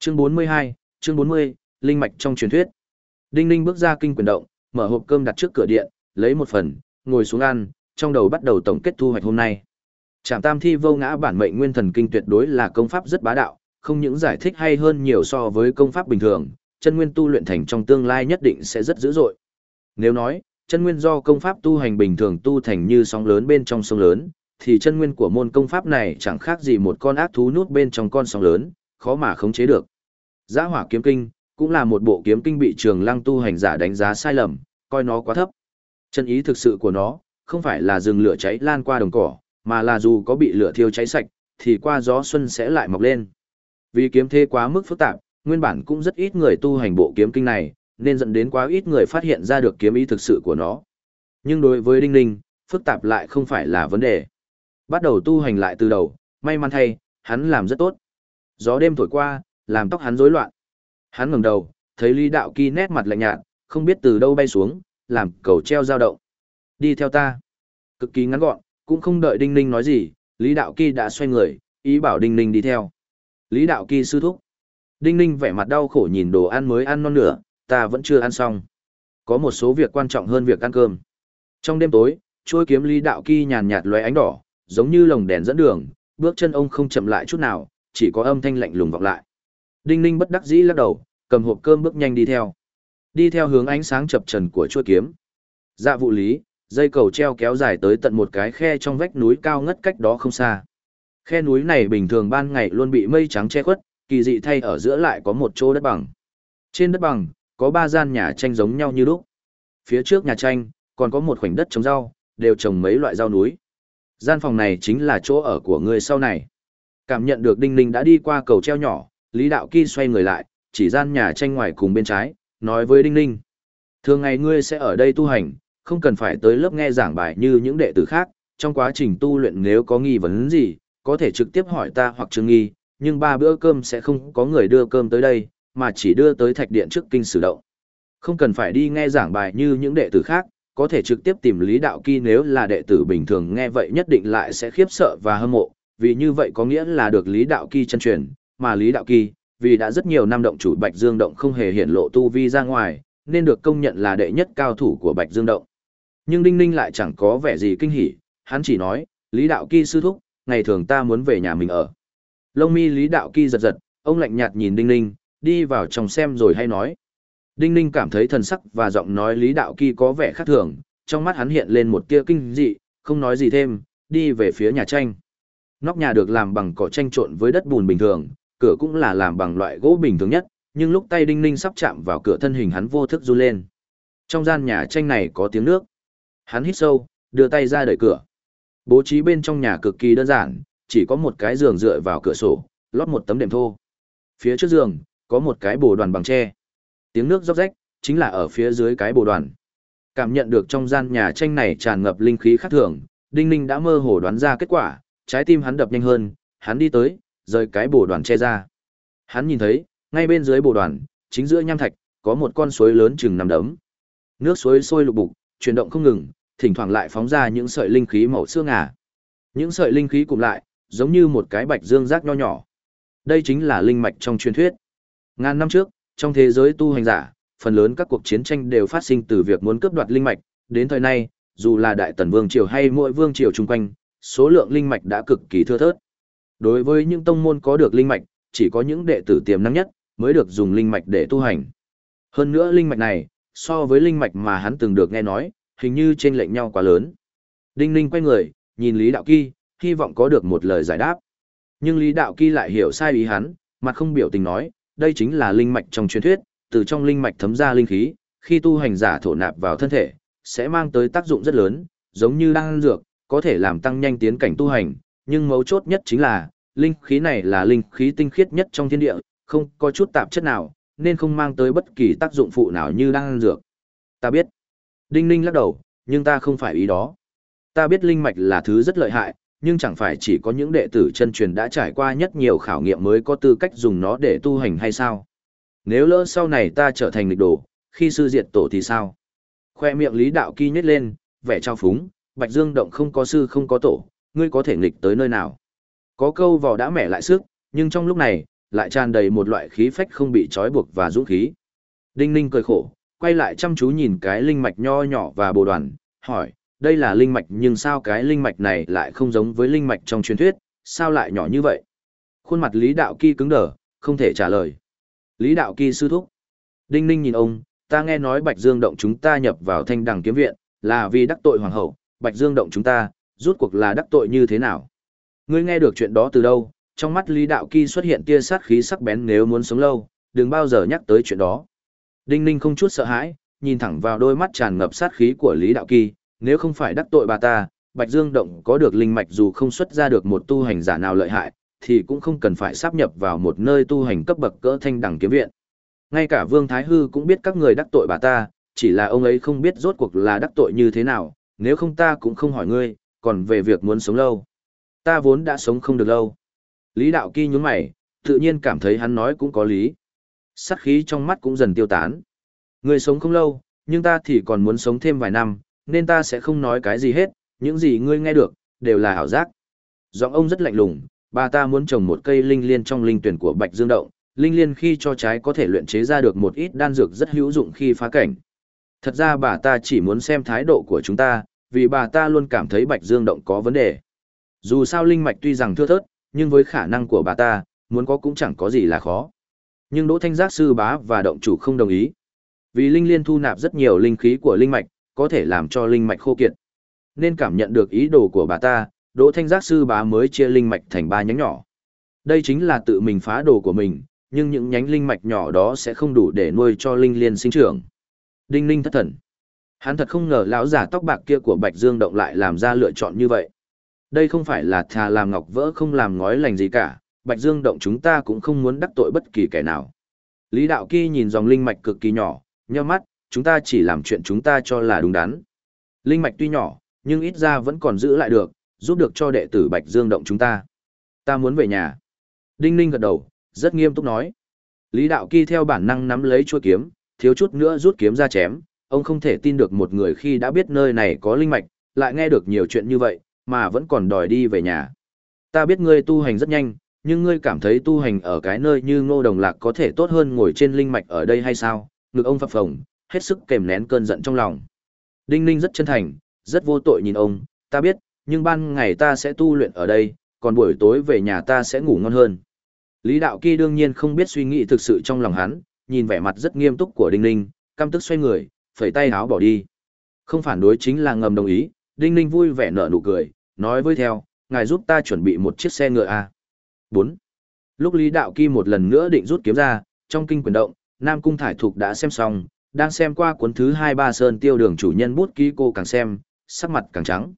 Chương 42, chương 40, linh mạch trong truyền thuyết. Đinh Ninh bước ra kinh quyền động, mở hộp cơm đặt trước cửa điện, lấy một phần, ngồi xuống ăn, trong đầu bắt đầu tổng kết thu hoạch hôm nay. Trảm Tam Thi vô ngã bản mệnh nguyên thần kinh tuyệt đối là công pháp rất bá đạo, không những giải thích hay hơn nhiều so với công pháp bình thường, chân nguyên tu luyện thành trong tương lai nhất định sẽ rất dữ dội. Nếu nói, chân nguyên do công pháp tu hành bình thường tu thành như sóng lớn bên trong sông lớn, thì chân nguyên của môn công pháp này chẳng khác gì một con ác thú nút bên trong con sóng lớn, khó mà khống chế được. Giã hỏa kiếm kinh, cũng là một bộ kiếm kinh bị trường lăng tu hành giả đánh giá sai lầm, coi nó quá thấp. Chân ý thực sự của nó, không phải là rừng lửa cháy lan qua đồng cỏ, mà là dù có bị lửa thiêu cháy sạch, thì qua gió xuân sẽ lại mọc lên. Vì kiếm thế quá mức phức tạp, nguyên bản cũng rất ít người tu hành bộ kiếm kinh này, nên dẫn đến quá ít người phát hiện ra được kiếm ý thực sự của nó. Nhưng đối với Đinh Ninh, phức tạp lại không phải là vấn đề. Bắt đầu tu hành lại từ đầu, may mắn thay, hắn làm rất tốt. Gió đêm thổi qua, làm tóc hắn rối loạn. Hắn ngẩng đầu, thấy Lý Đạo Kỳ nét mặt lạnh nhạt, không biết từ đâu bay xuống, làm cầu treo dao động. Đi theo ta. Cực kỳ ngắn gọn, cũng không đợi Đinh Ninh nói gì, Lý Đạo Kỳ đã xoay người, ý bảo Đinh Ninh đi theo. Lý Đạo Kỳ sư thúc. Đinh Ninh vẻ mặt đau khổ nhìn đồ ăn mới ăn non nửa, ta vẫn chưa ăn xong. Có một số việc quan trọng hơn việc ăn cơm. Trong đêm tối, trôi kiếm Lý Đạo Kỳ nhàn nhạt lóe ánh đỏ, giống như lồng đèn dẫn đường, bước chân ông không chậm lại chút nào, chỉ có âm thanh lạnh lùng vọng lại. Đinh Ninh bất đắc dĩ lắc đầu, cầm hộp cơm bước nhanh đi theo. Đi theo hướng ánh sáng chập trần của chuôi kiếm. Dạ vụ lý, dây cầu treo kéo dài tới tận một cái khe trong vách núi cao ngất cách đó không xa. Khe núi này bình thường ban ngày luôn bị mây trắng che khuất, kỳ dị thay ở giữa lại có một chỗ đất bằng. Trên đất bằng, có ba gian nhà tranh giống nhau như lúc. Phía trước nhà tranh, còn có một khoảnh đất trồng rau, đều trồng mấy loại rau núi. Gian phòng này chính là chỗ ở của người sau này. Cảm nhận được Đinh Ninh đã đi qua cầu treo nhỏ, Lý Đạo Kỳ xoay người lại, chỉ gian nhà tranh ngoài cùng bên trái, nói với Đinh Ninh. Thường ngày ngươi sẽ ở đây tu hành, không cần phải tới lớp nghe giảng bài như những đệ tử khác, trong quá trình tu luyện nếu có nghi vấn gì, có thể trực tiếp hỏi ta hoặc Trương Nghi, nhưng ba bữa cơm sẽ không có người đưa cơm tới đây, mà chỉ đưa tới thạch điện trước kinh sử động. Không cần phải đi nghe giảng bài như những đệ tử khác, có thể trực tiếp tìm Lý Đạo Kỳ nếu là đệ tử bình thường nghe vậy nhất định lại sẽ khiếp sợ và hâm mộ, vì như vậy có nghĩa là được Lý Đạo Kỳ chân truyền, mà Lý Đạo Kỳ, vì đã rất nhiều năm động chủ Bạch Dương Động không hề hiện lộ tu vi ra ngoài, nên được công nhận là đệ nhất cao thủ của Bạch Dương Động. Nhưng Đinh Ninh lại chẳng có vẻ gì kinh hỉ, hắn chỉ nói, Lý Đạo Kỳ sư thúc, ngày thường ta muốn về nhà mình ở. Lông mi Lý Đạo Kỳ giật giật, ông lạnh nhạt nhìn Đinh Ninh, đi vào trong xem rồi hay nói. Đinh Ninh cảm thấy thần sắc và giọng nói Lý Đạo Kỳ có vẻ khác thường, trong mắt hắn hiện lên một tia kinh dị, không nói gì thêm, đi về phía nhà tranh. Nóc nhà được làm bằng cỏ tranh trộn với đất bùn bình thường, cửa cũng là làm bằng loại gỗ bình thường nhất, nhưng lúc tay Đinh Ninh sắp chạm vào cửa thân hình hắn vô thức run lên. Trong gian nhà tranh này có tiếng nước. Hắn hít sâu, đưa tay ra đẩy cửa. Bố trí bên trong nhà cực kỳ đơn giản, chỉ có một cái giường dựa vào cửa sổ, lót một tấm đệm thô. Phía trước giường, có một cái bồ đoàn bằng tre. Tiếng nước róc rách, chính là ở phía dưới cái bồ đoàn. Cảm nhận được trong gian nhà tranh này tràn ngập linh khí khác thường, Đinh Ninh đã mơ hồ đoán ra kết quả, trái tim hắn đập nhanh hơn, hắn đi tới, rời cái bồ đoàn che ra. Hắn nhìn thấy, ngay bên dưới bồ đoàn, chính giữa nham thạch, có một con suối lớn chừng nằm đấm. Nước suối sôi lục bục, chuyển động không ngừng, thỉnh thoảng lại phóng ra những sợi linh khí màu xương ngà. Những sợi linh khí cùng lại, giống như một cái bạch dương rác nho nhỏ. Đây chính là linh mạch trong truyền thuyết. Ngàn năm trước, trong thế giới tu hành giả, phần lớn các cuộc chiến tranh đều phát sinh từ việc muốn cướp đoạt linh mạch, đến thời nay, dù là đại tần vương triều hay mỗi vương triều chung quanh, số lượng linh mạch đã cực kỳ thưa thớt. Đối với những tông môn có được linh mạch, chỉ có những đệ tử tiềm năng nhất mới được dùng linh mạch để tu hành. Hơn nữa linh mạch này, so với linh mạch mà hắn từng được nghe nói, hình như trên lệnh nhau quá lớn. Đinh Ninh quay người, nhìn Lý Đạo Kỳ, hy vọng có được một lời giải đáp. Nhưng Lý Đạo Kỳ lại hiểu sai ý hắn, mặt không biểu tình nói, đây chính là linh mạch trong truyền thuyết, từ trong linh mạch thấm ra linh khí, khi tu hành giả thổ nạp vào thân thể, sẽ mang tới tác dụng rất lớn, giống như đang dược, có thể làm tăng nhanh tiến cảnh tu hành, nhưng mấu chốt nhất chính là, linh khí này là linh khí tinh khiết nhất trong thiên địa, không có chút tạp chất nào, nên không mang tới bất kỳ tác dụng phụ nào như đang dược. Ta biết. Đinh Ninh lắc đầu, nhưng ta không phải ý đó. Ta biết linh mạch là thứ rất lợi hại, nhưng chẳng phải chỉ có những đệ tử chân truyền đã trải qua nhất nhiều khảo nghiệm mới có tư cách dùng nó để tu hành hay sao? Nếu lỡ sau này ta trở thành lịch đồ, khi sư diệt tổ thì sao? Khoe miệng Lý Đạo Kỳ nhếch lên, vẻ trao phúng, Bạch Dương động không có sư không có tổ, ngươi có thể nghịch tới nơi nào? Có câu vò đã mẻ lại sức, nhưng trong lúc này, lại tràn đầy một loại khí phách không bị trói buộc và dũng khí. Đinh Ninh cười khổ, quay lại chăm chú nhìn cái linh mạch nho nhỏ và bồ đoàn, hỏi, đây là linh mạch nhưng sao cái linh mạch này lại không giống với linh mạch trong truyền thuyết, sao lại nhỏ như vậy? Khuôn mặt Lý Đạo Kỳ cứng đờ, không thể trả lời. Lý Đạo Kỳ sư thúc. Đinh Ninh nhìn ông, ta nghe nói Bạch Dương động chúng ta nhập vào thanh đằng kiếm viện, là vì đắc tội hoàng hậu, Bạch Dương động chúng ta, rút cuộc là đắc tội như thế nào? Ngươi nghe được chuyện đó từ đâu? Trong mắt Lý Đạo Kỳ xuất hiện tia sát khí sắc bén nếu muốn sống lâu, đừng bao giờ nhắc tới chuyện đó. Đinh Ninh không chút sợ hãi, nhìn thẳng vào đôi mắt tràn ngập sát khí của Lý Đạo Kỳ, nếu không phải đắc tội bà ta, Bạch Dương Động có được linh mạch dù không xuất ra được một tu hành giả nào lợi hại, thì cũng không cần phải sáp nhập vào một nơi tu hành cấp bậc cỡ thanh đẳng kiếm viện. Ngay cả Vương Thái Hư cũng biết các người đắc tội bà ta, chỉ là ông ấy không biết rốt cuộc là đắc tội như thế nào, nếu không ta cũng không hỏi ngươi, còn về việc muốn sống lâu. Ta vốn đã sống không được lâu. Lý Đạo Kỳ nhún mày, tự nhiên cảm thấy hắn nói cũng có lý. Sát khí trong mắt cũng dần tiêu tán. Ngươi sống không lâu, nhưng ta thì còn muốn sống thêm vài năm, nên ta sẽ không nói cái gì hết, những gì ngươi nghe được, đều là ảo giác. Giọng ông rất lạnh lùng, bà ta muốn trồng một cây linh liên trong linh tuyển của Bạch Dương Động, linh liên khi cho trái có thể luyện chế ra được một ít đan dược rất hữu dụng khi phá cảnh. Thật ra bà ta chỉ muốn xem thái độ của chúng ta, vì bà ta luôn cảm thấy Bạch Dương Động có vấn đề. Dù sao linh mạch tuy rằng thưa thớt, nhưng với khả năng của bà ta, muốn có cũng chẳng có gì là khó. Nhưng Đỗ Thanh Giác sư bá và động chủ không đồng ý. Vì linh liên thu nạp rất nhiều linh khí của linh mạch, có thể làm cho linh mạch khô kiệt. Nên cảm nhận được ý đồ của bà ta, Đỗ Thanh Giác sư bá mới chia linh mạch thành ba nhánh nhỏ. Đây chính là tự mình phá đồ của mình, nhưng những nhánh linh mạch nhỏ đó sẽ không đủ để nuôi cho linh liên sinh trưởng. Đinh Ninh thất thần. Hắn thật không ngờ lão giả tóc bạc kia của Bạch Dương động lại làm ra lựa chọn như vậy. Đây không phải là thà làm ngọc vỡ không làm ngói lành gì cả, Bạch Dương động chúng ta cũng không muốn đắc tội bất kỳ kẻ nào. Lý Đạo Kỳ nhìn dòng linh mạch cực kỳ nhỏ, nheo mắt, chúng ta chỉ làm chuyện chúng ta cho là đúng đắn. Linh mạch tuy nhỏ, nhưng ít ra vẫn còn giữ lại được, giúp được cho đệ tử Bạch Dương động chúng ta. Ta muốn về nhà. Đinh Ninh gật đầu, rất nghiêm túc nói. Lý Đạo Kỳ theo bản năng nắm lấy chuôi kiếm, thiếu chút nữa rút kiếm ra chém, ông không thể tin được một người khi đã biết nơi này có linh mạch, lại nghe được nhiều chuyện như vậy, mà vẫn còn đòi đi về nhà. Ta biết ngươi tu hành rất nhanh, nhưng ngươi cảm thấy tu hành ở cái nơi như ngô đồng lạc có thể tốt hơn ngồi trên linh mạch ở đây hay sao? Ngực ông phập phồng, hết sức kềm nén cơn giận trong lòng. Đinh Ninh rất chân thành, rất vô tội nhìn ông, ta biết, nhưng ban ngày ta sẽ tu luyện ở đây, còn buổi tối về nhà ta sẽ ngủ ngon hơn. Lý Đạo Kỳ đương nhiên không biết suy nghĩ thực sự trong lòng hắn, nhìn vẻ mặt rất nghiêm túc của Đinh Ninh, căm tức xoay người, phẩy tay háo bỏ đi. Không phản đối chính là ngầm đồng ý, Đinh Ninh vui vẻ nở nụ cười, nói với theo, ngài giúp ta chuẩn bị một chiếc xe ngựa a. À? 4. Lúc Lý Đạo Kỳ một lần nữa định rút kiếm ra, trong kinh quyền động, Nam Cung Thải Thục đã xem xong, đang xem qua cuốn thứ hai ba sơn tiêu đường chủ nhân bút ký cô càng xem, sắc mặt càng trắng.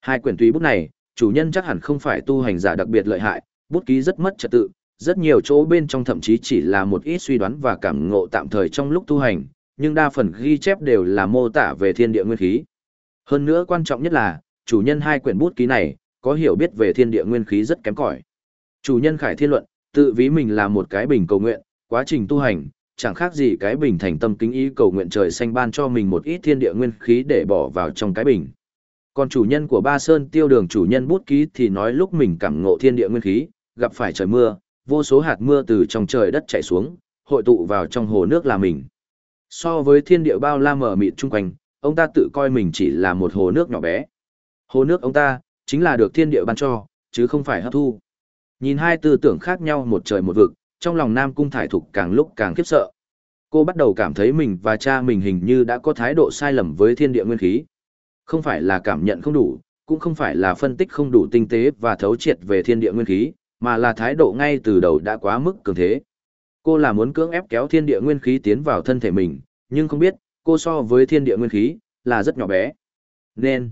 Hai quyển tùy bút này, chủ nhân chắc hẳn không phải tu hành giả đặc biệt lợi hại, bút ký rất mất trật tự, rất nhiều chỗ bên trong thậm chí chỉ là một ít suy đoán và cảm ngộ tạm thời trong lúc tu hành, nhưng đa phần ghi chép đều là mô tả về thiên địa nguyên khí. Hơn nữa quan trọng nhất là, chủ nhân hai quyển bút ký này, có hiểu biết về thiên địa nguyên khí rất kém cỏi. Chủ nhân Khải Thiên Luận, tự ví mình là một cái bình cầu nguyện, quá trình tu hành, chẳng khác gì cái bình thành tâm kính ý cầu nguyện trời xanh ban cho mình một ít thiên địa nguyên khí để bỏ vào trong cái bình. Còn chủ nhân của Ba Sơn tiêu đường chủ nhân bút ký thì nói lúc mình cảm ngộ thiên địa nguyên khí, gặp phải trời mưa, vô số hạt mưa từ trong trời đất chảy xuống, hội tụ vào trong hồ nước là mình. So với thiên địa bao la mở mịt chung quanh, ông ta tự coi mình chỉ là một hồ nước nhỏ bé. Hồ nước ông ta, chính là được thiên địa ban cho, chứ không phải hấp thu. Nhìn hai tư tưởng khác nhau một trời một vực, trong lòng Nam Cung Thải Thục càng lúc càng khiếp sợ. Cô bắt đầu cảm thấy mình và cha mình hình như đã có thái độ sai lầm với thiên địa nguyên khí. Không phải là cảm nhận không đủ, cũng không phải là phân tích không đủ tinh tế và thấu triệt về thiên địa nguyên khí, mà là thái độ ngay từ đầu đã quá mức cường thế. Cô là muốn cưỡng ép kéo thiên địa nguyên khí tiến vào thân thể mình, nhưng không biết, cô so với thiên địa nguyên khí, là rất nhỏ bé. Nên,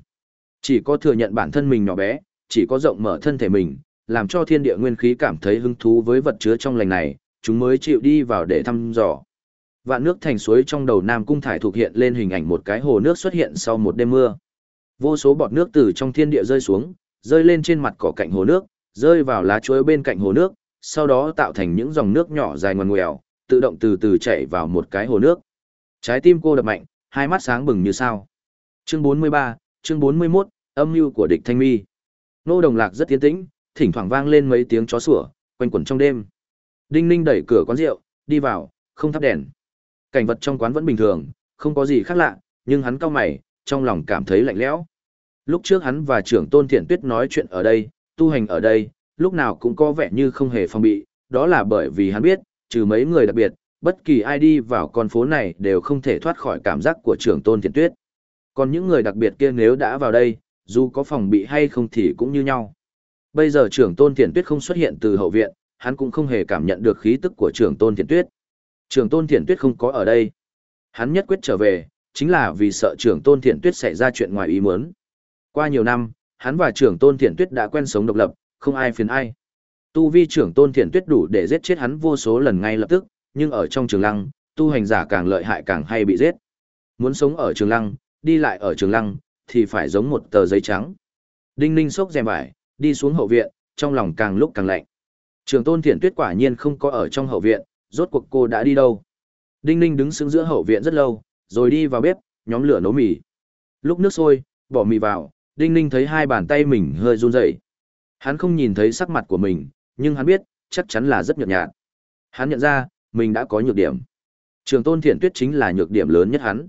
chỉ có thừa nhận bản thân mình nhỏ bé, chỉ có rộng mở thân thể mình, làm cho thiên địa nguyên khí cảm thấy hứng thú với vật chứa trong lành này, chúng mới chịu đi vào để thăm dò. Vạn nước thành suối trong đầu Nam Cung Thải thuộc hiện lên hình ảnh một cái hồ nước xuất hiện sau một đêm mưa. Vô số bọt nước từ trong thiên địa rơi xuống, rơi lên trên mặt cỏ cạnh hồ nước, rơi vào lá chuối bên cạnh hồ nước, sau đó tạo thành những dòng nước nhỏ dài ngoằn ngoèo, tự động từ từ chảy vào một cái hồ nước. Trái tim cô đập mạnh, hai mắt sáng bừng như sao. Chương 43, chương 41, âm mưu của địch thanh mi. Nô Đồng Lạc rất tiến tĩnh, thỉnh thoảng vang lên mấy tiếng chó sủa, quanh quẩn trong đêm. Đinh Ninh đẩy cửa quán rượu, đi vào, không thắp đèn. Cảnh vật trong quán vẫn bình thường, không có gì khác lạ, nhưng hắn cau mày, trong lòng cảm thấy lạnh lẽo. Lúc trước hắn và trưởng tôn thiện tuyết nói chuyện ở đây, tu hành ở đây, lúc nào cũng có vẻ như không hề phòng bị, đó là bởi vì hắn biết, trừ mấy người đặc biệt, bất kỳ ai đi vào con phố này đều không thể thoát khỏi cảm giác của trưởng tôn thiện tuyết. Còn những người đặc biệt kia nếu đã vào đây, dù có phòng bị hay không thì cũng như nhau. Bây giờ trưởng tôn thiện tuyết không xuất hiện từ hậu viện, hắn cũng không hề cảm nhận được khí tức của trưởng tôn thiện tuyết. Trưởng tôn thiện tuyết không có ở đây. Hắn nhất quyết trở về, chính là vì sợ trưởng tôn thiện tuyết xảy ra chuyện ngoài ý muốn. Qua nhiều năm, hắn và trưởng tôn thiện tuyết đã quen sống độc lập, không ai phiền ai. Tu vi trưởng tôn thiện tuyết đủ để giết chết hắn vô số lần ngay lập tức, nhưng ở trong trường lăng, tu hành giả càng lợi hại càng hay bị giết. Muốn sống ở trường lăng, đi lại ở trường lăng, thì phải giống một tờ giấy trắng. Đinh ninh sốc rèm vải, đi xuống hậu viện, trong lòng càng lúc càng lạnh. Trường tôn thiện tuyết quả nhiên không có ở trong hậu viện, rốt cuộc cô đã đi đâu. Đinh ninh đứng sững giữa hậu viện rất lâu, rồi đi vào bếp, nhóm lửa nấu mì. Lúc nước sôi, bỏ mì vào, đinh ninh thấy hai bàn tay mình hơi run rẩy. Hắn không nhìn thấy sắc mặt của mình, nhưng hắn biết, chắc chắn là rất nhợt nhạt. Hắn nhận ra, mình đã có nhược điểm. Trường tôn thiện tuyết chính là nhược điểm lớn nhất hắn.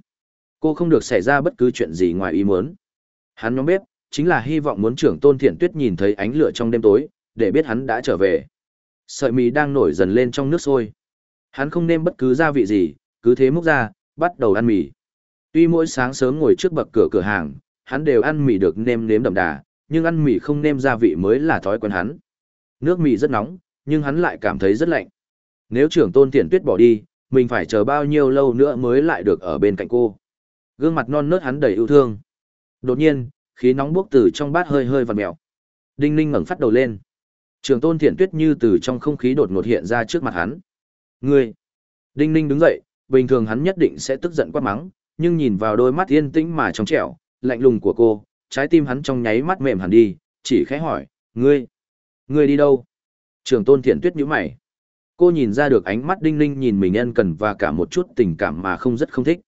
Cô không được xảy ra bất cứ chuyện gì ngoài ý muốn. Hắn nhóm bếp, chính là hy vọng muốn trưởng tôn thiện tuyết nhìn thấy ánh lửa trong đêm tối, để biết hắn đã trở về. Sợi mì đang nổi dần lên trong nước sôi. Hắn không nêm bất cứ gia vị gì, cứ thế múc ra, bắt đầu ăn mì. Tuy mỗi sáng sớm ngồi trước bậc cửa cửa hàng, hắn đều ăn mì được nêm nếm đậm đà, nhưng ăn mì không nêm gia vị mới là thói quen hắn. Nước mì rất nóng, nhưng hắn lại cảm thấy rất lạnh. Nếu trưởng tôn tiện tuyết bỏ đi, mình phải chờ bao nhiêu lâu nữa mới lại được ở bên cạnh cô. Gương mặt non nớt hắn đầy yêu thương. Đột nhiên, khí nóng bốc từ trong bát hơi hơi vặn mèo. Đinh Ninh ngẩng phát đầu lên. Trường tôn thiện tuyết như từ trong không khí đột ngột hiện ra trước mặt hắn. Ngươi! Đinh Ninh đứng dậy, bình thường hắn nhất định sẽ tức giận quát mắng, nhưng nhìn vào đôi mắt yên tĩnh mà trong trẻo, lạnh lùng của cô, trái tim hắn trong nháy mắt mềm hẳn đi, chỉ khẽ hỏi, ngươi! Ngươi đi đâu? Trường tôn thiện tuyết nhíu mày. Cô nhìn ra được ánh mắt Đinh Ninh nhìn mình ân cần và cả một chút tình cảm mà không rất không thích.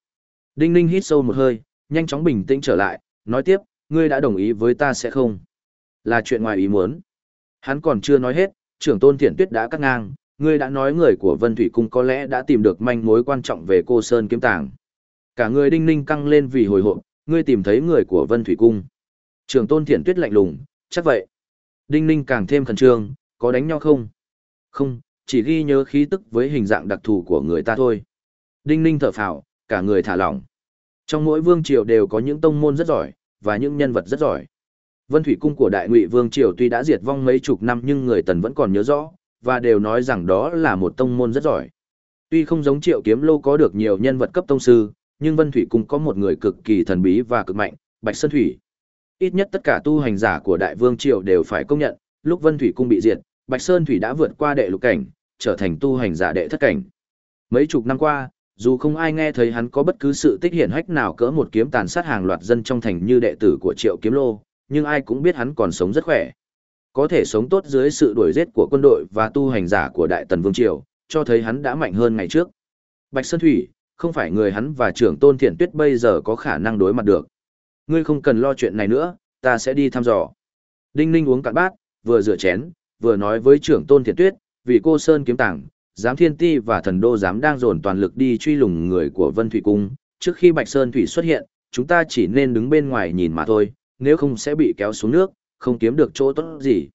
Đinh Ninh hít sâu một hơi, nhanh chóng bình tĩnh trở lại, nói tiếp, ngươi đã đồng ý với ta sẽ không? Là chuyện ngoài ý muốn. Hắn còn chưa nói hết, trưởng tôn thiện tuyết đã cắt ngang, ngươi đã nói người của Vân Thủy Cung có lẽ đã tìm được manh mối quan trọng về cô Sơn Kiếm Tàng. Cả người đinh ninh căng lên vì hồi hộp, ngươi tìm thấy người của Vân Thủy Cung. Trường tôn thiện tuyết lạnh lùng, chắc vậy. Đinh ninh càng thêm khẩn trương, có đánh nhau không? Không, chỉ ghi nhớ khí tức với hình dạng đặc thù của người ta thôi. Đinh ninh thở phào, cả người thả lỏng. Trong mỗi vương triều đều có những tông môn rất giỏi, và những nhân vật rất giỏi. Vân Thủy Cung của Đại Ngụy Vương Triều tuy đã diệt vong mấy chục năm nhưng người Tần vẫn còn nhớ rõ, và đều nói rằng đó là một tông môn rất giỏi. Tuy không giống Triệu Kiếm Lô có được nhiều nhân vật cấp tông sư, nhưng Vân Thủy Cung có một người cực kỳ thần bí và cực mạnh, Bạch Sơn Thủy. Ít nhất tất cả tu hành giả của Đại Vương Triều đều phải công nhận, lúc Vân Thủy Cung bị diệt, Bạch Sơn Thủy đã vượt qua đệ lục cảnh, trở thành tu hành giả đệ thất cảnh. Mấy chục năm qua, dù không ai nghe thấy hắn có bất cứ sự tích hiển hách nào cỡ một kiếm tàn sát hàng loạt dân trong thành như đệ tử của Triệu Kiếm Lô, nhưng ai cũng biết hắn còn sống rất khỏe. Có thể sống tốt dưới sự đuổi giết của quân đội và tu hành giả của Đại Tần Vương Triều, cho thấy hắn đã mạnh hơn ngày trước. Bạch Sơn Thủy, không phải người hắn và trưởng tôn thiện tuyết bây giờ có khả năng đối mặt được. Ngươi không cần lo chuyện này nữa, ta sẽ đi thăm dò. Đinh Ninh uống cạn bát, vừa rửa chén, vừa nói với trưởng tôn thiện tuyết, vì cô Sơn kiếm tảng, giám thiên ti và thần đô giám đang dồn toàn lực đi truy lùng người của Vân Thủy Cung. Trước khi Bạch Sơn Thủy xuất hiện, chúng ta chỉ nên đứng bên ngoài nhìn mà thôi, nếu không sẽ bị kéo xuống nước, không kiếm được chỗ tốt gì.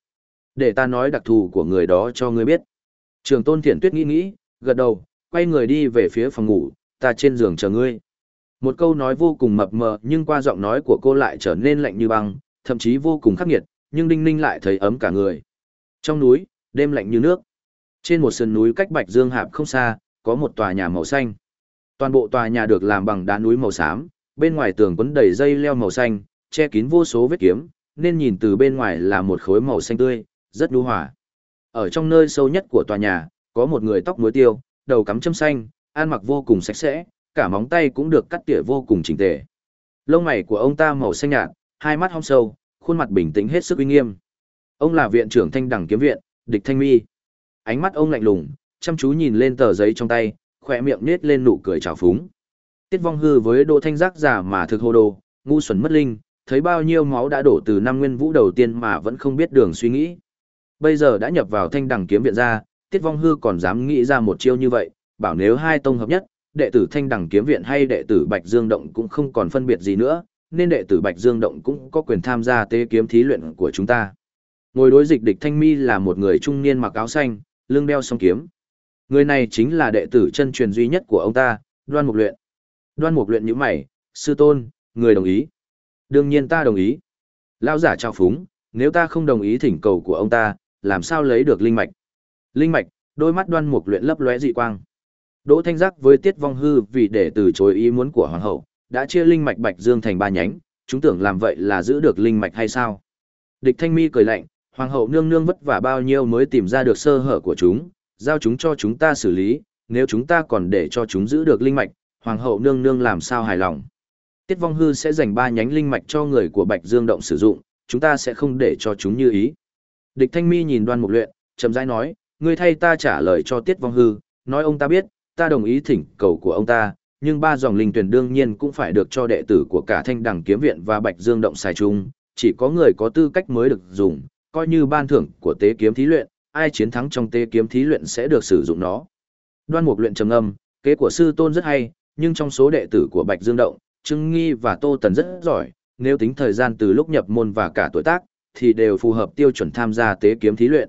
Để ta nói đặc thù của người đó cho ngươi biết. Trường tôn thiện tuyết nghĩ nghĩ, gật đầu, quay người đi về phía phòng ngủ, ta trên giường chờ ngươi. Một câu nói vô cùng mập mờ nhưng qua giọng nói của cô lại trở nên lạnh như băng, thậm chí vô cùng khắc nghiệt, nhưng Đinh Ninh lại thấy ấm cả người. Trong núi, đêm lạnh như nước. Trên một sườn núi cách Bạch Dương Hạp không xa, có một tòa nhà màu xanh. Toàn bộ tòa nhà được làm bằng đá núi màu xám, bên ngoài tường quấn đầy dây leo màu xanh, che kín vô số vết kiếm, nên nhìn từ bên ngoài là một khối màu xanh tươi, rất nhu hòa. Ở trong nơi sâu nhất của tòa nhà, có một người tóc muối tiêu, đầu cắm châm xanh, ăn mặc vô cùng sạch sẽ, cả móng tay cũng được cắt tỉa vô cùng chỉnh tề. Lông mày của ông ta màu xanh nhạt, hai mắt hong sâu, khuôn mặt bình tĩnh hết sức uy nghiêm. Ông là viện trưởng Thanh Đẳng Kiếm Viện, Địch Thanh Mi. Ánh mắt ông lạnh lùng, chăm chú nhìn lên tờ giấy trong tay, khỏe miệng nết lên nụ cười trào phúng. Tiết Vong Hư với Đỗ Thanh Giác giả mà thực hồ đồ, ngu xuẩn mất linh, thấy bao nhiêu máu đã đổ từ năm nguyên vũ đầu tiên mà vẫn không biết đường suy nghĩ. Bây giờ đã nhập vào thanh Đẳng kiếm viện ra, Tiết Vong Hư còn dám nghĩ ra một chiêu như vậy, bảo nếu hai tông hợp nhất, đệ tử Thanh Đằng Kiếm Viện hay đệ tử Bạch Dương Động cũng không còn phân biệt gì nữa, nên đệ tử Bạch Dương Động cũng có quyền tham gia tế kiếm thí luyện của chúng ta. Ngồi đối dịch địch Thanh Mi là một người trung niên mặc áo xanh, lưng đeo song kiếm. Người này chính là đệ tử chân truyền duy nhất của ông ta, Đoan Mục Luyện. Đoan Mục Luyện nhíu mày, sư tôn, người đồng ý. Đương nhiên ta đồng ý. Lão giả trao phúng, nếu ta không đồng ý thỉnh cầu của ông ta, làm sao lấy được linh mạch? Linh mạch, đôi mắt Đoan Mục Luyện lấp lóe dị quang. Đỗ Thanh Giác với Tiết Vong Hư vì để từ chối ý muốn của hoàng hậu, đã chia linh mạch Bạch Dương thành ba nhánh, chúng tưởng làm vậy là giữ được linh mạch hay sao? Địch Thanh Mi cười lạnh, hoàng hậu nương nương vất vả bao nhiêu mới tìm ra được sơ hở của chúng, giao chúng cho chúng ta xử lý, nếu chúng ta còn để cho chúng giữ được linh mạch, hoàng hậu nương nương làm sao hài lòng. Tiết Vong Hư sẽ dành ba nhánh linh mạch cho người của Bạch Dương động sử dụng, chúng ta sẽ không để cho chúng như ý. Địch Thanh Mi nhìn Đoan Mục Luyện, chậm rãi nói, ngươi thay ta trả lời cho Tiết Vong Hư, nói ông ta biết, ta đồng ý thỉnh cầu của ông ta, nhưng ba dòng linh tuyển đương nhiên cũng phải được cho đệ tử của cả Thanh Đằng Kiếm Viện và Bạch Dương động xài chung, chỉ có người có tư cách mới được dùng, coi như ban thưởng của tế kiếm thí luyện, ai chiến thắng trong tế kiếm thí luyện sẽ được sử dụng nó. Đoan Mục luyện trầm âm, kế của sư tôn rất hay, nhưng trong số đệ tử của Bạch Dương Động, Trưng Nghi và Tô Tần rất giỏi, nếu tính thời gian từ lúc nhập môn và cả tuổi tác, thì đều phù hợp tiêu chuẩn tham gia tế kiếm thí luyện.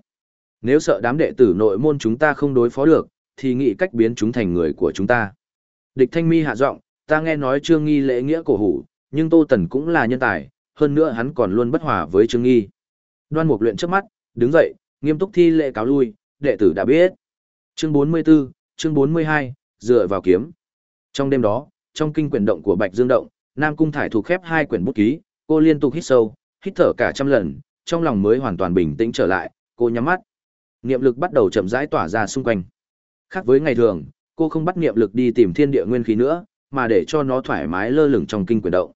Nếu sợ đám đệ tử nội môn chúng ta không đối phó được, thì nghĩ cách biến chúng thành người của chúng ta. Địch Thanh Mi hạ giọng, ta nghe nói Trương Nghi lễ nghĩa cổ hủ, nhưng Tô Tần cũng là nhân tài, hơn nữa hắn còn luôn bất hòa với Trương Nghi. Đoan Mục luyện trước mắt, đứng dậy, nghiêm túc thi lễ cáo lui, đệ tử đã biết. Chương 44, chương 42, dựa vào kiếm. Trong đêm đó, trong kinh quyển động của Bạch Dương động, Nam Cung Thải thuộc khép hai quyển bút ký, cô liên tục hít sâu, hít thở cả trăm lần, trong lòng mới hoàn toàn bình tĩnh trở lại, cô nhắm mắt. Niệm lực bắt đầu chậm rãi tỏa ra xung quanh. Khác với ngày thường, cô không bắt niệm lực đi tìm thiên địa nguyên khí nữa, mà để cho nó thoải mái lơ lửng trong kinh quyển động.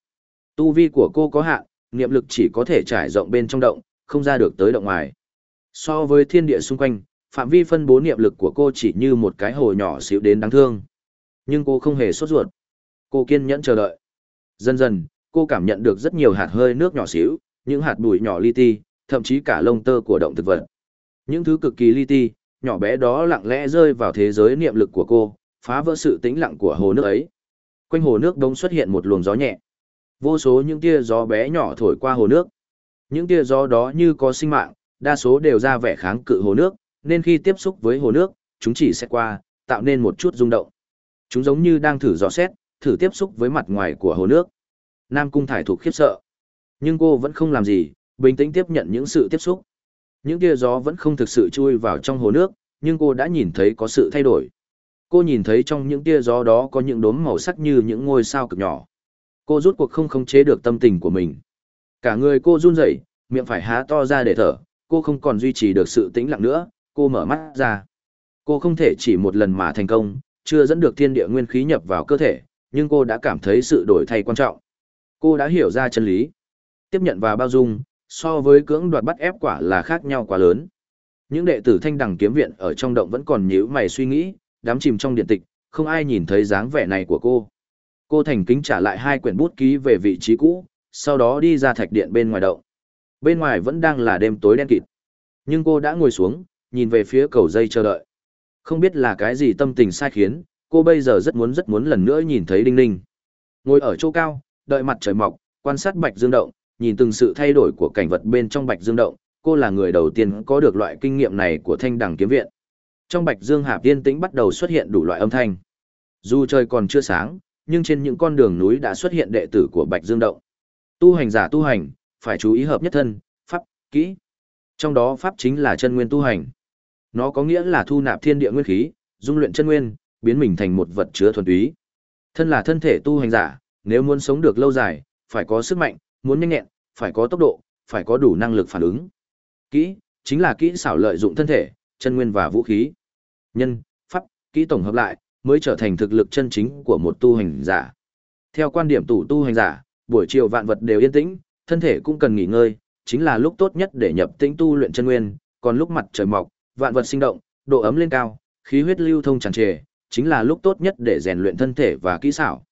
Tu vi của cô có hạn, niệm lực chỉ có thể trải rộng bên trong động, không ra được tới động ngoài. So với thiên địa xung quanh, phạm vi phân bố niệm lực của cô chỉ như một cái hồ nhỏ xíu đến đáng thương. Nhưng cô không hề sốt ruột. Cô kiên nhẫn chờ đợi. Dần dần, cô cảm nhận được rất nhiều hạt hơi nước nhỏ xíu, những hạt bụi nhỏ li ti, thậm chí cả lông tơ của động thực vật. Những thứ cực kỳ li ti, nhỏ bé đó lặng lẽ rơi vào thế giới niệm lực của cô, phá vỡ sự tĩnh lặng của hồ nước ấy. Quanh hồ nước đông xuất hiện một luồng gió nhẹ. Vô số những tia gió bé nhỏ thổi qua hồ nước. Những tia gió đó như có sinh mạng, đa số đều ra vẻ kháng cự hồ nước, nên khi tiếp xúc với hồ nước, chúng chỉ sẽ qua, tạo nên một chút rung động. Chúng giống như đang thử dò xét, thử tiếp xúc với mặt ngoài của hồ nước. Nam Cung Thải Thục khiếp sợ. Nhưng cô vẫn không làm gì, bình tĩnh tiếp nhận những sự tiếp xúc. Những tia gió vẫn không thực sự chui vào trong hồ nước, nhưng cô đã nhìn thấy có sự thay đổi. Cô nhìn thấy trong những tia gió đó có những đốm màu sắc như những ngôi sao cực nhỏ. Cô rút cuộc không khống chế được tâm tình của mình. Cả người cô run rẩy, miệng phải há to ra để thở, cô không còn duy trì được sự tĩnh lặng nữa, cô mở mắt ra. Cô không thể chỉ một lần mà thành công, chưa dẫn được thiên địa nguyên khí nhập vào cơ thể, nhưng cô đã cảm thấy sự đổi thay quan trọng. Cô đã hiểu ra chân lý. Tiếp nhận và bao dung, so với cưỡng đoạt bắt ép quả là khác nhau quá lớn. Những đệ tử thanh đằng kiếm viện ở trong động vẫn còn nhíu mày suy nghĩ, đám chìm trong điện tịch, không ai nhìn thấy dáng vẻ này của cô. Cô thành kính trả lại hai quyển bút ký về vị trí cũ, sau đó đi ra thạch điện bên ngoài động. Bên ngoài vẫn đang là đêm tối đen kịt. Nhưng cô đã ngồi xuống, nhìn về phía cầu dây chờ đợi. Không biết là cái gì tâm tình sai khiến, cô bây giờ rất muốn rất muốn lần nữa nhìn thấy Đinh Ninh. Ngồi ở chỗ cao, đợi mặt trời mọc, quan sát Bạch Dương Động, nhìn từng sự thay đổi của cảnh vật bên trong Bạch Dương Động, cô là người đầu tiên có được loại kinh nghiệm này của Thanh Đằng Kiếm Viện. Trong Bạch Dương Hạp Tiên Tĩnh bắt đầu xuất hiện đủ loại âm thanh. Dù trời còn chưa sáng, nhưng trên những con đường núi đã xuất hiện đệ tử của Bạch Dương Động. Tu hành giả tu hành, phải chú ý hợp nhất thân, pháp, kỹ. Trong đó pháp chính là chân nguyên tu hành. Nó có nghĩa là thu nạp thiên địa nguyên khí, dung luyện chân nguyên, biến mình thành một vật chứa thuần túy. Thân là thân thể tu hành giả, nếu muốn sống được lâu dài, phải có sức mạnh, muốn nhanh nhẹn, phải có tốc độ, phải có đủ năng lực phản ứng. Kỹ, chính là kỹ xảo lợi dụng thân thể, chân nguyên và vũ khí. Nhân, pháp, kỹ tổng hợp lại, mới trở thành thực lực chân chính của một tu hành giả. Theo quan điểm tủ tu hành giả, buổi chiều vạn vật đều yên tĩnh, thân thể cũng cần nghỉ ngơi, chính là lúc tốt nhất để nhập tĩnh tu luyện chân nguyên, còn lúc mặt trời mọc, vạn vật sinh động, độ ấm lên cao, khí huyết lưu thông tràn trề, chính là lúc tốt nhất để rèn luyện thân thể và kỹ xảo.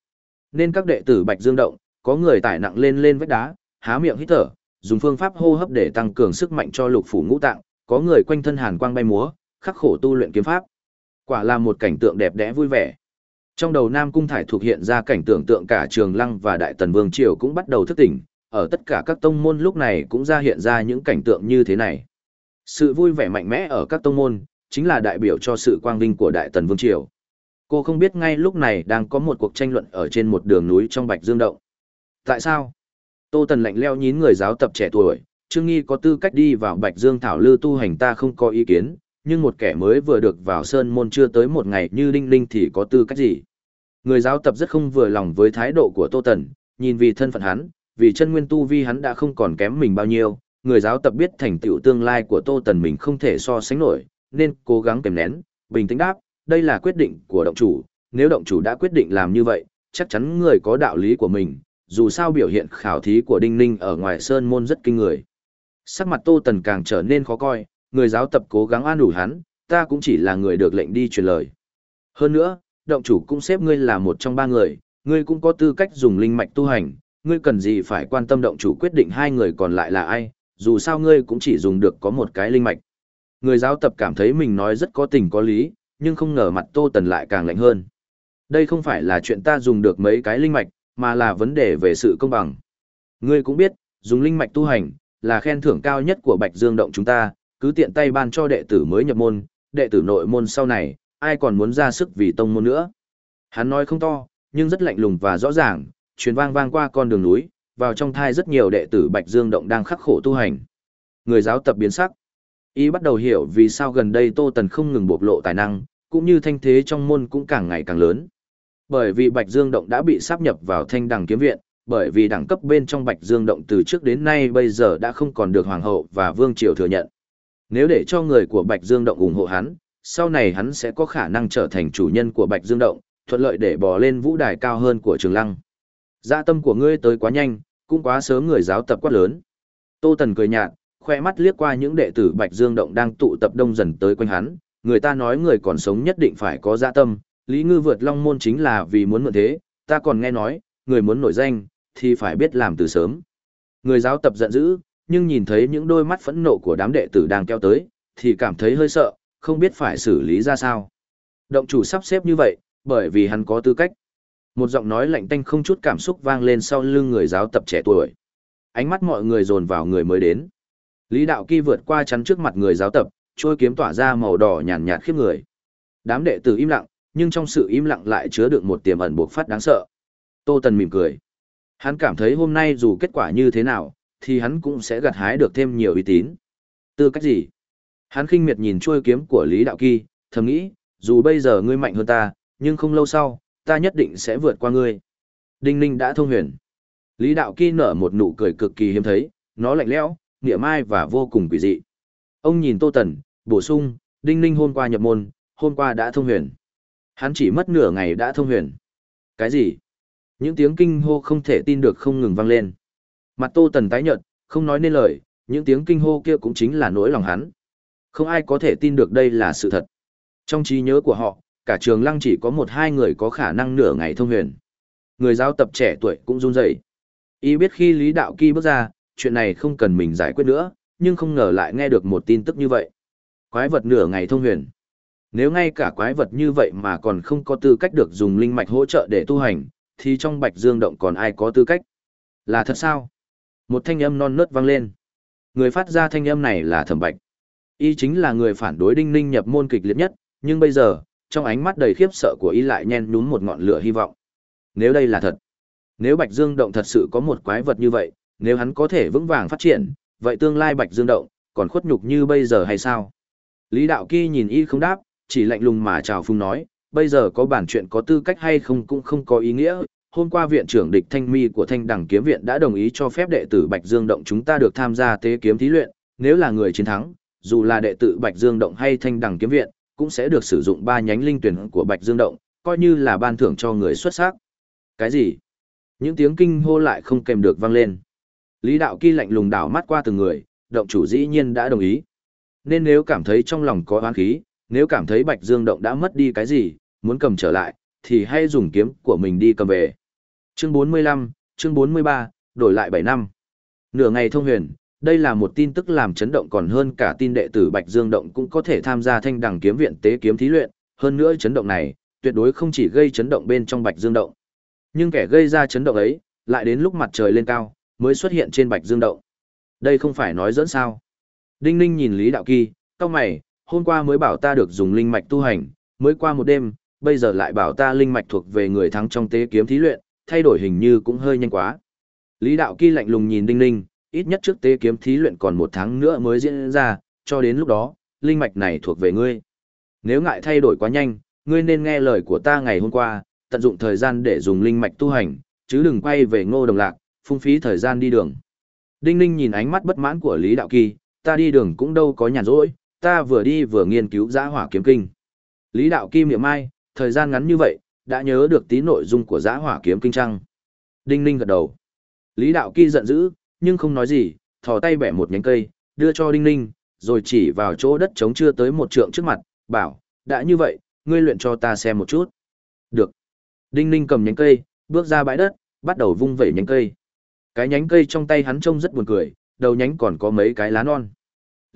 Nên các đệ tử Bạch Dương động, có người tải nặng lên lên vách đá, há miệng hít thở, dùng phương pháp hô hấp để tăng cường sức mạnh cho lục phủ ngũ tạng, có người quanh thân hàn quang bay múa, khắc khổ tu luyện kiếm pháp. Quả là một cảnh tượng đẹp đẽ vui vẻ. Trong đầu Nam Cung Thải thuộc hiện ra cảnh tượng tượng cả Trường Lăng và Đại Tần Vương Triều cũng bắt đầu thức tỉnh, ở tất cả các tông môn lúc này cũng ra hiện ra những cảnh tượng như thế này. Sự vui vẻ mạnh mẽ ở các tông môn, chính là đại biểu cho sự quang vinh của Đại Tần Vương Triều. Cô không biết ngay lúc này đang có một cuộc tranh luận ở trên một đường núi trong Bạch Dương Động. Tại sao? Tô Tần lạnh leo nhín người giáo tập trẻ tuổi, Trương Nghi có tư cách đi vào Bạch Dương Thảo Lư tu hành ta không có ý kiến, nhưng một kẻ mới vừa được vào Sơn Môn chưa tới một ngày như Đinh Linh thì có tư cách gì? Người giáo tập rất không vừa lòng với thái độ của Tô Tần, nhìn vì thân phận hắn, vì chân nguyên tu vi hắn đã không còn kém mình bao nhiêu, người giáo tập biết thành tựu tương lai của Tô Tần mình không thể so sánh nổi, nên cố gắng kèm nén, bình tĩnh đáp, đây là quyết định của động chủ, nếu động chủ đã quyết định làm như vậy, chắc chắn người có đạo lý của mình, dù sao biểu hiện khảo thí của Đinh Ninh ở ngoài sơn môn rất kinh người. Sắc mặt Tô Tần càng trở nên khó coi, người giáo tập cố gắng an ủi hắn, ta cũng chỉ là người được lệnh đi truyền lời. Hơn nữa, động chủ cũng xếp ngươi là một trong ba người, ngươi cũng có tư cách dùng linh mạch tu hành, ngươi cần gì phải quan tâm động chủ quyết định hai người còn lại là ai, dù sao ngươi cũng chỉ dùng được có một cái linh mạch. Người giáo tập cảm thấy mình nói rất có tình có lý, nhưng không ngờ mặt Tô Tần lại càng lạnh hơn. Đây không phải là chuyện ta dùng được mấy cái linh mạch, mà là vấn đề về sự công bằng. Ngươi cũng biết, dùng linh mạch tu hành, là khen thưởng cao nhất của Bạch Dương Động chúng ta, cứ tiện tay ban cho đệ tử mới nhập môn, đệ tử nội môn sau này, ai còn muốn ra sức vì tông môn nữa. Hắn nói không to, nhưng rất lạnh lùng và rõ ràng, truyền vang vang qua con đường núi, vào trong thai rất nhiều đệ tử Bạch Dương Động đang khắc khổ tu hành. Người giáo tập biến sắc. Y bắt đầu hiểu vì sao gần đây Tô Tần không ngừng bộc lộ tài năng, cũng như thanh thế trong môn cũng càng ngày càng lớn. Bởi vì Bạch Dương Động đã bị sáp nhập vào thanh đằng kiếm viện, bởi vì đẳng cấp bên trong Bạch Dương Động từ trước đến nay bây giờ đã không còn được Hoàng hậu và Vương Triều thừa nhận. Nếu để cho người của Bạch Dương Động ủng hộ hắn, sau này hắn sẽ có khả năng trở thành chủ nhân của Bạch Dương Động, thuận lợi để bò lên vũ đài cao hơn của Trường Lăng. Dạ tâm của ngươi tới quá nhanh, cũng quá sớm người giáo tập quát lớn. Tô Tần cười nhạt, khoe mắt liếc qua những đệ tử Bạch Dương Động đang tụ tập đông dần tới quanh hắn, người ta nói người còn sống nhất định phải có dạ tâm, Lý Ngư vượt long môn chính là vì muốn mượn thế, ta còn nghe nói, người muốn nổi danh, thì phải biết làm từ sớm. Người giáo tập giận dữ, nhưng nhìn thấy những đôi mắt phẫn nộ của đám đệ tử đang kéo tới, thì cảm thấy hơi sợ, không biết phải xử lý ra sao. Động chủ sắp xếp như vậy, bởi vì hắn có tư cách. Một giọng nói lạnh tanh không chút cảm xúc vang lên sau lưng người giáo tập trẻ tuổi. Ánh mắt mọi người dồn vào người mới đến. Lý đạo kỳ vượt qua chắn trước mặt người giáo tập, trôi kiếm tỏa ra màu đỏ nhàn nhạt khiếp người. Đám đệ tử im lặng, nhưng trong sự im lặng lại chứa đựng một tiềm ẩn buộc phát đáng sợ. Tô Tần mỉm cười. Hắn cảm thấy hôm nay dù kết quả như thế nào, thì hắn cũng sẽ gặt hái được thêm nhiều uy tín. Tư cách gì? Hắn khinh miệt nhìn chuôi kiếm của Lý Đạo Kỳ, thầm nghĩ, dù bây giờ ngươi mạnh hơn ta, nhưng không lâu sau, ta nhất định sẽ vượt qua ngươi. Đinh Ninh đã thông huyền. Lý Đạo Kỳ nở một nụ cười cực kỳ hiếm thấy, nó lạnh lẽo, nghĩa mai và vô cùng quỷ dị. Ông nhìn Tô Tần, bổ sung, Đinh Ninh hôm qua nhập môn, hôm qua đã thông huyền. Hắn chỉ mất nửa ngày đã thông huyền. Cái gì? Những tiếng kinh hô không thể tin được không ngừng vang lên. Mặt Tô Tần tái nhợt, không nói nên lời, những tiếng kinh hô kia cũng chính là nỗi lòng hắn. Không ai có thể tin được đây là sự thật. Trong trí nhớ của họ, cả trường lăng chỉ có một hai người có khả năng nửa ngày thông huyền. Người giáo tập trẻ tuổi cũng run rẩy. Y biết khi Lý Đạo Kỳ bước ra, chuyện này không cần mình giải quyết nữa, nhưng không ngờ lại nghe được một tin tức như vậy. Quái vật nửa ngày thông huyền. Nếu ngay cả quái vật như vậy mà còn không có tư cách được dùng linh mạch hỗ trợ để tu hành, thì trong Bạch Dương động còn ai có tư cách? Là thật sao? Một thanh âm non nớt vang lên. Người phát ra thanh âm này là Thẩm Bạch. Y chính là người phản đối Đinh Ninh nhập môn kịch liệt nhất, nhưng bây giờ, trong ánh mắt đầy khiếp sợ của Y lại nhen nhúm một ngọn lửa hy vọng. Nếu đây là thật, nếu Bạch Dương động thật sự có một quái vật như vậy, nếu hắn có thể vững vàng phát triển, vậy tương lai Bạch Dương động còn khuất nhục như bây giờ hay sao? Lý Đạo Kỳ nhìn Y không đáp, chỉ lạnh lùng mà chào phung nói, bây giờ có bản chuyện có tư cách hay không cũng không có ý nghĩa. Hôm qua viện trưởng địch thanh mi của thanh đẳng kiếm viện đã đồng ý cho phép đệ tử Bạch Dương Động chúng ta được tham gia tế kiếm thí luyện, nếu là người chiến thắng, dù là đệ tử Bạch Dương Động hay thanh đẳng kiếm viện, cũng sẽ được sử dụng ba nhánh linh tuyển của Bạch Dương Động, coi như là ban thưởng cho người xuất sắc. Cái gì? Những tiếng kinh hô lại không kèm được vang lên. Lý Đạo Kỳ lạnh lùng đảo mắt qua từng người, động chủ dĩ nhiên đã đồng ý. Nên nếu cảm thấy trong lòng có oán khí, nếu cảm thấy Bạch Dương Động đã mất đi cái gì, muốn cầm trở lại, thì hay dùng kiếm của mình đi cầm về. Chương 45, chương 43, đổi lại 7 năm. Nửa ngày thông huyền, Đây là một tin tức làm chấn động còn hơn cả tin đệ tử Bạch Dương Động cũng có thể tham gia thanh đằng kiếm viện tế kiếm thí luyện, hơn nữa chấn động này, tuyệt đối không chỉ gây chấn động bên trong Bạch Dương Động. Nhưng kẻ gây ra chấn động ấy, lại đến lúc mặt trời lên cao, mới xuất hiện trên Bạch Dương Động. Đây không phải nói dẫn sao. Đinh Ninh nhìn Lý Đạo Kỳ, cao mày, hôm qua mới bảo ta được dùng linh mạch tu hành, mới qua một đêm, bây giờ lại bảo ta linh mạch thuộc về người thắng trong tế kiếm thí luyện, thay đổi hình như cũng hơi nhanh quá. Lý Đạo Kỳ lạnh lùng nhìn Đinh Ninh, ít nhất trước tế kiếm thí luyện còn một tháng nữa mới diễn ra, cho đến lúc đó, linh mạch này thuộc về ngươi. Nếu ngại thay đổi quá nhanh, ngươi nên nghe lời của ta ngày hôm qua, tận dụng thời gian để dùng linh mạch tu hành, chứ đừng quay về ngô đồng lạc, phung phí thời gian đi đường. Đinh Ninh nhìn ánh mắt bất mãn của Lý Đạo Kỳ, ta đi đường cũng đâu có nhàn rỗi, ta vừa đi vừa nghiên cứu giã hỏa kiếm kinh. Lý Đạo kim miệng ai, thời gian ngắn như vậy, đã nhớ được tí nội dung của giã hỏa kiếm kinh trăng. Đinh Ninh gật đầu. Lý Đạo Kỳ giận dữ, nhưng không nói gì, thò tay bẻ một nhánh cây, đưa cho Đinh Ninh, rồi chỉ vào chỗ đất trống chưa tới một trượng trước mặt, bảo, đã như vậy, ngươi luyện cho ta xem một chút. Được. Đinh Ninh cầm nhánh cây, bước ra bãi đất, bắt đầu vung vẩy nhánh cây. Cái nhánh cây trong tay hắn trông rất buồn cười, đầu nhánh còn có mấy cái lá non.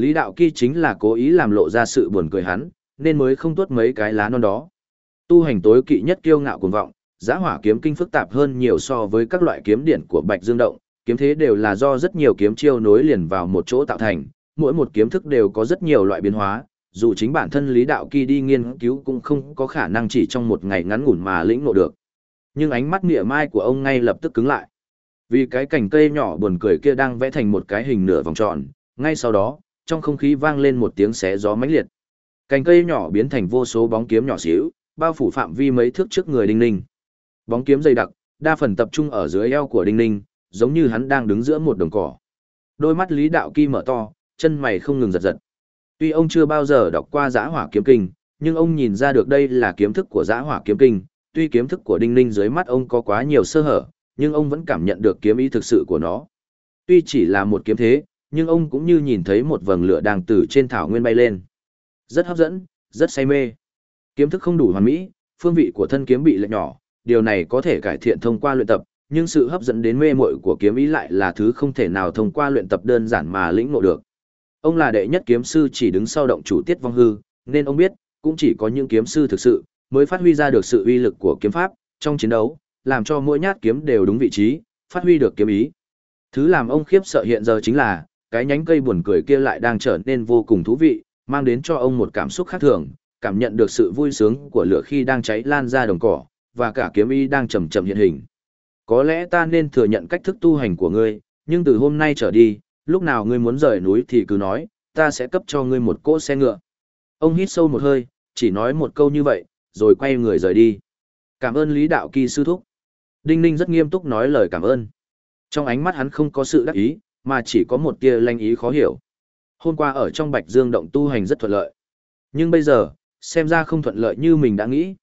Lý Đạo Kỳ chính là cố ý làm lộ ra sự buồn cười hắn, nên mới không tuốt mấy cái lá non đó. Tu hành tối kỵ nhất kiêu ngạo cuồng vọng, giá hỏa kiếm kinh phức tạp hơn nhiều so với các loại kiếm điển của Bạch Dương Động, kiếm thế đều là do rất nhiều kiếm chiêu nối liền vào một chỗ tạo thành, mỗi một kiếm thức đều có rất nhiều loại biến hóa, dù chính bản thân Lý Đạo Kỳ đi nghiên cứu cũng không có khả năng chỉ trong một ngày ngắn ngủn mà lĩnh ngộ được. Nhưng ánh mắt nghĩa mai của ông ngay lập tức cứng lại. Vì cái cành cây nhỏ buồn cười kia đang vẽ thành một cái hình nửa vòng tròn, ngay sau đó, trong không khí vang lên một tiếng xé gió mãnh liệt. Cành cây nhỏ biến thành vô số bóng kiếm nhỏ xíu, bao phủ phạm vi mấy thước trước người Đinh Ninh. Bóng kiếm dày đặc, đa phần tập trung ở dưới eo của Đinh Ninh, giống như hắn đang đứng giữa một đồng cỏ. Đôi mắt Lý Đạo Kỳ mở to, chân mày không ngừng giật giật. Tuy ông chưa bao giờ đọc qua Giã Hỏa Kiếm Kinh, nhưng ông nhìn ra được đây là kiếm thức của Giã Hỏa Kiếm Kinh, tuy kiếm thức của Đinh Ninh dưới mắt ông có quá nhiều sơ hở, nhưng ông vẫn cảm nhận được kiếm ý thực sự của nó. Tuy chỉ là một kiếm thế, nhưng ông cũng như nhìn thấy một vầng lửa đang từ trên thảo nguyên bay lên. Rất hấp dẫn, rất say mê. Kiếm thức không đủ hoàn mỹ, phương vị của thân kiếm bị lệch nhỏ, điều này có thể cải thiện thông qua luyện tập, nhưng sự hấp dẫn đến mê muội của kiếm ý lại là thứ không thể nào thông qua luyện tập đơn giản mà lĩnh ngộ được. Ông là đệ nhất kiếm sư chỉ đứng sau động chủ tiết vong hư, nên ông biết, cũng chỉ có những kiếm sư thực sự, mới phát huy ra được sự uy lực của kiếm pháp, trong chiến đấu, làm cho mỗi nhát kiếm đều đúng vị trí, phát huy được kiếm ý. Thứ làm ông khiếp sợ hiện giờ chính là, cái nhánh cây buồn cười kia lại đang trở nên vô cùng thú vị, mang đến cho ông một cảm xúc khác thường, cảm nhận được sự vui sướng của lửa khi đang cháy lan ra đồng cỏ, và cả kiếm y đang chậm chậm hiện hình. Có lẽ ta nên thừa nhận cách thức tu hành của ngươi, nhưng từ hôm nay trở đi, lúc nào ngươi muốn rời núi thì cứ nói, ta sẽ cấp cho ngươi một cỗ xe ngựa. Ông hít sâu một hơi, chỉ nói một câu như vậy, rồi quay người rời đi. Cảm ơn Lý Đạo Kỳ sư thúc. Đinh Ninh rất nghiêm túc nói lời cảm ơn. Trong ánh mắt hắn không có sự đắc ý, mà chỉ có một tia lanh ý khó hiểu. Hôm qua ở trong Bạch Dương động tu hành rất thuận lợi. Nhưng bây giờ, xem ra không thuận lợi như mình đã nghĩ.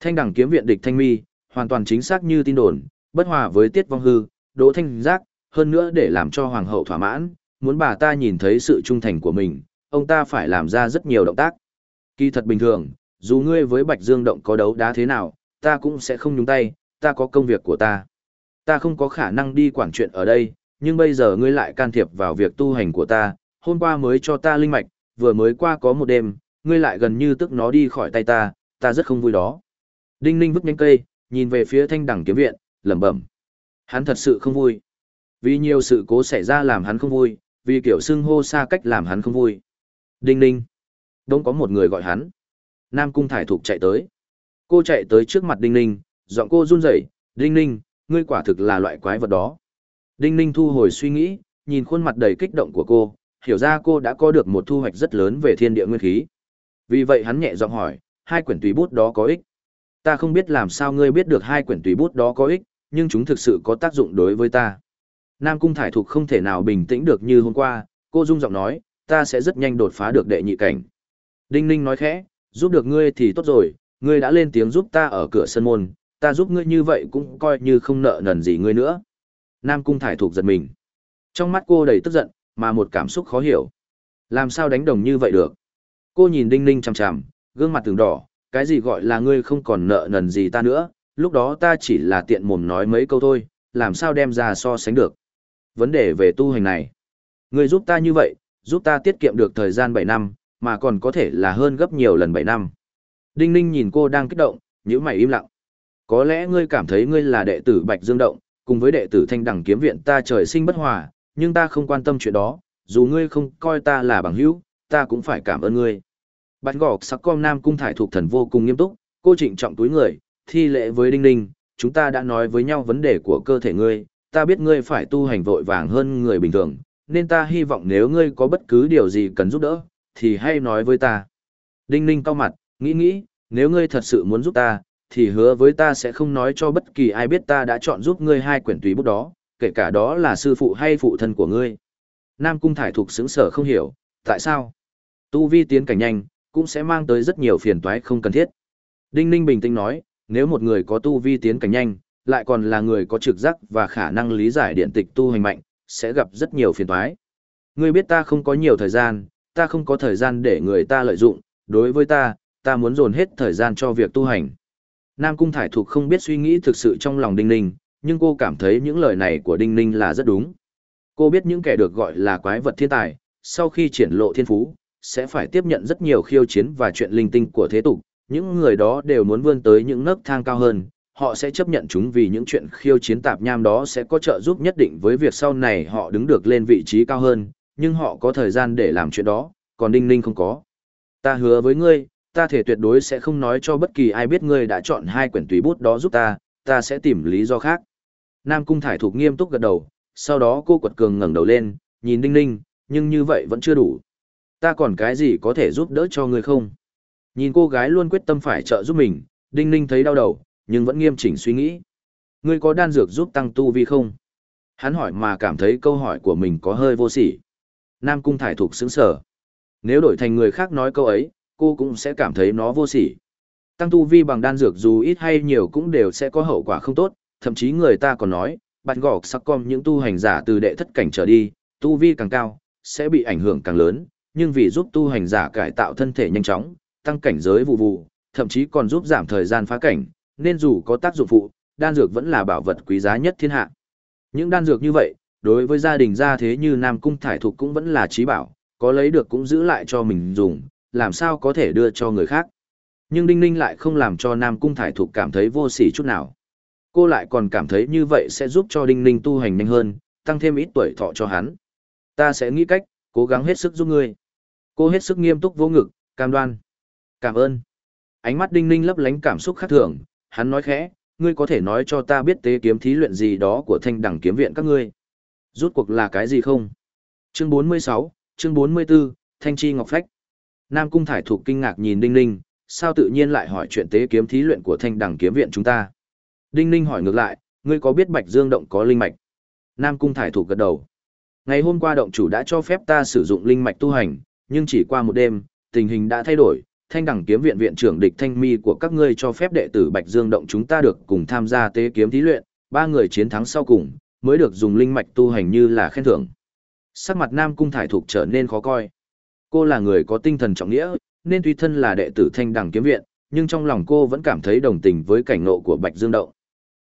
Thanh đẳng kiếm viện địch thanh mi, hoàn toàn chính xác như tin đồn, bất hòa với tiết vong hư, đỗ thanh giác, hơn nữa để làm cho hoàng hậu thỏa mãn, muốn bà ta nhìn thấy sự trung thành của mình, ông ta phải làm ra rất nhiều động tác. Kỳ thật bình thường, dù ngươi với Bạch Dương Động có đấu đá thế nào, ta cũng sẽ không nhúng tay, ta có công việc của ta. Ta không có khả năng đi quản chuyện ở đây, nhưng bây giờ ngươi lại can thiệp vào việc tu hành của ta, hôm qua mới cho ta linh mạch, vừa mới qua có một đêm, ngươi lại gần như tức nó đi khỏi tay ta, ta rất không vui đó. Đinh Ninh vứt nhánh cây, nhìn về phía thanh đẳng kiếm viện, lẩm bẩm. Hắn thật sự không vui. Vì nhiều sự cố xảy ra làm hắn không vui, vì kiểu xưng hô xa cách làm hắn không vui. Đinh ninh. Đông có một người gọi hắn. Nam cung thải thục chạy tới. Cô chạy tới trước mặt đinh ninh, giọng cô run rẩy. Đinh ninh, ngươi quả thực là loại quái vật đó. Đinh ninh thu hồi suy nghĩ, nhìn khuôn mặt đầy kích động của cô, hiểu ra cô đã có được một thu hoạch rất lớn về thiên địa nguyên khí. Vì vậy hắn nhẹ giọng hỏi, hai quyển tùy bút đó có ích. Ta không biết làm sao ngươi biết được hai quyển tùy bút đó có ích, nhưng chúng thực sự có tác dụng đối với ta. Nam Cung Thải Thục không thể nào bình tĩnh được như hôm qua, cô rung giọng nói, ta sẽ rất nhanh đột phá được đệ nhị cảnh. Đinh Ninh nói khẽ, giúp được ngươi thì tốt rồi, ngươi đã lên tiếng giúp ta ở cửa sân môn, ta giúp ngươi như vậy cũng coi như không nợ nần gì ngươi nữa. Nam Cung Thải Thục giật mình. Trong mắt cô đầy tức giận, mà một cảm xúc khó hiểu. Làm sao đánh đồng như vậy được? Cô nhìn Đinh Ninh chằm chằm, gương mặt từng đỏ, cái gì gọi là ngươi không còn nợ nần gì ta nữa, lúc đó ta chỉ là tiện mồm nói mấy câu thôi, làm sao đem ra so sánh được. Vấn đề về tu hành này, Ngươi giúp ta như vậy, giúp ta tiết kiệm được thời gian 7 năm, mà còn có thể là hơn gấp nhiều lần 7 năm. Đinh Ninh nhìn cô đang kích động, nhíu mày im lặng. Có lẽ ngươi cảm thấy ngươi là đệ tử Bạch Dương Động, cùng với đệ tử Thanh Đẳng Kiếm Viện ta trời sinh bất hòa, nhưng ta không quan tâm chuyện đó, dù ngươi không coi ta là bằng hữu, ta cũng phải cảm ơn ngươi. Bạch Gọc sắc com nam cung thải thuộc thần vô cùng nghiêm túc, cô trịnh trọng túi người, thi lễ với Đinh Ninh, chúng ta đã nói với nhau vấn đề của cơ thể ngươi, ta biết ngươi phải tu hành vội vàng hơn người bình thường, nên ta hy vọng nếu ngươi có bất cứ điều gì cần giúp đỡ, thì hãy nói với ta. Đinh Ninh cao mặt, nghĩ nghĩ, nếu ngươi thật sự muốn giúp ta, thì hứa với ta sẽ không nói cho bất kỳ ai biết ta đã chọn giúp ngươi hai quyển tùy bút đó, kể cả đó là sư phụ hay phụ thân của ngươi. Nam Cung Thải Thục sững sở không hiểu, tại sao? Tu vi tiến cảnh nhanh, cũng sẽ mang tới rất nhiều phiền toái không cần thiết. Đinh Ninh bình tĩnh nói, nếu một người có tu vi tiến cảnh nhanh, lại còn là người có trực giác và khả năng lý giải điện tịch tu hành mạnh, sẽ gặp rất nhiều phiền toái. Ngươi biết ta không có nhiều thời gian, ta không có thời gian để người ta lợi dụng, đối với ta, ta muốn dồn hết thời gian cho việc tu hành. Nam Cung Thải Thục không biết suy nghĩ thực sự trong lòng Đinh Ninh, nhưng cô cảm thấy những lời này của Đinh Ninh là rất đúng. Cô biết những kẻ được gọi là quái vật thiên tài, sau khi triển lộ thiên phú, sẽ phải tiếp nhận rất nhiều khiêu chiến và chuyện linh tinh của thế tục, những người đó đều muốn vươn tới những nấc thang cao hơn, họ sẽ chấp nhận chúng vì những chuyện khiêu chiến tạp nham đó sẽ có trợ giúp nhất định với việc sau này họ đứng được lên vị trí cao hơn, nhưng họ có thời gian để làm chuyện đó, còn Đinh Ninh không có. Ta hứa với ngươi, ta thể tuyệt đối sẽ không nói cho bất kỳ ai biết ngươi đã chọn hai quyển tùy bút đó giúp ta, ta sẽ tìm lý do khác. Nam Cung Thải Thục nghiêm túc gật đầu, sau đó cô quật cường ngẩng đầu lên, nhìn Đinh Ninh, nhưng như vậy vẫn chưa đủ. Ta còn cái gì có thể giúp đỡ cho ngươi không? Nhìn cô gái luôn quyết tâm phải trợ giúp mình, Đinh Ninh thấy đau đầu, nhưng vẫn nghiêm chỉnh suy nghĩ. Ngươi có đan dược giúp tăng tu vi không? Hắn hỏi mà cảm thấy câu hỏi của mình có hơi vô sỉ. Nam Cung Thải Thục sững sở. Nếu đổi thành người khác nói câu ấy, cô cũng sẽ cảm thấy nó vô sỉ. Tăng tu vi bằng đan dược dù ít hay nhiều cũng đều sẽ có hậu quả không tốt, thậm chí người ta còn nói, bạn gọc sắc com những tu hành giả từ đệ thất cảnh trở đi, tu vi càng cao, sẽ bị ảnh hưởng càng lớn, nhưng vì giúp tu hành giả cải tạo thân thể nhanh chóng, tăng cảnh giới vụ vụ, thậm chí còn giúp giảm thời gian phá cảnh, nên dù có tác dụng phụ, đan dược vẫn là bảo vật quý giá nhất thiên hạ. Những đan dược như vậy, đối với gia đình gia thế như Nam Cung Thải Thục cũng vẫn là trí bảo, có lấy được cũng giữ lại cho mình dùng, làm sao có thể đưa cho người khác. Nhưng Đinh Ninh lại không làm cho Nam Cung Thải Thục cảm thấy vô sỉ chút nào. Cô lại còn cảm thấy như vậy sẽ giúp cho Đinh Ninh tu hành nhanh hơn, tăng thêm ít tuổi thọ cho hắn. Ta sẽ nghĩ cách, cố gắng hết sức giúp ngươi. Cô hết sức nghiêm túc vô ngực, cam đoan. Cảm ơn. Ánh mắt Đinh Ninh lấp lánh cảm xúc khác thường, hắn nói khẽ, ngươi có thể nói cho ta biết tế kiếm thí luyện gì đó của thanh đẳng kiếm viện các ngươi. Rút cuộc là cái gì không? Chương 46, chương 44, Thanh Chi Ngọc Phách. Nam Cung Thải Thục kinh ngạc nhìn Đinh Ninh, sao tự nhiên lại hỏi chuyện tế kiếm thí luyện của thanh đẳng kiếm viện chúng ta? Đinh Ninh hỏi ngược lại, ngươi có biết Bạch Dương động có linh mạch? Nam Cung Thải Thục gật đầu. Ngày hôm qua động chủ đã cho phép ta sử dụng linh mạch tu hành, nhưng chỉ qua một đêm, tình hình đã thay đổi, thanh đẳng kiếm viện viện trưởng địch thanh mi của các ngươi cho phép đệ tử Bạch Dương Động chúng ta được cùng tham gia tế kiếm thí luyện, ba người chiến thắng sau cùng, mới được dùng linh mạch tu hành như là khen thưởng. Sắc mặt Nam Cung Thải Thục trở nên khó coi. Cô là người có tinh thần trọng nghĩa, nên tuy thân là đệ tử thanh đẳng kiếm viện, nhưng trong lòng cô vẫn cảm thấy đồng tình với cảnh ngộ của Bạch Dương Động.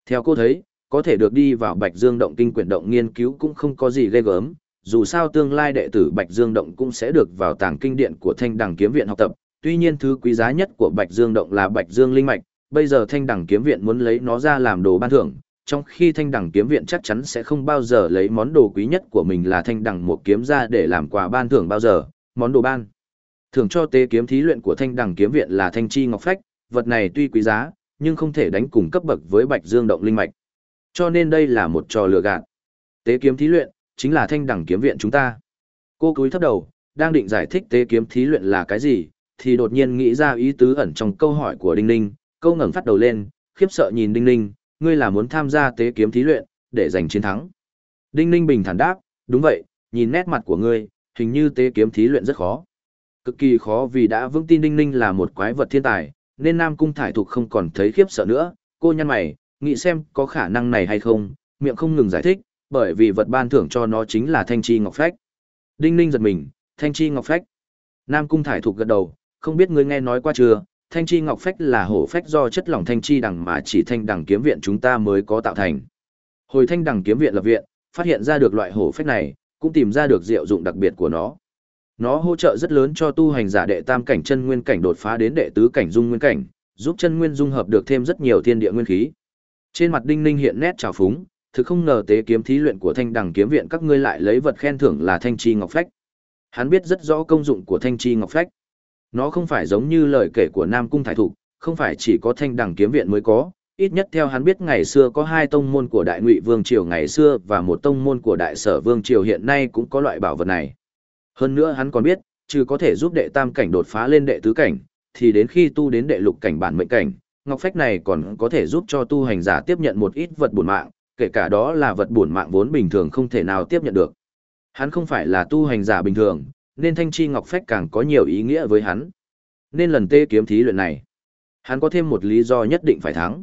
Theo cô thấy, có thể được đi vào Bạch Dương Động kinh quyển động nghiên cứu cũng không có gì ghê gớm, dù sao tương lai đệ tử Bạch Dương Động cũng sẽ được vào tàng kinh điện của Thanh Đằng Kiếm Viện học tập, tuy nhiên thứ quý giá nhất của Bạch Dương Động là Bạch Dương Linh Mạch, bây giờ Thanh Đằng Kiếm Viện muốn lấy nó ra làm đồ ban thưởng, trong khi Thanh Đằng Kiếm Viện chắc chắn sẽ không bao giờ lấy món đồ quý nhất của mình là Thanh Đằng một kiếm ra để làm quà ban thưởng bao giờ, món đồ ban. Thưởng cho tế kiếm thí luyện của Thanh Đằng Kiếm Viện là Thanh Chi Ngọc Phách, vật này tuy quý giá, nhưng không thể đánh cùng cấp bậc với Bạch Dương Động Linh Mạch. Cho nên đây là một trò lừa gạt. Tế kiếm thí luyện, chính là Thanh Đằng Kiếm Viện chúng ta. Cô cúi thấp đầu, đang định giải thích tế kiếm thí luyện là cái gì, thì đột nhiên nghĩ ra ý tứ ẩn trong câu hỏi của Đinh Ninh, câu ngẩng phát đầu lên, khiếp sợ nhìn Đinh Ninh, ngươi là muốn tham gia tế kiếm thí luyện, để giành chiến thắng. Đinh Ninh bình thản đáp, đúng vậy, nhìn nét mặt của ngươi, hình như tế kiếm thí luyện rất khó. Cực kỳ khó vì đã vững tin Đinh Ninh là một quái vật thiên tài, nên Nam Cung Thải Thục không còn thấy khiếp sợ nữa, cô nhăn mày, nghĩ xem có khả năng này hay không, miệng không ngừng giải thích, bởi vì vật ban thưởng cho nó chính là Thanh Chi Ngọc Phách. Đinh Ninh giật mình, Thanh Chi Ngọc Phách. Nam Cung Thải Thục gật đầu, không biết ngươi nghe nói qua chưa, thanh chi ngọc phách là hổ phách do chất lỏng thanh chi đằng mà chỉ thanh đằng kiếm viện chúng ta mới có tạo thành. Hồi thanh đằng kiếm viện lập viện, phát hiện ra được loại hổ phách này, cũng tìm ra được diệu dụng đặc biệt của nó. Nó hỗ trợ rất lớn cho tu hành giả đệ tam cảnh chân nguyên cảnh đột phá đến đệ tứ cảnh dung nguyên cảnh, giúp chân nguyên dung hợp được thêm rất nhiều thiên địa nguyên khí. Trên mặt Đinh Ninh hiện nét trào phúng, thực không ngờ tế kiếm thí luyện của Thanh Đằng kiếm viện các ngươi lại lấy vật khen thưởng là Thanh Chi Ngọc Phách. Hắn biết rất rõ công dụng của Thanh Chi Ngọc Phách. Nó không phải giống như lời kể của Nam Cung Thái thủ, không phải chỉ có Thanh Đằng kiếm viện mới có, ít nhất theo hắn biết ngày xưa có hai tông môn của Đại Ngụy Vương triều ngày xưa và một tông môn của Đại Sở Vương triều hiện nay cũng có loại bảo vật này. Hơn nữa hắn còn biết, trừ có thể giúp đệ tam cảnh đột phá lên đệ tứ cảnh, thì đến khi tu đến đệ lục cảnh bản mệnh cảnh, ngọc phách này còn có thể giúp cho tu hành giả tiếp nhận một ít vật bổn mạng, kể cả đó là vật bổn mạng vốn bình thường không thể nào tiếp nhận được. Hắn không phải là tu hành giả bình thường, nên thanh chi ngọc phách càng có nhiều ý nghĩa với hắn. Nên lần tê kiếm thí luyện này, hắn có thêm một lý do nhất định phải thắng.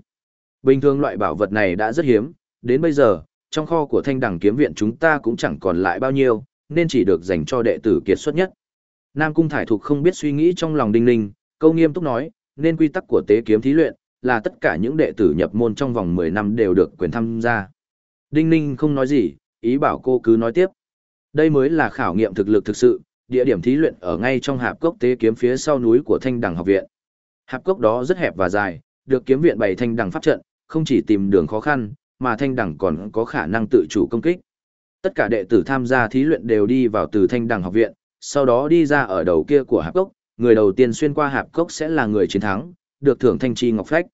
Bình thường loại bảo vật này đã rất hiếm, đến bây giờ, trong kho của thanh đẳng kiếm viện chúng ta cũng chẳng còn lại bao nhiêu, nên chỉ được dành cho đệ tử kiệt xuất nhất. Nam Cung Thải Thục không biết suy nghĩ trong lòng Đinh Ninh, câu nghiêm túc nói, nên quy tắc của tế kiếm thí luyện là tất cả những đệ tử nhập môn trong vòng 10 năm đều được quyền tham gia. Đinh Ninh không nói gì, ý bảo cô cứ nói tiếp. Đây mới là khảo nghiệm thực lực thực sự, địa điểm thí luyện ở ngay trong hạp cốc tế kiếm phía sau núi của Thanh Đẳng học viện. Hạp cốc đó rất hẹp và dài, được kiếm viện bày Thanh Đẳng pháp trận, không chỉ tìm đường khó khăn, mà Thanh đẳng còn có khả năng tự chủ công kích. Tất cả đệ tử tham gia thí luyện đều đi vào từ Thanh đẳng học viện, sau đó đi ra ở đầu kia của hạp cốc, người đầu tiên xuyên qua hạp cốc sẽ là người chiến thắng, được thưởng thanh chi ngọc phách.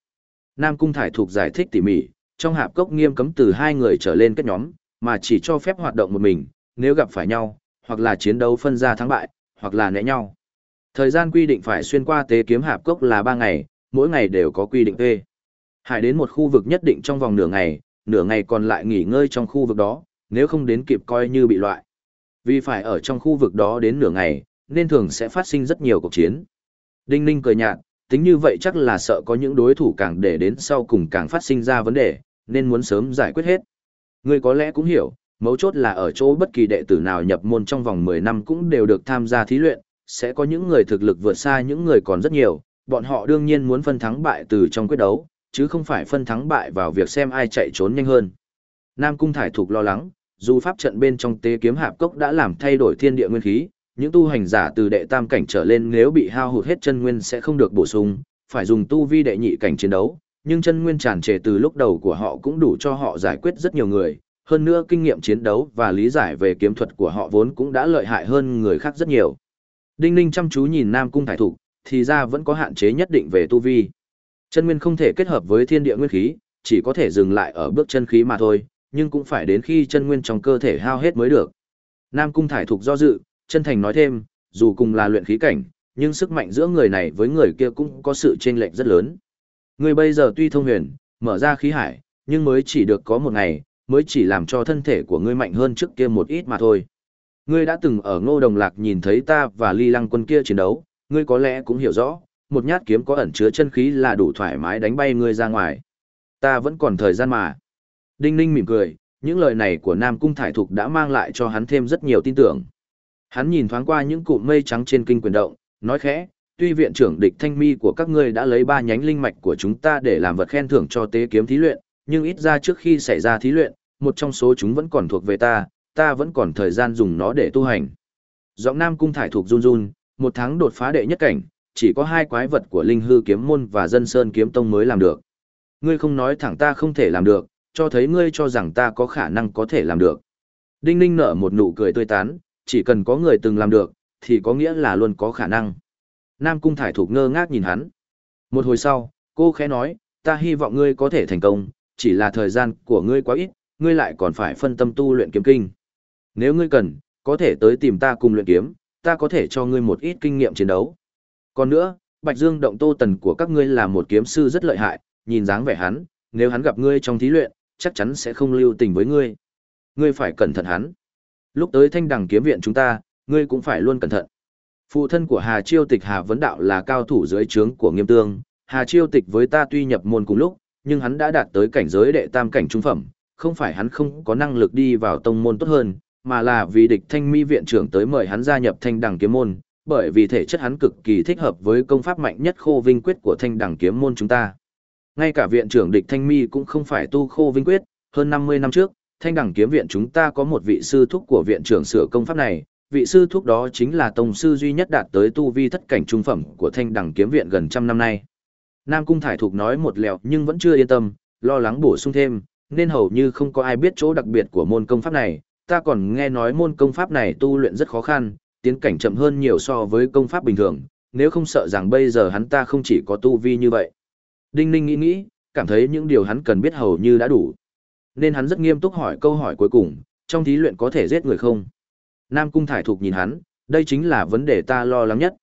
Nam Cung Thải thuộc giải thích tỉ mỉ, trong hạp cốc nghiêm cấm từ hai người trở lên kết nhóm, mà chỉ cho phép hoạt động một mình, nếu gặp phải nhau, hoặc là chiến đấu phân ra thắng bại, hoặc là né nhau. Thời gian quy định phải xuyên qua tế kiếm hạp cốc là 3 ngày, mỗi ngày đều có quy định tê Hải đến một khu vực nhất định trong vòng nửa ngày, nửa ngày còn lại nghỉ ngơi trong khu vực đó, nếu không đến kịp coi như bị loại. Vì phải ở trong khu vực đó đến nửa ngày, nên thường sẽ phát sinh rất nhiều cuộc chiến. Đinh Ninh cười nhạt, tính như vậy chắc là sợ có những đối thủ càng để đến sau cùng càng phát sinh ra vấn đề, nên muốn sớm giải quyết hết. Ngươi có lẽ cũng hiểu, mấu chốt là ở chỗ bất kỳ đệ tử nào nhập môn trong vòng 10 năm cũng đều được tham gia thí luyện, sẽ có những người thực lực vượt xa những người còn rất nhiều, bọn họ đương nhiên muốn phân thắng bại từ trong quyết đấu, chứ không phải phân thắng bại vào việc xem ai chạy trốn nhanh hơn. Nam Cung Thải Thục lo lắng, dù pháp trận bên trong tế kiếm hạp cốc đã làm thay đổi thiên địa nguyên khí, những tu hành giả từ đệ tam cảnh trở lên nếu bị hao hụt hết chân nguyên sẽ không được bổ sung, phải dùng tu vi đệ nhị cảnh chiến đấu, nhưng chân nguyên tràn trề từ lúc đầu của họ cũng đủ cho họ giải quyết rất nhiều người, hơn nữa kinh nghiệm chiến đấu và lý giải về kiếm thuật của họ vốn cũng đã lợi hại hơn người khác rất nhiều. Đinh Ninh chăm chú nhìn Nam Cung Thải Thục, thì ra vẫn có hạn chế nhất định về tu vi. Chân nguyên không thể kết hợp với thiên địa nguyên khí, chỉ có thể dừng lại ở bước chân khí mà thôi, nhưng cũng phải đến khi chân nguyên trong cơ thể hao hết mới được. Nam Cung Thải Thục do dự, chân thành nói thêm, dù cùng là luyện khí cảnh, nhưng sức mạnh giữa người này với người kia cũng có sự chênh lệch rất lớn. Người bây giờ tuy thông huyền, mở ra khí hải, nhưng mới chỉ được có một ngày, mới chỉ làm cho thân thể của ngươi mạnh hơn trước kia một ít mà thôi. Ngươi đã từng ở ngô đồng lạc nhìn thấy ta và ly lăng quân kia chiến đấu, ngươi có lẽ cũng hiểu rõ, một nhát kiếm có ẩn chứa chân khí là đủ thoải mái đánh bay ngươi ra ngoài. Ta vẫn còn thời gian mà. Đinh Ninh mỉm cười, những lời này của Nam Cung Thải Thục đã mang lại cho hắn thêm rất nhiều tin tưởng. Hắn nhìn thoáng qua những cụm mây trắng trên kinh quyền động, nói khẽ, tuy viện trưởng địch thanh mi của các ngươi đã lấy ba nhánh linh mạch của chúng ta để làm vật khen thưởng cho tế kiếm thí luyện, nhưng ít ra trước khi xảy ra thí luyện, một trong số chúng vẫn còn thuộc về ta, ta vẫn còn thời gian dùng nó để tu hành. Giọng Nam Cung thải thuộc run run, một tháng đột phá đệ nhất cảnh, chỉ có hai quái vật của Linh Hư kiếm môn và Dân Sơn kiếm tông mới làm được. Ngươi không nói thẳng ta không thể làm được, cho thấy ngươi cho rằng ta có khả năng có thể làm được. Đinh Ninh nở một nụ cười tươi tán, chỉ cần có người từng làm được, thì có nghĩa là luôn có khả năng. Nam Cung Thải Thục ngơ ngác nhìn hắn. Một hồi sau, cô khẽ nói, ta hy vọng ngươi có thể thành công, chỉ là thời gian của ngươi quá ít, ngươi lại còn phải phân tâm tu luyện kiếm kinh. Nếu ngươi cần, có thể tới tìm ta cùng luyện kiếm, ta có thể cho ngươi một ít kinh nghiệm chiến đấu. Còn nữa, Bạch Dương động tô tần của các ngươi là một kiếm sư rất lợi hại, nhìn dáng vẻ hắn, nếu hắn gặp ngươi trong thí luyện, chắc chắn sẽ không lưu tình với ngươi. Ngươi phải cẩn thận hắn. Lúc tới thanh đằng kiếm viện chúng ta, ngươi cũng phải luôn cẩn thận. Phụ thân của Hà Chiêu Tịch Hà Vấn Đạo là cao thủ dưới trướng của Nghiêm Tương, Hà Chiêu Tịch với ta tuy nhập môn cùng lúc, nhưng hắn đã đạt tới cảnh giới đệ tam cảnh trung phẩm, không phải hắn không có năng lực đi vào tông môn tốt hơn, mà là vì địch thanh mi viện trưởng tới mời hắn gia nhập thanh đằng kiếm môn, bởi vì thể chất hắn cực kỳ thích hợp với công pháp mạnh nhất khô vinh quyết của thanh đằng kiếm môn chúng ta. Ngay cả viện trưởng địch thanh mi cũng không phải tu khô vinh quyết, hơn 50 năm trước, thanh đẳng kiếm viện chúng ta có một vị sư thúc của viện trưởng sửa công pháp này, vị sư thúc đó chính là tông sư duy nhất đạt tới tu vi thất cảnh trung phẩm của thanh đẳng kiếm viện gần trăm năm nay. Nam Cung Thải Thục nói một lèo nhưng vẫn chưa yên tâm, lo lắng bổ sung thêm, nên hầu như không có ai biết chỗ đặc biệt của môn công pháp này, ta còn nghe nói môn công pháp này tu luyện rất khó khăn, tiến cảnh chậm hơn nhiều so với công pháp bình thường, nếu không sợ rằng bây giờ hắn ta không chỉ có tu vi như vậy. Đinh Ninh nghĩ nghĩ, cảm thấy những điều hắn cần biết hầu như đã đủ. Nên hắn rất nghiêm túc hỏi câu hỏi cuối cùng, trong thí luyện có thể giết người không? Nam Cung Thải Thục nhìn hắn, đây chính là vấn đề ta lo lắng nhất.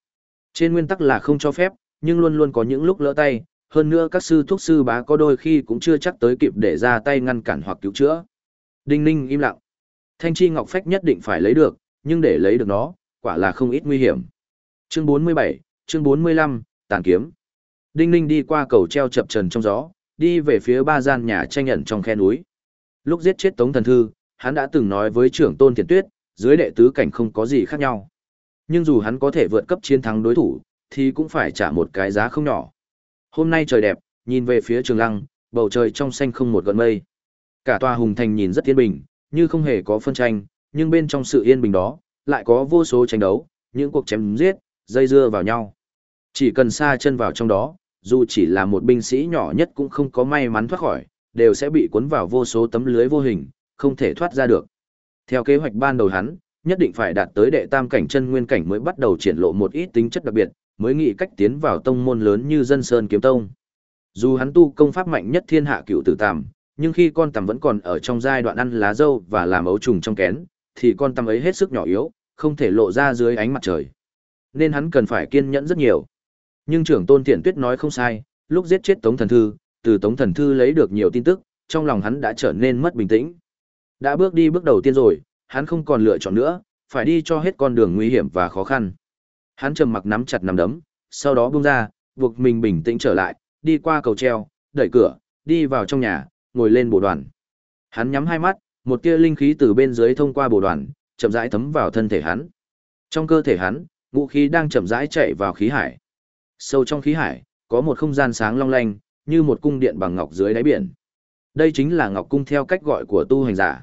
Trên nguyên tắc là không cho phép, nhưng luôn luôn có những lúc lỡ tay, hơn nữa các sư thuốc sư bá có đôi khi cũng chưa chắc tới kịp để ra tay ngăn cản hoặc cứu chữa. Đinh Ninh im lặng. Thanh chi ngọc phách nhất định phải lấy được, nhưng để lấy được nó, quả là không ít nguy hiểm. Chương 47, chương 45, tàn kiếm. Đinh Ninh đi qua cầu treo chập trần trong gió, đi về phía ba gian nhà tranh ẩn trong khe núi. Lúc giết chết Tống Thần Thư, hắn đã từng nói với trưởng tôn thiền tuyết, dưới đệ tứ cảnh không có gì khác nhau. Nhưng dù hắn có thể vượt cấp chiến thắng đối thủ, thì cũng phải trả một cái giá không nhỏ. Hôm nay trời đẹp, nhìn về phía trường lăng, bầu trời trong xanh không một gợn mây. Cả tòa hùng thành nhìn rất yên bình, như không hề có phân tranh, nhưng bên trong sự yên bình đó, lại có vô số tranh đấu, những cuộc chém giết, dây dưa vào nhau. Chỉ cần xa chân vào trong đó, dù chỉ là một binh sĩ nhỏ nhất cũng không có may mắn thoát khỏi, đều sẽ bị cuốn vào vô số tấm lưới vô hình, không thể thoát ra được. Theo kế hoạch ban đầu hắn, nhất định phải đạt tới đệ tam cảnh chân nguyên cảnh mới bắt đầu triển lộ một ít tính chất đặc biệt, mới nghĩ cách tiến vào tông môn lớn như dân sơn kiếm tông. Dù hắn tu công pháp mạnh nhất thiên hạ cựu tử tàm, nhưng khi con tằm vẫn còn ở trong giai đoạn ăn lá dâu và làm ấu trùng trong kén, thì con tâm ấy hết sức nhỏ yếu, không thể lộ ra dưới ánh mặt trời. Nên hắn cần phải kiên nhẫn rất nhiều. Nhưng trưởng tôn thiện tuyết nói không sai, lúc giết chết Tống Thần Thư, từ Tống Thần Thư lấy được nhiều tin tức, trong lòng hắn đã trở nên mất bình tĩnh. Đã bước đi bước đầu tiên rồi, hắn không còn lựa chọn nữa, phải đi cho hết con đường nguy hiểm và khó khăn. Hắn trầm mặc nắm chặt nắm đấm, sau đó buông ra, buộc mình bình tĩnh trở lại, đi qua cầu treo, đẩy cửa, đi vào trong nhà, ngồi lên bộ đoàn. Hắn nhắm hai mắt, một tia linh khí từ bên dưới thông qua bồ đoàn, chậm rãi thấm vào thân thể hắn. Trong cơ thể hắn, ngũ khí đang chậm rãi chạy vào khí hải. Sâu trong khí hải, có một không gian sáng long lanh, như một cung điện bằng ngọc dưới đáy biển. Đây chính là ngọc cung theo cách gọi của tu hành giả.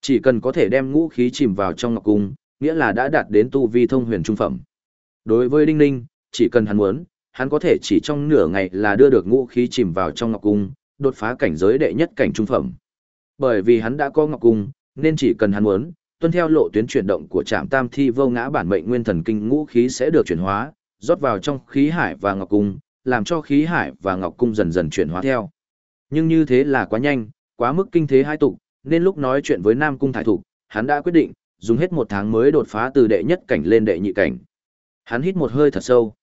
Chỉ cần có thể đem ngũ khí chìm vào trong ngọc cung, nghĩa là đã đạt đến tu vi thông huyền trung phẩm. Đối với Đinh Ninh, chỉ cần hắn muốn, hắn có thể chỉ trong nửa ngày là đưa được ngũ khí chìm vào trong ngọc cung, đột phá cảnh giới đệ nhất cảnh trung phẩm. Bởi vì hắn đã có ngọc cung, nên chỉ cần hắn muốn, tuân theo lộ tuyến chuyển động của Trạm Tam Thi Vô Ngã bản mệnh nguyên thần kinh ngũ khí sẽ được chuyển hóa, rót vào trong khí hải và ngọc cung, làm cho khí hải và ngọc cung dần dần chuyển hóa theo. Nhưng như thế là quá nhanh, quá mức kinh thế hai tục, nên lúc nói chuyện với Nam Cung Thải Thục, hắn đã quyết định, dùng hết một tháng mới đột phá từ đệ nhất cảnh lên đệ nhị cảnh. Hắn hít một hơi thật sâu.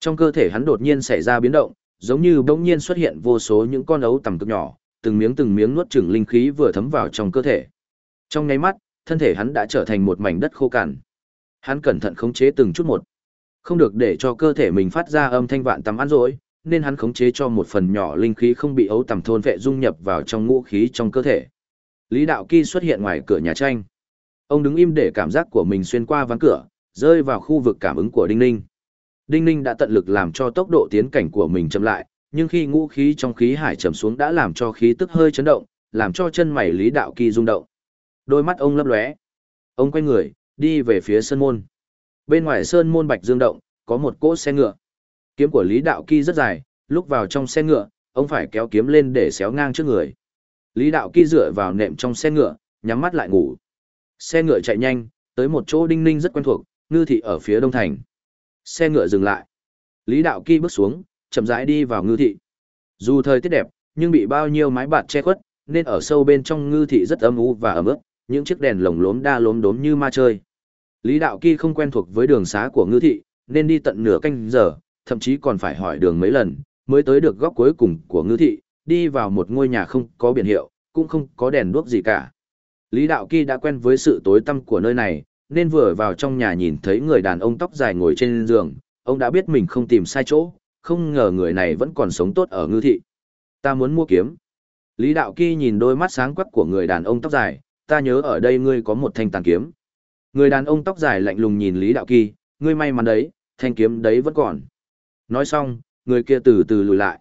Trong cơ thể hắn đột nhiên xảy ra biến động, giống như bỗng nhiên xuất hiện vô số những con ấu tầm cực nhỏ, từng miếng từng miếng nuốt chửng linh khí vừa thấm vào trong cơ thể. Trong nháy mắt, thân thể hắn đã trở thành một mảnh đất khô cằn. Hắn cẩn thận khống chế từng chút một. Không được để cho cơ thể mình phát ra âm thanh vạn tầm ăn rồi, nên hắn khống chế cho một phần nhỏ linh khí không bị ấu tầm thôn vệ dung nhập vào trong ngũ khí trong cơ thể. Lý Đạo Kỳ xuất hiện ngoài cửa nhà tranh. Ông đứng im để cảm giác của mình xuyên qua ván cửa, rơi vào khu vực cảm ứng của Đinh Ninh. Đinh Ninh đã tận lực làm cho tốc độ tiến cảnh của mình chậm lại, nhưng khi ngũ khí trong khí hải trầm xuống đã làm cho khí tức hơi chấn động, làm cho chân mày Lý Đạo Kỳ rung động. Đôi mắt ông lấp lóe. Ông quay người, đi về phía sơn môn. Bên ngoài sơn môn Bạch Dương động, có một cỗ xe ngựa. Kiếm của Lý Đạo Kỳ rất dài, lúc vào trong xe ngựa, ông phải kéo kiếm lên để xéo ngang trước người. Lý Đạo Kỳ dựa vào nệm trong xe ngựa, nhắm mắt lại ngủ. Xe ngựa chạy nhanh, tới một chỗ đinh ninh rất quen thuộc, ngư thị ở phía đông thành. Xe ngựa dừng lại. Lý Đạo Kỳ bước xuống, chậm rãi đi vào ngư thị. Dù thời tiết đẹp, nhưng bị bao nhiêu mái bạt che khuất, nên ở sâu bên trong ngư thị rất âm u và ẩm ướt, những chiếc đèn lồng lốm đa lốm đốm như ma chơi. Lý Đạo Kỳ không quen thuộc với đường xá của ngư thị, nên đi tận nửa canh giờ, thậm chí còn phải hỏi đường mấy lần, mới tới được góc cuối cùng của ngư thị, đi vào một ngôi nhà không có biển hiệu, cũng không có đèn đuốc gì cả. Lý Đạo Kỳ đã quen với sự tối tăm của nơi này, nên vừa vào trong nhà nhìn thấy người đàn ông tóc dài ngồi trên giường, ông đã biết mình không tìm sai chỗ, không ngờ người này vẫn còn sống tốt ở ngư thị. Ta muốn mua kiếm. Lý Đạo Kỳ nhìn đôi mắt sáng quắc của người đàn ông tóc dài, ta nhớ ở đây ngươi có một thanh tàn kiếm. Người đàn ông tóc dài lạnh lùng nhìn Lý Đạo Kỳ, ngươi may mắn đấy, thanh kiếm đấy vẫn còn. Nói xong, người kia từ từ lùi lại.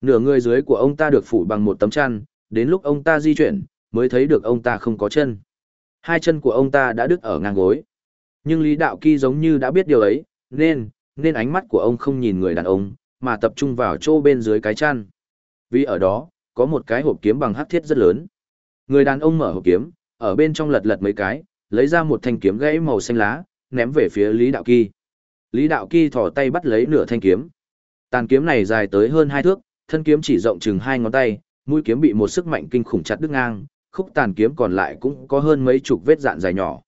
Nửa người dưới của ông ta được phủ bằng một tấm chăn, đến lúc ông ta di chuyển, mới thấy được ông ta không có chân. Hai chân của ông ta đã đứt ở ngang gối. Nhưng Lý Đạo Kỳ giống như đã biết điều ấy, nên, nên ánh mắt của ông không nhìn người đàn ông, mà tập trung vào chỗ bên dưới cái chăn. Vì ở đó, có một cái hộp kiếm bằng hắc thiết rất lớn. Người đàn ông mở hộp kiếm, ở bên trong lật lật mấy cái, lấy ra một thanh kiếm gãy màu xanh lá, ném về phía Lý Đạo Kỳ. Lý Đạo Kỳ thò tay bắt lấy nửa thanh kiếm. Tàn kiếm này dài tới hơn hai thước, thân kiếm chỉ rộng chừng hai ngón tay, mũi kiếm bị một sức mạnh kinh khủng chặt đứt ngang, khúc tàn kiếm còn lại cũng có hơn mấy chục vết dạn dài nhỏ.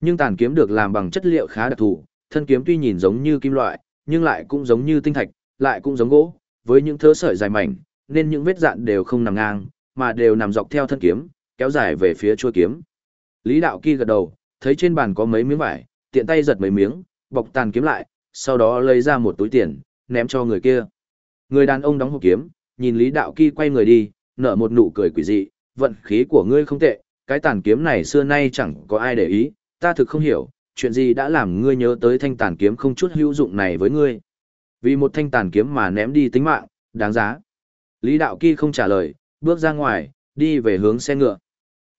Nhưng tàn kiếm được làm bằng chất liệu khá đặc thù, thân kiếm tuy nhìn giống như kim loại, nhưng lại cũng giống như tinh thạch, lại cũng giống gỗ, với những thớ sợi dài mảnh, nên những vết dạn đều không nằm ngang, mà đều nằm dọc theo thân kiếm, kéo dài về phía chuôi kiếm. Lý Đạo Kỳ gật đầu, thấy trên bàn có mấy miếng vải, tiện tay giật mấy miếng, bọc tàn kiếm lại, sau đó lấy ra một túi tiền, ném cho người kia. Người đàn ông đóng hộp kiếm, nhìn Lý Đạo Kỳ quay người đi, nở một nụ cười quỷ dị, vận khí của ngươi không tệ, cái tàn kiếm này xưa nay chẳng có ai để ý, ta thực không hiểu, chuyện gì đã làm ngươi nhớ tới thanh tàn kiếm không chút hữu dụng này với ngươi. Vì một thanh tàn kiếm mà ném đi tính mạng, đáng giá. Lý Đạo Kỳ không trả lời, bước ra ngoài, đi về hướng xe ngựa.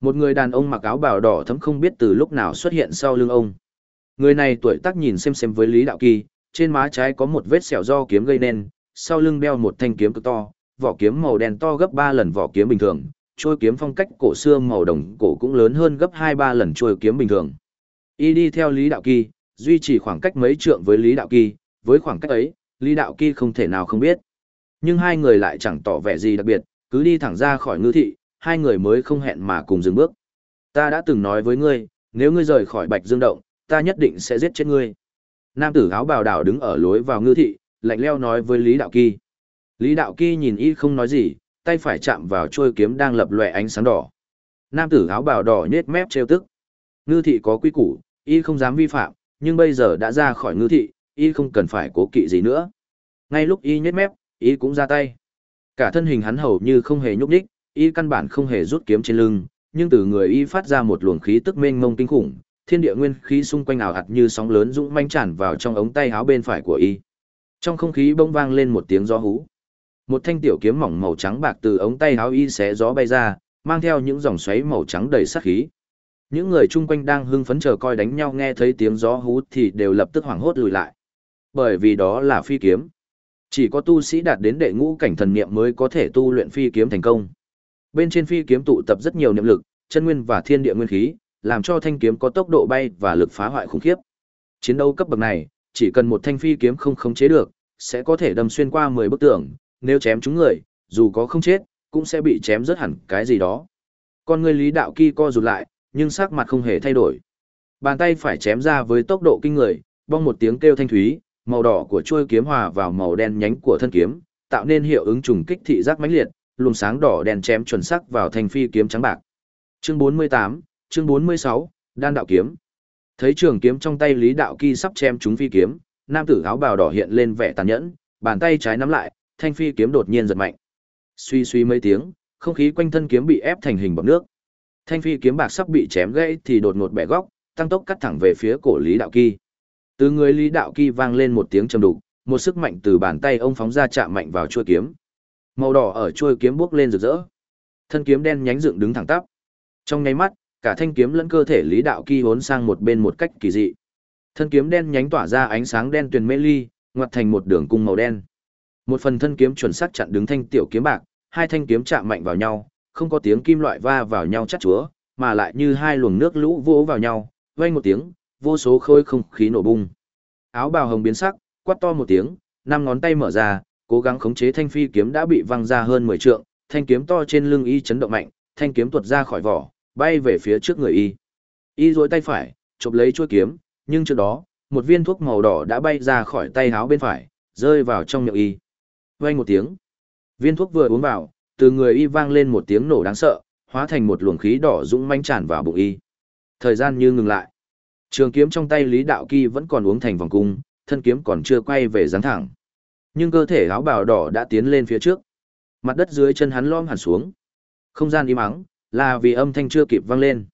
Một người đàn ông mặc áo bào đỏ thấm không biết từ lúc nào xuất hiện sau lưng ông. Người này tuổi tác nhìn xem xem với Lý Đạo Kỳ, trên má trái có một vết sẹo do kiếm gây nên, sau lưng đeo một thanh kiếm cực to, vỏ kiếm màu đen to gấp 3 lần vỏ kiếm bình thường, trôi kiếm phong cách cổ xưa màu đồng cổ cũng lớn hơn gấp 2-3 lần trôi kiếm bình thường. Y đi theo Lý Đạo Kỳ, duy trì khoảng cách mấy trượng với Lý Đạo Kỳ, với khoảng cách ấy, Lý Đạo Kỳ không thể nào không biết. Nhưng hai người lại chẳng tỏ vẻ gì đặc biệt, cứ đi thẳng ra khỏi ngư thị, hai người mới không hẹn mà cùng dừng bước. Ta đã từng nói với ngươi, nếu ngươi rời khỏi Bạch Dương Động, ta nhất định sẽ giết chết ngươi. Nam tử áo bào đảo đứng ở lối vào ngư thị, lạnh leo nói với Lý Đạo Kỳ. Lý Đạo Kỳ nhìn y không nói gì, tay phải chạm vào chuôi kiếm đang lập lòe ánh sáng đỏ. Nam tử áo bào đỏ nhếch mép trêu tức. Ngư thị có quy củ, y không dám vi phạm, nhưng bây giờ đã ra khỏi ngư thị, y không cần phải cố kỵ gì nữa. Ngay lúc y nhếch mép, y cũng ra tay. Cả thân hình hắn hầu như không hề nhúc nhích, y căn bản không hề rút kiếm trên lưng, nhưng từ người y phát ra một luồng khí tức mênh mông kinh khủng, thiên địa nguyên khí xung quanh ảo hạt như sóng lớn dũng manh tràn vào trong ống tay áo bên phải của y. Trong không khí bỗng vang lên một tiếng gió hú. Một thanh tiểu kiếm mỏng màu trắng bạc từ ống tay áo y xé gió bay ra, mang theo những dòng xoáy màu trắng đầy sát khí. Những người chung quanh đang hưng phấn chờ coi đánh nhau nghe thấy tiếng gió hú thì đều lập tức hoảng hốt lùi lại. Bởi vì đó là phi kiếm. Chỉ có tu sĩ đạt đến đệ ngũ cảnh thần niệm mới có thể tu luyện phi kiếm thành công. Bên trên phi kiếm tụ tập rất nhiều niệm lực, chân nguyên và thiên địa nguyên khí, làm cho thanh kiếm có tốc độ bay và lực phá hoại khủng khiếp. Chiến đấu cấp bậc này, chỉ cần một thanh phi kiếm không khống chế được, sẽ có thể đâm xuyên qua 10 bức tường, nếu chém chúng người, dù có không chết, cũng sẽ bị chém rớt hẳn cái gì đó. Con người Lý Đạo Kỳ co rụt lại, nhưng sắc mặt không hề thay đổi. Bàn tay phải chém ra với tốc độ kinh người, bong một tiếng kêu thanh thúy, màu đỏ của chuôi kiếm hòa vào màu đen nhánh của thân kiếm, tạo nên hiệu ứng trùng kích thị giác mãnh liệt, luồng sáng đỏ đen chém chuẩn xác vào thanh phi kiếm trắng bạc. Chương 48, chương 46, đan đạo kiếm. Thấy trường kiếm trong tay Lý Đạo Kỳ sắp chém trúng phi kiếm, nam tử áo bào đỏ hiện lên vẻ tàn nhẫn, bàn tay trái nắm lại, thanh phi kiếm đột nhiên giật mạnh. Suy suy mấy tiếng, không khí quanh thân kiếm bị ép thành hình bọt nước. Thanh phi kiếm bạc sắp bị chém gãy thì đột ngột bẻ góc, tăng tốc cắt thẳng về phía cổ Lý Đạo Kỳ. Từ người Lý Đạo Kỳ vang lên một tiếng trầm đục, một sức mạnh từ bàn tay ông phóng ra chạm mạnh vào chuôi kiếm. Màu đỏ ở chuôi kiếm bốc lên rực rỡ. Thân kiếm đen nhánh dựng đứng thẳng tắp. Trong nháy mắt, cả thanh kiếm lẫn cơ thể Lý Đạo Kỳ hốn sang một bên một cách kỳ dị. Thân kiếm đen nhánh tỏa ra ánh sáng đen tuyền mê ly, ngoặt thành một đường cung màu đen. Một phần thân kiếm chuẩn xác chặn đứng thanh tiểu kiếm bạc, hai thanh kiếm chạm mạnh vào nhau, không có tiếng kim loại va vào nhau chắt chúa, mà lại như hai luồng nước lũ vỗ vào nhau, vang một tiếng, vô số khối không khí nổ bung. Áo bào hồng biến sắc, quát to một tiếng, năm ngón tay mở ra, cố gắng khống chế thanh phi kiếm đã bị văng ra hơn 10 trượng, thanh kiếm to trên lưng y chấn động mạnh, thanh kiếm tuột ra khỏi vỏ, bay về phía trước người y. Y duỗi tay phải, chụp lấy chuôi kiếm, nhưng trước đó, một viên thuốc màu đỏ đã bay ra khỏi tay áo bên phải, rơi vào trong miệng y. Vang một tiếng. Viên thuốc vừa uống vào, từ người y vang lên một tiếng nổ đáng sợ, hóa thành một luồng khí đỏ dũng manh tràn vào bụng y. Thời gian như ngừng lại. Trường kiếm trong tay Lý Đạo Kỳ vẫn còn uống thành vòng cung, thân kiếm còn chưa quay về dáng thẳng. Nhưng cơ thể áo bào đỏ đã tiến lên phía trước. Mặt đất dưới chân hắn lom hẳn xuống. Không gian im ắng, là vì âm thanh chưa kịp vang lên.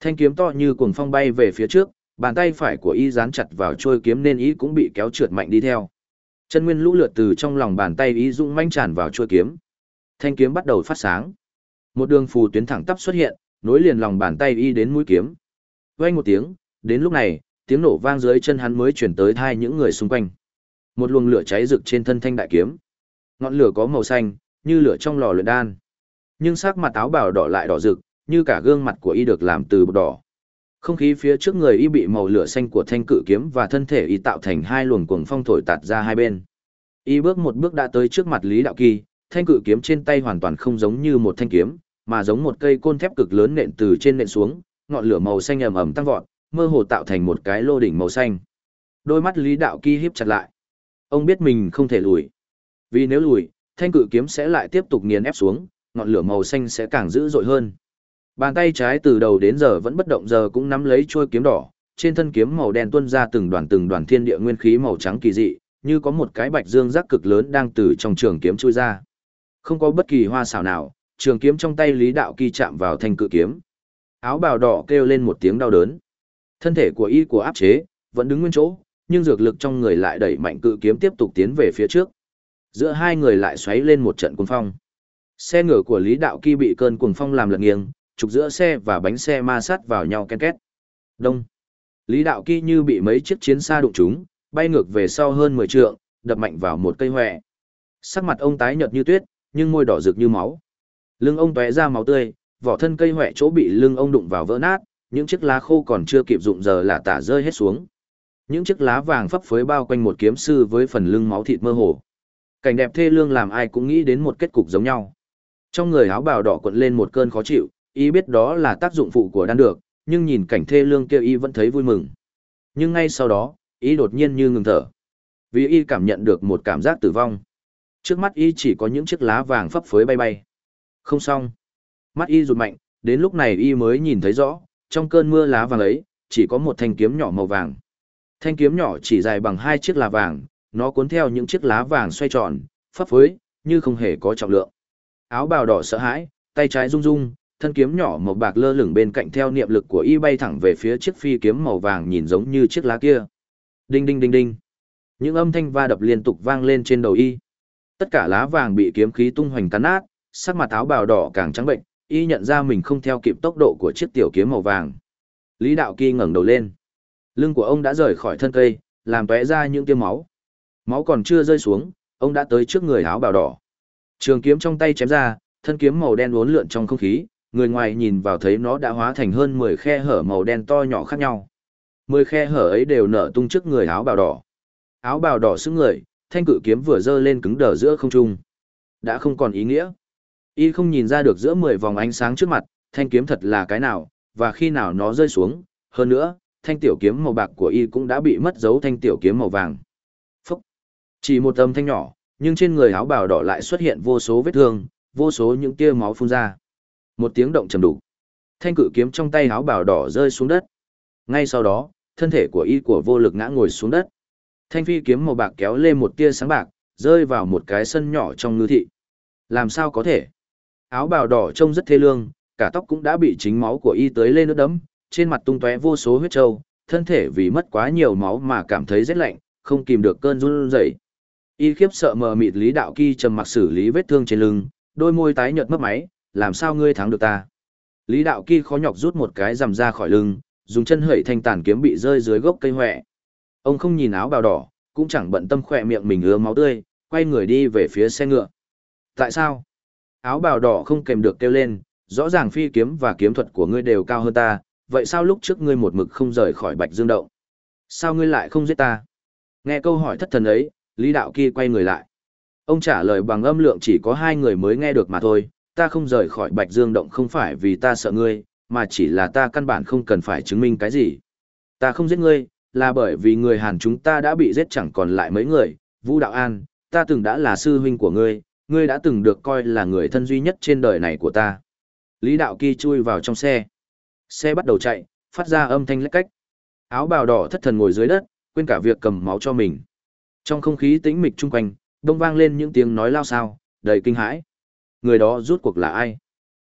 Thanh kiếm to như cuồng phong bay về phía trước, bàn tay phải của y dán chặt vào trôi kiếm nên y cũng bị kéo trượt mạnh đi theo. Chân nguyên lũ lượt từ trong lòng bàn tay y dũng manh tràn vào trôi kiếm. Thanh kiếm bắt đầu phát sáng. Một đường phù tuyến thẳng tắp xuất hiện, nối liền lòng bàn tay y đến mũi kiếm. Vang một tiếng, đến lúc này, tiếng nổ vang dưới chân hắn mới chuyển tới thai những người xung quanh. Một luồng lửa cháy rực trên thân thanh đại kiếm. Ngọn lửa có màu xanh, như lửa trong lò luyện đan. Nhưng sắc mặt áo bào đỏ lại đỏ rực, như cả gương mặt của y được làm từ bột đỏ. Không khí phía trước người y bị màu lửa xanh của thanh cự kiếm và thân thể y tạo thành hai luồng cuồng phong thổi tạt ra hai bên. Y bước một bước đã tới trước mặt Lý Đạo Kỳ, thanh cự kiếm trên tay hoàn toàn không giống như một thanh kiếm, mà giống một cây côn thép cực lớn nện từ trên nện xuống, ngọn lửa màu xanh ầm ầm tăng vọt, mơ hồ tạo thành một cái lô đỉnh màu xanh. Đôi mắt Lý Đạo Kỳ híp chặt lại. Ông biết mình không thể lùi. Vì nếu lùi, thanh cự kiếm sẽ lại tiếp tục nghiền ép xuống, ngọn lửa màu xanh sẽ càng dữ dội hơn. Bàn tay trái từ đầu đến giờ vẫn bất động giờ cũng nắm lấy chuôi kiếm đỏ, trên thân kiếm màu đen tuôn ra từng đoàn từng đoàn thiên địa nguyên khí màu trắng kỳ dị, như có một cái bạch dương rắc cực lớn đang từ trong trường kiếm chui ra. Không có bất kỳ hoa xảo nào, trường kiếm trong tay Lý Đạo Kỳ chạm vào thanh cự kiếm. Áo bào đỏ kêu lên một tiếng đau đớn. Thân thể của y của áp chế, vẫn đứng nguyên chỗ, nhưng dược lực trong người lại đẩy mạnh cự kiếm tiếp tục tiến về phía trước. Giữa hai người lại xoáy lên một trận cuồng phong. Xe ngựa của Lý Đạo Kỳ bị cơn cuồng phong làm lật nghiêng, trục giữa xe và bánh xe ma sát vào nhau ken két. Đông. Lý Đạo Kỳ như bị mấy chiếc chiến xa đụng trúng, bay ngược về sau hơn 10 trượng, đập mạnh vào một cây hoè. Sắc mặt ông tái nhợt như tuyết, nhưng môi đỏ rực như máu. Lưng ông tóe ra máu tươi, vỏ thân cây hoẹ chỗ bị lưng ông đụng vào vỡ nát, những chiếc lá khô còn chưa kịp dụng giờ là tả rơi hết xuống. Những chiếc lá vàng phấp phới bao quanh một kiếm sư với phần lưng máu thịt mơ hồ. Cảnh đẹp thê lương làm ai cũng nghĩ đến một kết cục giống nhau. Trong người áo bào đỏ cuộn lên một cơn khó chịu, y biết đó là tác dụng phụ của đan được, nhưng nhìn cảnh thê lương kia y vẫn thấy vui mừng. Nhưng ngay sau đó, y đột nhiên như ngừng thở. Vì y cảm nhận được một cảm giác tử vong. Trước mắt y chỉ có những chiếc lá vàng phấp phới bay bay. Không xong. Mắt y rụt mạnh, đến lúc này y mới nhìn thấy rõ, trong cơn mưa lá vàng ấy, chỉ có một thanh kiếm nhỏ màu vàng. Thanh kiếm nhỏ chỉ dài bằng hai chiếc lá vàng, nó cuốn theo những chiếc lá vàng xoay tròn, phấp phới, như không hề có trọng lượng. Áo bào đỏ sợ hãi, tay trái rung rung, thân kiếm nhỏ màu bạc lơ lửng bên cạnh theo niệm lực của y bay thẳng về phía chiếc phi kiếm màu vàng nhìn giống như chiếc lá kia. Đinh đinh đinh đinh. Những âm thanh va đập liên tục vang lên trên đầu y. Tất cả lá vàng bị kiếm khí tung hoành tán nát, sắc mặt áo bào đỏ càng trắng bệnh, y nhận ra mình không theo kịp tốc độ của chiếc tiểu kiếm màu vàng. Lý Đạo Kỳ ngẩng đầu lên. Lưng của ông đã rời khỏi thân cây, làm tóe ra những tia máu. Máu còn chưa rơi xuống, ông đã tới trước người áo bào đỏ. Trường kiếm trong tay chém ra, thân kiếm màu đen uốn lượn trong không khí, người ngoài nhìn vào thấy nó đã hóa thành hơn 10 khe hở màu đen to nhỏ khác nhau. 10 khe hở ấy đều nở tung trước người áo bào đỏ. Áo bào đỏ xứng người, thanh cự kiếm vừa dơ lên cứng đờ giữa không trung. Đã không còn ý nghĩa. Y không nhìn ra được giữa 10 vòng ánh sáng trước mặt, thanh kiếm thật là cái nào, và khi nào nó rơi xuống. Hơn nữa, thanh tiểu kiếm màu bạc của Y cũng đã bị mất dấu thanh tiểu kiếm màu vàng. Phúc! Chỉ một âm thanh nhỏ, nhưng trên người áo bào đỏ lại xuất hiện vô số vết thương, vô số những tia máu phun ra. Một tiếng động trầm đủ. Thanh cự kiếm trong tay áo bào đỏ rơi xuống đất. Ngay sau đó, thân thể của y của vô lực ngã ngồi xuống đất. Thanh phi kiếm màu bạc kéo lên một tia sáng bạc, rơi vào một cái sân nhỏ trong ngư thị. Làm sao có thể? Áo bào đỏ trông rất thê lương, cả tóc cũng đã bị chính máu của y tới lên nước đấm, trên mặt tung tóe vô số huyết trâu, thân thể vì mất quá nhiều máu mà cảm thấy rất lạnh, không kìm được cơn run rẩy. Y khiếp sợ mờ mịt Lý Đạo Kỳ trầm mặc xử lý vết thương trên lưng, đôi môi tái nhợt mất máy, làm sao ngươi thắng được ta? Lý Đạo Kỳ khó nhọc rút một cái rằm ra khỏi lưng, dùng chân hẩy thanh tàn kiếm bị rơi dưới gốc cây hoẹ. Ông không nhìn áo bào đỏ, cũng chẳng bận tâm khỏe miệng mình ứa máu tươi, quay người đi về phía xe ngựa. Tại sao? Áo bào đỏ không kèm được kêu lên, rõ ràng phi kiếm và kiếm thuật của ngươi đều cao hơn ta, vậy sao lúc trước ngươi một mực không rời khỏi Bạch Dương Động? Sao ngươi lại không giết ta? Nghe câu hỏi thất thần ấy, Lý Đạo Kỳ quay người lại. Ông trả lời bằng âm lượng chỉ có hai người mới nghe được mà thôi, ta không rời khỏi Bạch Dương Động không phải vì ta sợ ngươi, mà chỉ là ta căn bản không cần phải chứng minh cái gì. Ta không giết ngươi, là bởi vì người Hàn chúng ta đã bị giết chẳng còn lại mấy người, Vũ Đạo An, ta từng đã là sư huynh của ngươi, ngươi đã từng được coi là người thân duy nhất trên đời này của ta. Lý Đạo Kỳ chui vào trong xe. Xe bắt đầu chạy, phát ra âm thanh lách cách. Áo bào đỏ thất thần ngồi dưới đất, quên cả việc cầm máu cho mình. Trong không khí tĩnh mịch chung quanh, đông vang lên những tiếng nói lao sao, đầy kinh hãi. Người đó rút cuộc là ai?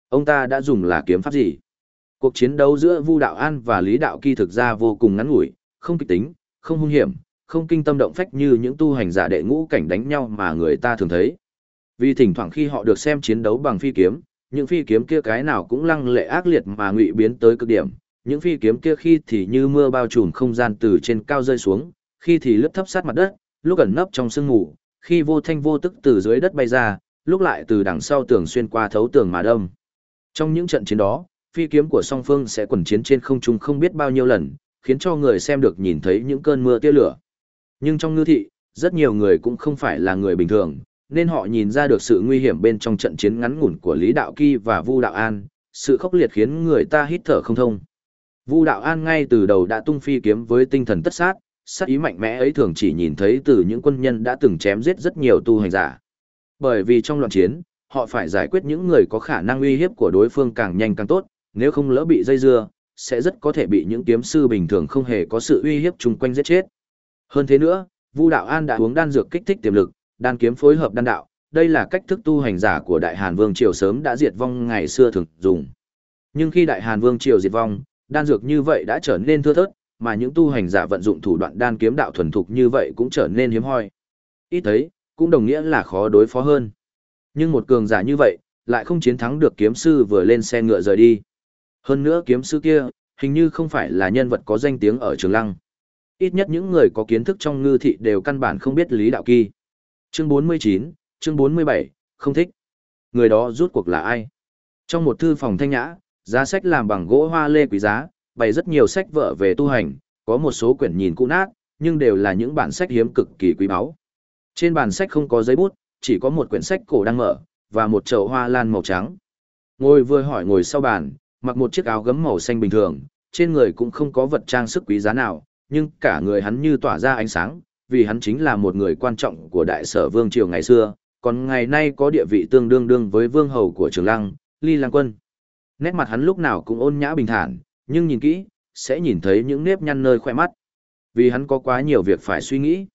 Ông ta đã dùng là kiếm pháp gì? Cuộc chiến đấu giữa Vu Đạo An và Lý Đạo Kỳ thực ra vô cùng ngắn ngủi, không kịch tính, không hung hiểm, không kinh tâm động phách như những tu hành giả đệ ngũ cảnh đánh nhau mà người ta thường thấy. Vì thỉnh thoảng khi họ được xem chiến đấu bằng phi kiếm, những phi kiếm kia cái nào cũng lăng lệ ác liệt mà ngụy biến tới cực điểm, những phi kiếm kia khi thì như mưa bao trùm không gian từ trên cao rơi xuống, khi thì lướt thấp sát mặt đất, lúc ẩn nấp trong sương mù, khi vô thanh vô tức từ dưới đất bay ra, lúc lại từ đằng sau tường xuyên qua thấu tường mà đâm. Trong những trận chiến đó, phi kiếm của song phương sẽ quần chiến trên không trung không biết bao nhiêu lần, khiến cho người xem được nhìn thấy những cơn mưa tia lửa. Nhưng trong ngư thị, rất nhiều người cũng không phải là người bình thường, nên họ nhìn ra được sự nguy hiểm bên trong trận chiến ngắn ngủn của Lý Đạo Kỳ và Vu Đạo An, sự khốc liệt khiến người ta hít thở không thông. Vu Đạo An ngay từ đầu đã tung phi kiếm với tinh thần tất sát, sát ý mạnh mẽ ấy thường chỉ nhìn thấy từ những quân nhân đã từng chém giết rất nhiều tu hành giả. Bởi vì trong loạn chiến, họ phải giải quyết những người có khả năng uy hiếp của đối phương càng nhanh càng tốt, nếu không lỡ bị dây dưa, sẽ rất có thể bị những kiếm sư bình thường không hề có sự uy hiếp chung quanh giết chết. Hơn thế nữa, Vu Đạo An đã uống đan dược kích thích tiềm lực, đan kiếm phối hợp đan đạo, đây là cách thức tu hành giả của Đại Hàn Vương triều sớm đã diệt vong ngày xưa thường dùng. Nhưng khi Đại Hàn Vương triều diệt vong, đan dược như vậy đã trở nên thưa thớt, mà những tu hành giả vận dụng thủ đoạn đan kiếm đạo thuần thục như vậy cũng trở nên hiếm hoi. Ít thấy, cũng đồng nghĩa là khó đối phó hơn. Nhưng một cường giả như vậy, lại không chiến thắng được kiếm sư vừa lên xe ngựa rời đi. Hơn nữa kiếm sư kia, hình như không phải là nhân vật có danh tiếng ở Trường Lăng. Ít nhất những người có kiến thức trong ngư thị đều căn bản không biết Lý Đạo Kỳ. Chương 49, chương 47, không thích. Người đó rút cuộc là ai? Trong một thư phòng thanh nhã, giá sách làm bằng gỗ hoa lê quý giá, bày rất nhiều sách vở về tu hành, có một số quyển nhìn cũ nát, nhưng đều là những bản sách hiếm cực kỳ quý báu. Trên bàn sách không có giấy bút, chỉ có một quyển sách cổ đang mở, và một chậu hoa lan màu trắng. Ngồi vừa hỏi ngồi sau bàn, mặc một chiếc áo gấm màu xanh bình thường, trên người cũng không có vật trang sức quý giá nào, nhưng cả người hắn như tỏa ra ánh sáng, vì hắn chính là một người quan trọng của đại sở vương triều ngày xưa, còn ngày nay có địa vị tương đương đương với vương hầu của trường lăng, ly lăng quân. Nét mặt hắn lúc nào cũng ôn nhã bình thản, nhưng nhìn kỹ, sẽ nhìn thấy những nếp nhăn nơi khoe mắt. Vì hắn có quá nhiều việc phải suy nghĩ.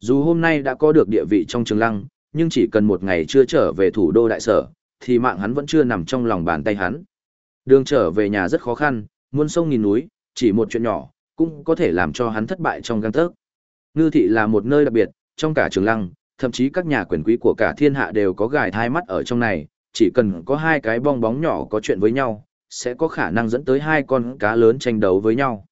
Dù hôm nay đã có được địa vị trong trường lăng, nhưng chỉ cần một ngày chưa trở về thủ đô đại sở, thì mạng hắn vẫn chưa nằm trong lòng bàn tay hắn. Đường trở về nhà rất khó khăn, muôn sông nghìn núi, chỉ một chuyện nhỏ, cũng có thể làm cho hắn thất bại trong găng tớc. Ngư thị là một nơi đặc biệt, trong cả trường lăng, thậm chí các nhà quyền quý của cả thiên hạ đều có gài thai mắt ở trong này, chỉ cần có hai cái bong bóng nhỏ có chuyện với nhau, sẽ có khả năng dẫn tới hai con cá lớn tranh đấu với nhau.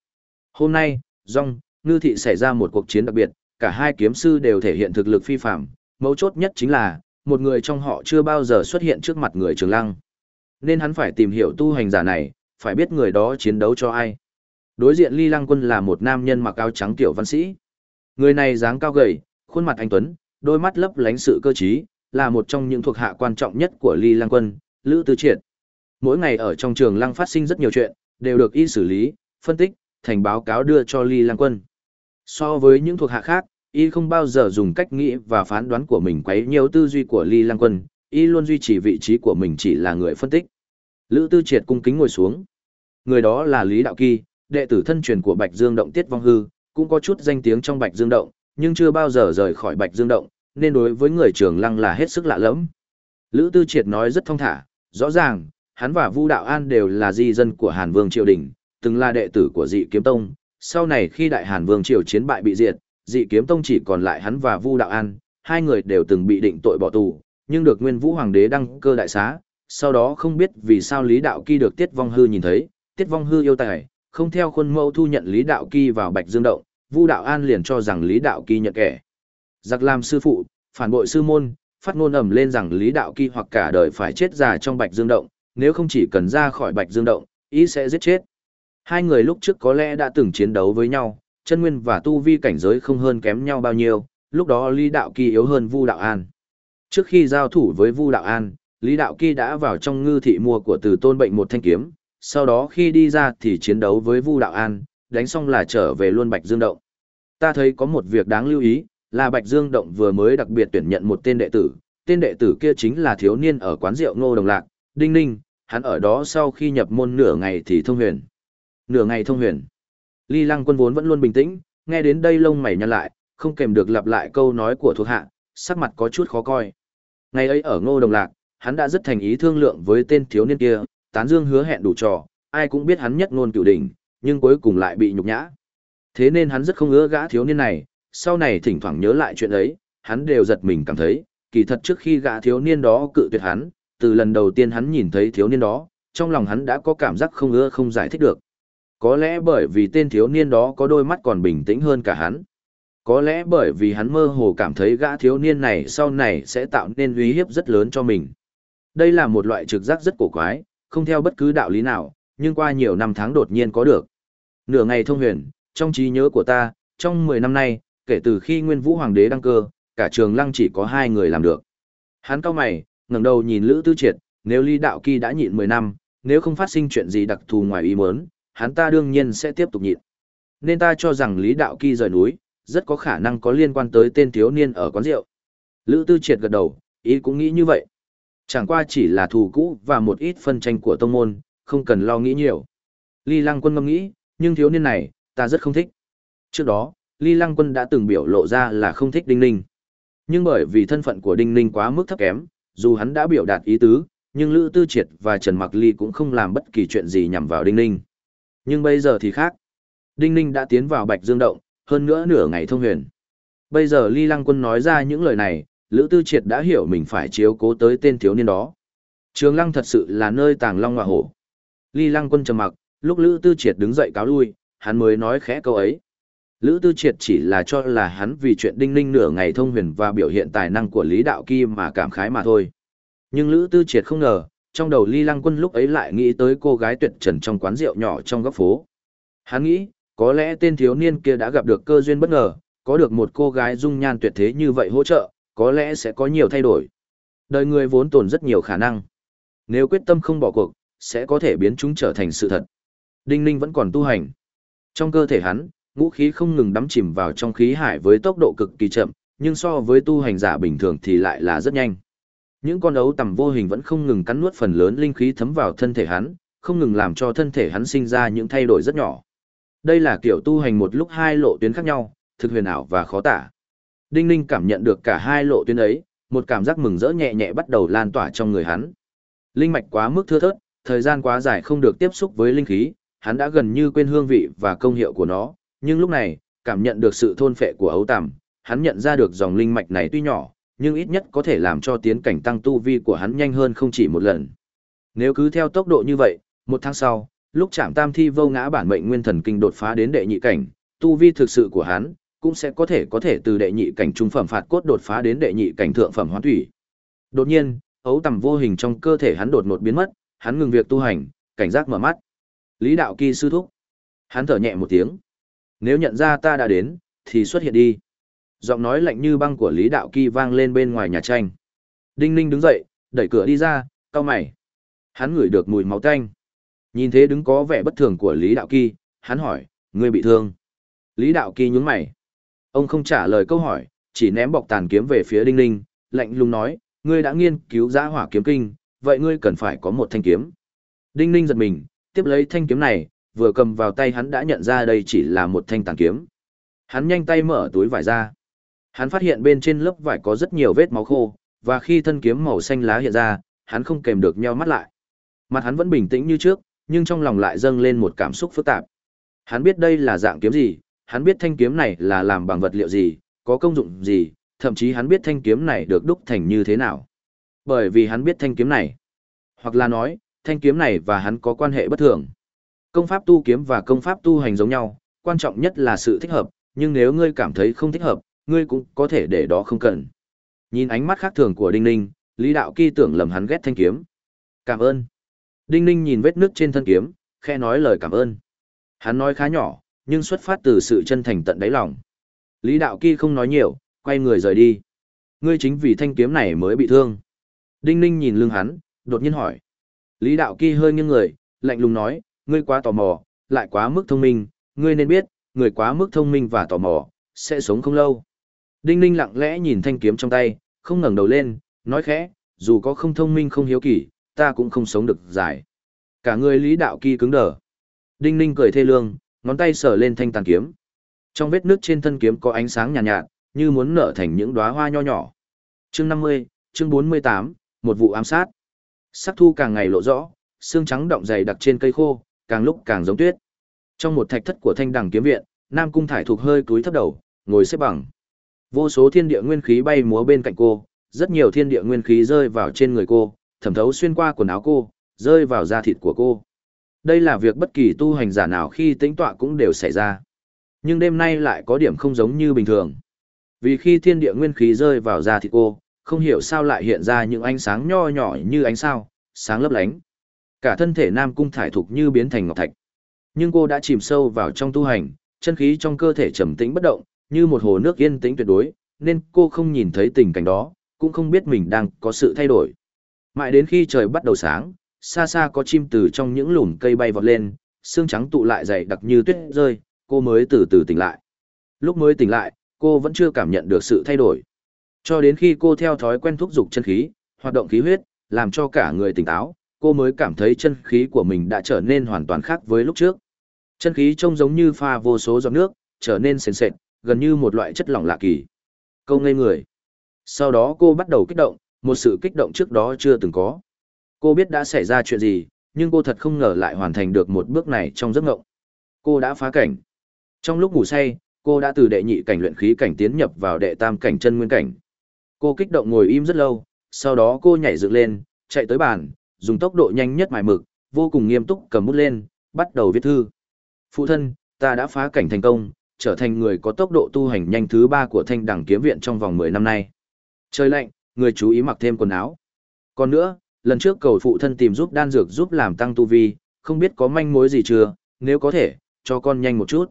Hôm nay, rong, Ngư thị xảy ra một cuộc chiến đặc biệt, cả hai kiếm sư đều thể hiện thực lực phi phạm, mấu chốt nhất chính là, một người trong họ chưa bao giờ xuất hiện trước mặt người trường lăng. Nên hắn phải tìm hiểu tu hành giả này, phải biết người đó chiến đấu cho ai. Đối diện Ly Lăng Quân là một nam nhân mặc áo trắng tiểu văn sĩ. Người này dáng cao gầy, khuôn mặt anh tuấn, đôi mắt lấp lánh sự cơ trí, là một trong những thuộc hạ quan trọng nhất của Ly Lăng Quân, Lữ Tư Triệt. Mỗi ngày ở trong trường lăng phát sinh rất nhiều chuyện, đều được y xử lý, phân tích, thành báo cáo đưa cho Ly Lăng Quân. So với những thuộc hạ khác, y không bao giờ dùng cách nghĩ và phán đoán của mình quấy nhiều tư duy của Ly Lăng Quân, y luôn duy trì vị trí của mình chỉ là người phân tích. Lữ Tư Triệt cung kính ngồi xuống. Người đó là Lý Đạo Kỳ, đệ tử thân truyền của Bạch Dương Động Tiết Vong Hư, cũng có chút danh tiếng trong Bạch Dương Động, nhưng chưa bao giờ rời khỏi Bạch Dương Động, nên đối với người trường lăng là hết sức lạ lẫm. Lữ Tư Triệt nói rất thông thả, rõ ràng, hắn và Vu Đạo An đều là di dân của Hàn Vương Triều Đình, từng là đệ tử của dị kiếm tông. Sau này khi Đại Hàn Vương Triều chiến bại bị diệt, dị kiếm tông chỉ còn lại hắn và Vu Đạo An, hai người đều từng bị định tội bỏ tù, nhưng được Nguyên Vũ Hoàng đế đăng cơ đại xá. Sau đó không biết vì sao Lý Đạo Kỳ được Tiết Vong Hư nhìn thấy, Tiết Vong Hư yêu tài, không theo khuôn mẫu thu nhận Lý Đạo Kỳ vào Bạch Dương Động, Vu Đạo An liền cho rằng Lý Đạo Kỳ nhận kẻ. Giặc làm sư phụ, phản bội sư môn, phát ngôn ầm lên rằng Lý Đạo Kỳ hoặc cả đời phải chết già trong Bạch Dương Động, nếu không chỉ cần ra khỏi Bạch Dương Động, ý sẽ giết chết. Hai người lúc trước có lẽ đã từng chiến đấu với nhau, chân nguyên và tu vi cảnh giới không hơn kém nhau bao nhiêu, lúc đó Lý Đạo Kỳ yếu hơn Vu Đạo An. Trước khi giao thủ với Vu Đạo An, Lý Đạo Kỳ đã vào trong ngư thị mua của Từ Tôn Bệnh một thanh kiếm, sau đó khi đi ra thì chiến đấu với Vu Đạo An, đánh xong là trở về luôn Bạch Dương Động. Ta thấy có một việc đáng lưu ý, là Bạch Dương Động vừa mới đặc biệt tuyển nhận một tên đệ tử, tên đệ tử kia chính là thiếu niên ở quán rượu Ngô Đồng Lạc, Đinh Ninh, hắn ở đó sau khi nhập môn nửa ngày thì thông huyền. Nửa ngày thông huyền. Ly Lăng Quân vốn vẫn luôn bình tĩnh, nghe đến đây lông mày nhăn lại, không kèm được lặp lại câu nói của thuộc hạ, sắc mặt có chút khó coi. Ngày ấy ở Ngô Đồng Lạc, hắn đã rất thành ý thương lượng với tên thiếu niên kia, tán dương hứa hẹn đủ trò, ai cũng biết hắn nhất ngôn cửu đỉnh, nhưng cuối cùng lại bị nhục nhã. Thế nên hắn rất không ưa gã thiếu niên này, sau này thỉnh thoảng nhớ lại chuyện ấy, hắn đều giật mình cảm thấy, kỳ thật trước khi gã thiếu niên đó cự tuyệt hắn, từ lần đầu tiên hắn nhìn thấy thiếu niên đó, trong lòng hắn đã có cảm giác không ưa không giải thích được. Có lẽ bởi vì tên thiếu niên đó có đôi mắt còn bình tĩnh hơn cả hắn. Có lẽ bởi vì hắn mơ hồ cảm thấy gã thiếu niên này sau này sẽ tạo nên uy hiếp rất lớn cho mình. Đây là một loại trực giác rất cổ quái, không theo bất cứ đạo lý nào, nhưng qua nhiều năm tháng đột nhiên có được. Nửa ngày thông huyền, trong trí nhớ của ta, trong 10 năm nay, kể từ khi Nguyên Vũ Hoàng đế đăng cơ, cả trường lăng chỉ có hai người làm được. Hắn cao mày, ngẩng đầu nhìn Lữ Tư Triệt, nếu Lý Đạo Kỳ đã nhịn 10 năm, nếu không phát sinh chuyện gì đặc thù ngoài ý muốn, hắn ta đương nhiên sẽ tiếp tục nhịn. Nên ta cho rằng Lý Đạo Kỳ rời núi, rất có khả năng có liên quan tới tên thiếu niên ở quán rượu. Lữ Tư Triệt gật đầu, ý cũng nghĩ như vậy. Chẳng qua chỉ là thù cũ và một ít phân tranh của tông môn, không cần lo nghĩ nhiều. Ly Lăng Quân ngâm nghĩ, nhưng thiếu niên này, ta rất không thích. Trước đó, Ly Lăng Quân đã từng biểu lộ ra là không thích Đinh Ninh. Nhưng bởi vì thân phận của Đinh Ninh quá mức thấp kém, dù hắn đã biểu đạt ý tứ, nhưng Lữ Tư Triệt và Trần Mặc Ly cũng không làm bất kỳ chuyện gì nhằm vào Đinh Ninh. Nhưng bây giờ thì khác. Đinh Ninh đã tiến vào Bạch Dương Động, hơn nữa nửa ngày thông huyền. Bây giờ Ly Lăng Quân nói ra những lời này, Lữ Tư Triệt đã hiểu mình phải chiếu cố tới tên thiếu niên đó. Trường Lăng thật sự là nơi tàng long ngọa hổ. Ly Lăng Quân trầm mặc, lúc Lữ Tư Triệt đứng dậy cáo lui, hắn mới nói khẽ câu ấy. Lữ Tư Triệt chỉ là cho là hắn vì chuyện đinh ninh nửa ngày thông huyền và biểu hiện tài năng của Lý Đạo Kim mà cảm khái mà thôi. Nhưng Lữ Tư Triệt không ngờ, trong đầu Ly Lăng Quân lúc ấy lại nghĩ tới cô gái tuyệt trần trong quán rượu nhỏ trong góc phố. Hắn nghĩ, có lẽ tên thiếu niên kia đã gặp được cơ duyên bất ngờ, có được một cô gái dung nhan tuyệt thế như vậy hỗ trợ, có lẽ sẽ có nhiều thay đổi. Đời người vốn tồn rất nhiều khả năng. Nếu quyết tâm không bỏ cuộc, sẽ có thể biến chúng trở thành sự thật. Đinh Ninh vẫn còn tu hành. Trong cơ thể hắn, ngũ khí không ngừng đắm chìm vào trong khí hải với tốc độ cực kỳ chậm, nhưng so với tu hành giả bình thường thì lại là rất nhanh. Những con ấu tầm vô hình vẫn không ngừng cắn nuốt phần lớn linh khí thấm vào thân thể hắn, không ngừng làm cho thân thể hắn sinh ra những thay đổi rất nhỏ. Đây là kiểu tu hành một lúc hai lộ tuyến khác nhau, thực huyền ảo và khó tả. Đinh Ninh cảm nhận được cả hai lộ tuyến ấy, một cảm giác mừng rỡ nhẹ nhẹ bắt đầu lan tỏa trong người hắn. Linh mạch quá mức thưa thớt, thời gian quá dài không được tiếp xúc với linh khí, hắn đã gần như quên hương vị và công hiệu của nó, nhưng lúc này, cảm nhận được sự thôn phệ của ấu tằm, hắn nhận ra được dòng linh mạch này tuy nhỏ, nhưng ít nhất có thể làm cho tiến cảnh tăng tu vi của hắn nhanh hơn không chỉ một lần. Nếu cứ theo tốc độ như vậy, một tháng sau, lúc chạm tam thi vô ngã bản mệnh nguyên thần kinh đột phá đến đệ nhị cảnh, tu vi thực sự của hắn cũng sẽ có thể có thể từ đệ nhị cảnh trung phẩm phạt cốt đột phá đến đệ nhị cảnh thượng phẩm hoán thủy. Đột nhiên, ấu tầm vô hình trong cơ thể hắn đột ngột biến mất, hắn ngừng việc tu hành, cảnh giác mở mắt. Lý đạo kỳ sư thúc. Hắn thở nhẹ một tiếng. Nếu nhận ra ta đã đến, thì xuất hiện đi. Giọng nói lạnh như băng của Lý đạo kỳ vang lên bên ngoài nhà tranh. Đinh ninh đứng dậy, đẩy cửa đi ra, cau mày. Hắn ngửi được mùi máu tanh. Nhìn thế đứng có vẻ bất thường của Lý đạo kỳ, hắn hỏi, ngươi bị thương. Lý đạo kỳ nhúng mày. Ông không trả lời câu hỏi, chỉ ném bọc tàn kiếm về phía Đinh Ninh, lạnh lùng nói, ngươi đã nghiên cứu giã hỏa kiếm kinh, vậy ngươi cần phải có một thanh kiếm. Đinh Ninh giật mình, tiếp lấy thanh kiếm này, vừa cầm vào tay hắn đã nhận ra đây chỉ là một thanh tàn kiếm. Hắn nhanh tay mở túi vải ra. Hắn phát hiện bên trên lớp vải có rất nhiều vết máu khô, và khi thân kiếm màu xanh lá hiện ra, hắn không kèm được nheo mắt lại. Mặt hắn vẫn bình tĩnh như trước, nhưng trong lòng lại dâng lên một cảm xúc phức tạp. Hắn biết đây là dạng kiếm gì, hắn biết thanh kiếm này là làm bằng vật liệu gì, có công dụng gì, thậm chí hắn biết thanh kiếm này được đúc thành như thế nào. Bởi vì hắn biết thanh kiếm này. Hoặc là nói, thanh kiếm này và hắn có quan hệ bất thường. Công pháp tu kiếm và công pháp tu hành giống nhau, quan trọng nhất là sự thích hợp, nhưng nếu ngươi cảm thấy không thích hợp, ngươi cũng có thể để đó không cần. Nhìn ánh mắt khác thường của Đinh Ninh, Lý Đạo Kỳ tưởng lầm hắn ghét thanh kiếm. Cảm ơn. Đinh Ninh nhìn vết nước trên thân kiếm, khe nói lời cảm ơn. Hắn nói khá nhỏ, nhưng xuất phát từ sự chân thành tận đáy lòng. Lý Đạo Kỳ không nói nhiều, quay người rời đi. Ngươi chính vì thanh kiếm này mới bị thương. Đinh Ninh nhìn lưng hắn, đột nhiên hỏi. Lý Đạo Kỳ hơi nghiêng người, lạnh lùng nói, ngươi quá tò mò, lại quá mức thông minh, ngươi nên biết, người quá mức thông minh và tò mò, sẽ sống không lâu. Đinh Ninh lặng lẽ nhìn thanh kiếm trong tay, không ngẩng đầu lên, nói khẽ, dù có không thông minh không hiếu kỳ, ta cũng không sống được dài. Cả người Lý Đạo Kỳ cứng đờ. Đinh Ninh cười thê lương, ngón tay sờ lên thanh tàn kiếm. Trong vết nước trên thân kiếm có ánh sáng nhàn nhạt, nhạt, như muốn nở thành những đóa hoa nho nhỏ. Chương 50, chương 48, một vụ ám sát. Sắc thu càng ngày lộ rõ, xương trắng động dày đặc trên cây khô, càng lúc càng giống tuyết. Trong một thạch thất của Thanh Đằng kiếm viện, Nam Cung Thải thuộc hơi cúi thấp đầu, ngồi xếp bằng. Vô số thiên địa nguyên khí bay múa bên cạnh cô, rất nhiều thiên địa nguyên khí rơi vào trên người cô, thẩm thấu xuyên qua quần áo cô, rơi vào da thịt của cô. Đây là việc bất kỳ tu hành giả nào khi tĩnh tọa cũng đều xảy ra. Nhưng đêm nay lại có điểm không giống như bình thường. Vì khi thiên địa nguyên khí rơi vào da thịt cô, không hiểu sao lại hiện ra những ánh sáng nho nhỏ như ánh sao, sáng lấp lánh. Cả thân thể Nam Cung thải thục như biến thành ngọc thạch. Nhưng cô đã chìm sâu vào trong tu hành, chân khí trong cơ thể trầm tĩnh bất động, như một hồ nước yên tĩnh tuyệt đối, nên cô không nhìn thấy tình cảnh đó, cũng không biết mình đang có sự thay đổi. Mãi đến khi trời bắt đầu sáng, xa xa có chim từ trong những lùm cây bay vọt lên, xương trắng tụ lại dày đặc như tuyết rơi, cô mới từ từ tỉnh lại. Lúc mới tỉnh lại, cô vẫn chưa cảm nhận được sự thay đổi. Cho đến khi cô theo thói quen thúc dục chân khí, hoạt động khí huyết, làm cho cả người tỉnh táo, cô mới cảm thấy chân khí của mình đã trở nên hoàn toàn khác với lúc trước. Chân khí trông giống như pha vô số giọt nước, trở nên sền sệt, gần như một loại chất lỏng lạ kỳ. Câu ngây người. Sau đó cô bắt đầu kích động, một sự kích động trước đó chưa từng có. Cô biết đã xảy ra chuyện gì, nhưng cô thật không ngờ lại hoàn thành được một bước này trong giấc ngộng. Cô đã phá cảnh. Trong lúc ngủ say, cô đã từ đệ nhị cảnh luyện khí cảnh tiến nhập vào đệ tam cảnh chân nguyên cảnh. Cô kích động ngồi im rất lâu, sau đó cô nhảy dựng lên, chạy tới bàn, dùng tốc độ nhanh nhất mài mực, vô cùng nghiêm túc cầm bút lên, bắt đầu viết thư. Phụ thân, ta đã phá cảnh thành công, trở thành người có tốc độ tu hành nhanh thứ ba của thanh đẳng kiếm viện trong vòng 10 năm nay. Trời lạnh, người chú ý mặc thêm quần áo. Còn nữa, lần trước cầu phụ thân tìm giúp đan dược giúp làm tăng tu vi, không biết có manh mối gì chưa, nếu có thể, cho con nhanh một chút.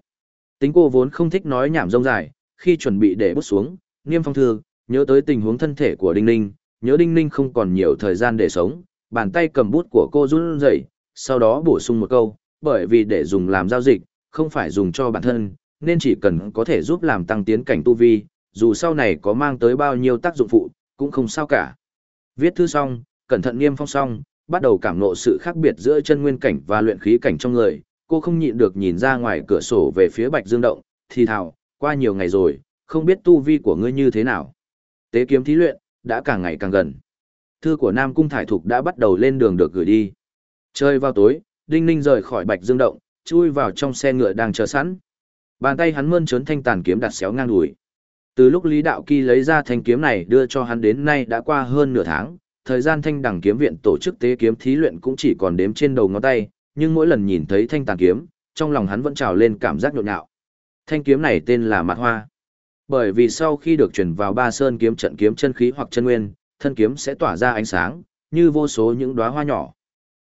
Tính cô vốn không thích nói nhảm rông dài, khi chuẩn bị để bút xuống, Niêm Phong thư, nhớ tới tình huống thân thể của Đinh Ninh, nhớ Đinh Ninh không còn nhiều thời gian để sống, bàn tay cầm bút của cô run rẩy, sau đó bổ sung một câu, bởi vì để dùng làm giao dịch, không phải dùng cho bản thân, nên chỉ cần có thể giúp làm tăng tiến cảnh tu vi, dù sau này có mang tới bao nhiêu tác dụng phụ, cũng không sao cả. Viết thư xong, cẩn thận nghiêm Phong xong, bắt đầu cảm ngộ sự khác biệt giữa chân nguyên cảnh và luyện khí cảnh trong người, cô không nhịn được nhìn ra ngoài cửa sổ về phía Bạch Dương Động, thì thào, qua nhiều ngày rồi, không biết tu vi của ngươi như thế nào. Tế kiếm thí luyện, đã càng ngày càng gần. Thư của Nam Cung Thải Thục đã bắt đầu lên đường được gửi đi. Chơi vào tối, Đinh Ninh rời khỏi Bạch Dương Động, chui vào trong xe ngựa đang chờ sẵn. Bàn tay hắn mơn trớn thanh tàn kiếm đặt xéo ngang đùi. Từ lúc Lý Đạo Kỳ lấy ra thanh kiếm này đưa cho hắn đến nay đã qua hơn nửa tháng, thời gian thanh đẳng kiếm viện tổ chức tế kiếm thí luyện cũng chỉ còn đếm trên đầu ngón tay, nhưng mỗi lần nhìn thấy thanh tàn kiếm, trong lòng hắn vẫn trào lên cảm giác nhộn nhạo. Thanh kiếm này tên là Mạt Hoa. Bởi vì sau khi được chuyển vào Ba Sơn kiếm trận kiếm chân khí hoặc chân nguyên, thân kiếm sẽ tỏa ra ánh sáng, như vô số những đóa hoa nhỏ.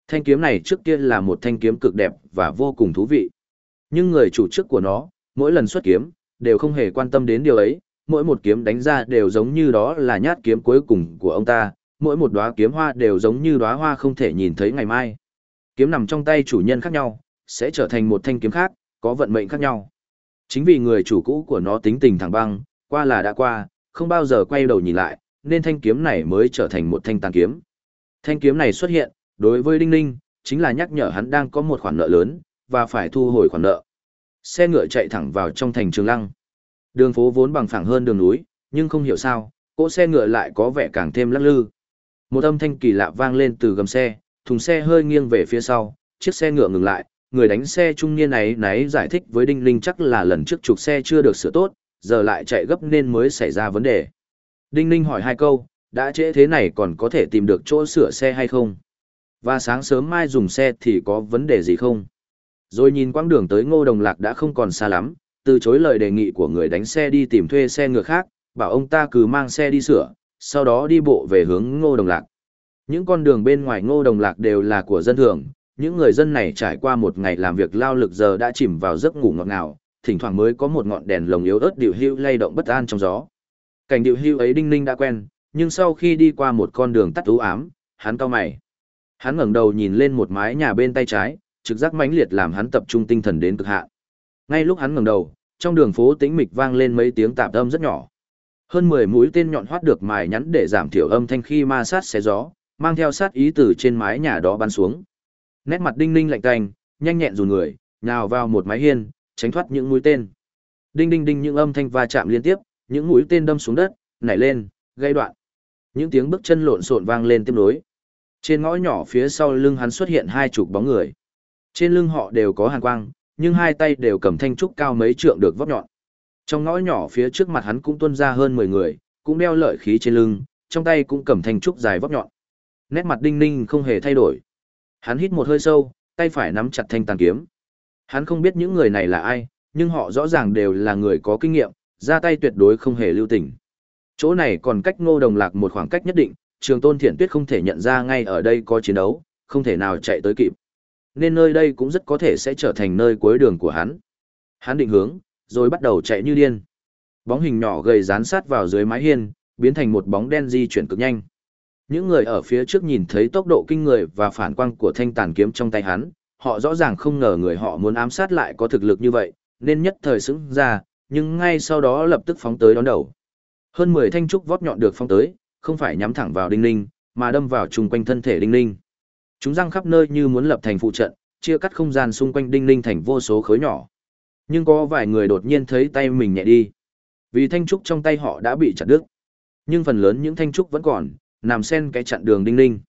Thanh kiếm này trước kia là một thanh kiếm cực đẹp và vô cùng thú vị. Nhưng người chủ chức của nó, mỗi lần xuất kiếm, đều không hề quan tâm đến điều ấy, mỗi một kiếm đánh ra đều giống như đó là nhát kiếm cuối cùng của ông ta, mỗi một đóa kiếm hoa đều giống như đóa hoa không thể nhìn thấy ngày mai. Kiếm nằm trong tay chủ nhân khác nhau, sẽ trở thành một thanh kiếm khác, có vận mệnh khác nhau. Chính vì người chủ cũ của nó tính tình thẳng băng, qua là đã qua, không bao giờ quay đầu nhìn lại, nên thanh kiếm này mới trở thành một thanh tàn kiếm. Thanh kiếm này xuất hiện, đối với Đinh Ninh, chính là nhắc nhở hắn đang có một khoản nợ lớn, và phải thu hồi khoản nợ. Xe ngựa chạy thẳng vào trong thành Trường Lăng. Đường phố vốn bằng phẳng hơn đường núi, nhưng không hiểu sao, cỗ xe ngựa lại có vẻ càng thêm lắc lư. Một âm thanh kỳ lạ vang lên từ gầm xe, thùng xe hơi nghiêng về phía sau, chiếc xe ngựa ngừng lại, người đánh xe trung niên ấy nãy giải thích với Đinh Linh chắc là lần trước trục xe chưa được sửa tốt, giờ lại chạy gấp nên mới xảy ra vấn đề. Đinh Linh hỏi hai câu, đã trễ thế này còn có thể tìm được chỗ sửa xe hay không? Và sáng sớm mai dùng xe thì có vấn đề gì không? Rồi nhìn quãng đường tới Ngô Đồng Lạc đã không còn xa lắm, từ chối lời đề nghị của người đánh xe đi tìm thuê xe ngựa khác, bảo ông ta cứ mang xe đi sửa, sau đó đi bộ về hướng Ngô Đồng Lạc. Những con đường bên ngoài Ngô Đồng Lạc đều là của dân thường, những người dân này trải qua một ngày làm việc lao lực giờ đã chìm vào giấc ngủ ngọt ngào, thỉnh thoảng mới có một ngọn đèn lồng yếu ớt điệu hưu lay động bất an trong gió. Cảnh điệu hưu ấy đinh ninh đã quen, nhưng sau khi đi qua một con đường tắt ú ám, hắn cau mày. Hắn ngẩng đầu nhìn lên một mái nhà bên tay trái, trực giác mãnh liệt làm hắn tập trung tinh thần đến cực hạn. Ngay lúc hắn ngẩng đầu, trong đường phố tĩnh mịch vang lên mấy tiếng tạp âm rất nhỏ. Hơn 10 mũi tên nhọn hoắt được mài nhắn để giảm thiểu âm thanh khi ma sát xé gió, mang theo sát ý từ trên mái nhà đó bắn xuống. Nét mặt đinh ninh lạnh tanh, nhanh nhẹn dù người, nhào vào một mái hiên, tránh thoát những mũi tên. Đinh đinh đinh những âm thanh va chạm liên tiếp, những mũi tên đâm xuống đất, nảy lên, gây đoạn. Những tiếng bước chân lộn xộn vang lên tiếp nối. Trên ngõ nhỏ phía sau lưng hắn xuất hiện hai chục bóng người. Trên lưng họ đều có hàn quang, nhưng hai tay đều cầm thanh trúc cao mấy trượng được vóc nhọn. Trong ngõ nhỏ phía trước mặt hắn cũng tuôn ra hơn 10 người, cũng đeo lợi khí trên lưng, trong tay cũng cầm thanh trúc dài vóc nhọn. Nét mặt đinh ninh không hề thay đổi. Hắn hít một hơi sâu, tay phải nắm chặt thanh tàn kiếm. Hắn không biết những người này là ai, nhưng họ rõ ràng đều là người có kinh nghiệm, ra tay tuyệt đối không hề lưu tình. Chỗ này còn cách ngô đồng lạc một khoảng cách nhất định, trường tôn thiện tuyết không thể nhận ra ngay ở đây có chiến đấu, không thể nào chạy tới kịp. Nên nơi đây cũng rất có thể sẽ trở thành nơi cuối đường của hắn. Hắn định hướng, rồi bắt đầu chạy như điên. Bóng hình nhỏ gầy dán sát vào dưới mái hiên, biến thành một bóng đen di chuyển cực nhanh. Những người ở phía trước nhìn thấy tốc độ kinh người và phản quang của thanh tàn kiếm trong tay hắn, họ rõ ràng không ngờ người họ muốn ám sát lại có thực lực như vậy, nên nhất thời sững ra, nhưng ngay sau đó lập tức phóng tới đón đầu. Hơn 10 thanh trúc vót nhọn được phóng tới, không phải nhắm thẳng vào Đinh Ninh, mà đâm vào chung quanh thân thể Đinh Ninh. Chúng răng khắp nơi như muốn lập thành phụ trận, chia cắt không gian xung quanh Đinh Ninh thành vô số khối nhỏ. Nhưng có vài người đột nhiên thấy tay mình nhẹ đi. Vì thanh trúc trong tay họ đã bị chặt đứt. Nhưng phần lớn những thanh trúc vẫn còn, nằm sen cái chặn đường Đinh Ninh.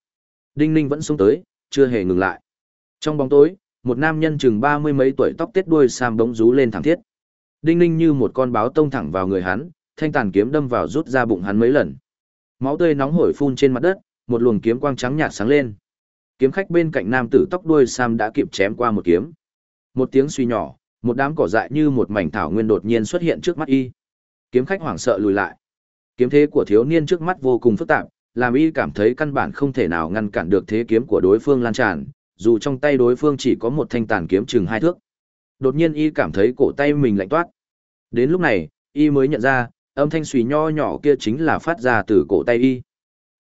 Đinh Ninh vẫn xuống tới, chưa hề ngừng lại. Trong bóng tối, một nam nhân chừng ba mươi mấy tuổi tóc tết đuôi sam bóng rú lên thẳng thiết. Đinh Ninh như một con báo tông thẳng vào người hắn, thanh tàn kiếm đâm vào rút ra bụng hắn mấy lần. Máu tươi nóng hổi phun trên mặt đất, một luồng kiếm quang trắng nhạt sáng lên. Kiếm khách bên cạnh nam tử tóc đuôi sam đã kịp chém qua một kiếm. Một tiếng suy nhỏ, một đám cỏ dại như một mảnh thảo nguyên đột nhiên xuất hiện trước mắt y. Kiếm khách hoảng sợ lùi lại. Kiếm thế của thiếu niên trước mắt vô cùng phức tạp, làm y cảm thấy căn bản không thể nào ngăn cản được thế kiếm của đối phương lan tràn, dù trong tay đối phương chỉ có một thanh tàn kiếm chừng hai thước. Đột nhiên y cảm thấy cổ tay mình lạnh toát. Đến lúc này, y mới nhận ra, âm thanh suy nho nhỏ kia chính là phát ra từ cổ tay y.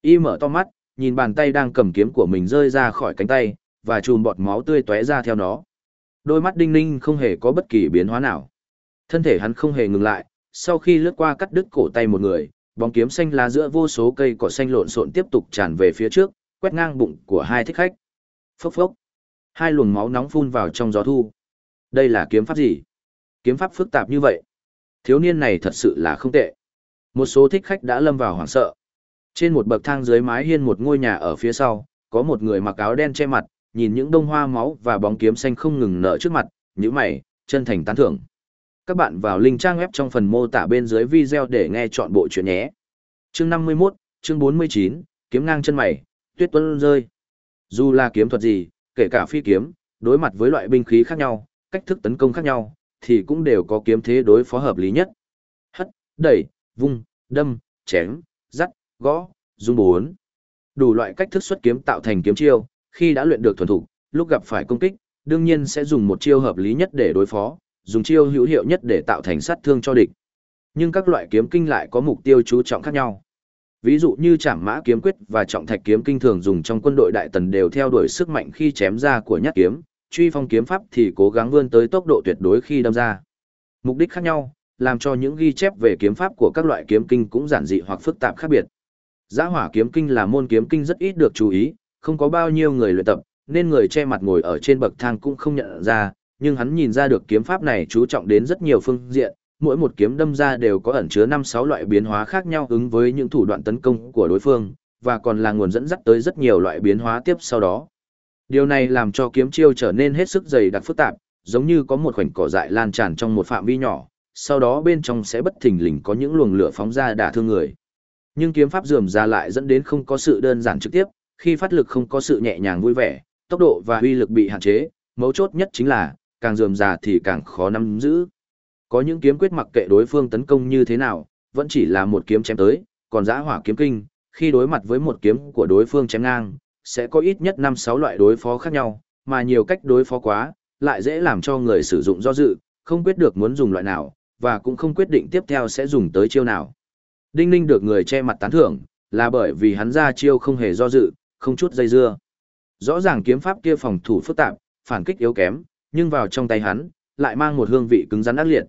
Y mở to mắt, nhìn bàn tay đang cầm kiếm của mình rơi ra khỏi cánh tay, và chùm bọt máu tươi tóe ra theo nó. Đôi mắt đinh ninh không hề có bất kỳ biến hóa nào. Thân thể hắn không hề ngừng lại, sau khi lướt qua cắt đứt cổ tay một người, bóng kiếm xanh lá giữa vô số cây cỏ xanh lộn xộn tiếp tục tràn về phía trước, quét ngang bụng của hai thích khách. Phốc phốc. Hai luồng máu nóng phun vào trong gió thu. Đây là kiếm pháp gì? Kiếm pháp phức tạp như vậy. Thiếu niên này thật sự là không tệ. Một số thích khách đã lâm vào hoảng sợ. Trên một bậc thang dưới mái hiên một ngôi nhà ở phía sau, có một người mặc áo đen che mặt, nhìn những đông hoa máu và bóng kiếm xanh không ngừng nở trước mặt, nhíu mày, chân thành tán thưởng. Các bạn vào link trang web trong phần mô tả bên dưới video để nghe chọn bộ chuyện nhé. Chương 51, chương 49, kiếm ngang chân mày, tuyết tuấn rơi. Dù là kiếm thuật gì, kể cả phi kiếm, đối mặt với loại binh khí khác nhau, cách thức tấn công khác nhau, thì cũng đều có kiếm thế đối phó hợp lý nhất. Hất, đẩy, vung, đâm, chém, dắt, gõ, dung bốn. Đủ loại cách thức xuất kiếm tạo thành kiếm chiêu, khi đã luyện được thuần thục, lúc gặp phải công kích, đương nhiên sẽ dùng một chiêu hợp lý nhất để đối phó, dùng chiêu hữu hiệu nhất để tạo thành sát thương cho địch. Nhưng các loại kiếm kinh lại có mục tiêu chú trọng khác nhau. Ví dụ như Trảm Mã kiếm quyết và Trọng Thạch kiếm kinh thường dùng trong quân đội đại tần đều theo đuổi sức mạnh khi chém ra của nhát kiếm, truy phong kiếm pháp thì cố gắng vươn tới tốc độ tuyệt đối khi đâm ra. Mục đích khác nhau, làm cho những ghi chép về kiếm pháp của các loại kiếm kinh cũng giản dị hoặc phức tạp khác biệt. Giã hỏa kiếm kinh là môn kiếm kinh rất ít được chú ý, không có bao nhiêu người luyện tập, nên người che mặt ngồi ở trên bậc thang cũng không nhận ra, nhưng hắn nhìn ra được kiếm pháp này chú trọng đến rất nhiều phương diện, mỗi một kiếm đâm ra đều có ẩn chứa 5-6 loại biến hóa khác nhau ứng với những thủ đoạn tấn công của đối phương, và còn là nguồn dẫn dắt tới rất nhiều loại biến hóa tiếp sau đó. Điều này làm cho kiếm chiêu trở nên hết sức dày đặc phức tạp, giống như có một khoảnh cỏ dại lan tràn trong một phạm vi nhỏ, sau đó bên trong sẽ bất thình lình có những luồng lửa phóng ra đả thương người. Nhưng kiếm pháp dườm ra lại dẫn đến không có sự đơn giản trực tiếp, khi phát lực không có sự nhẹ nhàng vui vẻ, tốc độ và uy lực bị hạn chế, mấu chốt nhất chính là, càng dườm già thì càng khó nắm giữ. Có những kiếm quyết mặc kệ đối phương tấn công như thế nào, vẫn chỉ là một kiếm chém tới, còn giã hỏa kiếm kinh, khi đối mặt với một kiếm của đối phương chém ngang, sẽ có ít nhất 5-6 loại đối phó khác nhau, mà nhiều cách đối phó quá, lại dễ làm cho người sử dụng do dự, không quyết được muốn dùng loại nào, và cũng không quyết định tiếp theo sẽ dùng tới chiêu nào. Đinh Ninh được người che mặt tán thưởng, là bởi vì hắn ra chiêu không hề do dự, không chút dây dưa. Rõ ràng kiếm pháp kia phòng thủ phức tạp, phản kích yếu kém, nhưng vào trong tay hắn, lại mang một hương vị cứng rắn ác liệt.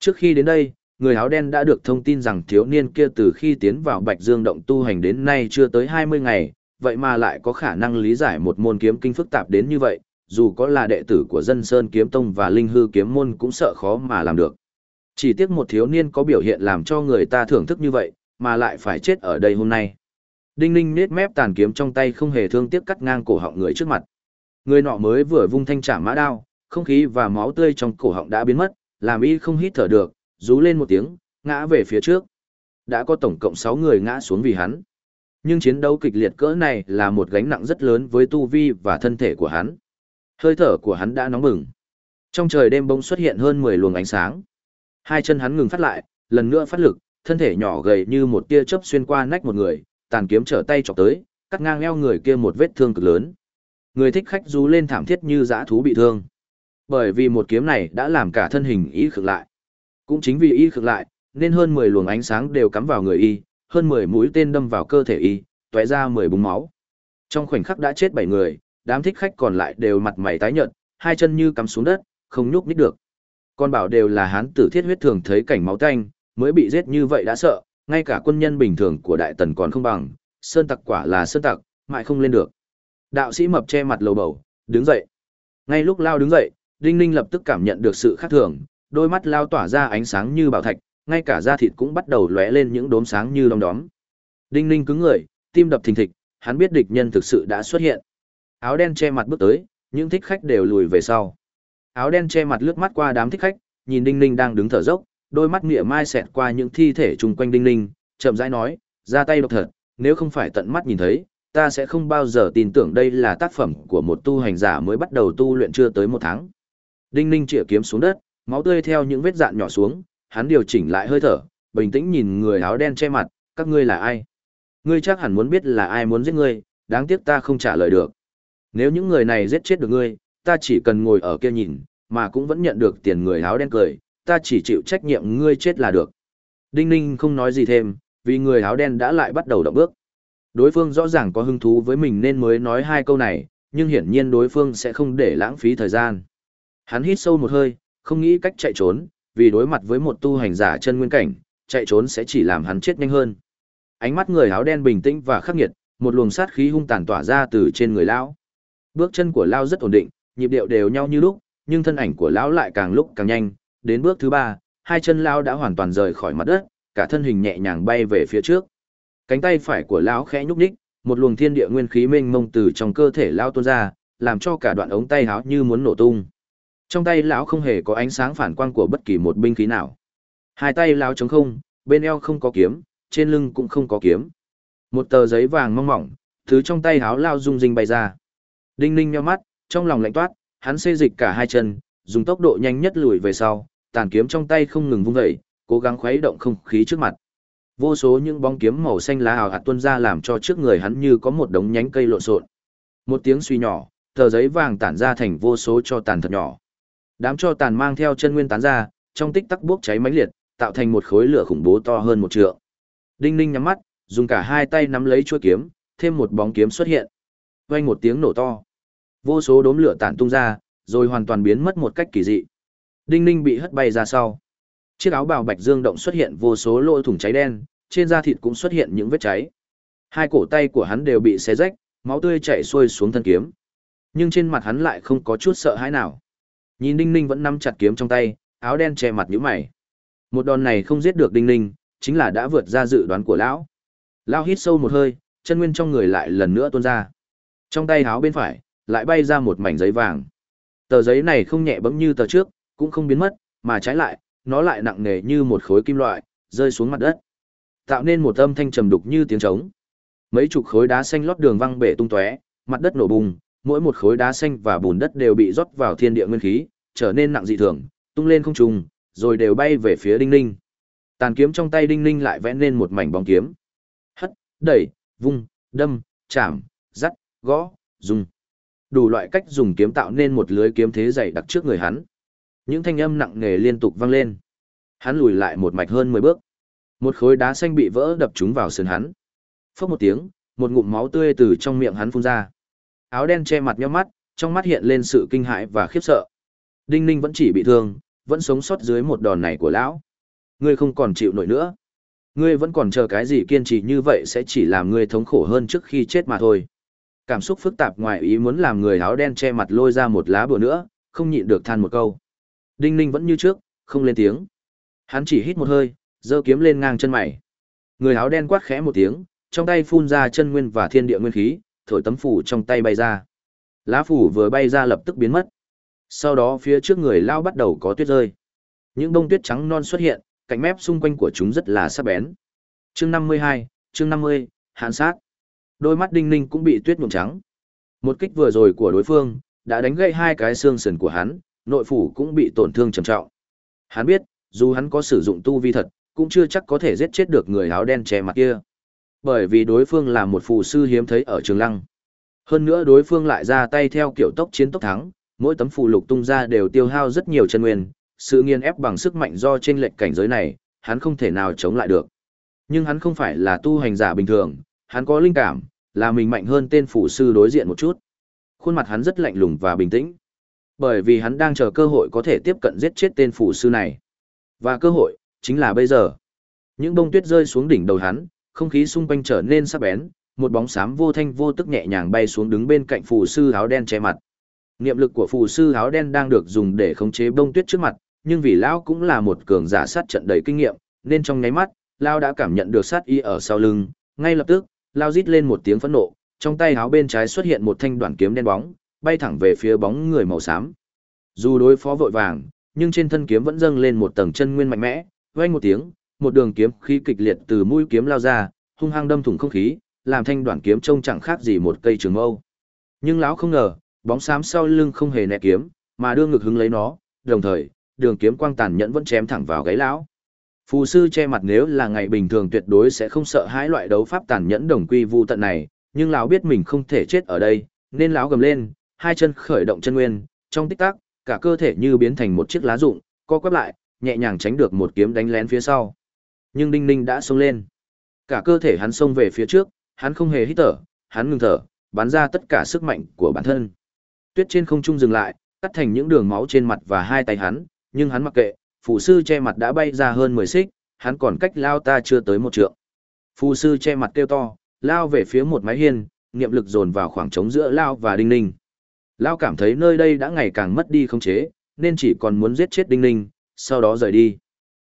Trước khi đến đây, người áo đen đã được thông tin rằng thiếu niên kia từ khi tiến vào Bạch Dương động tu hành đến nay chưa tới 20 ngày, vậy mà lại có khả năng lý giải một môn kiếm kinh phức tạp đến như vậy, dù có là đệ tử của dân Sơn Kiếm Tông và Linh Hư Kiếm Môn cũng sợ khó mà làm được. Chỉ tiếc một thiếu niên có biểu hiện làm cho người ta thưởng thức như vậy, mà lại phải chết ở đây hôm nay. Đinh Ninh nết mép tàn kiếm trong tay không hề thương tiếc cắt ngang cổ họng người trước mặt. Người nọ mới vừa vung thanh trả mã đao, không khí và máu tươi trong cổ họng đã biến mất, làm y không hít thở được, rú lên một tiếng, ngã về phía trước. Đã có tổng cộng 6 người ngã xuống vì hắn. Nhưng chiến đấu kịch liệt cỡ này là một gánh nặng rất lớn với tu vi và thân thể của hắn. Hơi thở của hắn đã nóng bừng. Trong trời đêm bỗng xuất hiện hơn 10 luồng ánh sáng. Hai chân hắn ngừng phát lại, lần nữa phát lực, thân thể nhỏ gầy như một tia chớp xuyên qua nách một người, tàn kiếm trở tay chọc tới, cắt ngang eo người kia một vết thương cực lớn. Người thích khách rú lên thảm thiết như dã thú bị thương. Bởi vì một kiếm này đã làm cả thân hình y khực lại. Cũng chính vì y khực lại, nên hơn 10 luồng ánh sáng đều cắm vào người y, hơn 10 mũi tên đâm vào cơ thể y, tóe ra 10 búng máu. Trong khoảnh khắc đã chết 7 người, đám thích khách còn lại đều mặt mày tái nhợt, hai chân như cắm xuống đất, không nhúc nhích được. Con bảo đều là hán tử thiết huyết thường thấy cảnh máu tanh, mới bị giết như vậy đã sợ, ngay cả quân nhân bình thường của đại tần còn không bằng, sơn tặc quả là sơn tặc, mãi không lên được. Đạo sĩ mập che mặt lầu bầu, đứng dậy. Ngay lúc Lao đứng dậy, Đinh Ninh lập tức cảm nhận được sự khác thường, đôi mắt Lao tỏa ra ánh sáng như bảo thạch, ngay cả da thịt cũng bắt đầu lóe lên những đốm sáng như đom đóm. Đinh Ninh cứng người, tim đập thình thịch, hắn biết địch nhân thực sự đã xuất hiện. Áo đen che mặt bước tới, những thích khách đều lùi về sau. Áo đen che mặt lướt mắt qua đám thích khách, nhìn Đinh Ninh đang đứng thở dốc, đôi mắt nghĩa mai xẹt qua những thi thể chung quanh Đinh Ninh, chậm rãi nói, ra tay độc thật, nếu không phải tận mắt nhìn thấy, ta sẽ không bao giờ tin tưởng đây là tác phẩm của một tu hành giả mới bắt đầu tu luyện chưa tới một tháng. Đinh Ninh chĩa kiếm xuống đất, máu tươi theo những vết dạn nhỏ xuống, hắn điều chỉnh lại hơi thở, bình tĩnh nhìn người áo đen che mặt, các ngươi là ai? Ngươi chắc hẳn muốn biết là ai muốn giết ngươi, đáng tiếc ta không trả lời được. Nếu những người này giết chết được ngươi, ta chỉ cần ngồi ở kia nhìn, mà cũng vẫn nhận được tiền người áo đen cười, ta chỉ chịu trách nhiệm ngươi chết là được. Đinh Ninh không nói gì thêm, vì người áo đen đã lại bắt đầu động bước. Đối phương rõ ràng có hứng thú với mình nên mới nói hai câu này, nhưng hiển nhiên đối phương sẽ không để lãng phí thời gian. Hắn hít sâu một hơi, không nghĩ cách chạy trốn, vì đối mặt với một tu hành giả chân nguyên cảnh, chạy trốn sẽ chỉ làm hắn chết nhanh hơn. Ánh mắt người áo đen bình tĩnh và khắc nghiệt, một luồng sát khí hung tàn tỏa ra từ trên người lão. Bước chân của lão rất ổn định, nhịp điệu đều nhau như lúc, nhưng thân ảnh của lão lại càng lúc càng nhanh, đến bước thứ ba, hai chân lão đã hoàn toàn rời khỏi mặt đất, cả thân hình nhẹ nhàng bay về phía trước. Cánh tay phải của lão khẽ nhúc nhích, một luồng thiên địa nguyên khí mênh mông từ trong cơ thể lão tuôn ra, làm cho cả đoạn ống tay háo như muốn nổ tung. Trong tay lão không hề có ánh sáng phản quang của bất kỳ một binh khí nào. Hai tay lão trống không, bên eo không có kiếm, trên lưng cũng không có kiếm. Một tờ giấy vàng mong mỏng, thứ trong tay háo lao rung rinh bay ra. Đinh ninh nheo mắt, trong lòng lạnh toát, hắn xê dịch cả hai chân, dùng tốc độ nhanh nhất lùi về sau, tàn kiếm trong tay không ngừng vung dậy, cố gắng khuấy động không khí trước mặt. Vô số những bóng kiếm màu xanh lá ảo hạt tuôn ra làm cho trước người hắn như có một đống nhánh cây lộn xộn. Một tiếng suy nhỏ, tờ giấy vàng tản ra thành vô số cho tàn thật nhỏ. Đám cho tàn mang theo chân nguyên tán ra, trong tích tắc bốc cháy mãnh liệt, tạo thành một khối lửa khủng bố to hơn một trượng. Đinh Ninh nhắm mắt, dùng cả hai tay nắm lấy chuôi kiếm, thêm một bóng kiếm xuất hiện. Vang một tiếng nổ to. Vô số đốm lửa tản tung ra, rồi hoàn toàn biến mất một cách kỳ dị. Đinh Ninh bị hất bay ra sau. Chiếc áo bào bạch dương động xuất hiện vô số lỗ thủng cháy đen, trên da thịt cũng xuất hiện những vết cháy. Hai cổ tay của hắn đều bị xé rách, máu tươi chảy xuôi xuống thân kiếm. Nhưng trên mặt hắn lại không có chút sợ hãi nào. Nhìn Đinh Ninh vẫn nắm chặt kiếm trong tay, áo đen che mặt nhíu mày. Một đòn này không giết được Đinh Ninh, chính là đã vượt ra dự đoán của lão. Lão hít sâu một hơi, chân nguyên trong người lại lần nữa tuôn ra. Trong tay áo bên phải, lại bay ra một mảnh giấy vàng. Tờ giấy này không nhẹ bẫm như tờ trước, cũng không biến mất, mà trái lại, nó lại nặng nề như một khối kim loại, rơi xuống mặt đất. Tạo nên một âm thanh trầm đục như tiếng trống. Mấy chục khối đá xanh lót đường văng bể tung tóe, mặt đất nổ bùng, mỗi một khối đá xanh và bùn đất đều bị rót vào thiên địa nguyên khí, trở nên nặng dị thường, tung lên không trung, rồi đều bay về phía Đinh Ninh. Tàn kiếm trong tay Đinh Ninh lại vẽ nên một mảnh bóng kiếm. Hất, đẩy, vung, đâm, chạm, dắt, gõ, dùng. Đủ loại cách dùng kiếm tạo nên một lưới kiếm thế dày đặc trước người hắn. Những thanh âm nặng nề liên tục vang lên. Hắn lùi lại một mạch hơn 10 bước. Một khối đá xanh bị vỡ đập trúng vào sườn hắn. Phốc một tiếng, một ngụm máu tươi từ trong miệng hắn phun ra. Áo đen che mặt nhíu mắt, trong mắt hiện lên sự kinh hãi và khiếp sợ. Đinh Ninh vẫn chỉ bị thương, vẫn sống sót dưới một đòn này của lão. Ngươi không còn chịu nổi nữa. Ngươi vẫn còn chờ cái gì kiên trì như vậy sẽ chỉ làm ngươi thống khổ hơn trước khi chết mà thôi. Cảm xúc phức tạp ngoài ý muốn làm người áo đen che mặt lôi ra một lá bùa nữa, không nhịn được than một câu. Đinh Ninh vẫn như trước, không lên tiếng. Hắn chỉ hít một hơi, giơ kiếm lên ngang chân mày. Người áo đen quát khẽ một tiếng, trong tay phun ra chân nguyên và thiên địa nguyên khí, thổi tấm phủ trong tay bay ra. Lá phủ vừa bay ra lập tức biến mất. Sau đó phía trước người lao bắt đầu có tuyết rơi. Những bông tuyết trắng non xuất hiện, cạnh mép xung quanh của chúng rất là sắc bén. Chương 52, chương 50, hạn sát đôi mắt đinh ninh cũng bị tuyết nhuộm trắng. Một kích vừa rồi của đối phương, đã đánh gãy hai cái xương sườn của hắn, nội phủ cũng bị tổn thương trầm trọng. Hắn biết, dù hắn có sử dụng tu vi thật, cũng chưa chắc có thể giết chết được người áo đen che mặt kia. Bởi vì đối phương là một phù sư hiếm thấy ở trường lăng. Hơn nữa đối phương lại ra tay theo kiểu tốc chiến tốc thắng, mỗi tấm phù lục tung ra đều tiêu hao rất nhiều chân nguyên, sự nghiền ép bằng sức mạnh do trên lệnh cảnh giới này, hắn không thể nào chống lại được. Nhưng hắn không phải là tu hành giả bình thường, hắn có linh cảm, là mình mạnh hơn tên phủ sư đối diện một chút. Khuôn mặt hắn rất lạnh lùng và bình tĩnh. Bởi vì hắn đang chờ cơ hội có thể tiếp cận giết chết tên phủ sư này. Và cơ hội, chính là bây giờ. Những bông tuyết rơi xuống đỉnh đầu hắn, không khí xung quanh trở nên sắc bén, một bóng xám vô thanh vô tức nhẹ nhàng bay xuống đứng bên cạnh phù sư áo đen che mặt. Niệm lực của phù sư áo đen đang được dùng để khống chế bông tuyết trước mặt, nhưng vì lão cũng là một cường giả sát trận đầy kinh nghiệm, nên trong nháy mắt, lão đã cảm nhận được sát y ở sau lưng, ngay lập tức, lão rít lên một tiếng phẫn nộ, trong tay áo bên trái xuất hiện một thanh đoạn kiếm đen bóng, bay thẳng về phía bóng người màu xám. Dù đối phó vội vàng, nhưng trên thân kiếm vẫn dâng lên một tầng chân nguyên mạnh mẽ, vang một tiếng, một đường kiếm khí kịch liệt từ mũi kiếm lao ra, hung hăng đâm thủng không khí, làm thanh đoạn kiếm trông chẳng khác gì một cây trường mâu. Nhưng lão không ngờ, bóng xám sau lưng không hề né kiếm, mà đưa ngực hứng lấy nó, đồng thời, đường kiếm quang tàn nhẫn vẫn chém thẳng vào gáy lão. Phù sư che mặt nếu là ngày bình thường tuyệt đối sẽ không sợ hãi loại đấu pháp tàn nhẫn đồng quy vu tận này, nhưng lão biết mình không thể chết ở đây, nên lão gầm lên, hai chân khởi động chân nguyên, trong tích tắc, cả cơ thể như biến thành một chiếc lá rụng, co quắp lại, nhẹ nhàng tránh được một kiếm đánh lén phía sau. Nhưng Đinh Ninh đã xông lên. Cả cơ thể hắn xông về phía trước, hắn không hề hít thở, hắn ngừng thở, bắn ra tất cả sức mạnh của bản thân. Tuyết trên không trung dừng lại, cắt thành những đường máu trên mặt và hai tay hắn, nhưng hắn mặc kệ, phù sư che mặt đã bay ra hơn 10 xích, hắn còn cách lao ta chưa tới một trượng. Phù sư che mặt kêu to, lao về phía một mái hiên, niệm lực dồn vào khoảng trống giữa lao và đinh ninh. Lao cảm thấy nơi đây đã ngày càng mất đi không chế, nên chỉ còn muốn giết chết đinh ninh, sau đó rời đi.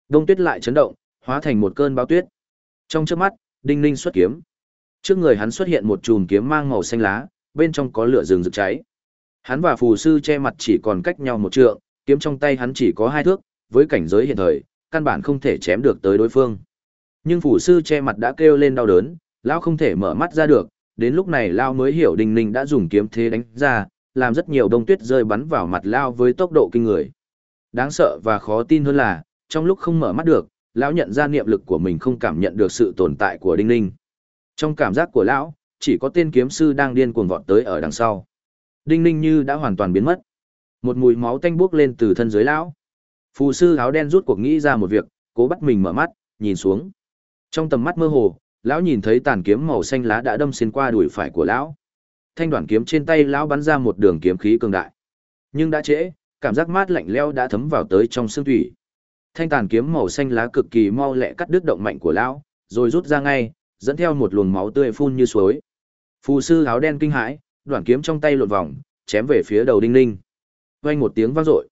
Đông tuyết lại chấn động, hóa thành một cơn bão tuyết. Trong trước mắt, đinh ninh xuất kiếm. Trước người hắn xuất hiện một chùm kiếm mang màu xanh lá, bên trong có lửa rừng rực cháy. Hắn và phù sư che mặt chỉ còn cách nhau một trượng, kiếm trong tay hắn chỉ có hai thước, với cảnh giới hiện thời, căn bản không thể chém được tới đối phương. Nhưng phủ sư che mặt đã kêu lên đau đớn, lão không thể mở mắt ra được, đến lúc này lão mới hiểu Đinh Ninh đã dùng kiếm thế đánh ra, làm rất nhiều đông tuyết rơi bắn vào mặt lão với tốc độ kinh người. Đáng sợ và khó tin hơn là, trong lúc không mở mắt được, lão nhận ra niệm lực của mình không cảm nhận được sự tồn tại của Đinh Ninh. Trong cảm giác của lão, chỉ có tên kiếm sư đang điên cuồng vọt tới ở đằng sau. Đinh Ninh như đã hoàn toàn biến mất. Một mùi máu tanh bốc lên từ thân dưới lão. Phù sư áo đen rút cuộc nghĩ ra một việc, cố bắt mình mở mắt, nhìn xuống. Trong tầm mắt mơ hồ, lão nhìn thấy tàn kiếm màu xanh lá đã đâm xuyên qua đùi phải của lão. Thanh đoạn kiếm trên tay lão bắn ra một đường kiếm khí cường đại. Nhưng đã trễ, cảm giác mát lạnh leo đã thấm vào tới trong xương thủy. Thanh tàn kiếm màu xanh lá cực kỳ mau lẹ cắt đứt động mạnh của lão, rồi rút ra ngay, dẫn theo một luồng máu tươi phun như suối. Phù sư áo đen kinh hãi, đoạn kiếm trong tay lộn vòng, chém về phía đầu Đinh Ninh. Vang một tiếng vang dội.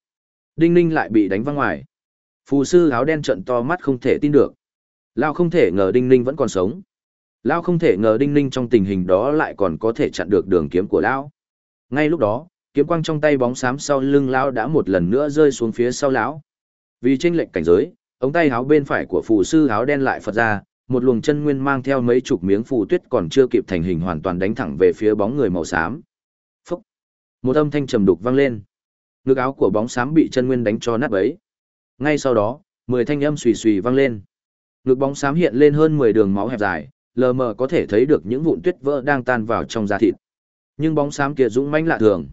Đinh Ninh lại bị đánh văng ngoài. Phù sư áo đen trợn to mắt không thể tin được. Lao không thể ngờ Đinh Ninh vẫn còn sống. Lao không thể ngờ Đinh Ninh trong tình hình đó lại còn có thể chặn được đường kiếm của Lão. Ngay lúc đó, kiếm quang trong tay bóng xám sau lưng Lão đã một lần nữa rơi xuống phía sau Lão. Vì tranh lệnh cảnh giới, ống tay áo bên phải của phù sư áo đen lại phật ra, một luồng chân nguyên mang theo mấy chục miếng phù tuyết còn chưa kịp thành hình hoàn toàn đánh thẳng về phía bóng người màu xám. Phúc! Một âm thanh trầm đục vang lên. Ngực áo của bóng xám bị chân nguyên đánh cho nát bấy. Ngay sau đó, mười thanh âm xùy xùy vang lên. Ngực bóng xám hiện lên hơn mười đường máu hẹp dài, lờ mờ có thể thấy được những vụn tuyết vỡ đang tan vào trong da thịt. Nhưng bóng xám kia dũng mãnh lạ thường.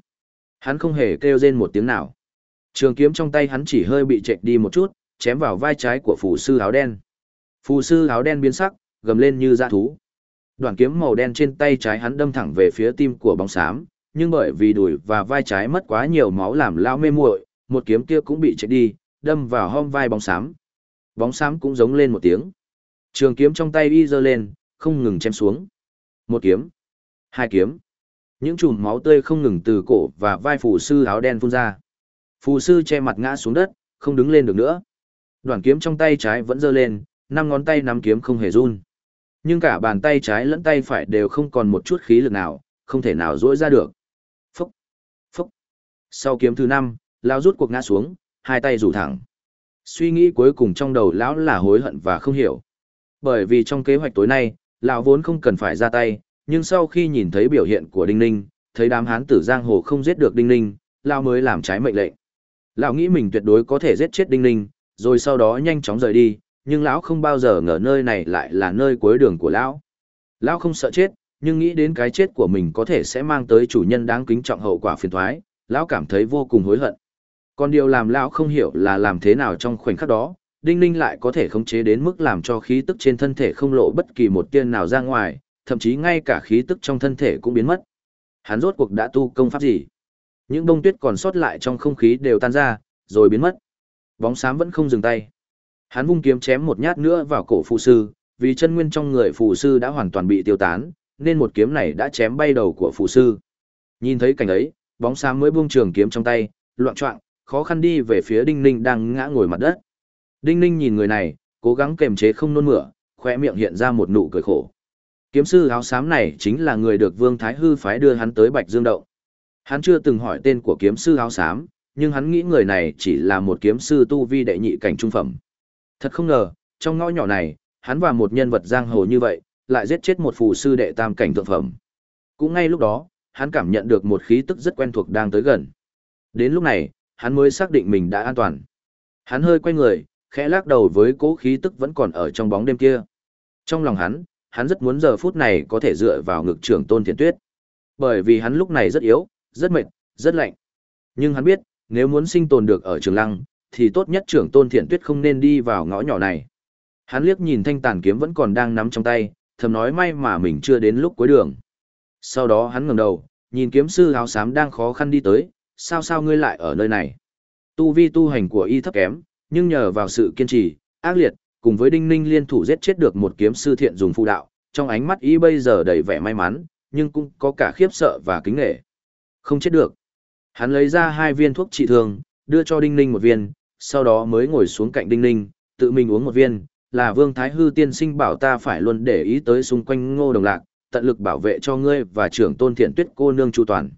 Hắn không hề kêu rên một tiếng nào. Trường kiếm trong tay hắn chỉ hơi bị chệch đi một chút, chém vào vai trái của phù sư áo đen. Phù sư áo đen biến sắc, gầm lên như dã thú. Đoạn kiếm màu đen trên tay trái hắn đâm thẳng về phía tim của bóng xám, nhưng bởi vì đùi và vai trái mất quá nhiều máu làm lao mê muội, một kiếm kia cũng bị chạy đi, đâm vào hông vai bóng xám. Bóng xám cũng giống lên một tiếng. Trường kiếm trong tay y giơ lên, không ngừng chém xuống. Một kiếm, hai kiếm. Những chùm máu tươi không ngừng từ cổ và vai phù sư áo đen phun ra. Phù sư che mặt ngã xuống đất, không đứng lên được nữa. Đoạn kiếm trong tay trái vẫn giơ lên, năm ngón tay nắm kiếm không hề run. Nhưng cả bàn tay trái lẫn tay phải đều không còn một chút khí lực nào, không thể nào duỗi ra được. Sau kiếm thứ năm, lão rút cuộc ngã xuống, hai tay rủ thẳng. Suy nghĩ cuối cùng trong đầu lão là hối hận và không hiểu. Bởi vì trong kế hoạch tối nay, lão vốn không cần phải ra tay, Nhưng sau khi nhìn thấy biểu hiện của Đinh Ninh, thấy đám hán tử giang hồ không giết được Đinh Ninh, Lão mới làm trái mệnh lệnh. Lão nghĩ mình tuyệt đối có thể giết chết Đinh Ninh, rồi sau đó nhanh chóng rời đi, nhưng lão không bao giờ ngờ nơi này lại là nơi cuối đường của lão. Lão không sợ chết, nhưng nghĩ đến cái chết của mình có thể sẽ mang tới chủ nhân đáng kính trọng hậu quả phiền toái, lão cảm thấy vô cùng hối hận. Còn điều làm lão không hiểu là làm thế nào trong khoảnh khắc đó, Đinh Ninh lại có thể khống chế đến mức làm cho khí tức trên thân thể không lộ bất kỳ một tiên nào ra ngoài, thậm chí ngay cả khí tức trong thân thể cũng biến mất. Hắn rốt cuộc đã tu công pháp gì? Những bông tuyết còn sót lại trong không khí đều tan ra, rồi biến mất. Bóng xám vẫn không dừng tay. Hắn vung kiếm chém một nhát nữa vào cổ phù sư, vì chân nguyên trong người phù sư đã hoàn toàn bị tiêu tán, nên một kiếm này đã chém bay đầu của phù sư. Nhìn thấy cảnh ấy, bóng xám mới buông trường kiếm trong tay, loạn choạng, khó khăn đi về phía Đinh Ninh đang ngã ngồi mặt đất. Đinh Ninh nhìn người này, cố gắng kềm chế không nôn mửa, khóe miệng hiện ra một nụ cười khổ. Kiếm sư áo xám này chính là người được Vương Thái Hư phái đưa hắn tới Bạch Dương Động. Hắn chưa từng hỏi tên của kiếm sư áo xám, nhưng hắn nghĩ người này chỉ là một kiếm sư tu vi đệ nhị cảnh trung phẩm. Thật không ngờ, trong ngõ nhỏ này, hắn và một nhân vật giang hồ như vậy, lại giết chết một phù sư đệ tam cảnh thượng phẩm. Cũng ngay lúc đó, hắn cảm nhận được một khí tức rất quen thuộc đang tới gần. Đến lúc này, hắn mới xác định mình đã an toàn. Hắn hơi quay người, khẽ lắc đầu với cố khí tức vẫn còn ở trong bóng đêm kia. Trong lòng hắn, hắn rất muốn giờ phút này có thể dựa vào ngực trưởng tôn thiện tuyết. Bởi vì hắn lúc này rất yếu, rất mệt, rất lạnh. Nhưng hắn biết, nếu muốn sinh tồn được ở trường lăng, thì tốt nhất trưởng tôn thiện tuyết không nên đi vào ngõ nhỏ này. Hắn liếc nhìn thanh tàn kiếm vẫn còn đang nắm trong tay, thầm nói may mà mình chưa đến lúc cuối đường. Sau đó hắn ngẩng đầu, nhìn kiếm sư áo xám đang khó khăn đi tới, sao sao ngươi lại ở nơi này. Tu vi tu hành của y thấp kém, nhưng nhờ vào sự kiên trì, ác liệt, cùng với đinh ninh liên thủ giết chết được một kiếm sư thiện dùng phụ đạo, trong ánh mắt y bây giờ đầy vẻ may mắn, nhưng cũng có cả khiếp sợ và kính nghệ. Không chết được. Hắn lấy ra hai viên thuốc trị thương, đưa cho đinh ninh một viên, sau đó mới ngồi xuống cạnh đinh ninh, tự mình uống một viên, là Vương Thái Hư tiên sinh bảo ta phải luôn để ý tới xung quanh ngô đồng lạc, tận lực bảo vệ cho ngươi và trưởng tôn thiện tuyết cô nương chu toàn.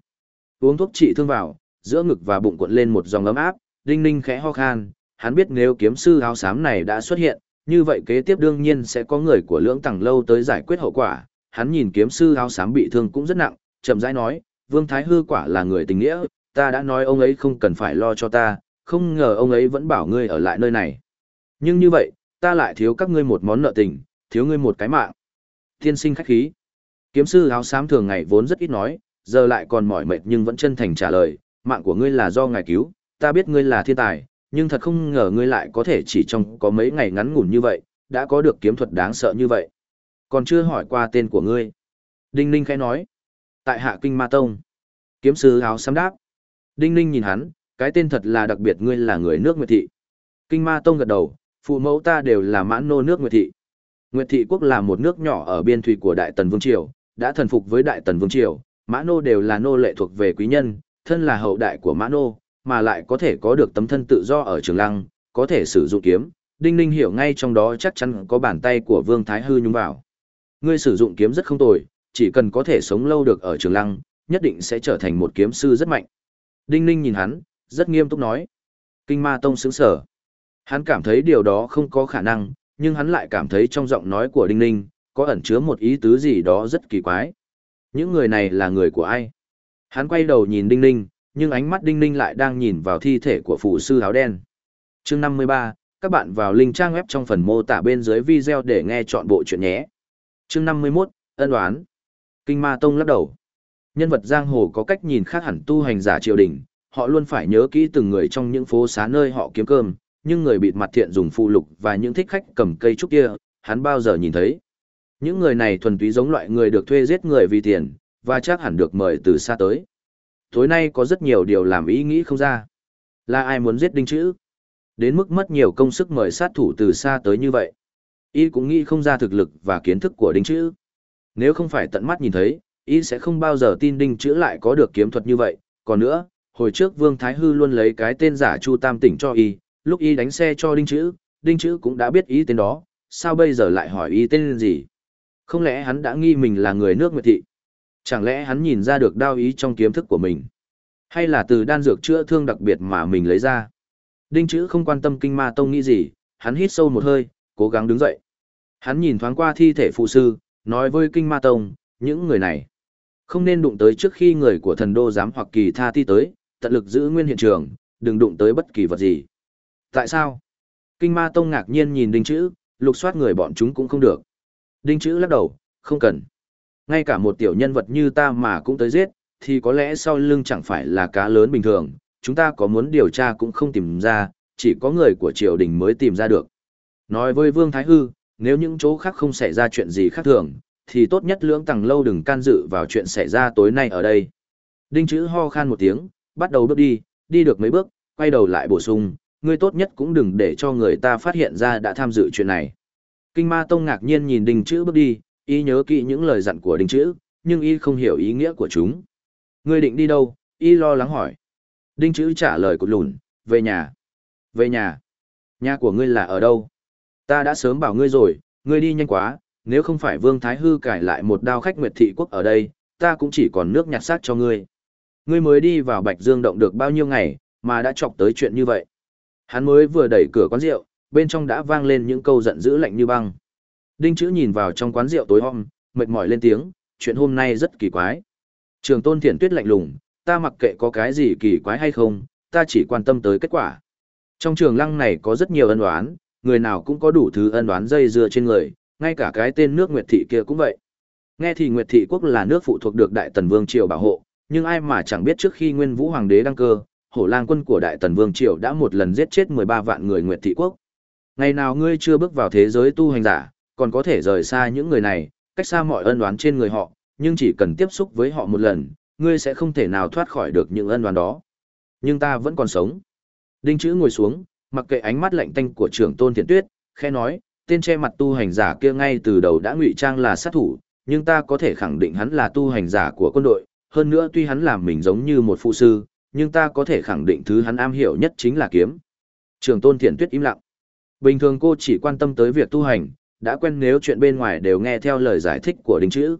Uống thuốc trị thương vào, giữa ngực và bụng cuộn lên một dòng ấm áp, đinh ninh khẽ ho khan, hắn biết nếu kiếm sư áo xám này đã xuất hiện, như vậy kế tiếp đương nhiên sẽ có người của lưỡng tầng lâu tới giải quyết hậu quả. Hắn nhìn kiếm sư áo xám bị thương cũng rất nặng, chậm rãi nói, Vương Thái Hư quả là người tình nghĩa, ta đã nói ông ấy không cần phải lo cho ta, không ngờ ông ấy vẫn bảo ngươi ở lại nơi này. Nhưng như vậy, ta lại thiếu các ngươi một món nợ tình, thiếu ngươi một cái mạng. Tiên sinh khách khí. Kiếm sư áo xám thường ngày vốn rất ít nói, giờ lại còn mỏi mệt nhưng vẫn chân thành trả lời, mạng của ngươi là do ngài cứu, ta biết ngươi là thiên tài, nhưng thật không ngờ ngươi lại có thể chỉ trong có mấy ngày ngắn ngủn như vậy, đã có được kiếm thuật đáng sợ như vậy. Còn chưa hỏi qua tên của ngươi. Đinh Ninh khẽ nói. Tại hạ kinh ma tông. Kiếm sư áo xám đáp. Đinh Ninh nhìn hắn, cái tên thật là đặc biệt ngươi là người nước Nguyệt Thị. Kinh ma tông gật đầu, phụ mẫu ta đều là mãn nô nước Nguyệt Thị. Nguyệt Thị quốc là một nước nhỏ ở biên thủy của Đại Tần Vương Triều, đã thần phục với Đại Tần Vương Triều, mã nô đều là nô lệ thuộc về quý nhân, thân là hậu đại của mã nô, mà lại có thể có được tấm thân tự do ở trường lăng, có thể sử dụng kiếm. Đinh Ninh hiểu ngay trong đó chắc chắn có bàn tay của Vương Thái Hư nhúng vào. Ngươi sử dụng kiếm rất không tồi, chỉ cần có thể sống lâu được ở trường lăng, nhất định sẽ trở thành một kiếm sư rất mạnh. Đinh Ninh nhìn hắn, rất nghiêm túc nói. Kinh ma tông xứng sở. Hắn cảm thấy điều đó không có khả năng, nhưng hắn lại cảm thấy trong giọng nói của Đinh Ninh, có ẩn chứa một ý tứ gì đó rất kỳ quái. Những người này là người của ai? Hắn quay đầu nhìn Đinh Ninh, nhưng ánh mắt Đinh Ninh lại đang nhìn vào thi thể của phụ sư áo đen. chương 53, các bạn vào link trang web trong phần mô tả bên dưới video để nghe chọn bộ chuyện nhé. chương 51, ân đoán. Kinh Ma Tông lắc đầu. Nhân vật giang hồ có cách nhìn khác hẳn tu hành giả triều đình, họ luôn phải nhớ kỹ từng người trong những phố xá nơi họ kiếm cơm, nhưng người bịt mặt thiện dùng phụ lục và những thích khách cầm cây trúc kia, hắn bao giờ nhìn thấy. Những người này thuần túy giống loại người được thuê giết người vì tiền, và chắc hẳn được mời từ xa tới. Tối nay có rất nhiều điều làm ý nghĩ không ra. Là ai muốn giết đinh chữ? Đến mức mất nhiều công sức mời sát thủ từ xa tới như vậy. Y cũng nghĩ không ra thực lực và kiến thức của đinh chữ. Nếu không phải tận mắt nhìn thấy, Y sẽ không bao giờ tin đinh chữ lại có được kiếm thuật như vậy. Còn nữa, hồi trước Vương Thái Hư luôn lấy cái tên giả Chu Tam Tỉnh cho Y, lúc Y đánh xe cho đinh chữ, đinh chữ cũng đã biết ý tên đó, sao bây giờ lại hỏi Y tên gì? Không lẽ hắn đã nghi mình là người nước Nguyệt Thị? Chẳng lẽ hắn nhìn ra được đao ý trong kiếm thức của mình? Hay là từ đan dược chữa thương đặc biệt mà mình lấy ra? Đinh chữ không quan tâm kinh ma tông nghĩ gì, hắn hít sâu một hơi, cố gắng đứng dậy. Hắn nhìn thoáng qua thi thể phụ sư, nói với kinh ma tông, những người này không nên đụng tới trước khi người của thần đô dám hoặc kỳ tha ti tới, tận lực giữ nguyên hiện trường, đừng đụng tới bất kỳ vật gì. Tại sao? Kinh ma tông ngạc nhiên nhìn đinh chữ, lục soát người bọn chúng cũng không được. Đinh chữ lắc đầu, không cần. Ngay cả một tiểu nhân vật như ta mà cũng tới giết, thì có lẽ sau lưng chẳng phải là cá lớn bình thường, chúng ta có muốn điều tra cũng không tìm ra, chỉ có người của triều đình mới tìm ra được. Nói với Vương Thái Hư, nếu những chỗ khác không xảy ra chuyện gì khác thường, thì tốt nhất lưỡng tầng lâu đừng can dự vào chuyện xảy ra tối nay ở đây. Đinh chữ ho khan một tiếng, bắt đầu bước đi, đi được mấy bước, quay đầu lại bổ sung, ngươi tốt nhất cũng đừng để cho người ta phát hiện ra đã tham dự chuyện này. Kinh ma tông ngạc nhiên nhìn đinh chữ bước đi, y nhớ kỹ những lời dặn của đinh chữ, nhưng y không hiểu ý nghĩa của chúng. Ngươi định đi đâu? Y lo lắng hỏi. Đinh chữ trả lời cụt lùn, về nhà. Về nhà. Nhà của ngươi là ở đâu? Ta đã sớm bảo ngươi rồi, ngươi đi nhanh quá, nếu không phải Vương Thái Hư cải lại một đao khách Nguyệt Thị Quốc ở đây, ta cũng chỉ còn nước nhặt xác cho ngươi. Ngươi mới đi vào Bạch Dương động được bao nhiêu ngày, mà đã chọc tới chuyện như vậy. Hắn mới vừa đẩy cửa quán rượu, bên trong đã vang lên những câu giận dữ lạnh như băng. Đinh chữ nhìn vào trong quán rượu tối om, mệt mỏi lên tiếng, chuyện hôm nay rất kỳ quái. Trường tôn thiển tuyết lạnh lùng, ta mặc kệ có cái gì kỳ quái hay không, ta chỉ quan tâm tới kết quả. Trong trường lăng này có rất nhiều ân đoán, người nào cũng có đủ thứ ân đoán dây dưa trên người, ngay cả cái tên nước Nguyệt Thị kia cũng vậy. Nghe thì Nguyệt Thị quốc là nước phụ thuộc được Đại Tần Vương Triều bảo hộ, nhưng ai mà chẳng biết trước khi Nguyên Vũ Hoàng đế đăng cơ, hổ lang quân của Đại Tần Vương Triều đã một lần giết chết 13 vạn người Nguyệt Thị quốc. Ngày nào ngươi chưa bước vào thế giới tu hành giả, còn có thể rời xa những người này, cách xa mọi ân đoán trên người họ, nhưng chỉ cần tiếp xúc với họ một lần, ngươi sẽ không thể nào thoát khỏi được những ân đoán đó. Nhưng ta vẫn còn sống. Đinh chữ ngồi xuống, mặc kệ ánh mắt lạnh tanh của trưởng tôn thiện tuyết, khe nói, tên che mặt tu hành giả kia ngay từ đầu đã ngụy trang là sát thủ, nhưng ta có thể khẳng định hắn là tu hành giả của quân đội, hơn nữa tuy hắn làm mình giống như một phụ sư, nhưng ta có thể khẳng định thứ hắn am hiểu nhất chính là kiếm. Trường tôn thiện tuyết im lặng. Bình thường cô chỉ quan tâm tới việc tu hành, đã quen nếu chuyện bên ngoài đều nghe theo lời giải thích của đinh chữ.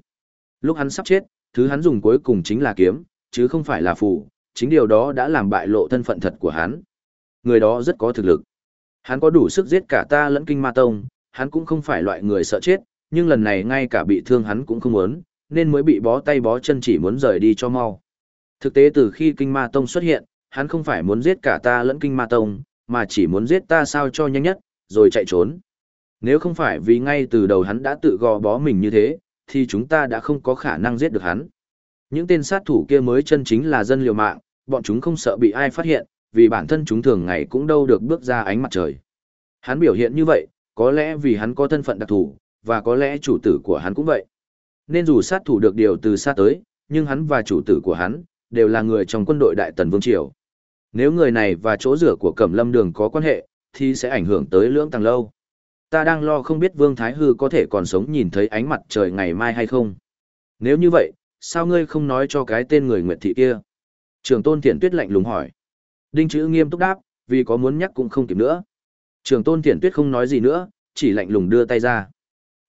Lúc hắn sắp chết, thứ hắn dùng cuối cùng chính là kiếm, chứ không phải là phù, chính điều đó đã làm bại lộ thân phận thật của hắn. Người đó rất có thực lực. Hắn có đủ sức giết cả ta lẫn kinh ma tông, hắn cũng không phải loại người sợ chết, nhưng lần này ngay cả bị thương hắn cũng không muốn, nên mới bị bó tay bó chân chỉ muốn rời đi cho mau. Thực tế từ khi Kinh Ma Tông xuất hiện, hắn không phải muốn giết cả ta lẫn Kinh Ma Tông, mà chỉ muốn giết ta sao cho nhanh nhất, rồi chạy trốn. Nếu không phải vì ngay từ đầu hắn đã tự gò bó mình như thế, thì chúng ta đã không có khả năng giết được hắn. Những tên sát thủ kia mới chân chính là dân liều mạng, bọn chúng không sợ bị ai phát hiện, vì bản thân chúng thường ngày cũng đâu được bước ra ánh mặt trời. Hắn biểu hiện như vậy, có lẽ vì hắn có thân phận đặc thù, và có lẽ chủ tử của hắn cũng vậy. Nên dù sát thủ được điều từ xa tới, nhưng hắn và chủ tử của hắn, đều là người trong quân đội Đại Tần Vương Triều. Nếu người này và chỗ rửa của Cẩm Lâm Đường có quan hệ, thì sẽ ảnh hưởng tới lưỡng tàng lâu. Ta đang lo không biết Vương Thái Hư có thể còn sống nhìn thấy ánh mặt trời ngày mai hay không. Nếu như vậy, sao ngươi không nói cho cái tên người Nguyệt Thị kia? Trường Tôn Thiển Tuyết lạnh lùng hỏi. Đinh chữ nghiêm túc đáp, vì có muốn nhắc cũng không kịp nữa. Trường tôn thiển tuyết không nói gì nữa, chỉ lạnh lùng đưa tay ra.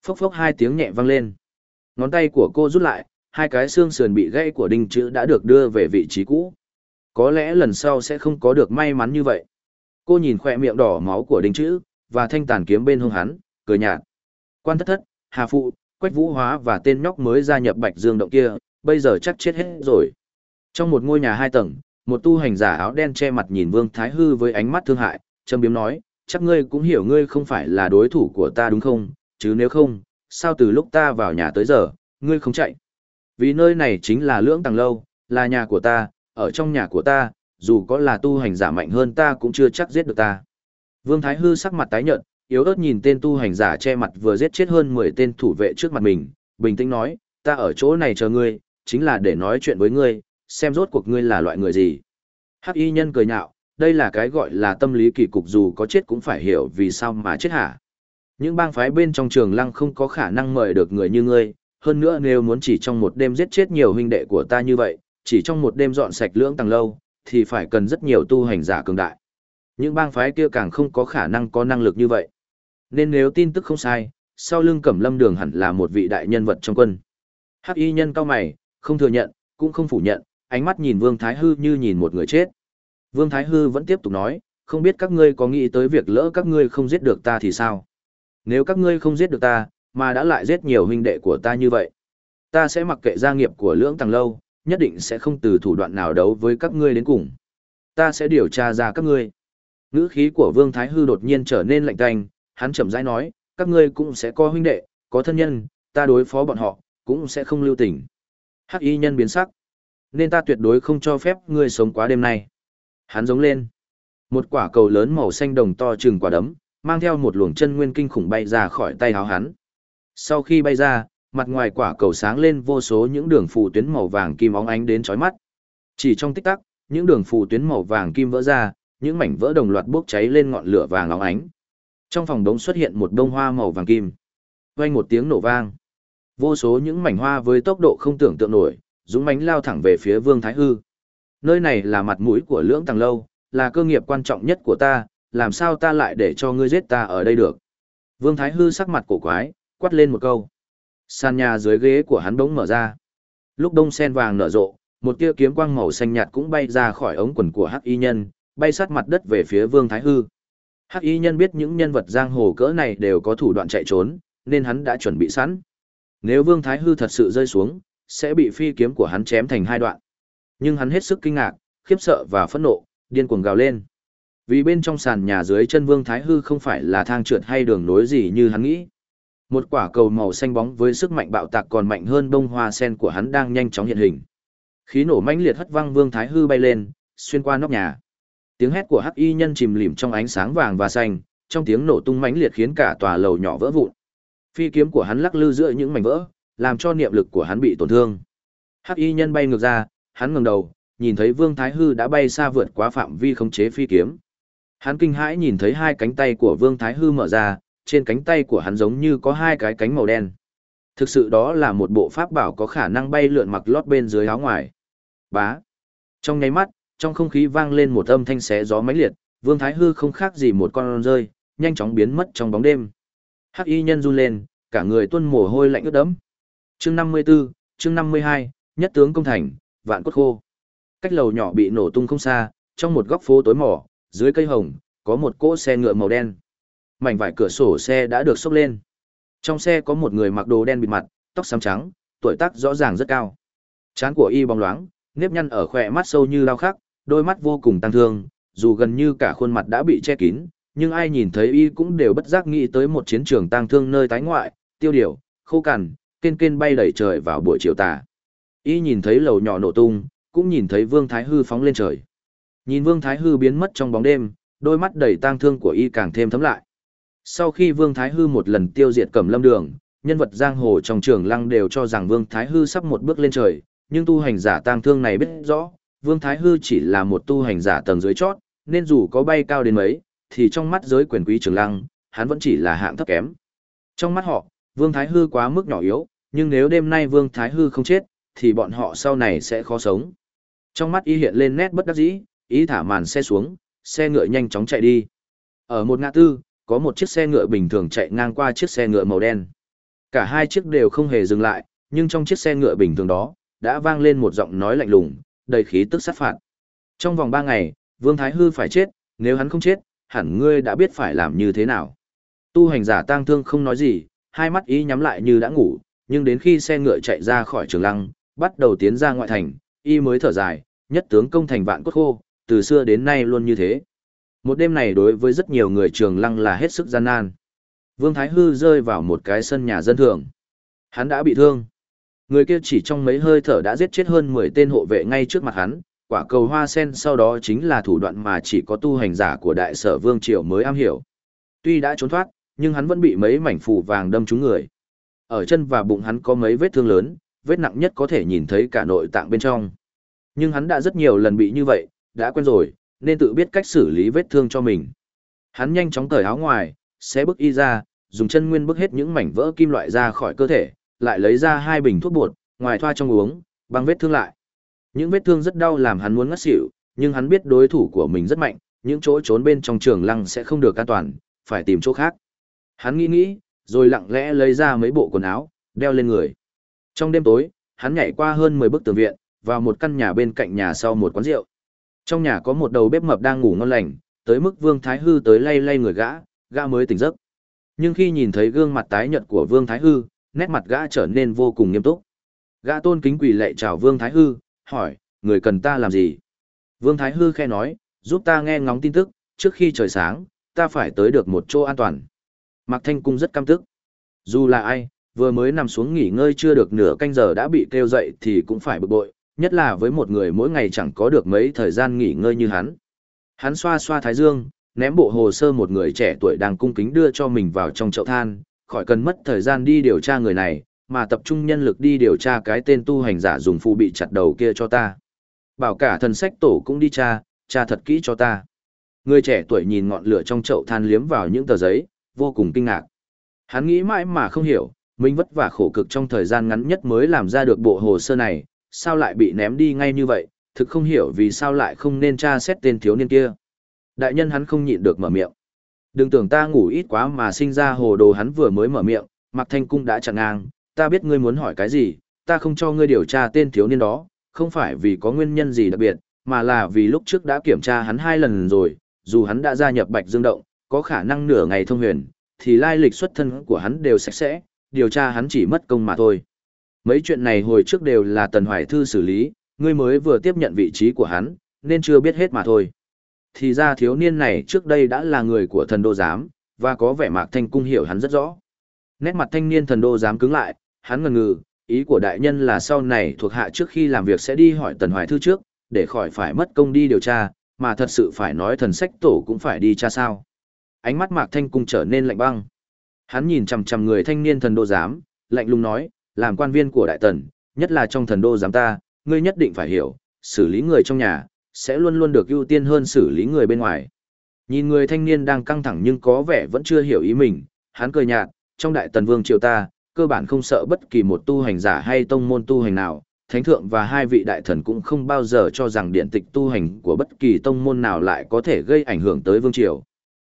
Phốc phốc hai tiếng nhẹ vang lên. Ngón tay của cô rút lại, hai cái xương sườn bị gãy của đinh chữ đã được đưa về vị trí cũ. Có lẽ lần sau sẽ không có được may mắn như vậy. Cô nhìn khoe miệng đỏ máu của đinh chữ, và thanh tàn kiếm bên hông hắn, cười nhạt. Quan thất thất, Hà Phụ, Quách Vũ Hóa và tên nhóc mới gia nhập Bạch Dương Động kia, bây giờ chắc chết hết rồi. Trong một ngôi nhà hai tầng, một tu hành giả áo đen che mặt nhìn Vương Thái Hư với ánh mắt thương hại, châm biếm nói, chắc ngươi cũng hiểu ngươi không phải là đối thủ của ta đúng không, chứ nếu không, sao từ lúc ta vào nhà tới giờ, ngươi không chạy. Vì nơi này chính là lưỡng tầng lâu, là nhà của ta, ở trong nhà của ta, dù có là tu hành giả mạnh hơn ta cũng chưa chắc giết được ta. Vương Thái Hư sắc mặt tái nhợt, yếu ớt nhìn tên tu hành giả che mặt vừa giết chết hơn 10 tên thủ vệ trước mặt mình, bình tĩnh nói, ta ở chỗ này chờ ngươi, chính là để nói chuyện với ngươi, xem rốt cuộc ngươi là loại người gì. Hắc y nhân cười nhạo, đây là cái gọi là tâm lý kỳ cục dù có chết cũng phải hiểu vì sao mà chết hả. Những bang phái bên trong trường lăng không có khả năng mời được người như ngươi, hơn nữa nếu muốn chỉ trong một đêm giết chết nhiều huynh đệ của ta như vậy, chỉ trong một đêm dọn sạch lưỡng tầng lâu, thì phải cần rất nhiều tu hành giả cường đại. Những bang phái kia càng không có khả năng có năng lực như vậy. Nên nếu tin tức không sai, sau lưng Cẩm Lâm Đường hẳn là một vị đại nhân vật trong quân. Hắc y nhân cao mày, không thừa nhận, cũng không phủ nhận, ánh mắt nhìn Vương Thái Hư như nhìn một người chết. Vương Thái Hư vẫn tiếp tục nói, không biết các ngươi có nghĩ tới việc lỡ các ngươi không giết được ta thì sao? Nếu các ngươi không giết được ta, mà đã lại giết nhiều huynh đệ của ta như vậy, ta sẽ mặc kệ gia nghiệp của lưỡng tàng lâu, nhất định sẽ không từ thủ đoạn nào đấu với các ngươi đến cùng. Ta sẽ điều tra ra các ngươi. Ngữ khí của Vương Thái Hư đột nhiên trở nên lạnh tanh, hắn chậm rãi nói, các ngươi cũng sẽ có huynh đệ, có thân nhân, ta đối phó bọn họ, cũng sẽ không lưu tình. Hắc y nhân biến sắc. Nên ta tuyệt đối không cho phép ngươi sống quá đêm nay. Hắn giống lên. Một quả cầu lớn màu xanh đồng to chừng quả đấm, mang theo một luồng chân nguyên kinh khủng bay ra khỏi tay háo hắn. Sau khi bay ra, mặt ngoài quả cầu sáng lên vô số những đường phù tuyến màu vàng kim óng ánh đến chói mắt. Chỉ trong tích tắc, những đường phù tuyến màu vàng kim vỡ ra, những mảnh vỡ đồng loạt bốc cháy lên ngọn lửa vàng óng ánh. Trong phòng đống xuất hiện một bông hoa màu vàng kim. Vang một tiếng nổ vang. Vô số những mảnh hoa với tốc độ không tưởng tượng nổi, dũng mãnh lao thẳng về phía Vương Thái Hư. Nơi này là mặt mũi của lưỡng tàng lâu, là cơ nghiệp quan trọng nhất của ta, làm sao ta lại để cho ngươi giết ta ở đây được. Vương Thái Hư sắc mặt cổ quái, quát lên một câu. Sàn nhà dưới ghế của hắn bỗng mở ra. Lúc đông sen vàng nở rộ, một tia kiếm quang màu xanh nhạt cũng bay ra khỏi ống quần của Hắc Y Nhân, bay sát mặt đất về phía Vương Thái Hư. Hắc Y Nhân biết những nhân vật giang hồ cỡ này đều có thủ đoạn chạy trốn, nên hắn đã chuẩn bị sẵn. Nếu Vương Thái Hư thật sự rơi xuống, sẽ bị phi kiếm của hắn chém thành hai đoạn. Nhưng hắn hết sức kinh ngạc, khiếp sợ và phẫn nộ, điên cuồng gào lên. Vì bên trong sàn nhà dưới chân Vương Thái Hư không phải là thang trượt hay đường nối gì như hắn nghĩ. Một quả cầu màu xanh bóng với sức mạnh bạo tạc còn mạnh hơn bông hoa sen của hắn đang nhanh chóng hiện hình. Khí nổ mãnh liệt hất văng Vương Thái Hư bay lên, xuyên qua nóc nhà. Tiếng hét của Hắc Y nhân chìm lìm trong ánh sáng vàng và xanh, trong tiếng nổ tung mãnh liệt khiến cả tòa lầu nhỏ vỡ vụn. Phi kiếm của hắn lắc lư giữa những mảnh vỡ, làm cho niệm lực của hắn bị tổn thương. Hắc Y nhân bay ngược ra, hắn ngẩng đầu, nhìn thấy Vương Thái Hư đã bay xa vượt quá phạm vi khống chế phi kiếm. Hắn kinh hãi nhìn thấy hai cánh tay của Vương Thái Hư mở ra, trên cánh tay của hắn giống như có hai cái cánh màu đen. Thực sự đó là một bộ pháp bảo có khả năng bay lượn mặc lót bên dưới áo ngoài. Bá. Trong nháy mắt, trong không khí vang lên một âm thanh xé gió mãnh liệt, Vương Thái Hư không khác gì một con rơi, nhanh chóng biến mất trong bóng đêm. Hắc y nhân run lên, cả người tuôn mồ hôi lạnh ướt đẫm. Chương 54, chương 52, nhất tướng công thành, vạn cốt khô. Cách lầu nhỏ bị nổ tung không xa, trong một góc phố tối mỏ, dưới cây hồng, có một cỗ xe ngựa màu đen. Mảnh vải cửa sổ xe đã được xốc lên. Trong xe có một người mặc đồ đen bịt mặt, tóc xám trắng, tuổi tác rõ ràng rất cao. Trán của y bóng loáng, nếp nhăn ở khỏe mắt sâu như lao khắc, đôi mắt vô cùng tăng thương, dù gần như cả khuôn mặt đã bị che kín, nhưng ai nhìn thấy y cũng đều bất giác nghĩ tới một chiến trường tăng thương nơi tái ngoại, tiêu điều, khô cằn, kên kên bay đầy trời vào buổi chiều tà. Y nhìn thấy lầu nhỏ nổ tung, cũng nhìn thấy Vương Thái Hư phóng lên trời. Nhìn Vương Thái Hư biến mất trong bóng đêm, đôi mắt đầy tang thương của y càng thêm thấm lại. Sau khi Vương Thái Hư một lần tiêu diệt Cẩm Lâm Đường, nhân vật giang hồ trong trường lăng đều cho rằng Vương Thái Hư sắp một bước lên trời, nhưng tu hành giả tang thương này biết rõ, Vương Thái Hư chỉ là một tu hành giả tầng dưới chót, nên dù có bay cao đến mấy, thì trong mắt giới quyền quý trường lăng, hắn vẫn chỉ là hạng thấp kém. Trong mắt họ, Vương Thái Hư quá mức nhỏ yếu, nhưng nếu đêm nay Vương Thái Hư không chết, thì bọn họ sau này sẽ khó sống. Trong mắt y hiện lên nét bất đắc dĩ, ý thả màn xe xuống, xe ngựa nhanh chóng chạy đi. Ở một ngã tư, có một chiếc xe ngựa bình thường chạy ngang qua chiếc xe ngựa màu đen. Cả hai chiếc đều không hề dừng lại, nhưng trong chiếc xe ngựa bình thường đó, đã vang lên một giọng nói lạnh lùng, đầy khí tức sát phạt. Trong vòng ba ngày, Vương Thái Hư phải chết, nếu hắn không chết, hẳn ngươi đã biết phải làm như thế nào. Tu hành giả tang thương không nói gì, hai mắt ý nhắm lại như đã ngủ, nhưng đến khi xe ngựa chạy ra khỏi trường lăng, bắt đầu tiến ra ngoại thành, y mới thở dài, nhất tướng công thành vạn cốt khô, từ xưa đến nay luôn như thế. Một đêm này đối với rất nhiều người trường lăng là hết sức gian nan. Vương Thái Hư rơi vào một cái sân nhà dân thường. Hắn đã bị thương. Người kia chỉ trong mấy hơi thở đã giết chết hơn 10 tên hộ vệ ngay trước mặt hắn, quả cầu hoa sen sau đó chính là thủ đoạn mà chỉ có tu hành giả của đại sở Vương Triều mới am hiểu. Tuy đã trốn thoát, nhưng hắn vẫn bị mấy mảnh phủ vàng đâm trúng người. Ở chân và bụng hắn có mấy vết thương lớn, vết nặng nhất có thể nhìn thấy cả nội tạng bên trong. Nhưng hắn đã rất nhiều lần bị như vậy, đã quen rồi, nên tự biết cách xử lý vết thương cho mình. Hắn nhanh chóng cởi áo ngoài, xé bức y ra, dùng chân nguyên bức hết những mảnh vỡ kim loại ra khỏi cơ thể, lại lấy ra hai bình thuốc bột, ngoài thoa trong uống, băng vết thương lại. Những vết thương rất đau làm hắn muốn ngất xỉu, nhưng hắn biết đối thủ của mình rất mạnh, những chỗ trốn bên trong trường lăng sẽ không được an toàn, phải tìm chỗ khác. Hắn nghĩ nghĩ, rồi lặng lẽ lấy ra mấy bộ quần áo, đeo lên người. Trong đêm tối, hắn nhảy qua hơn 10 bức tường viện, vào một căn nhà bên cạnh nhà sau một quán rượu. Trong nhà có một đầu bếp mập đang ngủ ngon lành, tới mức Vương Thái Hư tới lay lay người gã, gã mới tỉnh giấc. Nhưng khi nhìn thấy gương mặt tái nhợt của Vương Thái Hư, nét mặt gã trở nên vô cùng nghiêm túc. Gã tôn kính quỳ lệ chào Vương Thái Hư, hỏi, người cần ta làm gì? Vương Thái Hư khe nói, giúp ta nghe ngóng tin tức, trước khi trời sáng, ta phải tới được một chỗ an toàn. Mạc Thanh Cung rất căm tức. Dù là ai, vừa mới nằm xuống nghỉ ngơi chưa được nửa canh giờ đã bị kêu dậy thì cũng phải bực bội, nhất là với một người mỗi ngày chẳng có được mấy thời gian nghỉ ngơi như hắn. Hắn xoa xoa thái dương, ném bộ hồ sơ một người trẻ tuổi đang cung kính đưa cho mình vào trong chậu than, khỏi cần mất thời gian đi điều tra người này, mà tập trung nhân lực đi điều tra cái tên tu hành giả dùng phù bị chặt đầu kia cho ta. Bảo cả thần sách tổ cũng đi tra, tra thật kỹ cho ta. Người trẻ tuổi nhìn ngọn lửa trong chậu than liếm vào những tờ giấy, vô cùng kinh ngạc. Hắn nghĩ mãi mà không hiểu, mình vất vả khổ cực trong thời gian ngắn nhất mới làm ra được bộ hồ sơ này, sao lại bị ném đi ngay như vậy, thực không hiểu vì sao lại không nên tra xét tên thiếu niên kia. Đại nhân hắn không nhịn được mở miệng. Đừng tưởng ta ngủ ít quá mà sinh ra hồ đồ hắn vừa mới mở miệng, Mạc Thanh Cung đã chặn ngang, ta biết ngươi muốn hỏi cái gì, ta không cho ngươi điều tra tên thiếu niên đó, không phải vì có nguyên nhân gì đặc biệt, mà là vì lúc trước đã kiểm tra hắn hai lần rồi, dù hắn đã gia nhập Bạch Dương Động, có khả năng nửa ngày thông huyền, thì lai lịch xuất thân của hắn đều sạch sẽ, điều tra hắn chỉ mất công mà thôi. Mấy chuyện này hồi trước đều là Tần Hoài Thư xử lý, ngươi mới vừa tiếp nhận vị trí của hắn, nên chưa biết hết mà thôi. Thì ra thiếu niên này trước đây đã là người của thần đô giám, và có vẻ mạc thanh cung hiểu hắn rất rõ. Nét mặt thanh niên thần đô giám cứng lại, hắn ngần ngừ, ý của đại nhân là sau này thuộc hạ trước khi làm việc sẽ đi hỏi Tần Hoài Thư trước, để khỏi phải mất công đi điều tra, mà thật sự phải nói thần sách tổ cũng phải đi tra sao. Ánh mắt Mạc Thanh Cung trở nên lạnh băng. Hắn nhìn chằm chằm người thanh niên thần đô giám, lạnh lùng nói, làm quan viên của đại tần, nhất là trong thần đô giám ta, ngươi nhất định phải hiểu, xử lý người trong nhà, sẽ luôn luôn được ưu tiên hơn xử lý người bên ngoài. Nhìn người thanh niên đang căng thẳng nhưng có vẻ vẫn chưa hiểu ý mình, hắn cười nhạt, trong đại tần vương triều ta, cơ bản không sợ bất kỳ một tu hành giả hay tông môn tu hành nào, thánh thượng và hai vị đại thần cũng không bao giờ cho rằng điện tịch tu hành của bất kỳ tông môn nào lại có thể gây ảnh hưởng tới vương triều.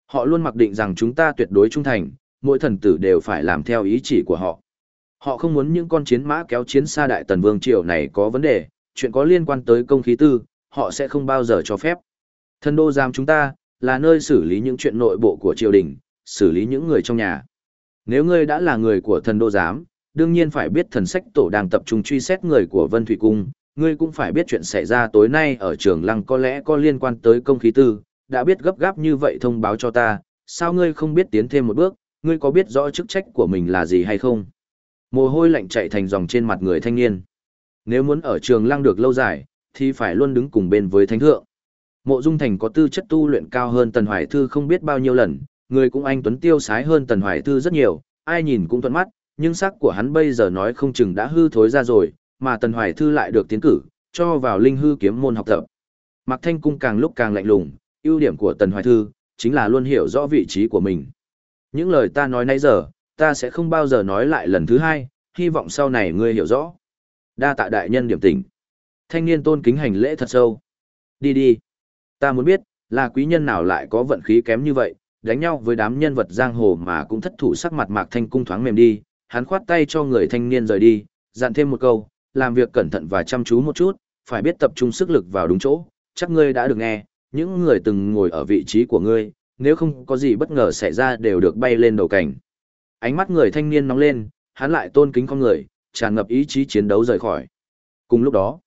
Họ luôn mặc định rằng chúng ta tuyệt đối trung thành, mỗi thần tử đều phải làm theo ý chỉ của họ. Họ không muốn những con chiến mã kéo chiến xa đại tần vương triều này có vấn đề, chuyện có liên quan tới công khí tư, họ sẽ không bao giờ cho phép. Thần đô giam chúng ta, là nơi xử lý những chuyện nội bộ của triều đình, xử lý những người trong nhà. Nếu ngươi đã là người của thần đô giám, đương nhiên phải biết thần sách tổ đang tập trung truy xét người của Vân Thủy Cung, ngươi cũng phải biết chuyện xảy ra tối nay ở trường lăng có lẽ có liên quan tới công khí tư, đã biết gấp gáp như vậy thông báo cho ta, sao ngươi không biết tiến thêm một bước, ngươi có biết rõ chức trách của mình là gì hay không? Mồ hôi lạnh chạy thành dòng trên mặt người thanh niên. Nếu muốn ở trường lăng được lâu dài, thì phải luôn đứng cùng bên với thánh thượng. Mộ Dung Thành có tư chất tu luyện cao hơn Tần Hoài Thư không biết bao nhiêu lần, người cũng anh tuấn tiêu sái hơn Tần Hoài Thư rất nhiều, ai nhìn cũng thuận mắt, nhưng sắc của hắn bây giờ nói không chừng đã hư thối ra rồi, mà Tần Hoài Thư lại được tiến cử, cho vào linh hư kiếm môn học tập. Mạc Thanh Cung càng lúc càng lạnh lùng, ưu điểm của Tần Hoài Thư, chính là luôn hiểu rõ vị trí của mình. Những lời ta nói nãy giờ, ta sẽ không bao giờ nói lại lần thứ hai, hy vọng sau này ngươi hiểu rõ. Đa tạ đại nhân điểm tỉnh. Thanh niên tôn kính hành lễ thật sâu. Đi đi. Ta muốn biết, là quý nhân nào lại có vận khí kém như vậy, đánh nhau với đám nhân vật giang hồ mà cũng thất thủ sắc mặt mạc thanh cung thoáng mềm đi, hắn khoát tay cho người thanh niên rời đi, dặn thêm một câu, làm việc cẩn thận và chăm chú một chút, phải biết tập trung sức lực vào đúng chỗ, chắc ngươi đã được nghe, những người từng ngồi ở vị trí của ngươi, nếu không có gì bất ngờ xảy ra đều được bay lên đầu cảnh. Ánh mắt người thanh niên nóng lên, hắn lại tôn kính con người, tràn ngập ý chí chiến đấu rời khỏi. Cùng lúc đó,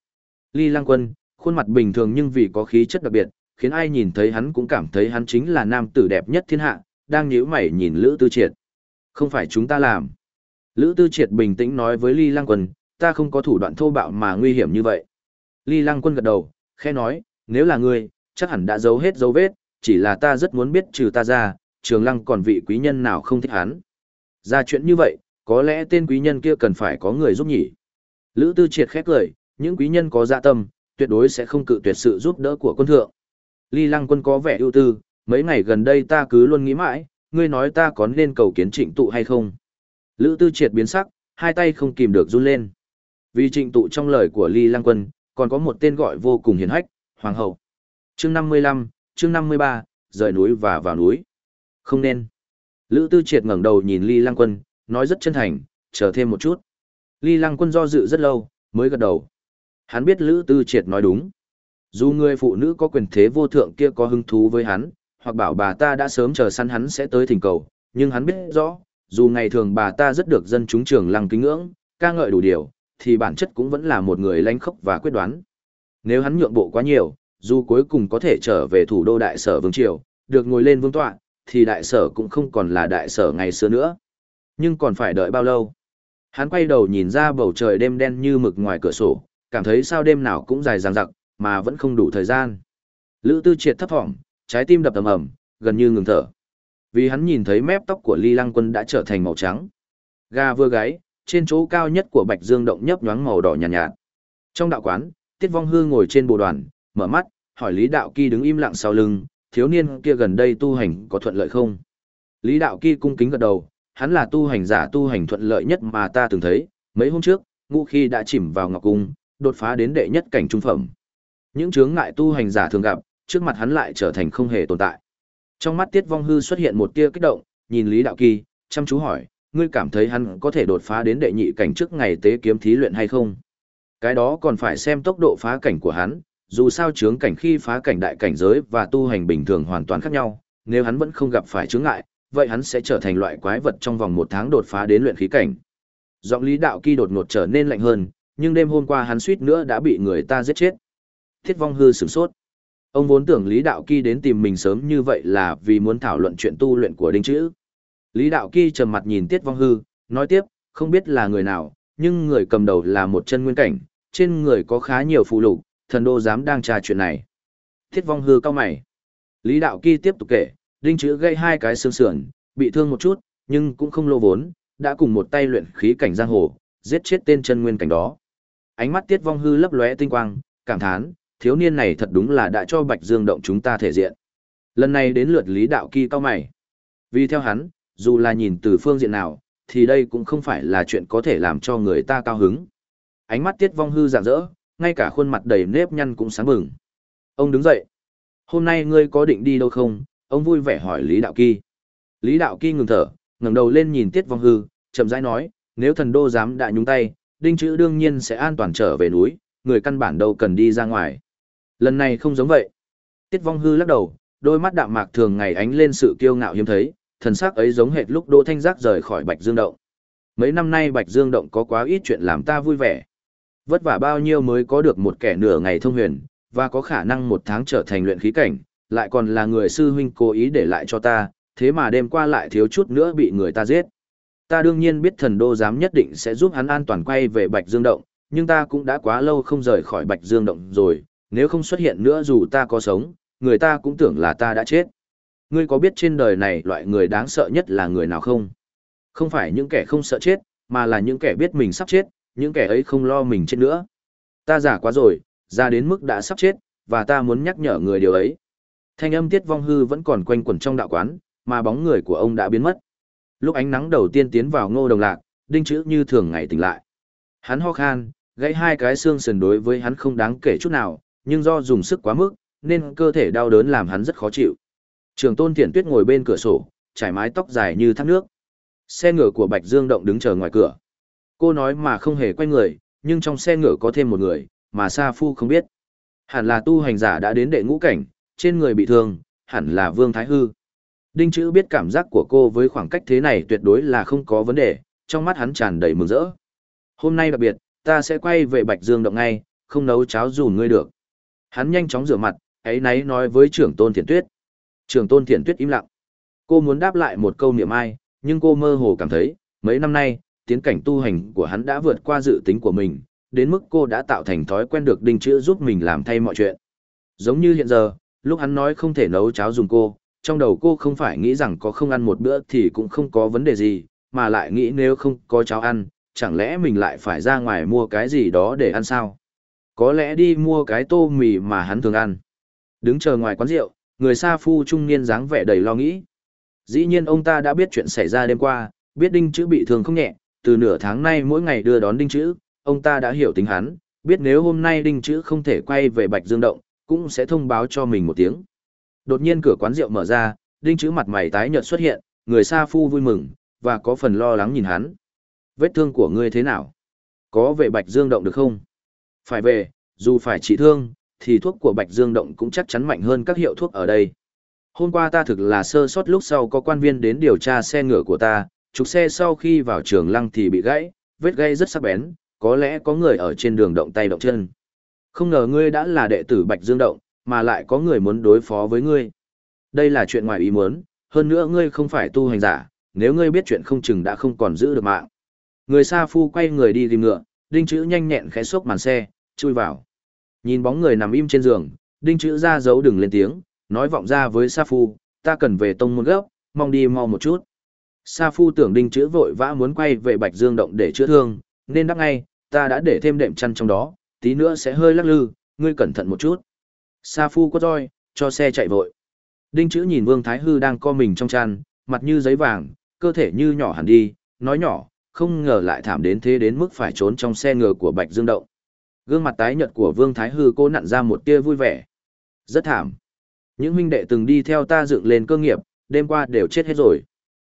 Ly Lăng Quân, khuôn mặt bình thường nhưng vì có khí chất đặc biệt, khiến ai nhìn thấy hắn cũng cảm thấy hắn chính là nam tử đẹp nhất thiên hạ, đang nhíu mày nhìn Lữ Tư Triệt. Không phải chúng ta làm. Lữ Tư Triệt bình tĩnh nói với Ly Lăng Quân, ta không có thủ đoạn thô bạo mà nguy hiểm như vậy. Ly Lăng Quân gật đầu, khẽ nói, nếu là ngươi, chắc hẳn đã giấu hết dấu vết, chỉ là ta rất muốn biết trừ ta ra, trường lăng còn vị quý nhân nào không thích hắn. Ra chuyện như vậy, có lẽ tên quý nhân kia cần phải có người giúp nhỉ. Lữ Tư Triệt khét lời, những quý nhân có dạ tâm, tuyệt đối sẽ không cự tuyệt sự giúp đỡ của quân thượng. Ly Lăng quân có vẻ ưu tư, mấy ngày gần đây ta cứ luôn nghĩ mãi, ngươi nói ta có nên cầu kiến trịnh tụ hay không. Lữ Tư Triệt biến sắc, hai tay không kìm được run lên. Vì trịnh tụ trong lời của Ly Lăng quân, còn có một tên gọi vô cùng hiền hách, Hoàng hậu. Chương 55, chương 53, rời núi và vào núi. Không nên. Lữ Tư Triệt ngẩng đầu nhìn Ly Lăng Quân, nói rất chân thành, chờ thêm một chút. Ly Lăng Quân do dự rất lâu, mới gật đầu. Hắn biết Lữ Tư Triệt nói đúng. Dù người phụ nữ có quyền thế vô thượng kia có hứng thú với hắn, hoặc bảo bà ta đã sớm chờ săn hắn sẽ tới thỉnh cầu, nhưng hắn biết rõ, dù ngày thường bà ta rất được dân chúng trường lăng kính ngưỡng, ca ngợi đủ điều, thì bản chất cũng vẫn là một người lãnh khốc và quyết đoán. Nếu hắn nhượng bộ quá nhiều, dù cuối cùng có thể trở về thủ đô đại sở vương triều, được ngồi lên vương tọa, thì đại sở cũng không còn là đại sở ngày xưa nữa. Nhưng còn phải đợi bao lâu? Hắn quay đầu nhìn ra bầu trời đêm đen như mực ngoài cửa sổ, cảm thấy sao đêm nào cũng dài dằng dặc, mà vẫn không đủ thời gian. Lữ Tư Triệt thấp thỏm, trái tim đập ầm ầm, gần như ngừng thở. Vì hắn nhìn thấy mép tóc của Ly Lăng Quân đã trở thành màu trắng. Ga vừa gáy, trên chỗ cao nhất của Bạch Dương động nhấp nhoáng màu đỏ nhàn nhạt, nhạt. Trong đạo quán, Tiết Vong Hư ngồi trên bồ đoàn, mở mắt, hỏi Lý Đạo Kỳ đứng im lặng sau lưng, thiếu niên kia gần đây tu hành có thuận lợi không? Lý Đạo Kỳ cung kính gật đầu, hắn là tu hành giả tu hành thuận lợi nhất mà ta từng thấy, mấy hôm trước, ngũ khi đã chìm vào ngọc cung, đột phá đến đệ nhất cảnh trung phẩm. Những chướng ngại tu hành giả thường gặp, trước mặt hắn lại trở thành không hề tồn tại. Trong mắt Tiết Vong Hư xuất hiện một tia kích động, nhìn Lý Đạo Kỳ, chăm chú hỏi, ngươi cảm thấy hắn có thể đột phá đến đệ nhị cảnh trước ngày tế kiếm thí luyện hay không? Cái đó còn phải xem tốc độ phá cảnh của hắn, dù sao chướng cảnh khi phá cảnh đại cảnh giới và tu hành bình thường hoàn toàn khác nhau, nếu hắn vẫn không gặp phải chướng ngại, vậy hắn sẽ trở thành loại quái vật trong vòng một tháng đột phá đến luyện khí cảnh. Giọng Lý Đạo Kỳ đột ngột trở nên lạnh hơn, nhưng đêm hôm qua hắn suýt nữa đã bị người ta giết chết. Thiết vong hư sửng sốt. Ông vốn tưởng Lý Đạo Kỳ đến tìm mình sớm như vậy là vì muốn thảo luận chuyện tu luyện của Đinh Chữ. Lý Đạo Kỳ trầm mặt nhìn Tiết Vong Hư, nói tiếp, không biết là người nào, nhưng người cầm đầu là một chân nguyên cảnh, trên người có khá nhiều phụ lục, thần đô dám đang tra chuyện này. Tiết Vong Hư cao mày. Lý Đạo Kỳ tiếp tục kể, Đinh Chữ gây hai cái xương sườn, bị thương một chút, nhưng cũng không lô vốn, đã cùng một tay luyện khí cảnh giang hồ, giết chết tên chân nguyên cảnh đó. Ánh mắt Tiết Vong Hư lấp lóe tinh quang, cảm thán, thiếu niên này thật đúng là đã cho Bạch Dương động chúng ta thể diện. Lần này đến lượt Lý Đạo Kỳ cao mày. Vì theo hắn, dù là nhìn từ phương diện nào, thì đây cũng không phải là chuyện có thể làm cho người ta cao hứng. Ánh mắt Tiết Vong Hư rạng rỡ, ngay cả khuôn mặt đầy nếp nhăn cũng sáng bừng. Ông đứng dậy. Hôm nay ngươi có định đi đâu không? Ông vui vẻ hỏi Lý Đạo Kỳ. Lý Đạo Kỳ ngừng thở, ngẩng đầu lên nhìn Tiết Vong Hư, chậm rãi nói, nếu thần đô dám đại nhúng tay, đinh chữ đương nhiên sẽ an toàn trở về núi, người căn bản đâu cần đi ra ngoài. Lần này không giống vậy. Tiết Vong Hư lắc đầu, đôi mắt đạm mạc thường ngày ánh lên sự kiêu ngạo hiếm thấy, thần sắc ấy giống hệt lúc Đỗ Thanh Giác rời khỏi Bạch Dương Động. Mấy năm nay Bạch Dương Động có quá ít chuyện làm ta vui vẻ. Vất vả bao nhiêu mới có được một kẻ nửa ngày thông huyền, và có khả năng một tháng trở thành luyện khí cảnh, lại còn là người sư huynh cố ý để lại cho ta, thế mà đêm qua lại thiếu chút nữa bị người ta giết. Ta đương nhiên biết thần đô giám nhất định sẽ giúp hắn an toàn quay về Bạch Dương Động, nhưng ta cũng đã quá lâu không rời khỏi Bạch Dương Động rồi, nếu không xuất hiện nữa dù ta có sống, người ta cũng tưởng là ta đã chết. Ngươi có biết trên đời này loại người đáng sợ nhất là người nào không? Không phải những kẻ không sợ chết, mà là những kẻ biết mình sắp chết, những kẻ ấy không lo mình chết nữa. Ta già quá rồi, già đến mức đã sắp chết, và ta muốn nhắc nhở người điều ấy. Thanh âm tiết vong hư vẫn còn quanh quẩn trong đạo quán, mà bóng người của ông đã biến mất. Lúc ánh nắng đầu tiên tiến vào ngô đồng lạc, đinh chữ như thường ngày tỉnh lại. Hắn ho khan, gãy hai cái xương sườn đối với hắn không đáng kể chút nào, nhưng do dùng sức quá mức, nên cơ thể đau đớn làm hắn rất khó chịu. Trường tôn thiện tuyết ngồi bên cửa sổ, trải mái tóc dài như thác nước. Xe ngựa của Bạch Dương Động đứng chờ ngoài cửa. Cô nói mà không hề quay người, nhưng trong xe ngựa có thêm một người, mà Sa Phu không biết. Hẳn là tu hành giả đã đến đệ ngũ cảnh, trên người bị thương, hẳn là Vương Thái Hư. Đinh Chữ biết cảm giác của cô với khoảng cách thế này tuyệt đối là không có vấn đề, trong mắt hắn tràn đầy mừng rỡ. Hôm nay đặc biệt, ta sẽ quay về Bạch Dương Động ngay, không nấu cháo dù ngươi được. Hắn nhanh chóng rửa mặt, ấy náy nói với trưởng tôn thiện tuyết. Trưởng tôn thiện tuyết im lặng. Cô muốn đáp lại một câu niệm ai, nhưng cô mơ hồ cảm thấy, mấy năm nay, tiến cảnh tu hành của hắn đã vượt qua dự tính của mình, đến mức cô đã tạo thành thói quen được đinh chữ giúp mình làm thay mọi chuyện. Giống như hiện giờ, lúc hắn nói không thể nấu cháo dùng cô, trong đầu cô không phải nghĩ rằng có không ăn một bữa thì cũng không có vấn đề gì, mà lại nghĩ nếu không có cháo ăn, chẳng lẽ mình lại phải ra ngoài mua cái gì đó để ăn sao? Có lẽ đi mua cái tô mì mà hắn thường ăn. Đứng chờ ngoài quán rượu, người xa phu trung niên dáng vẻ đầy lo nghĩ. Dĩ nhiên ông ta đã biết chuyện xảy ra đêm qua, biết đinh chữ bị thương không nhẹ, từ nửa tháng nay mỗi ngày đưa đón đinh chữ, ông ta đã hiểu tính hắn, biết nếu hôm nay đinh chữ không thể quay về Bạch Dương Động, cũng sẽ thông báo cho mình một tiếng. Đột nhiên cửa quán rượu mở ra, đinh chữ mặt mày tái nhợt xuất hiện, người xa phu vui mừng, và có phần lo lắng nhìn hắn. Vết thương của ngươi thế nào? Có về Bạch Dương Động được không? Phải về, dù phải trị thương, thì thuốc của Bạch Dương Động cũng chắc chắn mạnh hơn các hiệu thuốc ở đây. Hôm qua ta thực là sơ sót lúc sau có quan viên đến điều tra xe ngựa của ta, trục xe sau khi vào trường lăng thì bị gãy, vết gãy rất sắc bén, có lẽ có người ở trên đường động tay động chân. Không ngờ ngươi đã là đệ tử Bạch Dương Động, mà lại có người muốn đối phó với ngươi. Đây là chuyện ngoài ý muốn, hơn nữa ngươi không phải tu hành giả, nếu ngươi biết chuyện không chừng đã không còn giữ được mạng. Người Sa Phu quay người đi tìm ngựa, đinh chữ nhanh nhẹn khẽ xốc màn xe, chui vào. Nhìn bóng người nằm im trên giường, đinh chữ ra dấu đừng lên tiếng, nói vọng ra với Sa Phu, ta cần về tông môn gấp, mong đi mau một chút. Sa Phu tưởng đinh chữ vội vã muốn quay về Bạch Dương Động để chữa thương, nên đáp ngay, ta đã để thêm đệm chăn trong đó, tí nữa sẽ hơi lắc lư, ngươi cẩn thận một chút. Sa Phu có roi, cho xe chạy vội. Đinh chữ nhìn Vương Thái Hư đang co mình trong chăn, mặt như giấy vàng, cơ thể như nhỏ hẳn đi, nói nhỏ, không ngờ lại thảm đến thế đến mức phải trốn trong xe ngựa của Bạch Dương Động. Gương mặt tái nhợt của Vương Thái Hư cô nặn ra một tia vui vẻ. Rất thảm. Những huynh đệ từng đi theo ta dựng lên cơ nghiệp, đêm qua đều chết hết rồi.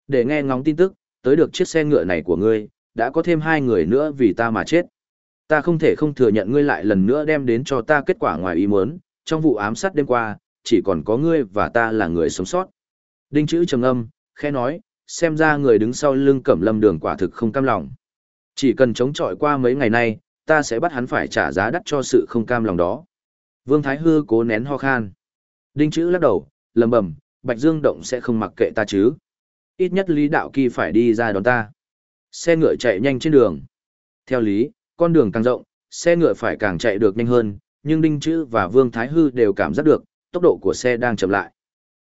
Để nghe ngóng tin tức, tới được chiếc xe ngựa này của ngươi, đã có thêm hai người nữa vì ta mà chết. Ta không thể không thừa nhận ngươi lại lần nữa đem đến cho ta kết quả ngoài ý muốn, trong vụ ám sát đêm qua, chỉ còn có ngươi và ta là người sống sót. Đinh chữ trầm âm, khẽ nói, xem ra người đứng sau lưng cẩm lâm đường quả thực không cam lòng. Chỉ cần chống chọi qua mấy ngày nay, ta sẽ bắt hắn phải trả giá đắt cho sự không cam lòng đó. Vương Thái Hư cố nén ho khan. Đinh chữ lắc đầu, lầm bầm, Bạch Dương Động sẽ không mặc kệ ta chứ. Ít nhất Lý Đạo Kỳ phải đi ra đón ta. Xe ngựa chạy nhanh trên đường. Theo lý, con đường càng rộng, xe ngựa phải càng chạy được nhanh hơn, nhưng Đinh Chữ và Vương Thái Hư đều cảm giác được, tốc độ của xe đang chậm lại.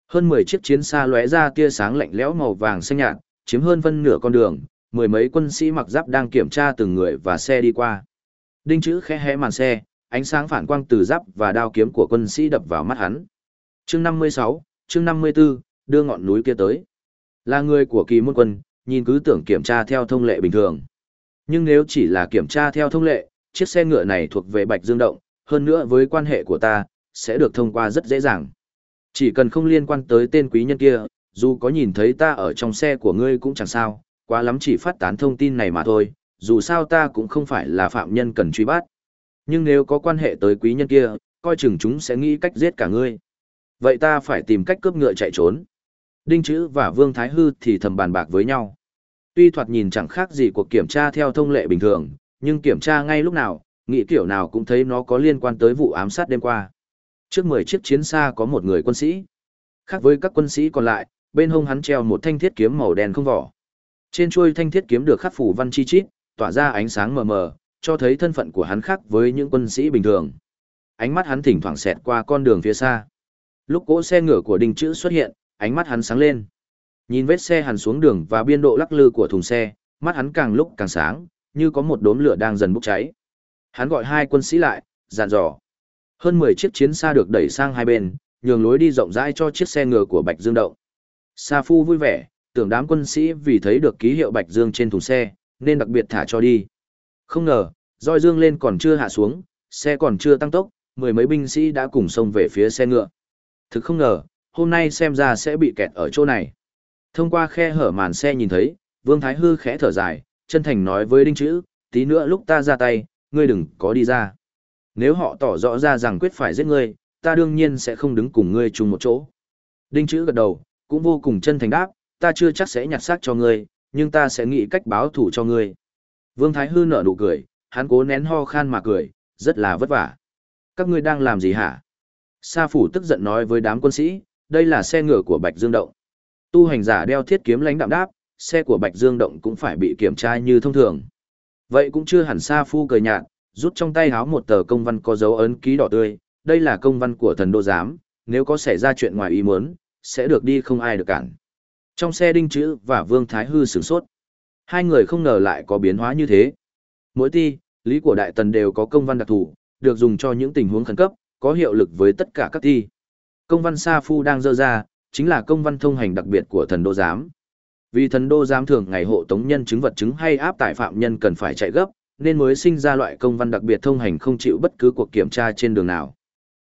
Hơn 10 chiếc chiến xa lóe ra tia sáng lạnh lẽo màu vàng xanh nhạt, chiếm hơn phân nửa con đường, mười mấy quân sĩ mặc giáp đang kiểm tra từng người và xe đi qua. Đinh Chữ khẽ hé màn xe, ánh sáng phản quang từ giáp và đao kiếm của quân sĩ đập vào mắt hắn. Chương 56, chương 54, đưa ngọn núi kia tới. Là người của kỳ môn quân, nhìn cứ tưởng kiểm tra theo thông lệ bình thường. Nhưng nếu chỉ là kiểm tra theo thông lệ, chiếc xe ngựa này thuộc về Bạch Dương Động, hơn nữa với quan hệ của ta, sẽ được thông qua rất dễ dàng. Chỉ cần không liên quan tới tên quý nhân kia, dù có nhìn thấy ta ở trong xe của ngươi cũng chẳng sao, quá lắm chỉ phát tán thông tin này mà thôi, dù sao ta cũng không phải là phạm nhân cần truy bắt. Nhưng nếu có quan hệ tới quý nhân kia, coi chừng chúng sẽ nghĩ cách giết cả ngươi. Vậy ta phải tìm cách cướp ngựa chạy trốn. Đinh Chữ và Vương Thái Hư thì thầm bàn bạc với nhau. Tuy thoạt nhìn chẳng khác gì cuộc kiểm tra theo thông lệ bình thường, nhưng kiểm tra ngay lúc nào, nghĩ kiểu nào cũng thấy nó có liên quan tới vụ ám sát đêm qua. Trước 10 chiếc chiến xa có một người quân sĩ. Khác với các quân sĩ còn lại, bên hông hắn treo một thanh thiết kiếm màu đen không vỏ. Trên chuôi thanh thiết kiếm được khắc phủ văn chi chít, tỏa ra ánh sáng mờ mờ, cho thấy thân phận của hắn khác với những quân sĩ bình thường. Ánh mắt hắn thỉnh thoảng xẹt qua con đường phía xa. Lúc cỗ xe ngựa của Đinh Chữ xuất hiện, ánh mắt hắn sáng lên. Nhìn vết xe hằn xuống đường và biên độ lắc lư của thùng xe, mắt hắn càng lúc càng sáng, như có một đốm lửa đang dần bốc cháy. Hắn gọi hai quân sĩ lại, dàn dò. Hơn 10 chiếc chiến xa được đẩy sang hai bên, nhường lối đi rộng rãi cho chiếc xe ngựa của Bạch Dương Động. Sa Phu vui vẻ, tưởng đám quân sĩ vì thấy được ký hiệu Bạch Dương trên thùng xe, nên đặc biệt thả cho đi. Không ngờ, roi dương lên còn chưa hạ xuống, xe còn chưa tăng tốc, mười mấy binh sĩ đã cùng xông về phía xe ngựa. Thực không ngờ, hôm nay xem ra sẽ bị kẹt ở chỗ này. Thông qua khe hở màn xe nhìn thấy, Vương Thái Hư khẽ thở dài, chân thành nói với Đinh Chữ, tí nữa lúc ta ra tay, ngươi đừng có đi ra. Nếu họ tỏ rõ ra rằng quyết phải giết ngươi, ta đương nhiên sẽ không đứng cùng ngươi chung một chỗ. Đinh Chữ gật đầu, cũng vô cùng chân thành đáp, ta chưa chắc sẽ nhặt xác cho ngươi, nhưng ta sẽ nghĩ cách báo thủ cho ngươi. Vương Thái Hư nở nụ cười, hắn cố nén ho khan mà cười, rất là vất vả. Các ngươi đang làm gì hả? Sa phủ tức giận nói với đám quân sĩ, đây là xe ngựa của Bạch Dương Động. Tu hành giả đeo thiết kiếm lãnh đạm đáp, xe của Bạch Dương Động cũng phải bị kiểm tra như thông thường. Vậy cũng chưa hẳn xa Phu cười nhạt, rút trong tay háo một tờ công văn có dấu ấn ký đỏ tươi, đây là công văn của thần đô giám, nếu có xảy ra chuyện ngoài ý muốn, sẽ được đi không ai được cản. Trong xe đinh chữ và Vương Thái Hư sửng sốt. Hai người không ngờ lại có biến hóa như thế. Mỗi ti, lý của đại tần đều có công văn đặc thù, được dùng cho những tình huống khẩn cấp, có hiệu lực với tất cả các thi. Công văn Sa Phu đang dơ ra, chính là công văn thông hành đặc biệt của thần đô giám. Vì thần đô giám thường ngày hộ tống nhân chứng vật chứng hay áp tải phạm nhân cần phải chạy gấp, nên mới sinh ra loại công văn đặc biệt thông hành không chịu bất cứ cuộc kiểm tra trên đường nào.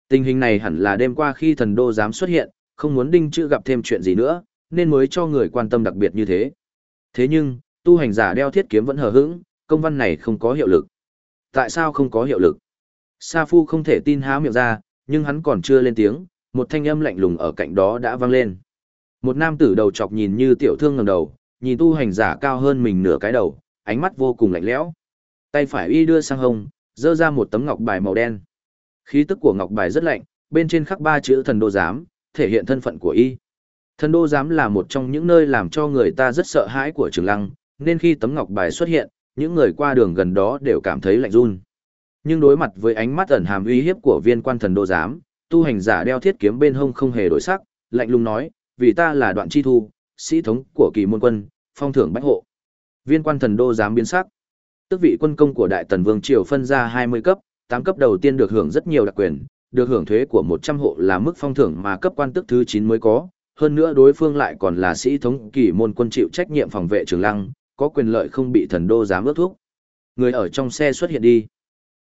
Tình hình này hẳn là đêm qua khi thần đô giám xuất hiện, không muốn đinh chữ gặp thêm chuyện gì nữa, nên mới cho người quan tâm đặc biệt như thế. Thế nhưng, tu hành giả đeo thiết kiếm vẫn hờ hững, công văn này không có hiệu lực. Tại sao không có hiệu lực? Sa Phu không thể tin há miệng ra, nhưng hắn còn chưa lên tiếng, một thanh âm lạnh lùng ở cạnh đó đã vang lên. Một nam tử đầu chọc nhìn như tiểu thương ngẩng đầu, nhìn tu hành giả cao hơn mình nửa cái đầu, ánh mắt vô cùng lạnh lẽo. tay phải y đưa sang hông, dơ ra một tấm ngọc bài màu đen. Khí tức của ngọc bài rất lạnh, bên trên khắc ba chữ thần đô giám, thể hiện thân phận của y. Thần đô giám là một trong những nơi làm cho người ta rất sợ hãi của trường lăng, nên khi tấm ngọc bài xuất hiện, những người qua đường gần đó đều cảm thấy lạnh run. Nhưng đối mặt với ánh mắt ẩn hàm uy hiếp của viên quan thần đô giám, tu hành giả đeo thiết kiếm bên hông không hề đổi sắc, lạnh lùng nói, vì ta là đoạn chi thu, sĩ thống của kỳ môn quân, phong thưởng bách hộ. Viên quan thần đô dám biến sắc. Tức vị quân công của Đại Tần Vương Triều phân ra 20 cấp, 8 cấp đầu tiên được hưởng rất nhiều đặc quyền, được hưởng thuế của 100 hộ là mức phong thưởng mà cấp quan tức thứ 9 mới có. Hơn nữa đối phương lại còn là sĩ thống kỳ môn quân chịu trách nhiệm phòng vệ trường lăng, có quyền lợi không bị thần đô giám ước thúc. Người ở trong xe xuất hiện đi.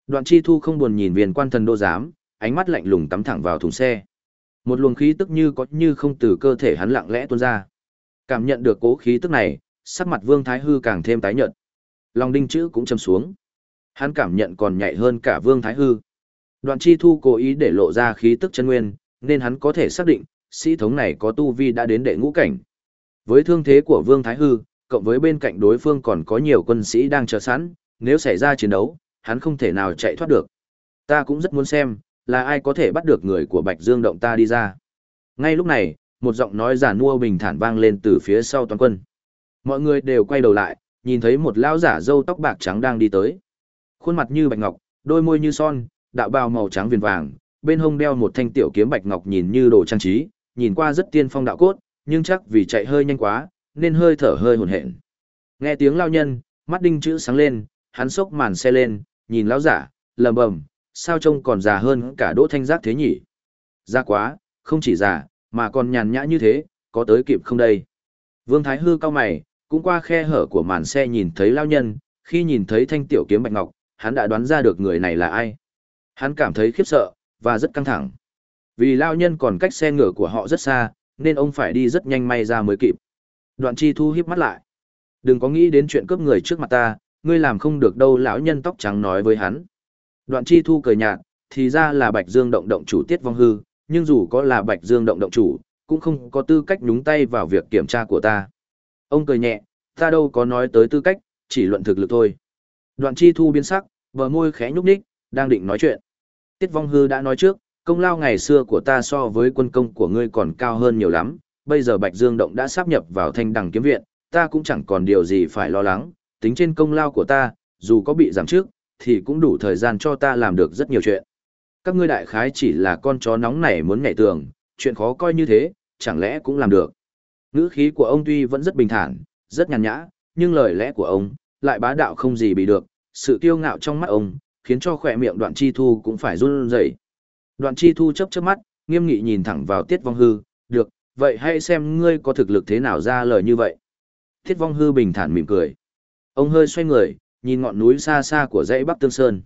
Đoạn chi thu không buồn nhìn viên quan thần đô giám, ánh mắt lạnh lùng tắm thẳng vào thùng xe. Một luồng khí tức như có như không từ cơ thể hắn lặng lẽ tuôn ra. Cảm nhận được cố khí tức này, sắc mặt Vương Thái Hư càng thêm tái nhợt. Lòng đinh chữ cũng châm xuống. Hắn cảm nhận còn nhạy hơn cả Vương Thái Hư. Đoạn chi thu cố ý để lộ ra khí tức chân nguyên, nên hắn có thể xác định, sĩ thống này có tu vi đã đến đệ ngũ cảnh. Với thương thế của Vương Thái Hư, cộng với bên cạnh đối phương còn có nhiều quân sĩ đang chờ sẵn, nếu xảy ra chiến đấu, hắn không thể nào chạy thoát được. Ta cũng rất muốn xem, là ai có thể bắt được người của Bạch Dương động ta đi ra. Ngay lúc này, một giọng nói giả nua bình thản vang lên từ phía sau toàn quân. Mọi người đều quay đầu lại, nhìn thấy một lão giả râu tóc bạc trắng đang đi tới. Khuôn mặt như bạch ngọc, đôi môi như son, đạo bào màu trắng viền vàng, bên hông đeo một thanh tiểu kiếm bạch ngọc nhìn như đồ trang trí, nhìn qua rất tiên phong đạo cốt, nhưng chắc vì chạy hơi nhanh quá, nên hơi thở hơi hồn hển. Nghe tiếng lao nhân, mắt đinh chữ sáng lên, hắn sốc màn xe lên, nhìn lão giả, lầm bầm, sao trông còn già hơn cả đỗ thanh giác thế nhỉ? Già quá, không chỉ già, mà còn nhàn nhã như thế, có tới kịp không đây? Vương Thái Hư cao mày, cũng qua khe hở của màn xe nhìn thấy lao nhân, khi nhìn thấy thanh tiểu kiếm bạch ngọc, hắn đã đoán ra được người này là ai. Hắn cảm thấy khiếp sợ, và rất căng thẳng. Vì lao nhân còn cách xe ngựa của họ rất xa, nên ông phải đi rất nhanh may ra mới kịp. Đoạn chi thu hiếp mắt lại. Đừng có nghĩ đến chuyện cướp người trước mặt ta, ngươi làm không được đâu lão nhân tóc trắng nói với hắn. Đoạn chi thu cười nhạt, thì ra là Bạch Dương động động chủ tiết vong hư, nhưng dù có là Bạch Dương động động chủ, cũng không có tư cách nhúng tay vào việc kiểm tra của ta. Ông cười nhẹ, ta đâu có nói tới tư cách, chỉ luận thực lực thôi. Đoạn chi thu biến sắc, bờ môi khẽ nhúc nhích, đang định nói chuyện. Tiết vong hư đã nói trước, công lao ngày xưa của ta so với quân công của ngươi còn cao hơn nhiều lắm, bây giờ Bạch Dương Động đã sáp nhập vào thanh đằng kiếm viện, ta cũng chẳng còn điều gì phải lo lắng, tính trên công lao của ta, dù có bị giảm trước, thì cũng đủ thời gian cho ta làm được rất nhiều chuyện. Các ngươi đại khái chỉ là con chó nóng này muốn nhảy tường, chuyện khó coi như thế, chẳng lẽ cũng làm được. Ngữ khí của ông tuy vẫn rất bình thản, rất nhàn nhã, nhưng lời lẽ của ông lại bá đạo không gì bị được, sự kiêu ngạo trong mắt ông khiến cho khỏe miệng đoạn chi thu cũng phải run rẩy. Đoạn chi thu chớp chớp mắt, nghiêm nghị nhìn thẳng vào tiết vong hư, được, vậy hãy xem ngươi có thực lực thế nào ra lời như vậy. Tiết vong hư bình thản mỉm cười. Ông hơi xoay người, nhìn ngọn núi xa xa của dãy Bắc Tương Sơn.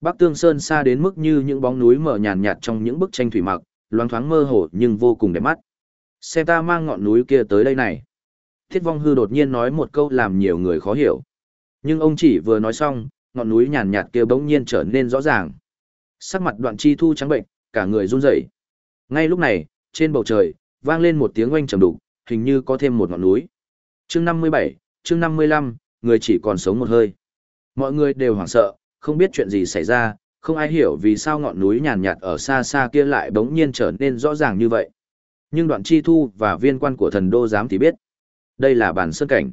Bắc Tương Sơn xa đến mức như những bóng núi mờ nhàn nhạt trong những bức tranh thủy mặc, loáng thoáng mơ hồ nhưng vô cùng đẹp mắt. Xem ta mang ngọn núi kia tới đây này. Thiết vong hư đột nhiên nói một câu làm nhiều người khó hiểu. Nhưng ông chỉ vừa nói xong, ngọn núi nhàn nhạt kia bỗng nhiên trở nên rõ ràng. Sắc mặt đoạn chi thu trắng bệnh, cả người run rẩy. Ngay lúc này, trên bầu trời, vang lên một tiếng oanh trầm đục, hình như có thêm một ngọn núi. Chương 57, chương 55, người chỉ còn sống một hơi. Mọi người đều hoảng sợ, không biết chuyện gì xảy ra, không ai hiểu vì sao ngọn núi nhàn nhạt ở xa xa kia lại bỗng nhiên trở nên rõ ràng như vậy. Nhưng đoạn chi thu và viên quan của thần đô giám thì biết. Đây là bản sơn cảnh.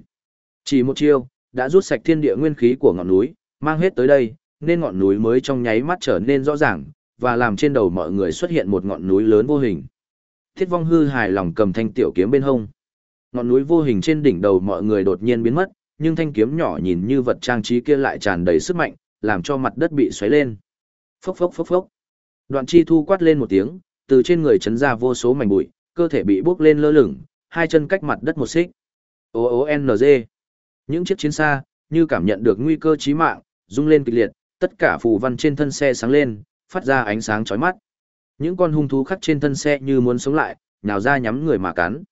Chỉ một chiêu, đã rút sạch thiên địa nguyên khí của ngọn núi, mang hết tới đây, nên ngọn núi mới trong nháy mắt trở nên rõ ràng, và làm trên đầu mọi người xuất hiện một ngọn núi lớn vô hình. Thiết vong hư hài lòng cầm thanh tiểu kiếm bên hông. Ngọn núi vô hình trên đỉnh đầu mọi người đột nhiên biến mất, nhưng thanh kiếm nhỏ nhìn như vật trang trí kia lại tràn đầy sức mạnh, làm cho mặt đất bị xoáy lên. Phốc phốc phốc phốc. Đoạn chi thu quát lên một tiếng, từ trên người chấn ra vô số mảnh bụi, cơ thể bị bốc lên lơ lửng, hai chân cách mặt đất một xích. O O N G. Những chiếc chiến xa, như cảm nhận được nguy cơ chí mạng, rung lên kịch liệt, tất cả phù văn trên thân xe sáng lên, phát ra ánh sáng chói mắt. Những con hung thú khắc trên thân xe như muốn sống lại, nhào ra nhắm người mà cắn.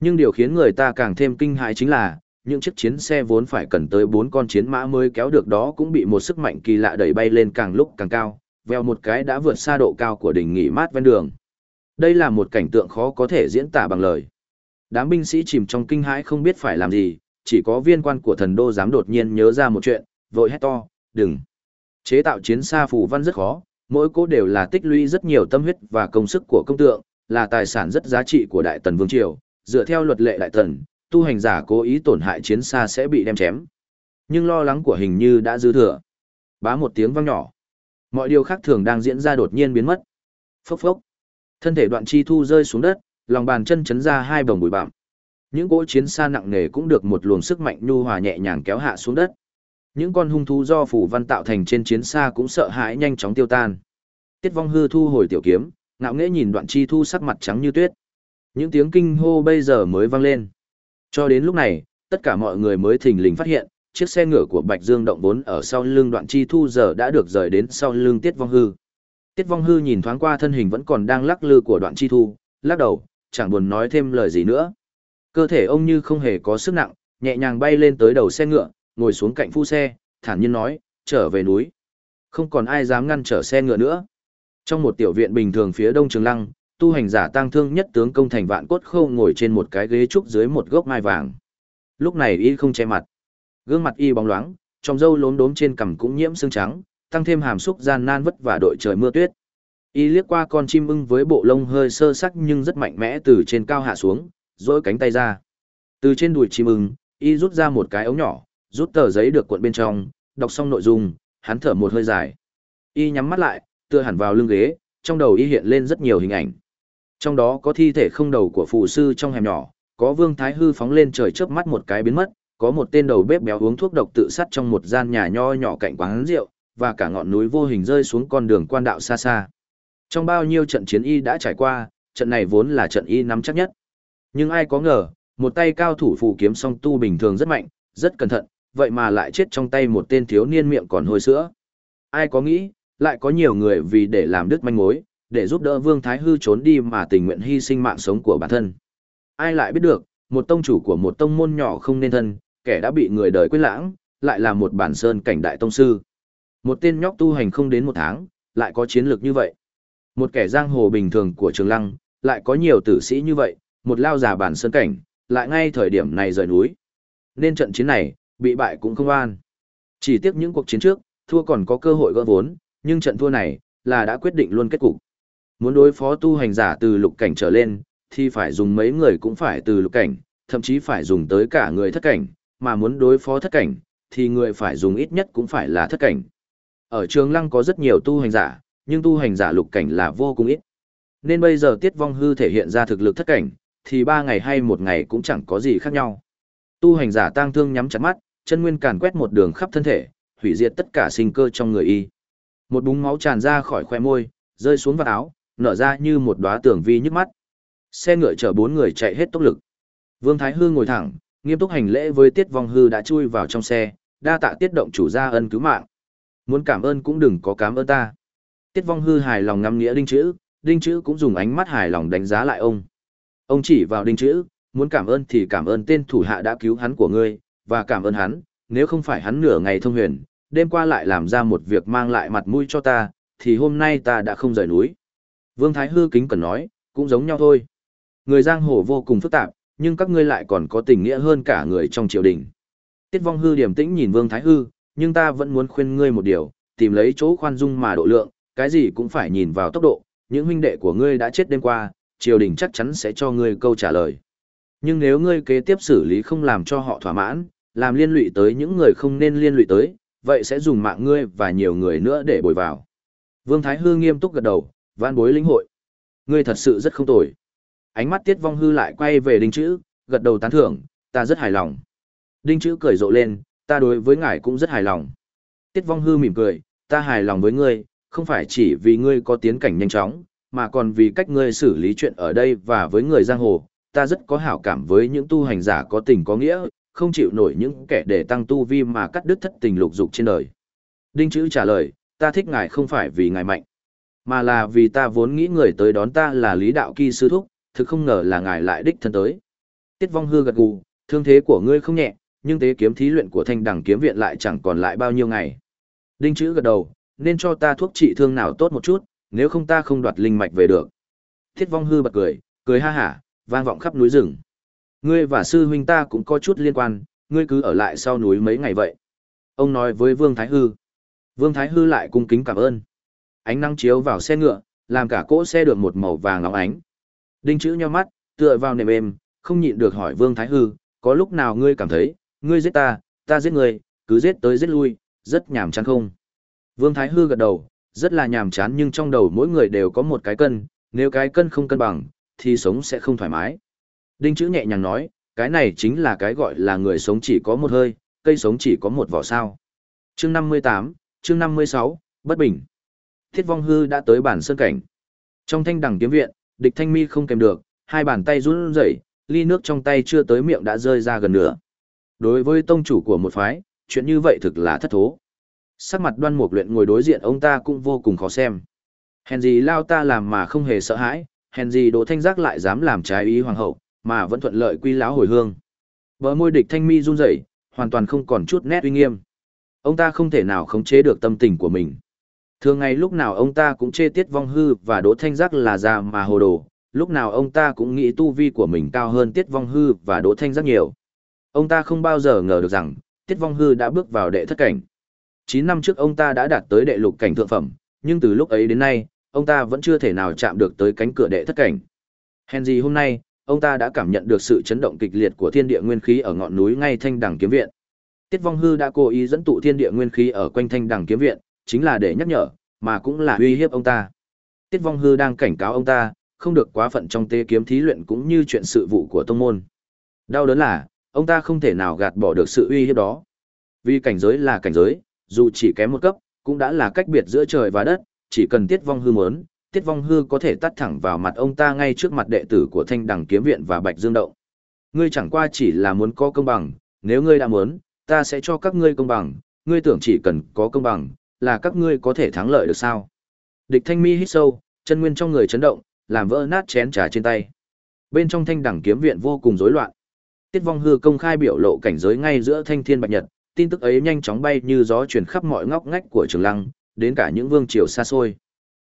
Nhưng điều khiến người ta càng thêm kinh hãi chính là, những chiếc chiến xe vốn phải cần tới bốn con chiến mã mới kéo được đó cũng bị một sức mạnh kỳ lạ đẩy bay lên càng lúc càng cao, veo một cái đã vượt xa độ cao của đỉnh nghỉ mát ven đường. Đây là một cảnh tượng khó có thể diễn tả bằng lời. Đám binh sĩ chìm trong kinh hãi không biết phải làm gì, chỉ có viên quan của thần đô dám đột nhiên nhớ ra một chuyện, vội hét to, đừng. Chế tạo chiến xa phù văn rất khó, mỗi cố đều là tích lũy rất nhiều tâm huyết và công sức của công tượng, là tài sản rất giá trị của Đại Tần Vương Triều, dựa theo luật lệ Đại Tần, tu hành giả cố ý tổn hại chiến xa sẽ bị đem chém. Nhưng lo lắng của hình như đã dư thừa. Bá một tiếng vang nhỏ. Mọi điều khác thường đang diễn ra đột nhiên biến mất. Phốc phốc. Thân thể đoạn chi thu rơi xuống đất, lòng bàn chân chấn ra hai bồng bụi bặm. Những cỗ chiến xa nặng nề cũng được một luồng sức mạnh nhu hòa nhẹ nhàng kéo hạ xuống đất. Những con hung thú do phủ văn tạo thành trên chiến xa cũng sợ hãi nhanh chóng tiêu tan. Tiết Vong Hư thu hồi tiểu kiếm, ngạo nghễ nhìn Đoạn Chi Thu sắc mặt trắng như tuyết. Những tiếng kinh hô bây giờ mới vang lên. Cho đến lúc này, tất cả mọi người mới thình lình phát hiện, chiếc xe ngựa của Bạch Dương động vốn ở sau lưng Đoạn Chi Thu giờ đã được rời đến sau lưng Tiết Vong Hư. Tiết Vong Hư nhìn thoáng qua thân hình vẫn còn đang lắc lư của Đoạn Chi Thu, lắc đầu, chẳng buồn nói thêm lời gì nữa. Cơ thể ông như không hề có sức nặng, nhẹ nhàng bay lên tới đầu xe ngựa, ngồi xuống cạnh phu xe, thản nhiên nói, trở về núi. Không còn ai dám ngăn trở xe ngựa nữa. Trong một tiểu viện bình thường phía đông trường lăng, tu hành giả tang thương nhất tướng công thành vạn cốt khâu ngồi trên một cái ghế trúc dưới một gốc mai vàng. Lúc này y không che mặt. Gương mặt y bóng loáng, trong râu lốm đốm trên cằm cũng nhiễm sương trắng, tăng thêm hàm xúc gian nan vất vả đội trời mưa tuyết. Y liếc qua con chim ưng với bộ lông hơi sơ sắc nhưng rất mạnh mẽ từ trên cao hạ xuống, dỗi cánh tay ra. Từ trên đùi chim ưng, y rút ra một cái ống nhỏ, rút tờ giấy được cuộn bên trong, đọc xong nội dung, hắn thở một hơi dài. Y nhắm mắt lại, tựa hẳn vào lưng ghế, trong đầu y hiện lên rất nhiều hình ảnh. Trong đó có thi thể không đầu của phù sư trong hẻm nhỏ, có Vương Thái Hư phóng lên trời chớp mắt một cái biến mất, có một tên đầu bếp béo uống thuốc độc tự sát trong một gian nhà nho nhỏ cạnh quán rượu, và cả ngọn núi vô hình rơi xuống con đường quan đạo xa xa. Trong bao nhiêu trận chiến y đã trải qua, trận này vốn là trận y nắm chắc nhất. Nhưng ai có ngờ, một tay cao thủ phù kiếm song tu bình thường rất mạnh, rất cẩn thận, vậy mà lại chết trong tay một tên thiếu niên miệng còn hôi sữa. Ai có nghĩ, lại có nhiều người vì để làm đứt manh mối, để giúp đỡ Vương Thái Hư trốn đi mà tình nguyện hy sinh mạng sống của bản thân. Ai lại biết được, một tông chủ của một tông môn nhỏ không nên thân, kẻ đã bị người đời quên lãng, lại là một bản sơn cảnh đại tông sư. Một tên nhóc tu hành không đến một tháng, lại có chiến lược như vậy. Một kẻ giang hồ bình thường của Trường Lăng, lại có nhiều tử sĩ như vậy, một lao già bản sơn cảnh, lại ngay thời điểm này rời núi. Nên trận chiến này, bị bại cũng không an. Chỉ tiếc những cuộc chiến trước, thua còn có cơ hội gỡ vốn, nhưng trận thua này, là đã quyết định luôn kết cục. Muốn đối phó tu hành giả từ lục cảnh trở lên, thì phải dùng mấy người cũng phải từ lục cảnh, thậm chí phải dùng tới cả người thất cảnh, mà muốn đối phó thất cảnh, thì người phải dùng ít nhất cũng phải là thất cảnh. Ở trường lăng có rất nhiều tu hành giả, nhưng tu hành giả lục cảnh là vô cùng ít. Nên bây giờ tiết vong hư thể hiện ra thực lực thất cảnh, thì ba ngày hay một ngày cũng chẳng có gì khác nhau. Tu hành giả tang thương nhắm chặt mắt, chân nguyên càn quét một đường khắp thân thể, hủy diệt tất cả sinh cơ trong người y. Một búng máu tràn ra khỏi khoe môi, rơi xuống vào áo, nở ra như một đóa tường vi nhức mắt. Xe ngựa chở bốn người chạy hết tốc lực. Vương Thái Hư ngồi thẳng, nghiêm túc hành lễ với Tiết Vong Hư đã chui vào trong xe, đa tạ Tiết động chủ gia ân cứu mạng. Muốn cảm ơn cũng đừng có cảm ơn ta. Tiết Vong Hư hài lòng ngắm nghĩa đinh chữ, đinh chữ cũng dùng ánh mắt hài lòng đánh giá lại ông. Ông chỉ vào đinh chữ, muốn cảm ơn thì cảm ơn tên thủ hạ đã cứu hắn của ngươi, và cảm ơn hắn, nếu không phải hắn nửa ngày thông huyền, đêm qua lại làm ra một việc mang lại mặt mũi cho ta, thì hôm nay ta đã không rời núi. Vương Thái Hư kính cần nói, cũng giống nhau thôi. Người giang hồ vô cùng phức tạp, nhưng các ngươi lại còn có tình nghĩa hơn cả người trong triều đình. Tiết Vong Hư điềm tĩnh nhìn Vương Thái Hư, nhưng ta vẫn muốn khuyên ngươi một điều, tìm lấy chỗ khoan dung mà độ lượng, cái gì cũng phải nhìn vào tốc độ, những huynh đệ của ngươi đã chết đêm qua, triều đình chắc chắn sẽ cho ngươi câu trả lời. Nhưng nếu ngươi kế tiếp xử lý không làm cho họ thỏa mãn, làm liên lụy tới những người không nên liên lụy tới, vậy sẽ dùng mạng ngươi và nhiều người nữa để bồi vào. Vương Thái Hư nghiêm túc gật đầu, van bối lĩnh hội. Ngươi thật sự rất không tồi. Ánh mắt Tiết Vong Hư lại quay về Đinh Chữ, gật đầu tán thưởng, ta rất hài lòng. Đinh Chữ cười rộ lên, ta đối với ngài cũng rất hài lòng. Tiết Vong Hư mỉm cười, ta hài lòng với ngươi, không phải chỉ vì ngươi có tiến cảnh nhanh chóng, mà còn vì cách ngươi xử lý chuyện ở đây và với người giang hồ, ta rất có hảo cảm với những tu hành giả có tình có nghĩa, không chịu nổi những kẻ để tăng tu vi mà cắt đứt thất tình lục dục trên đời. Đinh chữ trả lời, ta thích ngài không phải vì ngài mạnh, mà là vì ta vốn nghĩ người tới đón ta là lý đạo kỳ sư thúc, thực không ngờ là ngài lại đích thân tới. Tiết vong hư gật gù, thương thế của ngươi không nhẹ, nhưng tế kiếm thí luyện của thanh đẳng kiếm viện lại chẳng còn lại bao nhiêu ngày. Đinh chữ gật đầu, nên cho ta thuốc trị thương nào tốt một chút, nếu không ta không đoạt linh mạch về được. Thiết vong hư bật cười, cười ha hả, vang vọng khắp núi rừng. Ngươi và sư huynh ta cũng có chút liên quan, ngươi cứ ở lại sau núi mấy ngày vậy. Ông nói với Vương Thái Hư. Vương Thái Hư lại cung kính cảm ơn. Ánh nắng chiếu vào xe ngựa, làm cả cỗ xe được một màu vàng óng ánh. Đinh chữ nheo mắt, tựa vào nệm êm, không nhịn được hỏi Vương Thái Hư, có lúc nào ngươi cảm thấy, ngươi giết ta, ta giết ngươi, cứ giết tới giết lui, rất nhàm chán không? Vương Thái Hư gật đầu, rất là nhàm chán nhưng trong đầu mỗi người đều có một cái cân, nếu cái cân không cân bằng, thì sống sẽ không thoải mái. Đinh chữ nhẹ nhàng nói, cái này chính là cái gọi là người sống chỉ có một hơi, cây sống chỉ có một vỏ sao. Chương 58, chương 56, bất bình. Thiết vong hư đã tới bản sơn cảnh. Trong thanh đẳng kiếm viện, địch thanh mi không kèm được, hai bàn tay run rẩy, ly nước trong tay chưa tới miệng đã rơi ra gần nửa. Đối với tông chủ của một phái, chuyện như vậy thực là thất thố. Sắc mặt đoan mục luyện ngồi đối diện ông ta cũng vô cùng khó xem. Hèn gì lao ta làm mà không hề sợ hãi, hèn gì đỗ thanh giác lại dám làm trái ý hoàng hậu, mà vẫn thuận lợi quy láo hồi hương. Bờ môi địch thanh mi run rẩy, hoàn toàn không còn chút nét uy nghiêm. Ông ta không thể nào khống chế được tâm tình của mình. Thường ngày lúc nào ông ta cũng chê tiết vong hư và đỗ thanh giác là già mà hồ đồ, lúc nào ông ta cũng nghĩ tu vi của mình cao hơn tiết vong hư và đỗ thanh giác nhiều. Ông ta không bao giờ ngờ được rằng, tiết vong hư đã bước vào đệ thất cảnh. 9 năm trước ông ta đã đạt tới đệ lục cảnh thượng phẩm, nhưng từ lúc ấy đến nay, ông ta vẫn chưa thể nào chạm được tới cánh cửa đệ thất cảnh. Hèn gì hôm nay, ông ta đã cảm nhận được sự chấn động kịch liệt của thiên địa nguyên khí ở ngọn núi ngay thanh đằng kiếm viện. Tiết Vong Hư đã cố ý dẫn tụ thiên địa nguyên khí ở quanh thanh đằng kiếm viện, chính là để nhắc nhở, mà cũng là uy hiếp ông ta. Tiết Vong Hư đang cảnh cáo ông ta, không được quá phận trong tế kiếm thí luyện cũng như chuyện sự vụ của tông môn. Đau đớn là, ông ta không thể nào gạt bỏ được sự uy hiếp đó. Vì cảnh giới là cảnh giới, dù chỉ kém một cấp, cũng đã là cách biệt giữa trời và đất, chỉ cần Tiết Vong Hư muốn, Tiết Vong Hư có thể tắt thẳng vào mặt ông ta ngay trước mặt đệ tử của Thanh Đằng Kiếm Viện và Bạch Dương Động. Ngươi chẳng qua chỉ là muốn có công bằng, nếu ngươi đã muốn, ta sẽ cho các ngươi công bằng, ngươi tưởng chỉ cần có công bằng, là các ngươi có thể thắng lợi được sao? Địch Thanh Mi hít sâu, chân nguyên trong người chấn động, làm vỡ nát chén trà trên tay. Bên trong Thanh Đẳng Kiếm Viện vô cùng rối loạn. Tiết Vong Hư công khai biểu lộ cảnh giới ngay giữa Thanh Thiên Bạch Nhật, tin tức ấy nhanh chóng bay như gió truyền khắp mọi ngóc ngách của Trường Lăng, đến cả những vương triều xa xôi.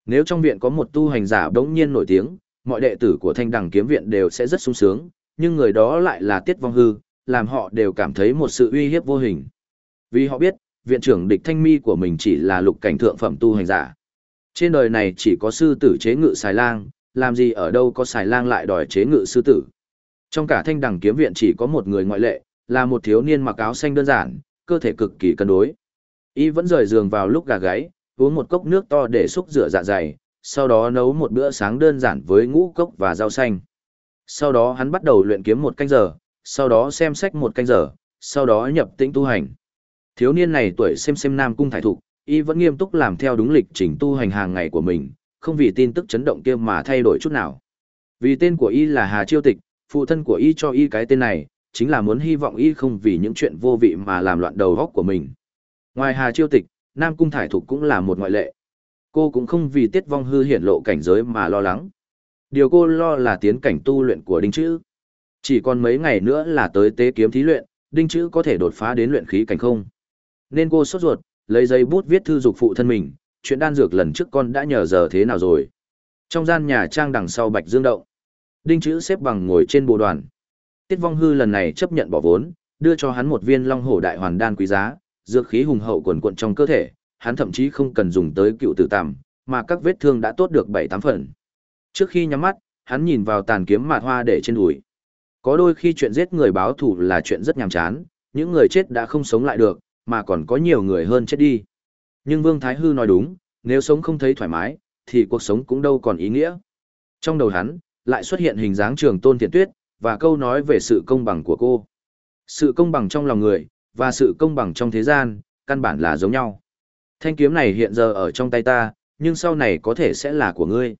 Nếu trong viện có một tu hành giả đống nhiên nổi tiếng, mọi đệ tử của thanh Đẳng kiếm viện đều sẽ rất sung sướng, nhưng người đó lại là tiết vong hư, làm họ đều cảm thấy một sự uy hiếp vô hình. Vì họ biết, viện trưởng địch thanh mi của mình chỉ là lục cảnh thượng phẩm tu hành giả. Trên đời này chỉ có sư tử chế ngự xài lang, làm gì ở đâu có xài lang lại đòi chế ngự sư tử. Trong cả thanh đằng kiếm viện chỉ có một người ngoại lệ, là một thiếu niên mặc áo xanh đơn giản, cơ thể cực kỳ cân đối. Y vẫn rời giường vào lúc gà gáy, uống một cốc nước to để xúc rửa dạ dày, sau đó nấu một bữa sáng đơn giản với ngũ cốc và rau xanh. Sau đó hắn bắt đầu luyện kiếm một canh giờ, sau đó xem sách một canh giờ, sau đó nhập tĩnh tu hành. Thiếu niên này tuổi xem xem nam cung thải thục, y vẫn nghiêm túc làm theo đúng lịch trình tu hành hàng ngày của mình, không vì tin tức chấn động kia mà thay đổi chút nào. Vì tên của y là Hà Chiêu Tịch, phụ thân của y cho y cái tên này, chính là muốn hy vọng y không vì những chuyện vô vị mà làm loạn đầu óc của mình. Ngoài Hà Chiêu Tịch, Nam Cung Thải Thục cũng là một ngoại lệ. Cô cũng không vì tiết vong hư hiển lộ cảnh giới mà lo lắng. Điều cô lo là tiến cảnh tu luyện của Đinh Chữ. Chỉ còn mấy ngày nữa là tới tế kiếm thí luyện, Đinh Chữ có thể đột phá đến luyện khí cảnh không. Nên cô sốt ruột, lấy giấy bút viết thư dục phụ thân mình, chuyện đan dược lần trước con đã nhờ giờ thế nào rồi. Trong gian nhà trang đằng sau Bạch Dương Động, Đinh Chữ xếp bằng ngồi trên bộ đoàn. Tiết Vong Hư lần này chấp nhận bỏ vốn, đưa cho hắn một viên Long Hổ Đại Hoàn đan quý giá, dược khí hùng hậu quần quận trong cơ thể, hắn thậm chí không cần dùng tới cựu tử tằm, mà các vết thương đã tốt được bảy tám phần. Trước khi nhắm mắt, hắn nhìn vào tàn kiếm mạt hoa để trên đùi. Có đôi khi chuyện giết người báo thù là chuyện rất nhàm chán, những người chết đã không sống lại được, mà còn có nhiều người hơn chết đi. Nhưng Vương Thái Hư nói đúng, nếu sống không thấy thoải mái, thì cuộc sống cũng đâu còn ý nghĩa. Trong đầu hắn, lại xuất hiện hình dáng trường tôn thiện tuyết, và câu nói về sự công bằng của cô. Sự công bằng trong lòng người, và sự công bằng trong thế gian, căn bản là giống nhau. Thanh kiếm này hiện giờ ở trong tay ta, nhưng sau này có thể sẽ là của ngươi.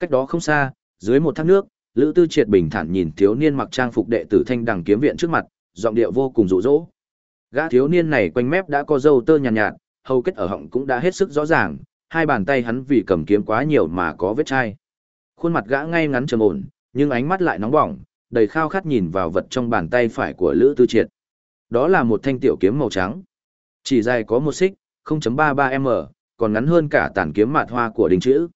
Cách đó không xa, dưới một thác nước, Lữ Tư Triệt bình thản nhìn thiếu niên mặc trang phục đệ tử Thanh Đằng kiếm viện trước mặt, giọng điệu vô cùng rụ rỗ. Gã thiếu niên này quanh mép đã có râu tơ nhàn nhạt, nhạt, hầu kết ở họng cũng đã hết sức rõ ràng, hai bàn tay hắn vì cầm kiếm quá nhiều mà có vết chai. Khuôn mặt gã ngay ngắn trầm ổn, nhưng ánh mắt lại nóng bỏng, đầy khao khát nhìn vào vật trong bàn tay phải của Lữ Tư Triệt. Đó là một thanh tiểu kiếm màu trắng. Chỉ dài có một xích, 0.33m, còn ngắn hơn cả tản kiếm mạt hoa của đình chữ.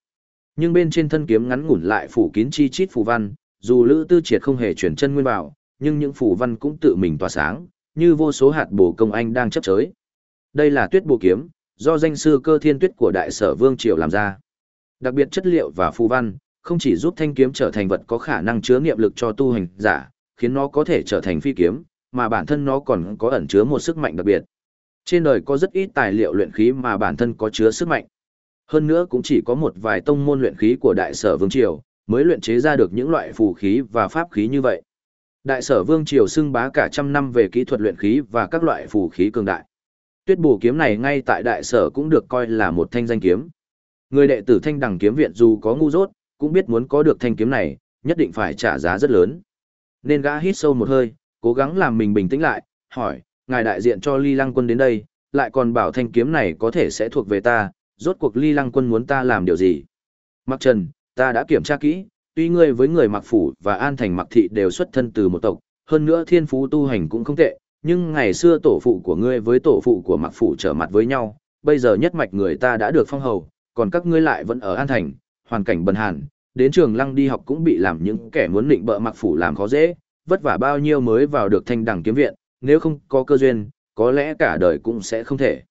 Nhưng bên trên thân kiếm ngắn ngủn lại phủ kín chi chít phù văn, dù Lữ Tư Triệt không hề chuyển chân nguyên vào, nhưng những phù văn cũng tự mình tỏa sáng, như vô số hạt bổ công anh đang chấp chới. Đây là tuyết bổ kiếm, do danh sư cơ thiên tuyết của đại sở Vương Triều làm ra. Đặc biệt chất liệu và phù văn, không chỉ giúp thanh kiếm trở thành vật có khả năng chứa nghiệm lực cho tu hành giả, khiến nó có thể trở thành phi kiếm, mà bản thân nó còn có ẩn chứa một sức mạnh đặc biệt. Trên đời có rất ít tài liệu luyện khí mà bản thân có chứa sức mạnh. Hơn nữa cũng chỉ có một vài tông môn luyện khí của đại sở Vương Triều, mới luyện chế ra được những loại phù khí và pháp khí như vậy. Đại sở Vương Triều xưng bá cả trăm năm về kỹ thuật luyện khí và các loại phù khí cường đại. Tuyết bổ kiếm này ngay tại đại sở cũng được coi là một thanh danh kiếm. Người đệ tử thanh đẳng kiếm viện dù có ngu dốt, cũng biết muốn có được thanh kiếm này, nhất định phải trả giá rất lớn. Nên gã hít sâu một hơi, cố gắng làm mình bình tĩnh lại, hỏi, ngài đại diện cho ly lăng quân đến đây, lại còn bảo thanh kiếm này có thể sẽ thuộc về ta, rốt cuộc ly lăng quân muốn ta làm điều gì. Mặc trần, ta đã kiểm tra kỹ, tuy ngươi với người mặc phủ và an thành mặc thị đều xuất thân từ một tộc, hơn nữa thiên phú tu hành cũng không tệ, nhưng ngày xưa tổ phụ của ngươi với tổ phụ của mặc phủ trở mặt với nhau, bây giờ nhất mạch người ta đã được phong hầu, còn các ngươi lại vẫn ở an thành, hoàn cảnh bần hàn, đến trường lăng đi học cũng bị làm những kẻ muốn định bợ mặc phủ làm khó dễ, vất vả bao nhiêu mới vào được thanh đẳng kiếm viện, nếu không có cơ duyên, có lẽ cả đời cũng sẽ không thể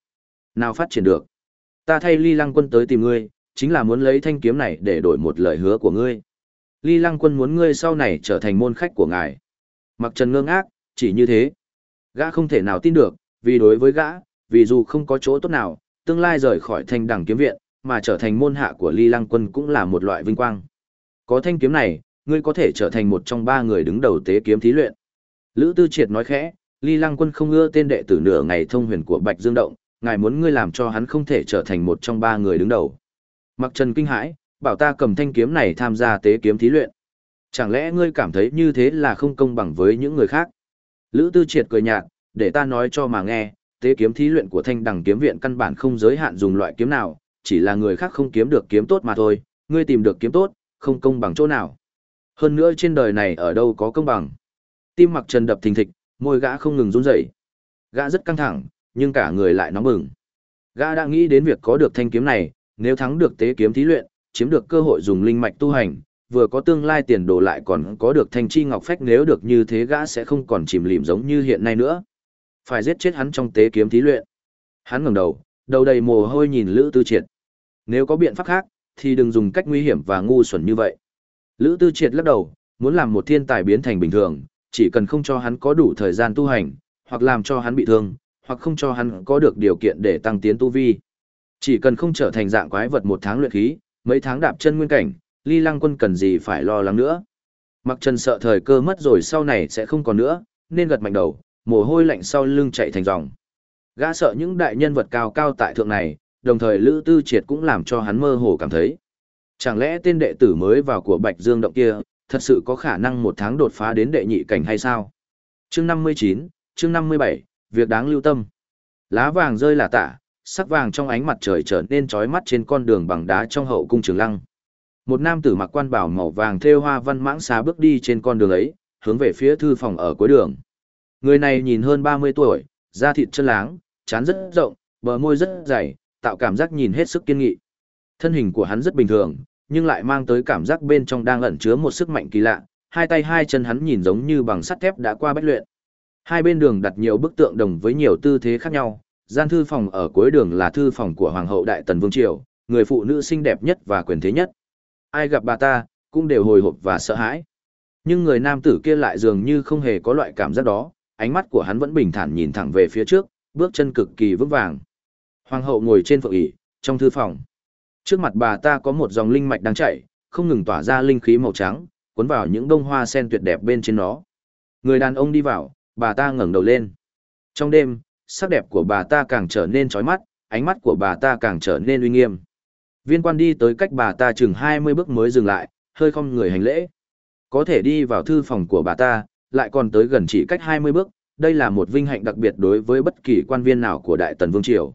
nào phát triển được. Ta thay ly lăng quân tới tìm ngươi, chính là muốn lấy thanh kiếm này để đổi một lời hứa của ngươi. Ly lăng quân muốn ngươi sau này trở thành môn khách của ngài. Mặc trần ngơ ngác, chỉ như thế. Gã không thể nào tin được, vì đối với gã, vì dù không có chỗ tốt nào, tương lai rời khỏi thanh đẳng kiếm viện, mà trở thành môn hạ của ly lăng quân cũng là một loại vinh quang. Có thanh kiếm này, ngươi có thể trở thành một trong ba người đứng đầu tế kiếm thí luyện. Lữ Tư Triệt nói khẽ, Ly Lăng Quân không ưa tên đệ tử nửa ngày thông huyền của Bạch Dương Động, ngài muốn ngươi làm cho hắn không thể trở thành một trong ba người đứng đầu. Mặc Trần kinh hãi, bảo ta cầm thanh kiếm này tham gia tế kiếm thí luyện. Chẳng lẽ ngươi cảm thấy như thế là không công bằng với những người khác? Lữ Tư Triệt cười nhạt, để ta nói cho mà nghe, tế kiếm thí luyện của Thanh Đằng kiếm viện căn bản không giới hạn dùng loại kiếm nào, chỉ là người khác không kiếm được kiếm tốt mà thôi, ngươi tìm được kiếm tốt, không công bằng chỗ nào. Hơn nữa trên đời này ở đâu có công bằng. Tim mặc trần đập thình thịch, môi gã không ngừng run rẩy. Gã rất căng thẳng, nhưng cả người lại nóng bừng. Gã đã nghĩ đến việc có được thanh kiếm này, nếu thắng được tế kiếm thí luyện, chiếm được cơ hội dùng linh mạch tu hành, vừa có tương lai tiền đồ lại còn có được thanh chi ngọc phách nếu được như thế gã sẽ không còn chìm lìm giống như hiện nay nữa. Phải giết chết hắn trong tế kiếm thí luyện. Hắn ngẩng đầu, đầu đầy mồ hôi nhìn Lữ Tư Triệt. Nếu có biện pháp khác, thì đừng dùng cách nguy hiểm và ngu xuẩn như vậy. Lữ Tư Triệt lắc đầu, muốn làm một thiên tài biến thành bình thường, chỉ cần không cho hắn có đủ thời gian tu hành, hoặc làm cho hắn bị thương, hoặc không cho hắn có được điều kiện để tăng tiến tu vi. Chỉ cần không trở thành dạng quái vật một tháng luyện khí, mấy tháng đạp chân nguyên cảnh, ly lăng quân cần gì phải lo lắng nữa. Mặc trần sợ thời cơ mất rồi sau này sẽ không còn nữa, nên gật mạnh đầu, mồ hôi lạnh sau lưng chạy thành dòng. Gã sợ những đại nhân vật cao cao tại thượng này, đồng thời Lữ Tư Triệt cũng làm cho hắn mơ hồ cảm thấy. Chẳng lẽ tên đệ tử mới vào của Bạch Dương Động kia, thật sự có khả năng một tháng đột phá đến đệ nhị cảnh hay sao? Chương 59, chương 57, việc đáng lưu tâm. Lá vàng rơi là tả, sắc vàng trong ánh mặt trời trở nên trói mắt trên con đường bằng đá trong hậu cung trường lăng. Một nam tử mặc quan bảo màu vàng thêu hoa văn mãng xá bước đi trên con đường ấy, hướng về phía thư phòng ở cuối đường. Người này nhìn hơn 30 tuổi, da thịt chân láng, chán rất rộng, bờ môi rất dày, tạo cảm giác nhìn hết sức kiên nghị. Thân hình của hắn rất bình thường, nhưng lại mang tới cảm giác bên trong đang ẩn chứa một sức mạnh kỳ lạ, hai tay hai chân hắn nhìn giống như bằng sắt thép đã qua bách luyện. Hai bên đường đặt nhiều bức tượng đồng với nhiều tư thế khác nhau, gian thư phòng ở cuối đường là thư phòng của Hoàng hậu Đại Tần Vương Triều, người phụ nữ xinh đẹp nhất và quyền thế nhất. Ai gặp bà ta, cũng đều hồi hộp và sợ hãi. Nhưng người nam tử kia lại dường như không hề có loại cảm giác đó, ánh mắt của hắn vẫn bình thản nhìn thẳng về phía trước, bước chân cực kỳ vững vàng. Hoàng hậu ngồi trên phượng ỷ, trong thư phòng. Trước mặt bà ta có một dòng linh mạch đang chảy, không ngừng tỏa ra linh khí màu trắng, cuốn vào những bông hoa sen tuyệt đẹp bên trên nó. Người đàn ông đi vào, bà ta ngẩng đầu lên. Trong đêm, sắc đẹp của bà ta càng trở nên trói mắt, ánh mắt của bà ta càng trở nên uy nghiêm. Viên quan đi tới cách bà ta chừng 20 bước mới dừng lại, hơi không người hành lễ. Có thể đi vào thư phòng của bà ta, lại còn tới gần chỉ cách 20 bước, đây là một vinh hạnh đặc biệt đối với bất kỳ quan viên nào của Đại Tần Vương Triều.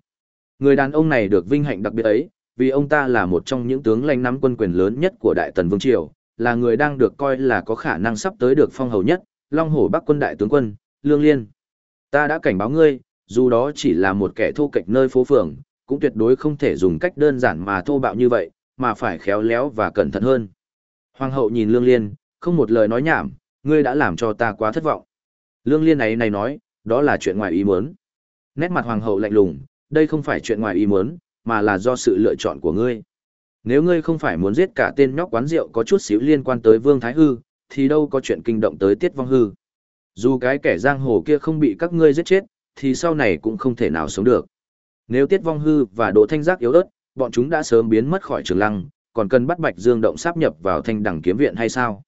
Người đàn ông này được vinh hạnh đặc biệt ấy, vì ông ta là một trong những tướng lãnh nắm quân quyền lớn nhất của Đại Tần Vương Triều, là người đang được coi là có khả năng sắp tới được phong hầu nhất, Long Hổ Bắc quân đại tướng quân, Lương Liên. Ta đã cảnh báo ngươi, dù đó chỉ là một kẻ thô kệch nơi phố phường, cũng tuyệt đối không thể dùng cách đơn giản mà thô bạo như vậy, mà phải khéo léo và cẩn thận hơn. Hoàng hậu nhìn Lương Liên, không một lời nói nhảm, ngươi đã làm cho ta quá thất vọng. Lương Liên này này nói, đó là chuyện ngoài ý muốn. Nét mặt hoàng hậu lạnh lùng, đây không phải chuyện ngoài ý muốn, mà là do sự lựa chọn của ngươi. Nếu ngươi không phải muốn giết cả tên nhóc quán rượu có chút xíu liên quan tới Vương Thái Hư, thì đâu có chuyện kinh động tới Tiết Vong Hư. Dù cái kẻ giang hồ kia không bị các ngươi giết chết, thì sau này cũng không thể nào sống được. Nếu Tiết Vong Hư và Đỗ Thanh Giác yếu ớt, bọn chúng đã sớm biến mất khỏi trường lăng, còn cần bắt Bạch Dương động sáp nhập vào thanh đẳng kiếm viện hay sao?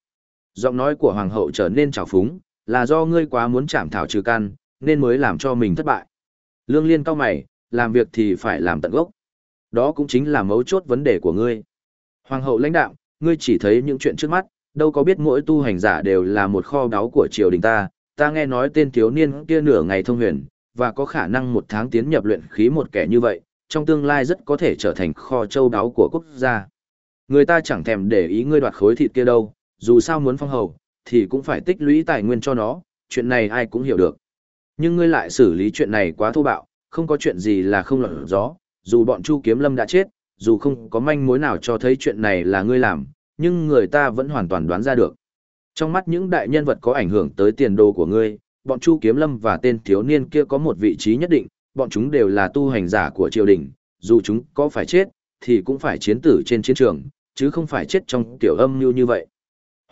Giọng nói của Hoàng hậu trở nên trào phúng, là do ngươi quá muốn chạm thảo trừ căn, nên mới làm cho mình thất bại. Lương Liên cao mày, làm việc thì phải làm tận gốc. Đó cũng chính là mấu chốt vấn đề của ngươi. Hoàng hậu lãnh đạo, ngươi chỉ thấy những chuyện trước mắt, đâu có biết mỗi tu hành giả đều là một kho báu của triều đình ta. Ta nghe nói tên thiếu niên kia nửa ngày thông huyền, và có khả năng một tháng tiến nhập luyện khí một kẻ như vậy, trong tương lai rất có thể trở thành kho châu báu của quốc gia. Người ta chẳng thèm để ý ngươi đoạt khối thịt kia đâu, dù sao muốn phong hầu, thì cũng phải tích lũy tài nguyên cho nó, chuyện này ai cũng hiểu được. Nhưng ngươi lại xử lý chuyện này quá thô bạo, không có chuyện gì là không lọt gió, dù bọn Chu Kiếm Lâm đã chết, dù không có manh mối nào cho thấy chuyện này là ngươi làm, nhưng người ta vẫn hoàn toàn đoán ra được. Trong mắt những đại nhân vật có ảnh hưởng tới tiền đồ của ngươi, bọn Chu Kiếm Lâm và tên thiếu niên kia có một vị trí nhất định, bọn chúng đều là tu hành giả của triều đình, dù chúng có phải chết, thì cũng phải chiến tử trên chiến trường, chứ không phải chết trong tiểu âm như như vậy.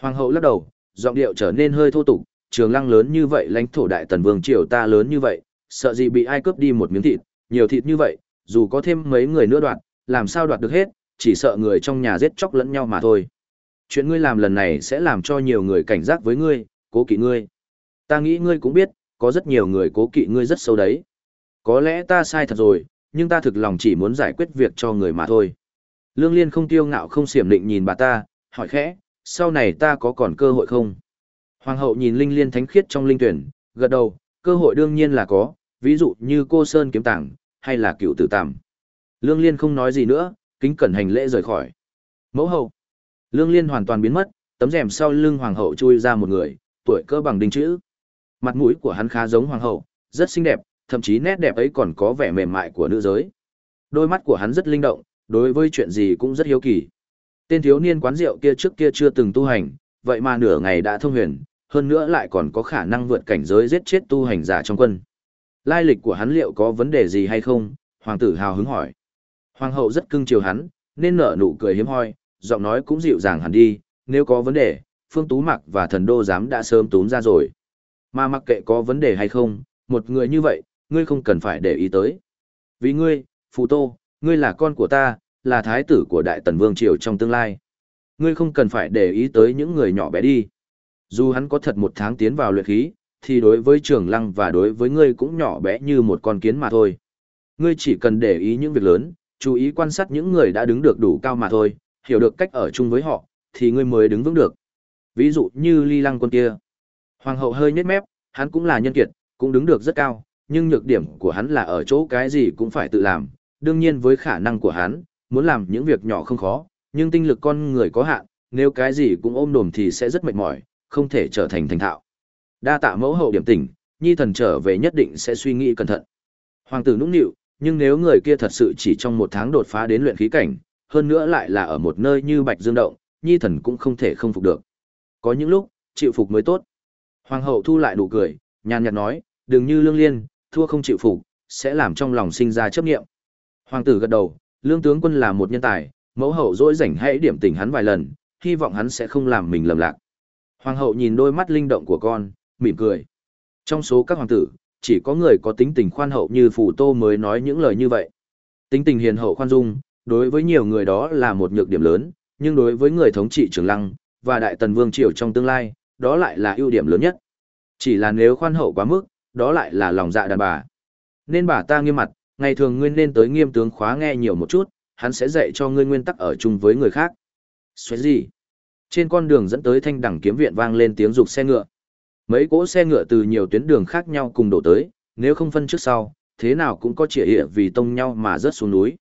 Hoàng hậu lắc đầu, giọng điệu trở nên hơi thô tục, trường lăng lớn như vậy lãnh thổ đại tần vương triều ta lớn như vậy, sợ gì bị ai cướp đi một miếng thịt, nhiều thịt như vậy, dù có thêm mấy người nữa đoạt, làm sao đoạt được hết, chỉ sợ người trong nhà giết chóc lẫn nhau mà thôi. Chuyện ngươi làm lần này sẽ làm cho nhiều người cảnh giác với ngươi, cố kỵ ngươi. Ta nghĩ ngươi cũng biết, có rất nhiều người cố kỵ ngươi rất sâu đấy. Có lẽ ta sai thật rồi, nhưng ta thực lòng chỉ muốn giải quyết việc cho người mà thôi. Lương Liên không tiêu ngạo không xiểm định nhìn bà ta, hỏi khẽ, sau này ta có còn cơ hội không? Hoàng hậu nhìn Linh Liên thánh khiết trong linh tuyển, gật đầu, cơ hội đương nhiên là có, ví dụ như cô Sơn kiếm tảng, hay là cựu tử tạm. Lương Liên không nói gì nữa, kính cẩn hành lễ rời khỏi. Mẫu hậu. Lương Liên hoàn toàn biến mất, tấm rèm sau lưng hoàng hậu chui ra một người, tuổi cơ bằng đinh chữ. Mặt mũi của hắn khá giống hoàng hậu, rất xinh đẹp, thậm chí nét đẹp ấy còn có vẻ mềm mại của nữ giới. Đôi mắt của hắn rất linh động, đối với chuyện gì cũng rất hiếu kỳ. Tên thiếu niên quán rượu kia trước kia chưa từng tu hành, vậy mà nửa ngày đã thông huyền, hơn nữa lại còn có khả năng vượt cảnh giới giết chết tu hành giả trong quân. Lai lịch của hắn liệu có vấn đề gì hay không? Hoàng tử hào hứng hỏi. Hoàng hậu rất cưng chiều hắn, nên nở nụ cười hiếm hoi, giọng nói cũng dịu dàng hẳn đi, nếu có vấn đề, Phương Tú Mặc và thần đô giám đã sớm túm ra rồi. Mà mặc kệ có vấn đề hay không, một người như vậy, ngươi không cần phải để ý tới. Vì ngươi, Phù Tô, ngươi là con của ta, là thái tử của Đại Tần Vương Triều trong tương lai. Ngươi không cần phải để ý tới những người nhỏ bé đi. Dù hắn có thật một tháng tiến vào luyện khí, thì đối với trường lăng và đối với ngươi cũng nhỏ bé như một con kiến mà thôi. Ngươi chỉ cần để ý những việc lớn, chú ý quan sát những người đã đứng được đủ cao mà thôi, hiểu được cách ở chung với họ, thì ngươi mới đứng vững được. Ví dụ như ly lăng quân kia. Hoàng hậu hơi nhếch mép, hắn cũng là nhân kiệt, cũng đứng được rất cao, nhưng nhược điểm của hắn là ở chỗ cái gì cũng phải tự làm. Đương nhiên với khả năng của hắn, muốn làm những việc nhỏ không khó, nhưng tinh lực con người có hạn, nếu cái gì cũng ôm đồm thì sẽ rất mệt mỏi, không thể trở thành thành thạo. Đa tạ mẫu hậu điểm tỉnh, nhi thần trở về nhất định sẽ suy nghĩ cẩn thận. Hoàng tử nũng nịu, nhưng nếu người kia thật sự chỉ trong một tháng đột phá đến luyện khí cảnh, hơn nữa lại là ở một nơi như Bạch Dương Động, nhi thần cũng không thể không phục được. Có những lúc, chịu phục mới tốt. Hoàng hậu thu lại nụ cười, nhàn nhạt nói, đừng như lương liên, thua không chịu phục, sẽ làm trong lòng sinh ra chấp nghiệm. Hoàng tử gật đầu, lương tướng quân là một nhân tài, mẫu hậu dỗi rảnh hãy điểm tỉnh hắn vài lần, hy vọng hắn sẽ không làm mình lầm lạc. Hoàng hậu nhìn đôi mắt linh động của con, mỉm cười. Trong số các hoàng tử, chỉ có người có tính tình khoan hậu như Phù Tô mới nói những lời như vậy. Tính tình hiền hậu khoan dung, đối với nhiều người đó là một nhược điểm lớn, nhưng đối với người thống trị Trường Lăng và Đại Tần Vương triều trong tương lai, đó lại là ưu điểm lớn nhất. Chỉ là nếu khoan hậu quá mức, đó lại là lòng dạ đàn bà. Nên bà ta nghiêm mặt, ngày thường ngươi nên tới nghiêm tướng khóa nghe nhiều một chút, hắn sẽ dạy cho ngươi nguyên tắc ở chung với người khác. Xoét gì? Trên con đường dẫn tới thanh đẳng kiếm viện vang lên tiếng rục xe ngựa. Mấy cỗ xe ngựa từ nhiều tuyến đường khác nhau cùng đổ tới, nếu không phân trước sau, thế nào cũng có trịa hiện vì tông nhau mà rớt xuống núi.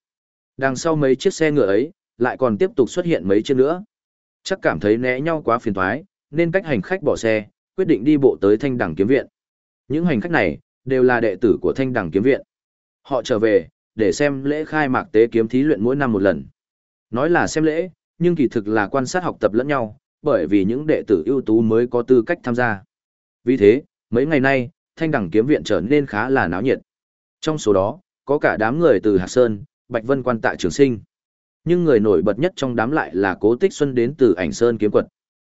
Đằng sau mấy chiếc xe ngựa ấy, lại còn tiếp tục xuất hiện mấy chiếc nữa. Chắc cảm thấy né nhau quá phiền toái, nên cách hành khách bỏ xe, quyết định đi bộ tới thanh đẳng kiếm viện. Những hành khách này, đều là đệ tử của thanh đẳng kiếm viện. Họ trở về, để xem lễ khai mạc tế kiếm thí luyện mỗi năm một lần. Nói là xem lễ, nhưng kỳ thực là quan sát học tập lẫn nhau, bởi vì những đệ tử ưu tú mới có tư cách tham gia. Vì thế, mấy ngày nay, thanh đẳng kiếm viện trở nên khá là náo nhiệt. Trong số đó, có cả đám người từ Hạc Sơn, Bạch Vân quan tại Trường Sinh. Nhưng người nổi bật nhất trong đám lại là Cố Tích Xuân đến từ Ảnh Sơn kiếm quật.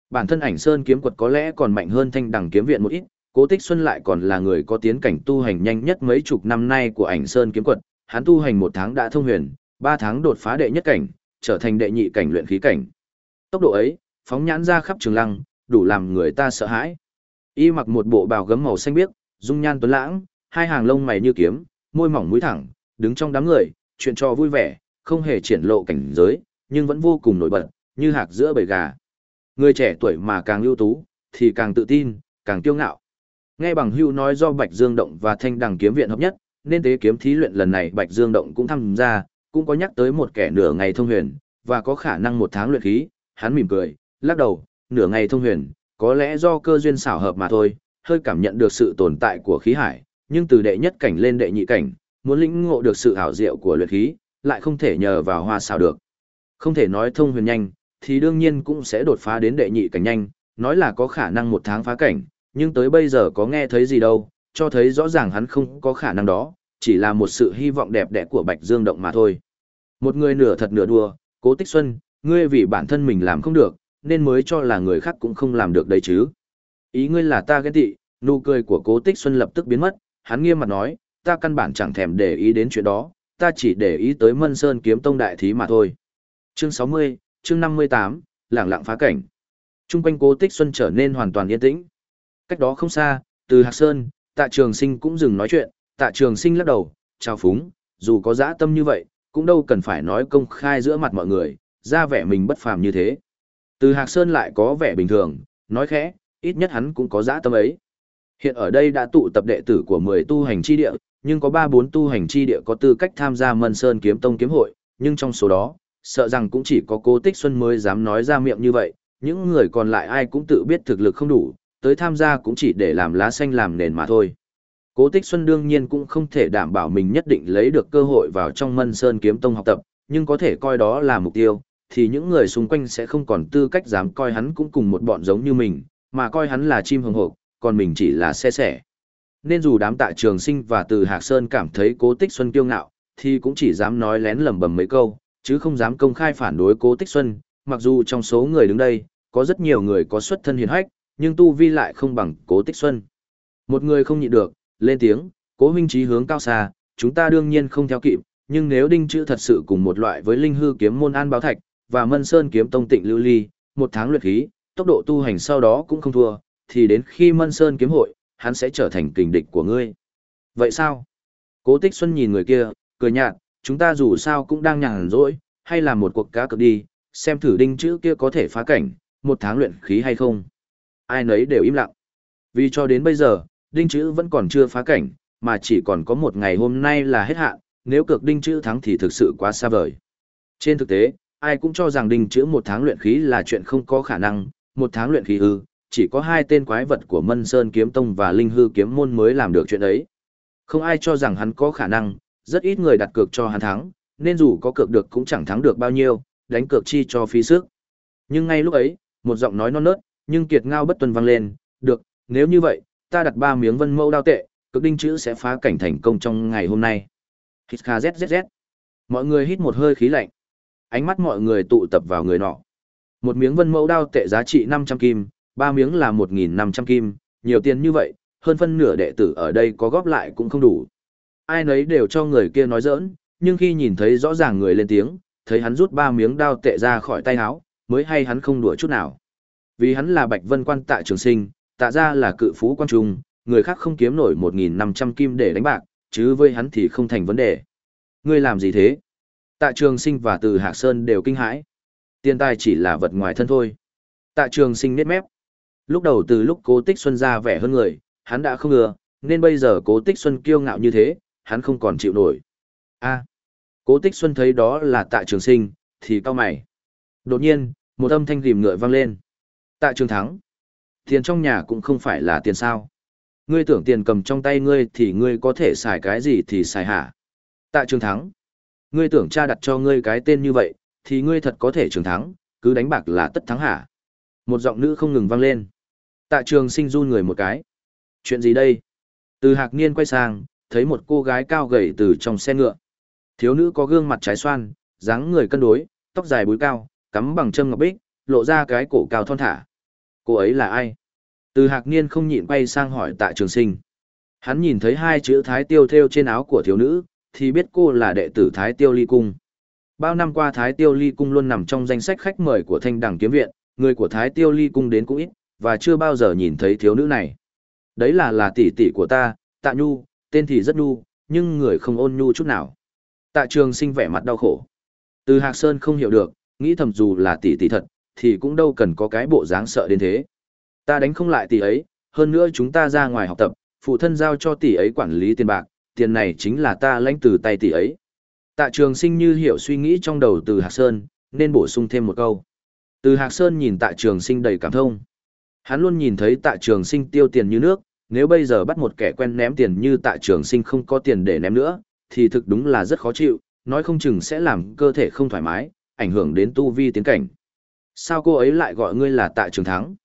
Bản thân Ảnh Sơn kiếm quật có lẽ còn mạnh hơn Thanh Đằng kiếm viện một ít, Cố Tích Xuân lại còn là người có tiến cảnh tu hành nhanh nhất mấy chục năm nay của Ảnh Sơn kiếm quật, hắn tu hành một tháng đã thông huyền, ba tháng đột phá đệ nhất cảnh, trở thành đệ nhị cảnh luyện khí cảnh. Tốc độ ấy, phóng nhãn ra khắp trường lăng, đủ làm người ta sợ hãi. Y mặc một bộ bào gấm màu xanh biếc, dung nhan tuấn lãng, hai hàng lông mày như kiếm, môi mỏng mũi thẳng, đứng trong đám người, chuyện trò vui vẻ, không hề triển lộ cảnh giới, nhưng vẫn vô cùng nổi bật, như hạc giữa bầy gà. Người trẻ tuổi mà càng ưu tú, thì càng tự tin, càng kiêu ngạo. Nghe bằng hưu nói do Bạch Dương Động và Thanh Đằng Kiếm Viện hợp nhất, nên tế kiếm thí luyện lần này Bạch Dương Động cũng tham gia, cũng có nhắc tới một kẻ nửa ngày thông huyền, và có khả năng một tháng luyện khí, hắn mỉm cười, lắc đầu, nửa ngày thông huyền, có lẽ do cơ duyên xảo hợp mà thôi, hơi cảm nhận được sự tồn tại của khí hải, nhưng từ đệ nhất cảnh lên đệ nhị cảnh, muốn lĩnh ngộ được sự ảo diệu của luyện khí, lại không thể nhờ vào hoa xảo được. Không thể nói thông huyền nhanh, thì đương nhiên cũng sẽ đột phá đến đệ nhị cảnh nhanh, nói là có khả năng một tháng phá cảnh, nhưng tới bây giờ có nghe thấy gì đâu, cho thấy rõ ràng hắn không có khả năng đó, chỉ là một sự hy vọng đẹp đẽ của Bạch Dương Động mà thôi. Một người nửa thật nửa đùa, cố tích xuân, ngươi vì bản thân mình làm không được, nên mới cho là người khác cũng không làm được đấy chứ. Ý ngươi là ta ghen tị, nụ cười của cố tích xuân lập tức biến mất, hắn nghiêm mặt nói, ta căn bản chẳng thèm để ý đến chuyện đó, ta chỉ để ý tới Mân Sơn kiếm tông đại thí mà thôi. Chương 60, chương 58, lảng lặng phá cảnh. Trung quanh cố tích xuân trở nên hoàn toàn yên tĩnh. Cách đó không xa, từ Hạc Sơn, tạ trường sinh cũng dừng nói chuyện, tạ trường sinh lắc đầu, chào phúng, dù có dã tâm như vậy, cũng đâu cần phải nói công khai giữa mặt mọi người, ra vẻ mình bất phàm như thế. Từ Hạc Sơn lại có vẻ bình thường, nói khẽ, ít nhất hắn cũng có dã tâm ấy. Hiện ở đây đã tụ tập đệ tử của 10 tu hành chi địa, nhưng có 3-4 tu hành chi địa có tư cách tham gia Mân Sơn Kiếm Tông kiếm hội, nhưng trong số đó, sợ rằng cũng chỉ có Cố Tích Xuân mới dám nói ra miệng như vậy, những người còn lại ai cũng tự biết thực lực không đủ, tới tham gia cũng chỉ để làm lá xanh làm nền mà thôi. Cố Tích Xuân đương nhiên cũng không thể đảm bảo mình nhất định lấy được cơ hội vào trong Mân Sơn Kiếm Tông học tập, nhưng có thể coi đó là mục tiêu, thì những người xung quanh sẽ không còn tư cách dám coi hắn cũng cùng một bọn giống như mình, mà coi hắn là chim hồng hộc, còn mình chỉ là xe sẻ. Nên dù đám tạ trường sinh và từ Hạc Sơn cảm thấy cố tích xuân kiêu ngạo, thì cũng chỉ dám nói lén lầm bầm mấy câu, chứ không dám công khai phản đối cố tích xuân, mặc dù trong số người đứng đây, có rất nhiều người có xuất thân hiền hách, nhưng tu vi lại không bằng cố tích xuân. Một người không nhịn được, lên tiếng, cố huynh trí hướng cao xa, chúng ta đương nhiên không theo kịp, nhưng nếu đinh chữ thật sự cùng một loại với linh hư kiếm môn an báo thạch, và mân sơn kiếm tông tịnh lưu ly, một tháng luyện khí, tốc độ tu hành sau đó cũng không thua, thì đến khi mân sơn kiếm hội, hắn sẽ trở thành kình địch của ngươi. Vậy sao? Cố tích xuân nhìn người kia, cười nhạt, chúng ta dù sao cũng đang nhàn rỗi, hay là một cuộc cá cược đi, xem thử đinh chữ kia có thể phá cảnh, một tháng luyện khí hay không. Ai nấy đều im lặng. Vì cho đến bây giờ, đinh chữ vẫn còn chưa phá cảnh, mà chỉ còn có một ngày hôm nay là hết hạn, nếu cược đinh chữ thắng thì thực sự quá xa vời. Trên thực tế, ai cũng cho rằng đinh chữ một tháng luyện khí là chuyện không có khả năng, một tháng luyện khí hư, chỉ có hai tên quái vật của Mân Sơn Kiếm Tông và Linh Hư Kiếm Môn mới làm được chuyện ấy. Không ai cho rằng hắn có khả năng, rất ít người đặt cược cho hắn thắng, nên dù có cược được cũng chẳng thắng được bao nhiêu, đánh cược chi cho phí sức. Nhưng ngay lúc ấy, một giọng nói non nớt, nhưng kiệt ngao bất tuân vang lên, được, nếu như vậy, ta đặt ba miếng vân mâu đao tệ, cực đinh chữ sẽ phá cảnh thành công trong ngày hôm nay. Hít kha zzz. Mọi người hít một hơi khí lạnh. Ánh mắt mọi người tụ tập vào người nọ. Một miếng vân mẫu đao tệ giá trị 500 kim, ba miếng là 1.500 kim, nhiều tiền như vậy, hơn phân nửa đệ tử ở đây có góp lại cũng không đủ. Ai nấy đều cho người kia nói giỡn, nhưng khi nhìn thấy rõ ràng người lên tiếng, thấy hắn rút ba miếng đao tệ ra khỏi tay áo, mới hay hắn không đùa chút nào. Vì hắn là Bạch Vân quan tại trường sinh, tạ ra là cự phú quan trung, người khác không kiếm nổi 1.500 kim để đánh bạc, chứ với hắn thì không thành vấn đề. Ngươi làm gì thế? Tạ trường sinh và từ Hạc Sơn đều kinh hãi. Tiền tài chỉ là vật ngoài thân thôi. Tạ trường sinh nết mép. Lúc đầu từ lúc cố tích xuân ra vẻ hơn người, hắn đã không ngừa, nên bây giờ cố tích xuân kiêu ngạo như thế, hắn không còn chịu nổi. a cố tích xuân thấy đó là tạ trường sinh, thì cao mày. Đột nhiên, một âm thanh rìm ngựa vang lên. Tạ trường thắng. Tiền trong nhà cũng không phải là tiền sao. Ngươi tưởng tiền cầm trong tay ngươi thì ngươi có thể xài cái gì thì xài hả. Tạ trường thắng. Ngươi tưởng cha đặt cho ngươi cái tên như vậy, thì ngươi thật có thể trường thắng, cứ đánh bạc là tất thắng hả. Một giọng nữ không ngừng vang lên. Tạ trường sinh run người một cái. Chuyện gì đây? Từ hạc niên quay sang, thấy một cô gái cao gầy từ trong xe ngựa. Thiếu nữ có gương mặt trái xoan, dáng người cân đối, tóc dài búi cao, cắm bằng châm ngọc bích, lộ ra cái cổ cao thon thả. Cô ấy là ai? Từ hạc niên không nhịn quay sang hỏi tạ trường sinh. Hắn nhìn thấy hai chữ Thái Tiêu theo trên áo của thiếu nữ, thì biết cô là đệ tử Thái Tiêu Ly Cung. Bao năm qua Thái Tiêu Ly Cung luôn nằm trong danh sách khách mời của Thanh Đẳng Kiếm Viện, người của Thái Tiêu Ly Cung đến cũng ít, và chưa bao giờ nhìn thấy thiếu nữ này. Đấy là là tỷ tỷ của ta, Tạ Nhu, tên thì rất nhu, nhưng người không ôn nhu chút nào. Tạ Trường Sinh vẻ mặt đau khổ. Từ Hạc Sơn không hiểu được, nghĩ thầm dù là tỷ tỷ thật, thì cũng đâu cần có cái bộ dáng sợ đến thế. Ta đánh không lại tỷ ấy, hơn nữa chúng ta ra ngoài học tập, phụ thân giao cho tỷ ấy quản lý tiền bạc, tiền này chính là ta lãnh từ tay tỷ ấy. Tạ trường sinh như hiểu suy nghĩ trong đầu từ Hạc Sơn, nên bổ sung thêm một câu. Từ Hạc Sơn nhìn tạ trường sinh đầy cảm thông. Hắn luôn nhìn thấy tạ trường sinh tiêu tiền như nước, nếu bây giờ bắt một kẻ quen ném tiền như tạ trường sinh không có tiền để ném nữa, thì thực đúng là rất khó chịu, nói không chừng sẽ làm cơ thể không thoải mái, ảnh hưởng đến tu vi tiến cảnh. Sao cô ấy lại gọi ngươi là tạ trường thắng?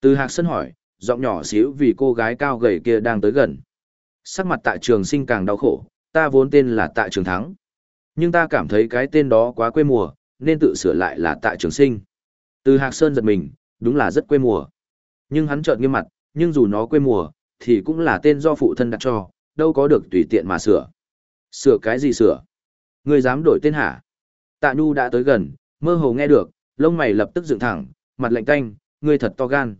Từ Hạc Sơn hỏi, giọng nhỏ xíu vì cô gái cao gầy kia đang tới gần. Sắc mặt tạ trường sinh càng đau khổ, ta vốn tên là tạ trường thắng. Nhưng ta cảm thấy cái tên đó quá quê mùa, nên tự sửa lại là tạ trường sinh. Từ Hạc Sơn giật mình, đúng là rất quê mùa. Nhưng hắn chợt nghiêm mặt, nhưng dù nó quê mùa, thì cũng là tên do phụ thân đặt cho, đâu có được tùy tiện mà sửa. Sửa cái gì sửa? Ngươi dám đổi tên hả? Tạ Nhu đã tới gần, mơ hồ nghe được, lông mày lập tức dựng thẳng, mặt lạnh tanh, ngươi thật to gan.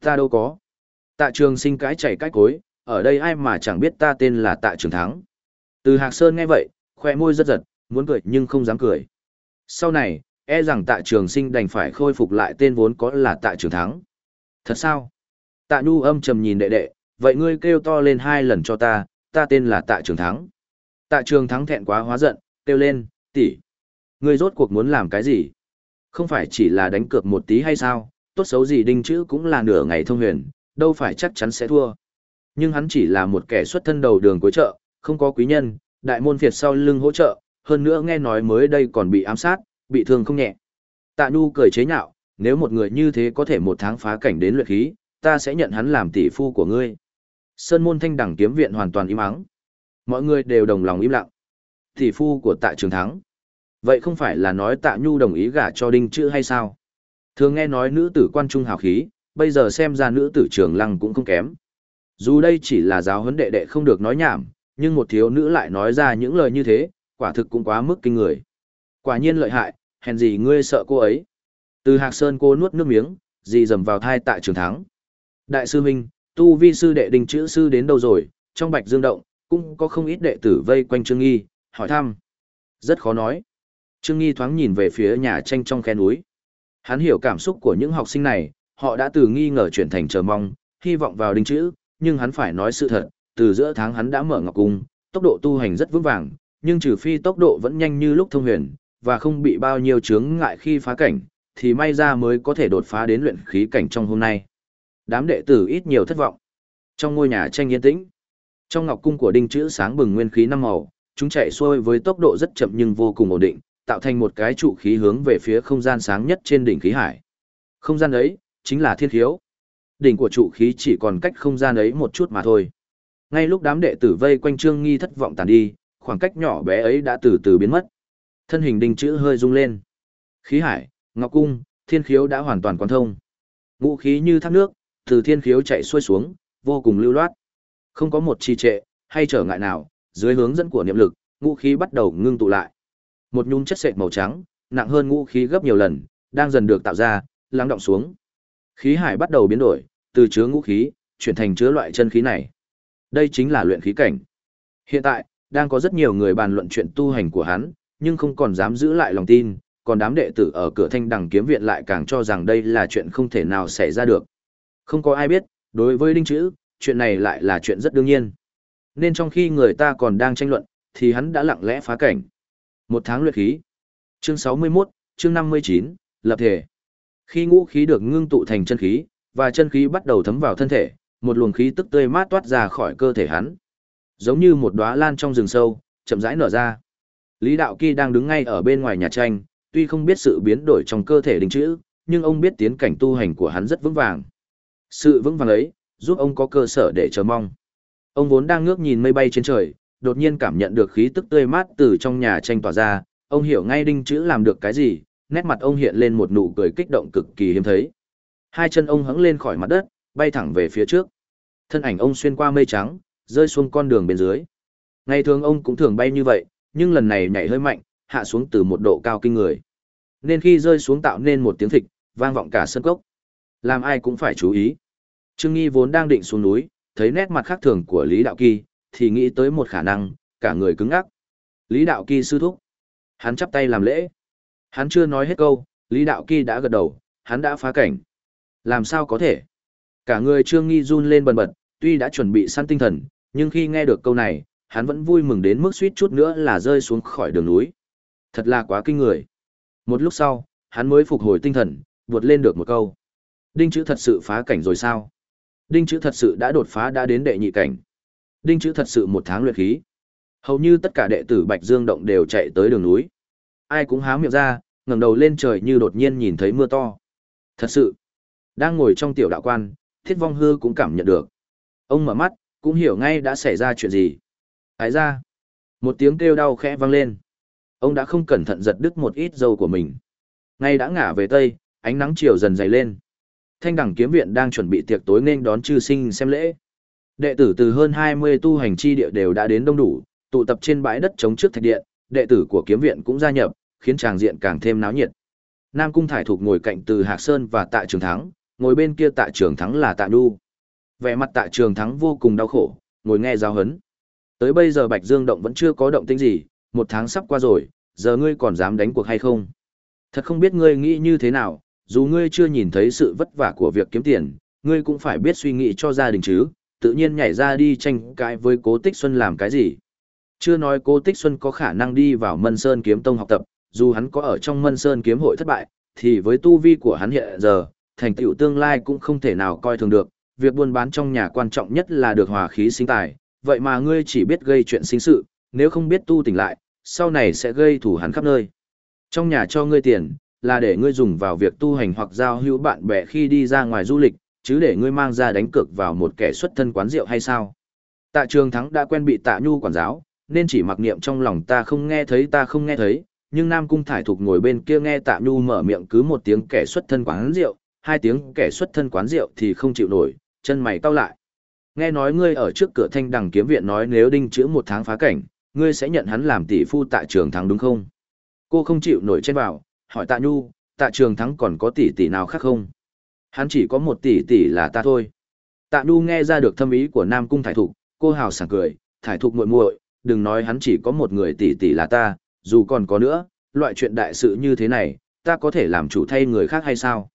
Ta đâu có. Tạ trường sinh cái chảy cái cối, ở đây ai mà chẳng biết ta tên là tạ trường thắng. Từ Hạc Sơn nghe vậy, khoe môi rất giật, muốn cười nhưng không dám cười. Sau này, e rằng tạ trường sinh đành phải khôi phục lại tên vốn có là tạ trường thắng. Thật sao? Tạ Nhu âm trầm nhìn đệ đệ, vậy ngươi kêu to lên hai lần cho ta, ta tên là tạ trường thắng. Tạ trường thắng thẹn quá hóa giận, kêu lên, tỷ, Ngươi rốt cuộc muốn làm cái gì? Không phải chỉ là đánh cược một tí hay sao, tốt xấu gì đinh chữ cũng là nửa ngày thông huyền, đâu phải chắc chắn sẽ thua. Nhưng hắn chỉ là một kẻ xuất thân đầu đường cuối chợ, không có quý nhân, đại môn phiệt sau lưng hỗ trợ, hơn nữa nghe nói mới đây còn bị ám sát, bị thương không nhẹ. Tạ Nhu cười chế nhạo, nếu một người như thế có thể một tháng phá cảnh đến luyện khí, ta sẽ nhận hắn làm tỷ phu của ngươi. Sơn môn thanh đẳng kiếm viện hoàn toàn im ắng. Mọi người đều đồng lòng im lặng. Tỷ phu của tạ trường thắng. Vậy không phải là nói tạ nhu đồng ý gả cho đinh chữ hay sao? Thường nghe nói nữ tử quan trung hào khí, bây giờ xem ra nữ tử trường lăng cũng không kém. Dù đây chỉ là giáo huấn đệ đệ không được nói nhảm, nhưng một thiếu nữ lại nói ra những lời như thế, quả thực cũng quá mức kinh người. Quả nhiên lợi hại, hèn gì ngươi sợ cô ấy. Từ Hạc Sơn cô nuốt nước miếng, dì dầm vào thai tại trường thắng. Đại sư huynh, tu vi sư đệ đình chữ sư đến đâu rồi, trong bạch dương động, cũng có không ít đệ tử vây quanh Trương Nghi, hỏi thăm. Rất khó nói. Trương Nghi thoáng nhìn về phía nhà tranh trong khe núi. Hắn hiểu cảm xúc của những học sinh này, họ đã từ nghi ngờ chuyển thành chờ mong, hy vọng vào đinh chữ, nhưng hắn phải nói sự thật, từ giữa tháng hắn đã mở ngọc cung, tốc độ tu hành rất vững vàng, nhưng trừ phi tốc độ vẫn nhanh như lúc thông huyền, và không bị bao nhiêu chướng ngại khi phá cảnh, thì may ra mới có thể đột phá đến luyện khí cảnh trong hôm nay. Đám đệ tử ít nhiều thất vọng. Trong ngôi nhà tranh yên tĩnh, trong ngọc cung của đinh chữ sáng bừng nguyên khí năm màu, chúng chạy xuôi với tốc độ rất chậm nhưng vô cùng ổn định, tạo thành một cái trụ khí hướng về phía không gian sáng nhất trên đỉnh khí hải. Không gian ấy, chính là thiên khiếu. Đỉnh của trụ khí chỉ còn cách không gian ấy một chút mà thôi. Ngay lúc đám đệ tử vây quanh Trương Nghi thất vọng tàn đi, khoảng cách nhỏ bé ấy đã từ từ biến mất. Thân hình đinh chữ hơi rung lên. Khí hải, ngọc cung, thiên khiếu đã hoàn toàn quan thông. Ngũ khí như thác nước, từ thiên khiếu chạy xuôi xuống, vô cùng lưu loát. Không có một trì trệ, hay trở ngại nào, dưới hướng dẫn của niệm lực, ngũ khí bắt đầu ngưng tụ lại. Một nhung chất sệt màu trắng, nặng hơn ngũ khí gấp nhiều lần, đang dần được tạo ra, lắng động xuống. Khí hải bắt đầu biến đổi, từ chứa ngũ khí, chuyển thành chứa loại chân khí này. Đây chính là luyện khí cảnh. Hiện tại, đang có rất nhiều người bàn luận chuyện tu hành của hắn, nhưng không còn dám giữ lại lòng tin, còn đám đệ tử ở cửa thanh đằng kiếm viện lại càng cho rằng đây là chuyện không thể nào xảy ra được. Không có ai biết, đối với đinh chữ, chuyện này lại là chuyện rất đương nhiên. Nên trong khi người ta còn đang tranh luận, thì hắn đã lặng lẽ phá cảnh. Một tháng luyện khí. Chương 61, chương 59, lập thể. Khi ngũ khí được ngưng tụ thành chân khí, và chân khí bắt đầu thấm vào thân thể, một luồng khí tức tươi mát toát ra khỏi cơ thể hắn. Giống như một đóa lan trong rừng sâu, chậm rãi nở ra. Lý Đạo Kỳ đang đứng ngay ở bên ngoài nhà tranh, tuy không biết sự biến đổi trong cơ thể đình chữ, nhưng ông biết tiến cảnh tu hành của hắn rất vững vàng. Sự vững vàng ấy, giúp ông có cơ sở để chờ mong. Ông vốn đang ngước nhìn mây bay trên trời, đột nhiên cảm nhận được khí tức tươi mát từ trong nhà tranh tỏa ra, ông hiểu ngay đinh chữ làm được cái gì, nét mặt ông hiện lên một nụ cười kích động cực kỳ hiếm thấy. Hai chân ông hững lên khỏi mặt đất, bay thẳng về phía trước. Thân ảnh ông xuyên qua mây trắng, rơi xuống con đường bên dưới. Ngày thường ông cũng thường bay như vậy, nhưng lần này nhảy hơi mạnh, hạ xuống từ một độ cao kinh người. Nên khi rơi xuống tạo nên một tiếng thịch, vang vọng cả sân cốc. Làm ai cũng phải chú ý. Trương Nghi vốn đang định xuống núi, thấy nét mặt khác thường của Lý Đạo Kỳ, thì nghĩ tới một khả năng, cả người cứng ngắc. Lý Đạo Kỳ sư thúc. Hắn chắp tay làm lễ. Hắn chưa nói hết câu, Lý Đạo Kỳ đã gật đầu, hắn đã phá cảnh. Làm sao có thể? Cả người Trương Nghi run lên bần bật, tuy đã chuẩn bị săn tinh thần, nhưng khi nghe được câu này, hắn vẫn vui mừng đến mức suýt chút nữa là rơi xuống khỏi đường núi. Thật là quá kinh người. Một lúc sau, hắn mới phục hồi tinh thần, buột lên được một câu. Đinh chữ thật sự phá cảnh rồi sao? Đinh chữ thật sự đã đột phá đã đến đệ nhị cảnh. Đinh chữ thật sự một tháng luyện khí. Hầu như tất cả đệ tử Bạch Dương Động đều chạy tới đường núi. Ai cũng há miệng ra, ngẩng đầu lên trời như đột nhiên nhìn thấy mưa to. Thật sự, đang ngồi trong tiểu đạo quan, Thiết Vong Hư cũng cảm nhận được. Ông mở mắt, cũng hiểu ngay đã xảy ra chuyện gì. Ái ra, một tiếng kêu đau khẽ vang lên. Ông đã không cẩn thận giật đứt một ít dâu của mình. Ngay đã ngả về tây, ánh nắng chiều dần dày lên. Thanh đẳng kiếm viện đang chuẩn bị tiệc tối nên đón chư sinh xem lễ. Đệ tử từ hơn 20 tu hành chi địa đều đã đến đông đủ, tụ tập trên bãi đất chống trước thạch điện, đệ tử của kiếm viện cũng gia nhập, khiến tràng diện càng thêm náo nhiệt. Nam Cung Thải Thục ngồi cạnh từ Hạc Sơn và Tạ Trường Thắng, ngồi bên kia Tạ Trường Thắng là Tạ Nhu. Vẻ mặt Tạ Trường Thắng vô cùng đau khổ, ngồi nghe giáo hấn. Tới bây giờ Bạch Dương Động vẫn chưa có động tĩnh gì, một tháng sắp qua rồi, giờ ngươi còn dám đánh cuộc hay không? Thật không biết ngươi nghĩ như thế nào, dù ngươi chưa nhìn thấy sự vất vả của việc kiếm tiền, ngươi cũng phải biết suy nghĩ cho gia đình chứ, tự nhiên nhảy ra đi tranh cãi với Cố Tích Xuân làm cái gì. Chưa nói Cố Tích Xuân có khả năng đi vào Mân Sơn Kiếm Tông học tập, dù hắn có ở trong Mân Sơn Kiếm hội thất bại, thì với tu vi của hắn hiện giờ, thành tựu tương lai cũng không thể nào coi thường được, việc buôn bán trong nhà quan trọng nhất là được hòa khí sinh tài, vậy mà ngươi chỉ biết gây chuyện sinh sự, nếu không biết tu tỉnh lại, sau này sẽ gây thủ hắn khắp nơi. Trong nhà cho ngươi tiền, là để ngươi dùng vào việc tu hành hoặc giao hữu bạn bè khi đi ra ngoài du lịch, chứ để ngươi mang ra đánh cược vào một kẻ xuất thân quán rượu hay sao? Tạ Trường Thắng đã quen bị Tạ Nhu quản giáo, nên chỉ mặc niệm trong lòng ta không nghe thấy ta không nghe thấy, nhưng Nam Cung Thải Thục ngồi bên kia nghe Tạ Nhu mở miệng cứ một tiếng kẻ xuất thân quán rượu, hai tiếng kẻ xuất thân quán rượu thì không chịu nổi, chân mày cau lại. Nghe nói ngươi ở trước cửa thanh đằng kiếm viện nói nếu đinh chữ một tháng phá cảnh, ngươi sẽ nhận hắn làm tỷ phu Tạ Trường Thắng đúng không? Cô không chịu nổi trên vào, hỏi Tạ Nhu, Tạ Trường Thắng còn có tỷ tỷ nào khác không? Hắn chỉ có một tỷ tỷ là ta thôi. Tạ Nhu nghe ra được thâm ý của Nam Cung Thải Thục, cô hào sảng cười, Thải Thục muội muội, đừng nói hắn chỉ có một người tỷ tỷ là ta, dù còn có nữa, loại chuyện đại sự như thế này, ta có thể làm chủ thay người khác hay sao?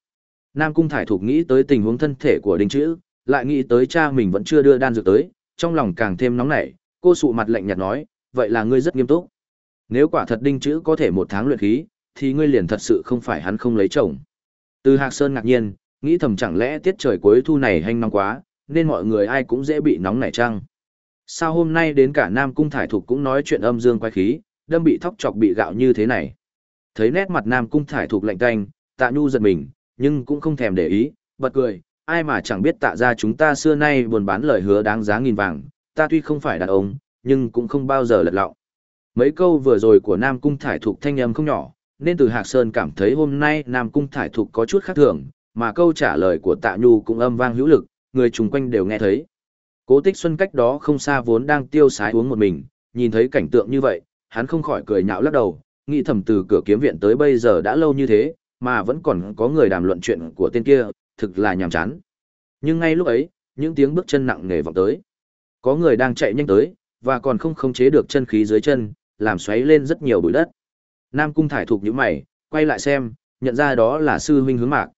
Nam Cung Thải Thục nghĩ tới tình huống thân thể của Đinh Chữ, lại nghĩ tới cha mình vẫn chưa đưa đan dược tới, trong lòng càng thêm nóng nảy, cô sụ mặt lạnh nhạt nói, vậy là ngươi rất nghiêm túc. Nếu quả thật Đinh Chữ có thể một tháng luyện khí, thì ngươi liền thật sự không phải hắn không lấy chồng. Từ Hạc Sơn ngạc nhiên, nghĩ thầm chẳng lẽ tiết trời cuối thu này hanh nóng quá, nên mọi người ai cũng dễ bị nóng nảy chăng. Sao hôm nay đến cả Nam Cung Thải Thục cũng nói chuyện âm dương quay khí, đâm bị thóc chọc bị gạo như thế này. Thấy nét mặt Nam Cung Thải Thục lạnh tanh, tạ nhu giật mình, nhưng cũng không thèm để ý, bật cười, ai mà chẳng biết tạ ra chúng ta xưa nay buồn bán lời hứa đáng giá nghìn vàng, ta tuy không phải đàn ông, nhưng cũng không bao giờ lật lọng. Mấy câu vừa rồi của Nam Cung Thải Thục thanh âm không nhỏ, nên từ Hạc Sơn cảm thấy hôm nay Nam Cung Thải Thục có chút khác thường, mà câu trả lời của Tạ Nhu cũng âm vang hữu lực, người chung quanh đều nghe thấy. Cố Tích Xuân cách đó không xa vốn đang tiêu sái uống một mình, nhìn thấy cảnh tượng như vậy, hắn không khỏi cười nhạo lắc đầu, nghĩ thầm từ cửa kiếm viện tới bây giờ đã lâu như thế, mà vẫn còn có người đàm luận chuyện của tên kia, thực là nhàm chán. Nhưng ngay lúc ấy, những tiếng bước chân nặng nề vọng tới. Có người đang chạy nhanh tới, và còn không khống chế được chân khí dưới chân, làm xoáy lên rất nhiều bụi đất. Nam Cung thải thuộc những mày, quay lại xem, nhận ra đó là sư huynh hướng mạc.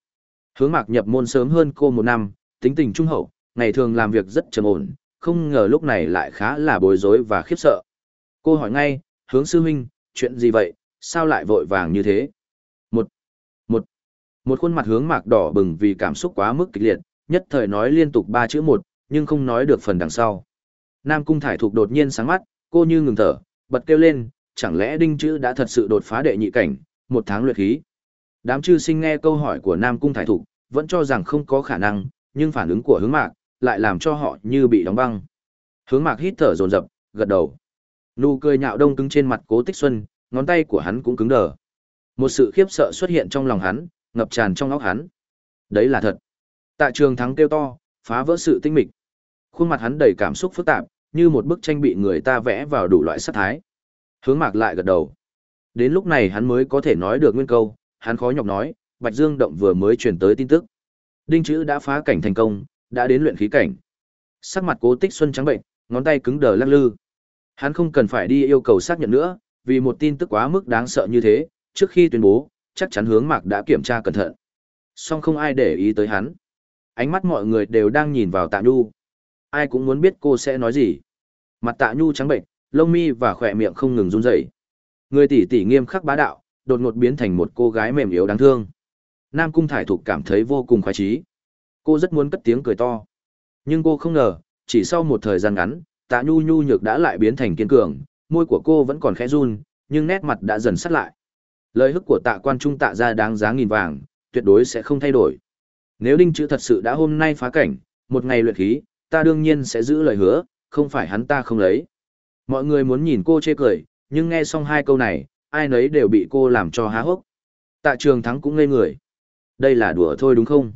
Hướng mạc nhập môn sớm hơn cô một năm, tính tình trung hậu, ngày thường làm việc rất trầm ổn, không ngờ lúc này lại khá là bối rối và khiếp sợ. Cô hỏi ngay, hướng sư huynh, chuyện gì vậy, sao lại vội vàng như thế? Một, một, một khuôn mặt hướng mạc đỏ bừng vì cảm xúc quá mức kịch liệt, nhất thời nói liên tục ba chữ một, nhưng không nói được phần đằng sau. Nam cung thải thục đột nhiên sáng mắt, cô như ngừng thở, bật kêu lên, chẳng lẽ đinh chữ đã thật sự đột phá đệ nhị cảnh, một tháng luyện khí. Đám chư sinh nghe câu hỏi của Nam cung thải thục, vẫn cho rằng không có khả năng, nhưng phản ứng của hướng mạc, lại làm cho họ như bị đóng băng. Hướng mạc hít thở dồn dập, gật đầu. Nụ cười nhạo đông cứng trên mặt cố tích xuân, ngón tay của hắn cũng cứng đờ. Một sự khiếp sợ xuất hiện trong lòng hắn, ngập tràn trong óc hắn. Đấy là thật. Tạ trường thắng kêu to, phá vỡ sự tinh mịch. Khuôn mặt hắn đầy cảm xúc phức tạp, như một bức tranh bị người ta vẽ vào đủ loại sắc thái. Hướng mạc lại gật đầu. Đến lúc này hắn mới có thể nói được nguyên câu, hắn khó nhọc nói, Bạch Dương Động vừa mới truyền tới tin tức. Đinh chữ đã phá cảnh thành công, đã đến luyện khí cảnh. Sắc mặt cố tích xuân trắng bệnh, ngón tay cứng đờ lắc lư. Hắn không cần phải đi yêu cầu xác nhận nữa, vì một tin tức quá mức đáng sợ như thế, trước khi tuyên bố, chắc chắn hướng mạc đã kiểm tra cẩn thận. Song không ai để ý tới hắn. Ánh mắt mọi người đều đang nhìn vào tạ nhu. Ai cũng muốn biết cô sẽ nói gì. Mặt tạ nhu trắng bệnh, lông mi và khỏe miệng không ngừng run rẩy. Người tỷ tỷ nghiêm khắc bá đạo, đột ngột biến thành một cô gái mềm yếu đáng thương. Nam Cung Thải Thục cảm thấy vô cùng khoái trí. Cô rất muốn cất tiếng cười to. Nhưng cô không ngờ, chỉ sau một thời gian ngắn, tạ nhu nhu nhược đã lại biến thành kiên cường, môi của cô vẫn còn khẽ run, nhưng nét mặt đã dần sắt lại. Lời hức của tạ quan trung tạ ra đáng giá nghìn vàng, tuyệt đối sẽ không thay đổi. Nếu đinh chữ thật sự đã hôm nay phá cảnh, một ngày luyện khí, ta đương nhiên sẽ giữ lời hứa, không phải hắn ta không lấy. Mọi người muốn nhìn cô chê cười, nhưng nghe xong hai câu này, ai nấy đều bị cô làm cho há hốc. Tạ trường thắng cũng ngây người. Đây là đùa thôi đúng không?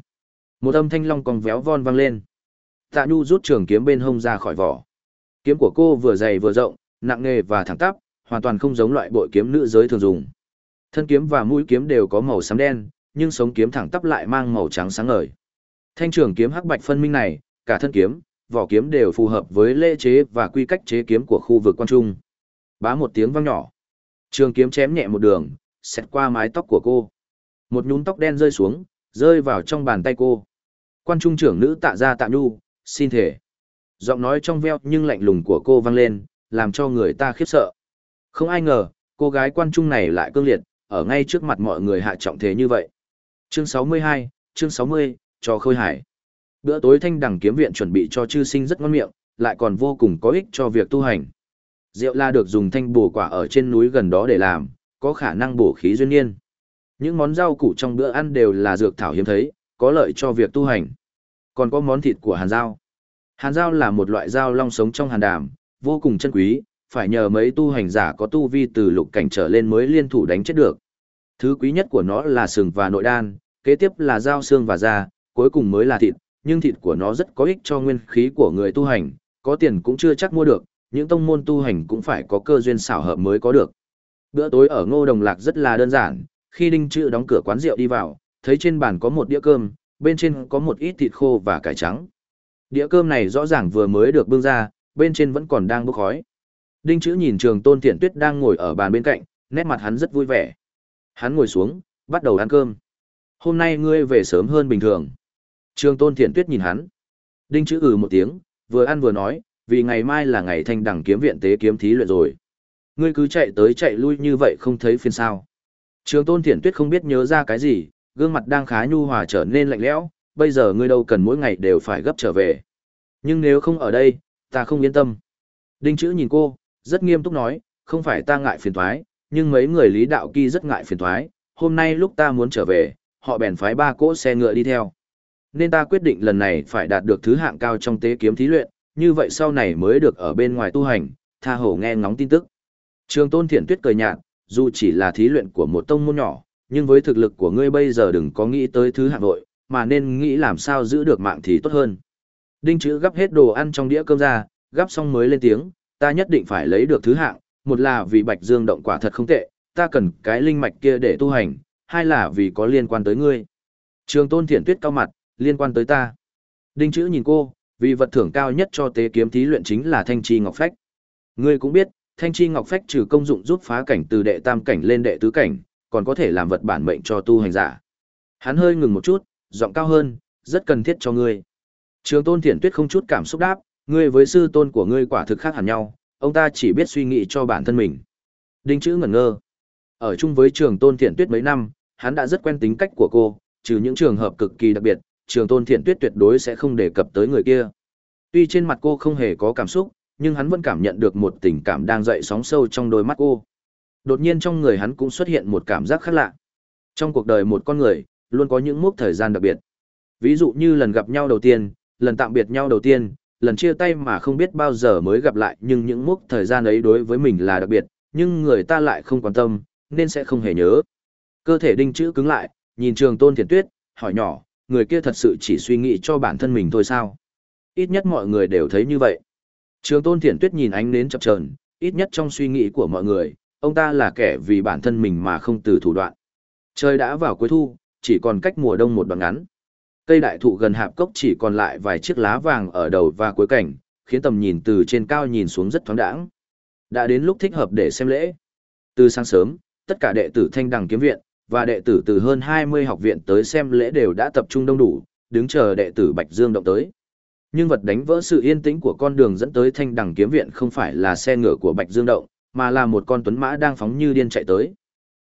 Một âm thanh long còn véo von vang lên. Tạ Nhu rút trường kiếm bên hông ra khỏi vỏ. Kiếm của cô vừa dày vừa rộng, nặng nghề và thẳng tắp, hoàn toàn không giống loại bội kiếm nữ giới thường dùng. Thân kiếm và mũi kiếm đều có màu xám đen, nhưng sống kiếm thẳng tắp lại mang màu trắng sáng ngời. Thanh trường kiếm hắc bạch phân minh này, cả thân kiếm, vỏ kiếm đều phù hợp với lễ chế và quy cách chế kiếm của khu vực quan trung. Bá một tiếng vang nhỏ. Trường kiếm chém nhẹ một đường, xẹt qua mái tóc của cô. Một nhún tóc đen rơi xuống, rơi vào trong bàn tay cô. Quan trung trưởng nữ tạ ra tạ nhu, xin thể. Giọng nói trong veo nhưng lạnh lùng của cô vang lên, làm cho người ta khiếp sợ. Không ai ngờ, cô gái quan trung này lại cương liệt, ở ngay trước mặt mọi người hạ trọng thế như vậy. Chương 62, chương 60, cho khôi hải. Bữa tối thanh đẳng kiếm viện chuẩn bị cho chư sinh rất ngon miệng, lại còn vô cùng có ích cho việc tu hành. Rượu la được dùng thanh bổ quả ở trên núi gần đó để làm, có khả năng bổ khí duyên niên. Những món rau củ trong bữa ăn đều là dược thảo hiếm thấy, có lợi cho việc tu hành. Còn có món thịt của hàn dao. Hàn dao là một loại dao long sống trong hàn đàm, vô cùng chân quý, phải nhờ mấy tu hành giả có tu vi từ lục cảnh trở lên mới liên thủ đánh chết được. Thứ quý nhất của nó là sừng và nội đan, kế tiếp là dao xương và da, cuối cùng mới là thịt, nhưng thịt của nó rất có ích cho nguyên khí của người tu hành, có tiền cũng chưa chắc mua được, những tông môn tu hành cũng phải có cơ duyên xảo hợp mới có được. Bữa tối ở Ngô Đồng Lạc rất là đơn giản, khi Đinh Trự đóng cửa quán rượu đi vào, thấy trên bàn có một đĩa cơm, bên trên có một ít thịt khô và cải trắng. Đĩa cơm này rõ ràng vừa mới được bưng ra, bên trên vẫn còn đang bốc khói. Đinh Chữ nhìn Trường Tôn Tiễn Tuyết đang ngồi ở bàn bên cạnh, nét mặt hắn rất vui vẻ. Hắn ngồi xuống, bắt đầu ăn cơm. Hôm nay ngươi về sớm hơn bình thường. Trương Tôn Thiện Tuyết nhìn hắn. Đinh Chữ ừ một tiếng, vừa ăn vừa nói, vì ngày mai là ngày thanh đẳng kiếm viện tế kiếm thí luyện rồi. Ngươi cứ chạy tới chạy lui như vậy không thấy phiền sao. Trương Tôn Thiện Tuyết không biết nhớ ra cái gì, gương mặt đang khá nhu hòa trở nên lạnh lẽo, bây giờ ngươi đâu cần mỗi ngày đều phải gấp trở về. Nhưng nếu không ở đây, ta không yên tâm. Đinh chữ nhìn cô, rất nghiêm túc nói, không phải ta ngại phiền thoái, nhưng mấy người lý đạo kỳ rất ngại phiền thoái, hôm nay lúc ta muốn trở về, họ bèn phái ba cỗ xe ngựa đi theo. Nên ta quyết định lần này phải đạt được thứ hạng cao trong tế kiếm thí luyện, như vậy sau này mới được ở bên ngoài tu hành, tha hổ nghe ngóng tin tức. Trường tôn thiện tuyết cười nhạt, dù chỉ là thí luyện của một tông môn nhỏ, nhưng với thực lực của ngươi bây giờ đừng có nghĩ tới thứ hạng đội, mà nên nghĩ làm sao giữ được mạng thì tốt hơn. Đinh chữ gấp hết đồ ăn trong đĩa cơm ra, gấp xong mới lên tiếng, ta nhất định phải lấy được thứ hạng, một là vì Bạch Dương động quả thật không tệ, ta cần cái linh mạch kia để tu hành, hai là vì có liên quan tới ngươi. Trường tôn thiện tuyết cao mặt, liên quan tới ta. Đinh chữ nhìn cô, vì vật thưởng cao nhất cho tế kiếm thí luyện chính là thanh chi ngọc phách. Ngươi cũng biết, thanh chi ngọc phách trừ công dụng giúp phá cảnh từ đệ tam cảnh lên đệ tứ cảnh, còn có thể làm vật bản mệnh cho tu hành giả. Hắn hơi ngừng một chút, giọng cao hơn, rất cần thiết cho ngươi. Trường tôn thiện tuyết không chút cảm xúc đáp, ngươi với sư tôn của ngươi quả thực khác hẳn nhau, ông ta chỉ biết suy nghĩ cho bản thân mình. Đinh chữ ngẩn ngơ. Ở chung với trường tôn thiện tuyết mấy năm, hắn đã rất quen tính cách của cô, trừ những trường hợp cực kỳ đặc biệt, trường tôn thiện tuyết tuyệt đối sẽ không đề cập tới người kia. Tuy trên mặt cô không hề có cảm xúc, nhưng hắn vẫn cảm nhận được một tình cảm đang dậy sóng sâu trong đôi mắt cô. Đột nhiên trong người hắn cũng xuất hiện một cảm giác khác lạ. Trong cuộc đời một con người, luôn có những mốc thời gian đặc biệt. Ví dụ như lần gặp nhau đầu tiên, lần tạm biệt nhau đầu tiên, lần chia tay mà không biết bao giờ mới gặp lại nhưng những mốc thời gian ấy đối với mình là đặc biệt, nhưng người ta lại không quan tâm, nên sẽ không hề nhớ. Cơ thể đinh chữ cứng lại, nhìn trường tôn thiền tuyết, hỏi nhỏ, người kia thật sự chỉ suy nghĩ cho bản thân mình thôi sao? Ít nhất mọi người đều thấy như vậy. Trường tôn Thiển tuyết nhìn ánh nến chập chờn, ít nhất trong suy nghĩ của mọi người, ông ta là kẻ vì bản thân mình mà không từ thủ đoạn. Trời đã vào cuối thu, chỉ còn cách mùa đông một đoạn ngắn. Cây đại thụ gần hạp cốc chỉ còn lại vài chiếc lá vàng ở đầu và cuối cảnh, khiến tầm nhìn từ trên cao nhìn xuống rất thoáng đãng. Đã đến lúc thích hợp để xem lễ. Từ sáng sớm, tất cả đệ tử Thanh Đằng Kiếm Viện và đệ tử từ hơn 20 học viện tới xem lễ đều đã tập trung đông đủ, đứng chờ đệ tử Bạch Dương động tới. Nhưng vật đánh vỡ sự yên tĩnh của con đường dẫn tới Thanh Đằng Kiếm Viện không phải là xe ngựa của Bạch Dương động, mà là một con tuấn mã đang phóng như điên chạy tới.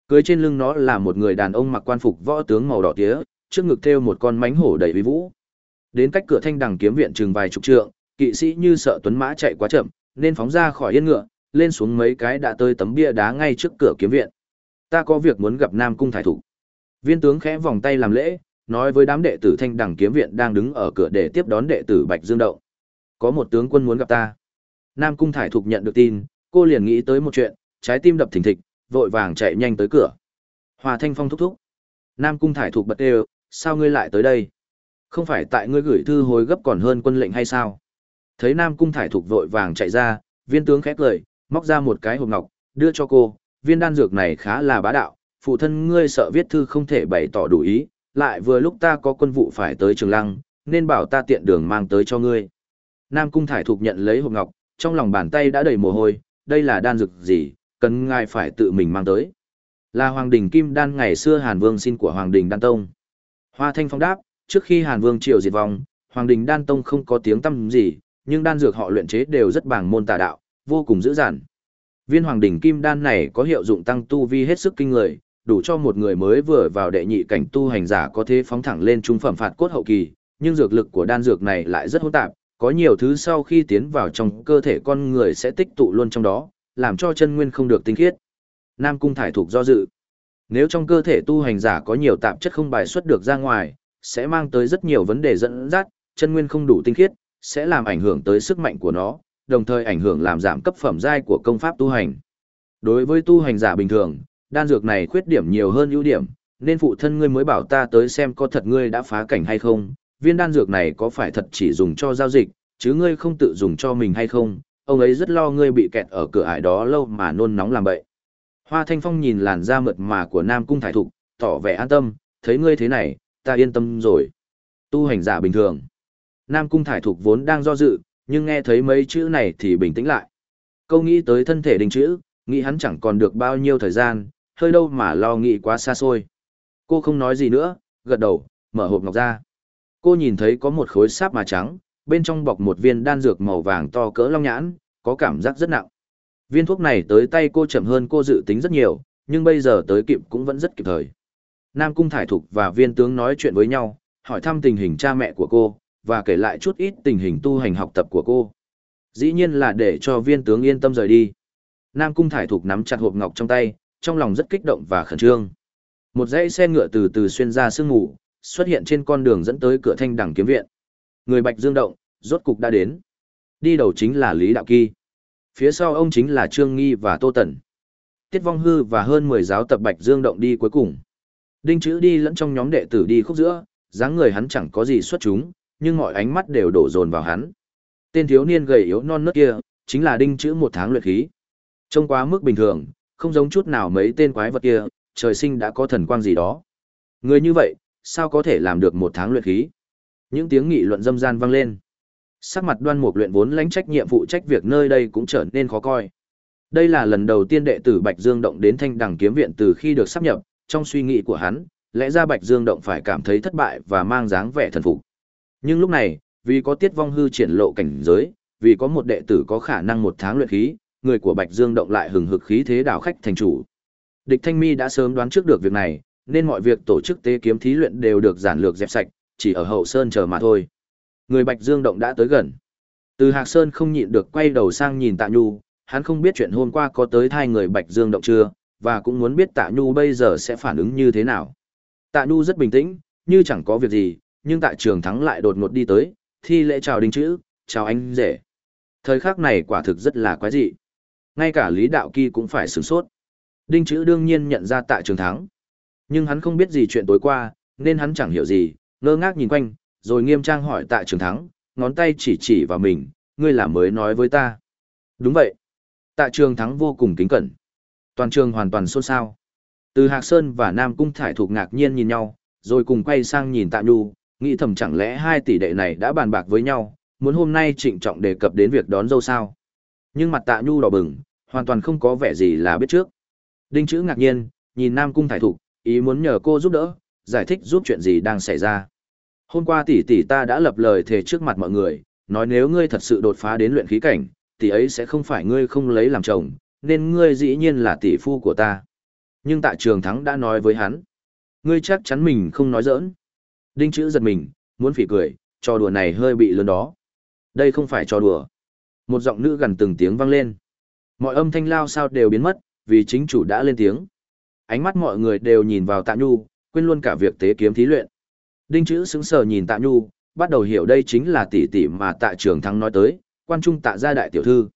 Cưới trên lưng nó là một người đàn ông mặc quan phục võ tướng màu đỏ tía, trước ngực thêu một con mánh hổ đầy uy vũ. Đến cách cửa thanh đằng kiếm viện chừng vài chục trượng, kỵ sĩ như sợ tuấn mã chạy quá chậm, nên phóng ra khỏi yên ngựa, lên xuống mấy cái đã tới tấm bia đá ngay trước cửa kiếm viện. Ta có việc muốn gặp Nam cung thải thủ. Viên tướng khẽ vòng tay làm lễ, nói với đám đệ tử thanh đằng kiếm viện đang đứng ở cửa để tiếp đón đệ tử Bạch Dương Đậu. Có một tướng quân muốn gặp ta. Nam cung thải thục nhận được tin, cô liền nghĩ tới một chuyện, trái tim đập thình thịch, vội vàng chạy nhanh tới cửa. Hòa Thanh Phong thúc thúc. Nam cung thải thục bật đều, sao ngươi lại tới đây? Không phải tại ngươi gửi thư hồi gấp còn hơn quân lệnh hay sao? Thấy Nam cung thải thục vội vàng chạy ra, viên tướng khép lời, móc ra một cái hộp ngọc, đưa cho cô, viên đan dược này khá là bá đạo, phụ thân ngươi sợ viết thư không thể bày tỏ đủ ý, lại vừa lúc ta có quân vụ phải tới trường lăng, nên bảo ta tiện đường mang tới cho ngươi. Nam cung thải thục nhận lấy hộp ngọc, trong lòng bàn tay đã đầy mồ hôi, đây là đan dược gì, cần ngài phải tự mình mang tới. Là Hoàng Đình Kim Đan ngày xưa Hàn Vương xin của Hoàng Đình Đan Tông. Hoa Thanh Phong đáp, trước khi Hàn Vương triều diệt vong, Hoàng Đình Đan Tông không có tiếng tăm gì, nhưng đan dược họ luyện chế đều rất bảng môn tà đạo, vô cùng dữ dằn. Viên Hoàng Đình Kim Đan này có hiệu dụng tăng tu vi hết sức kinh người, đủ cho một người mới vừa vào đệ nhị cảnh tu hành giả có thể phóng thẳng lên trung phẩm phạt cốt hậu kỳ, nhưng dược lực của đan dược này lại rất hỗn tạp, có nhiều thứ sau khi tiến vào trong cơ thể con người sẽ tích tụ luôn trong đó, làm cho chân nguyên không được tinh khiết. Nam Cung thải thuộc do dự. Nếu trong cơ thể tu hành giả có nhiều tạp chất không bài xuất được ra ngoài, sẽ mang tới rất nhiều vấn đề dẫn dắt, chân nguyên không đủ tinh khiết, sẽ làm ảnh hưởng tới sức mạnh của nó, đồng thời ảnh hưởng làm giảm cấp phẩm giai của công pháp tu hành. Đối với tu hành giả bình thường, đan dược này khuyết điểm nhiều hơn ưu điểm, nên phụ thân ngươi mới bảo ta tới xem có thật ngươi đã phá cảnh hay không, viên đan dược này có phải thật chỉ dùng cho giao dịch, chứ ngươi không tự dùng cho mình hay không, ông ấy rất lo ngươi bị kẹt ở cửa ải đó lâu mà nôn nóng làm bậy. Hoa Thanh Phong nhìn làn da mượt mà của Nam Cung Thải Thục, tỏ vẻ an tâm, thấy ngươi thế này, ta yên tâm rồi. Tu hành giả bình thường. Nam Cung Thải Thục vốn đang do dự, nhưng nghe thấy mấy chữ này thì bình tĩnh lại. Câu nghĩ tới thân thể đình chữ, nghĩ hắn chẳng còn được bao nhiêu thời gian, hơi đâu mà lo nghĩ quá xa xôi. Cô không nói gì nữa, gật đầu, mở hộp ngọc ra. Cô nhìn thấy có một khối sáp mà trắng, bên trong bọc một viên đan dược màu vàng to cỡ long nhãn, có cảm giác rất nặng. Viên thuốc này tới tay cô chậm hơn cô dự tính rất nhiều, nhưng bây giờ tới kịp cũng vẫn rất kịp thời. Nam Cung Thải Thục và viên tướng nói chuyện với nhau, hỏi thăm tình hình cha mẹ của cô, và kể lại chút ít tình hình tu hành học tập của cô. Dĩ nhiên là để cho viên tướng yên tâm rời đi. Nam Cung Thải Thục nắm chặt hộp ngọc trong tay, trong lòng rất kích động và khẩn trương. Một dãy xe ngựa từ từ xuyên ra sương mù, xuất hiện trên con đường dẫn tới cửa thanh đẳng kiếm viện. Người Bạch Dương Động, rốt cục đã đến. Đi đầu chính là Lý Đạo Kỳ. Phía sau ông chính là Trương Nghi và Tô Tần. Tiết Vong Hư và hơn 10 giáo tập Bạch Dương Động đi cuối cùng. Đinh Chữ đi lẫn trong nhóm đệ tử đi khúc giữa, dáng người hắn chẳng có gì xuất chúng, nhưng mọi ánh mắt đều đổ dồn vào hắn. Tên thiếu niên gầy yếu non nớt kia, chính là Đinh Chữ một tháng luyện khí. Trông quá mức bình thường, không giống chút nào mấy tên quái vật kia, trời sinh đã có thần quang gì đó. Người như vậy, sao có thể làm được một tháng luyện khí? Những tiếng nghị luận dâm gian vang lên. Sắc mặt đoan mục luyện vốn lãnh trách nhiệm vụ trách việc nơi đây cũng trở nên khó coi. Đây là lần đầu tiên đệ tử Bạch Dương Động đến thanh đằng kiếm viện từ khi được sắp nhập, trong suy nghĩ của hắn, lẽ ra Bạch Dương Động phải cảm thấy thất bại và mang dáng vẻ thần phục. Nhưng lúc này, vì có tiết vong hư triển lộ cảnh giới, vì có một đệ tử có khả năng một tháng luyện khí, người của Bạch Dương Động lại hừng hực khí thế đảo khách thành chủ. Địch Thanh Mi đã sớm đoán trước được việc này, nên mọi việc tổ chức tế kiếm thí luyện đều được giản lược dẹp sạch, chỉ ở hậu sơn chờ mà thôi. Người Bạch Dương Động đã tới gần. Từ Hạc Sơn không nhịn được quay đầu sang nhìn Tạ Nhu, hắn không biết chuyện hôm qua có tới thai người Bạch Dương Động chưa, và cũng muốn biết Tạ Nhu bây giờ sẽ phản ứng như thế nào. Tạ Nhu rất bình tĩnh, như chẳng có việc gì, nhưng tại trường thắng lại đột ngột đi tới, thi lễ chào đinh chữ, chào anh rể. Thời khắc này quả thực rất là quái dị. Ngay cả Lý Đạo Kỳ cũng phải sửng sốt. Đinh chữ đương nhiên nhận ra tạ trường thắng. Nhưng hắn không biết gì chuyện tối qua, nên hắn chẳng hiểu gì, ngơ ngác nhìn quanh, rồi nghiêm trang hỏi tạ trường thắng, ngón tay chỉ chỉ vào mình, ngươi là mới nói với ta. Đúng vậy. Tạ trường thắng vô cùng kính cẩn. Toàn trường hoàn toàn xôn xao. Từ Hạc Sơn và Nam Cung Thải Thục ngạc nhiên nhìn nhau, rồi cùng quay sang nhìn Tạ Nhu, nghĩ thầm chẳng lẽ hai tỷ đệ này đã bàn bạc với nhau, muốn hôm nay trịnh trọng đề cập đến việc đón dâu sao. Nhưng mặt Tạ Nhu đỏ bừng, hoàn toàn không có vẻ gì là biết trước. Đinh chữ ngạc nhiên, nhìn Nam Cung Thải Thục, ý muốn nhờ cô giúp đỡ, giải thích giúp chuyện gì đang xảy ra. Hôm qua tỷ tỷ ta đã lập lời thề trước mặt mọi người, nói nếu ngươi thật sự đột phá đến luyện khí cảnh, tỷ ấy sẽ không phải ngươi không lấy làm chồng, nên ngươi dĩ nhiên là tỷ phu của ta. Nhưng tại trường thắng đã nói với hắn, ngươi chắc chắn mình không nói giỡn. Đinh chữ giật mình, muốn phỉ cười, trò đùa này hơi bị lớn đó. Đây không phải trò đùa. Một giọng nữ gần từng tiếng vang lên. Mọi âm thanh lao sao đều biến mất, vì chính chủ đã lên tiếng. Ánh mắt mọi người đều nhìn vào Tạ Nhu, quên luôn cả việc tế kiếm thí luyện. Đinh chữ sững sờ nhìn Tạ Nhu, bắt đầu hiểu đây chính là tỷ tỷ mà Tạ Trường Thắng nói tới, quan trung Tạ gia đại tiểu thư.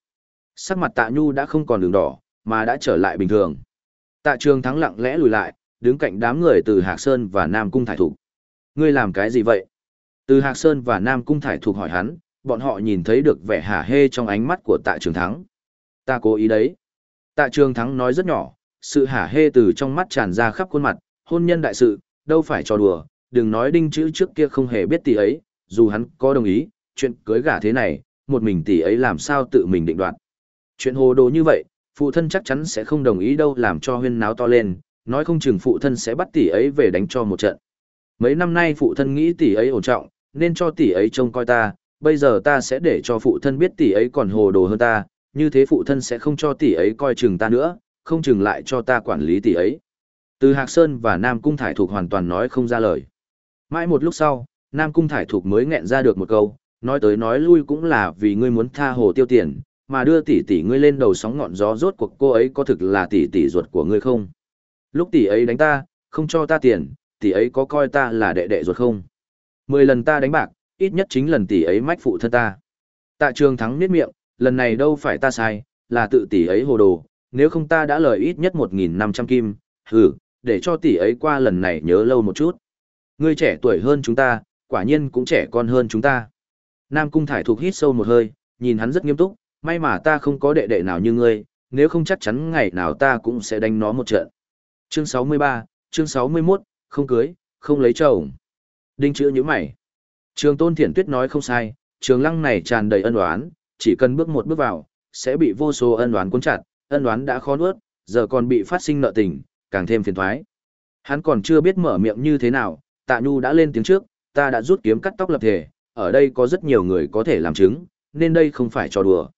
Sắc mặt Tạ Nhu đã không còn đường đỏ, mà đã trở lại bình thường. Tạ Trường Thắng lặng lẽ lùi lại, đứng cạnh đám người từ Hạc Sơn và Nam Cung Thải Thục. Ngươi làm cái gì vậy? Từ Hạc Sơn và Nam Cung Thải thuộc hỏi hắn, bọn họ nhìn thấy được vẻ hả hê trong ánh mắt của Tạ Trường Thắng. Ta cố ý đấy. Tạ Trường Thắng nói rất nhỏ, sự hả hê từ trong mắt tràn ra khắp khuôn mặt, hôn nhân đại sự, đâu phải trò đùa, đừng nói đinh chữ trước kia không hề biết tỷ ấy, dù hắn có đồng ý, chuyện cưới gả thế này, một mình tỷ ấy làm sao tự mình định đoạt. Chuyện hồ đồ như vậy, phụ thân chắc chắn sẽ không đồng ý đâu làm cho huyên náo to lên, nói không chừng phụ thân sẽ bắt tỷ ấy về đánh cho một trận. Mấy năm nay phụ thân nghĩ tỷ ấy ổn trọng, nên cho tỷ ấy trông coi ta, bây giờ ta sẽ để cho phụ thân biết tỷ ấy còn hồ đồ hơn ta, như thế phụ thân sẽ không cho tỷ ấy coi chừng ta nữa, không chừng lại cho ta quản lý tỷ ấy. Từ Hạc Sơn và Nam Cung Thải Thục hoàn toàn nói không ra lời. Mãi một lúc sau, Nam Cung Thải Thục mới nghẹn ra được một câu, nói tới nói lui cũng là vì ngươi muốn tha hồ tiêu tiền, mà đưa tỷ tỷ ngươi lên đầu sóng ngọn gió rốt cuộc cô ấy có thực là tỷ tỷ ruột của ngươi không? Lúc tỷ ấy đánh ta, không cho ta tiền, tỷ ấy có coi ta là đệ đệ ruột không? Mười lần ta đánh bạc, ít nhất chính lần tỷ ấy mách phụ thân ta. Tạ trường thắng niết miệng, lần này đâu phải ta sai, là tự tỷ ấy hồ đồ, nếu không ta đã lời ít nhất 1.500 kim, hừ, để cho tỷ ấy qua lần này nhớ lâu một chút. Ngươi trẻ tuổi hơn chúng ta, quả nhiên cũng trẻ con hơn chúng ta. Nam Cung Thải thuộc hít sâu một hơi, nhìn hắn rất nghiêm túc, may mà ta không có đệ đệ nào như ngươi, nếu không chắc chắn ngày nào ta cũng sẽ đánh nó một trận. Chương 63, chương 61, không cưới, không lấy chồng. Đinh chữ như mày. Trường Tôn Thiển Tuyết nói không sai, trường lăng này tràn đầy ân oán, chỉ cần bước một bước vào, sẽ bị vô số ân oán cuốn chặt, ân oán đã khó nuốt, giờ còn bị phát sinh nợ tình, càng thêm phiền toái. Hắn còn chưa biết mở miệng như thế nào, Tạ Nhu đã lên tiếng trước, ta đã rút kiếm cắt tóc lập thể, ở đây có rất nhiều người có thể làm chứng, nên đây không phải trò đùa.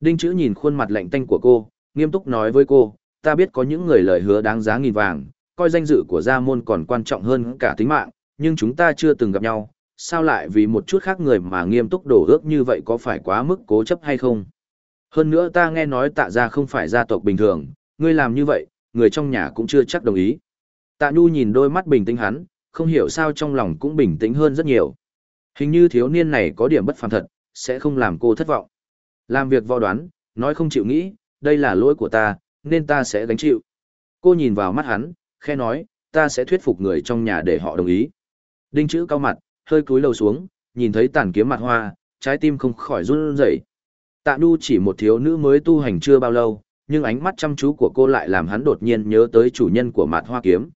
Đinh chữ nhìn khuôn mặt lạnh tanh của cô, nghiêm túc nói với cô, ta biết có những người lời hứa đáng giá nghìn vàng, coi danh dự của gia môn còn quan trọng hơn cả tính mạng, nhưng chúng ta chưa từng gặp nhau, sao lại vì một chút khác người mà nghiêm túc đổ ước như vậy có phải quá mức cố chấp hay không? Hơn nữa ta nghe nói tạ gia không phải gia tộc bình thường, ngươi làm như vậy, người trong nhà cũng chưa chắc đồng ý. Tạ Nhu nhìn đôi mắt bình tĩnh hắn, không hiểu sao trong lòng cũng bình tĩnh hơn rất nhiều. Hình như thiếu niên này có điểm bất phàm thật, sẽ không làm cô thất vọng. Làm việc vò đoán, nói không chịu nghĩ, đây là lỗi của ta, nên ta sẽ gánh chịu. Cô nhìn vào mắt hắn, khe nói, ta sẽ thuyết phục người trong nhà để họ đồng ý. Đinh chữ cao mặt, hơi cúi đầu xuống, nhìn thấy tàn kiếm mặt hoa, trái tim không khỏi run rẩy. Tạ Nhu chỉ một thiếu nữ mới tu hành chưa bao lâu, nhưng ánh mắt chăm chú của cô lại làm hắn đột nhiên nhớ tới chủ nhân của mặt hoa kiếm.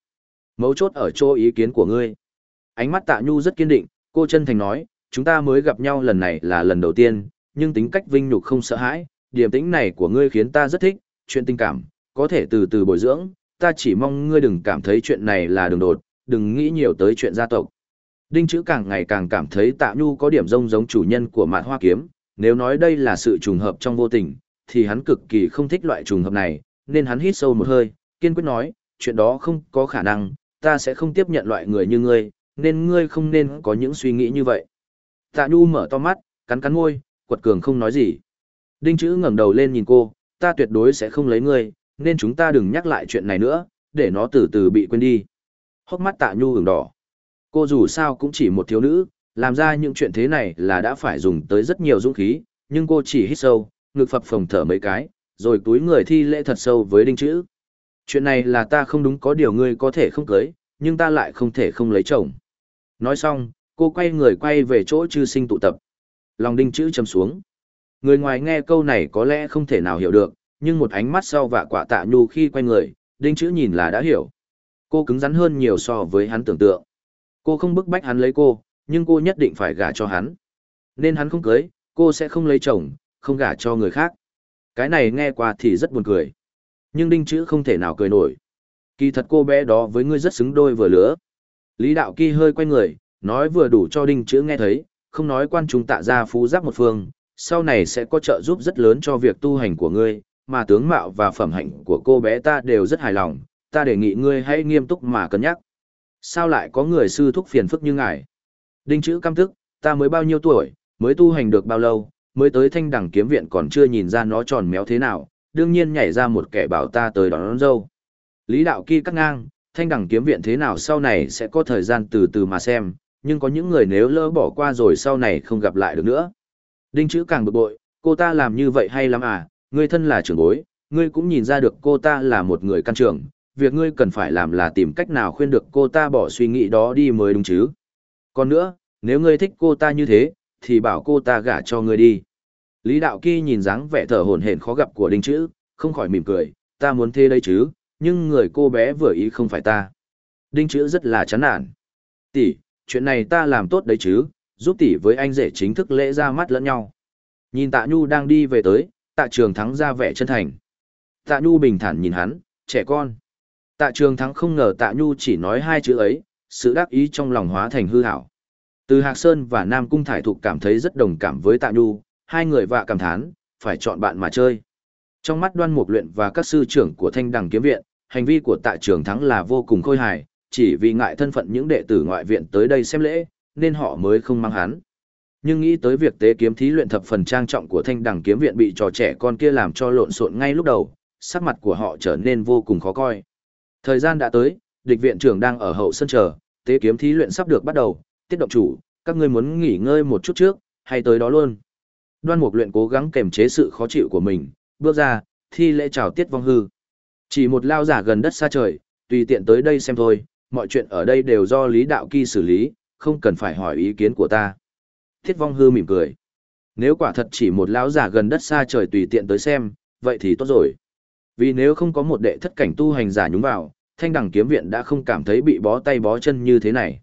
Mấu chốt ở chỗ ý kiến của ngươi. Ánh mắt Tạ Nhu rất kiên định, cô chân thành nói, chúng ta mới gặp nhau lần này là lần đầu tiên, nhưng tính cách vinh nhục không sợ hãi, điểm tĩnh này của ngươi khiến ta rất thích, chuyện tình cảm, có thể từ từ bồi dưỡng, ta chỉ mong ngươi đừng cảm thấy chuyện này là đường đột, đừng nghĩ nhiều tới chuyện gia tộc. Đinh chữ càng ngày càng cảm thấy tạ nhu có điểm rông giống chủ nhân của mạn hoa kiếm, nếu nói đây là sự trùng hợp trong vô tình, thì hắn cực kỳ không thích loại trùng hợp này, nên hắn hít sâu một hơi, kiên quyết nói, chuyện đó không có khả năng, ta sẽ không tiếp nhận loại người như ngươi, nên ngươi không nên có những suy nghĩ như vậy. Tạ Nhu mở to mắt, cắn cắn môi, quật cường không nói gì. Đinh chữ ngẩng đầu lên nhìn cô, ta tuyệt đối sẽ không lấy ngươi, nên chúng ta đừng nhắc lại chuyện này nữa, để nó từ từ bị quên đi. Hốc mắt tạ nhu hưởng đỏ. Cô dù sao cũng chỉ một thiếu nữ, làm ra những chuyện thế này là đã phải dùng tới rất nhiều dũng khí, nhưng cô chỉ hít sâu, ngực phập phồng thở mấy cái, rồi túi người thi lễ thật sâu với đinh chữ. Chuyện này là ta không đúng có điều ngươi có thể không cưới, nhưng ta lại không thể không lấy chồng. Nói xong, cô quay người quay về chỗ chư sinh tụ tập. Lòng đinh chữ chầm xuống. Người ngoài nghe câu này có lẽ không thể nào hiểu được, nhưng một ánh mắt sau vạ quả tạ nhu khi quay người, đinh chữ nhìn là đã hiểu. Cô cứng rắn hơn nhiều so với hắn tưởng tượng. Cô không bức bách hắn lấy cô, nhưng cô nhất định phải gả cho hắn. Nên hắn không cưới, cô sẽ không lấy chồng, không gả cho người khác. Cái này nghe qua thì rất buồn cười. Nhưng đinh chữ không thể nào cười nổi. Kỳ thật cô bé đó với ngươi rất xứng đôi vừa lứa. Lý đạo kỳ hơi quay người, nói vừa đủ cho đinh chữ nghe thấy, không nói quan chúng tạ ra phú giác một phương, sau này sẽ có trợ giúp rất lớn cho việc tu hành của ngươi, mà tướng mạo và phẩm hạnh của cô bé ta đều rất hài lòng, ta đề nghị ngươi hãy nghiêm túc mà cân nhắc. Sao lại có người sư thúc phiền phức như ngài? Đinh chữ căm thức, ta mới bao nhiêu tuổi, mới tu hành được bao lâu, mới tới thanh đẳng kiếm viện còn chưa nhìn ra nó tròn méo thế nào, đương nhiên nhảy ra một kẻ bảo ta tới đón, đón dâu. Lý đạo kỳ cắt ngang, thanh đẳng kiếm viện thế nào sau này sẽ có thời gian từ từ mà xem, nhưng có những người nếu lỡ bỏ qua rồi sau này không gặp lại được nữa. Đinh chữ càng bực bội, cô ta làm như vậy hay lắm à, ngươi thân là trưởng bối, ngươi cũng nhìn ra được cô ta là một người căn trưởng, việc ngươi cần phải làm là tìm cách nào khuyên được cô ta bỏ suy nghĩ đó đi mới đúng chứ. Còn nữa, nếu ngươi thích cô ta như thế, thì bảo cô ta gả cho ngươi đi. Lý Đạo Kỳ nhìn dáng vẻ thở hổn hển khó gặp của Đinh Chữ, không khỏi mỉm cười, ta muốn thế đây chứ, nhưng người cô bé vừa ý không phải ta. Đinh Chữ rất là chán nản. Tỷ, chuyện này ta làm tốt đấy chứ, giúp tỷ với anh rể chính thức lễ ra mắt lẫn nhau. Nhìn Tạ Nhu đang đi về tới, Tạ Trường Thắng ra vẻ chân thành. Tạ Nhu bình thản nhìn hắn, trẻ con. Tạ Trường Thắng không ngờ Tạ Nhu chỉ nói hai chữ ấy, sự đắc ý trong lòng hóa thành hư hảo. Từ Hạc Sơn và Nam Cung Thải Thục cảm thấy rất đồng cảm với Tạ Nhu, hai người vạ cảm thán, phải chọn bạn mà chơi. Trong mắt đoan mục luyện và các sư trưởng của Thanh Đằng Kiếm Viện, hành vi của Tạ Trường Thắng là vô cùng khôi hài, chỉ vì ngại thân phận những đệ tử ngoại viện tới đây xem lễ, nên họ mới không mang hắn. Nhưng nghĩ tới việc tế kiếm thí luyện thập phần trang trọng của Thanh Đằng Kiếm Viện bị trò trẻ con kia làm cho lộn xộn ngay lúc đầu, sắc mặt của họ trở nên vô cùng khó coi. Thời gian đã tới, địch viện trưởng đang ở hậu sân chờ, tế kiếm thí luyện sắp được bắt đầu, tiết động chủ, các ngươi muốn nghỉ ngơi một chút trước, hay tới đó luôn. Đoan Mục luyện cố gắng kềm chế sự khó chịu của mình, bước ra, thi lễ chào tiết vong hư. Chỉ một lao giả gần đất xa trời, tùy tiện tới đây xem thôi, mọi chuyện ở đây đều do Lý Đạo Kỳ xử lý, không cần phải hỏi ý kiến của ta. Thiết vong hư mỉm cười. Nếu quả thật chỉ một lão giả gần đất xa trời tùy tiện tới xem, vậy thì tốt rồi. Vì nếu không có một đệ thất cảnh tu hành giả nhúng vào, thanh đẳng kiếm viện đã không cảm thấy bị bó tay bó chân như thế này.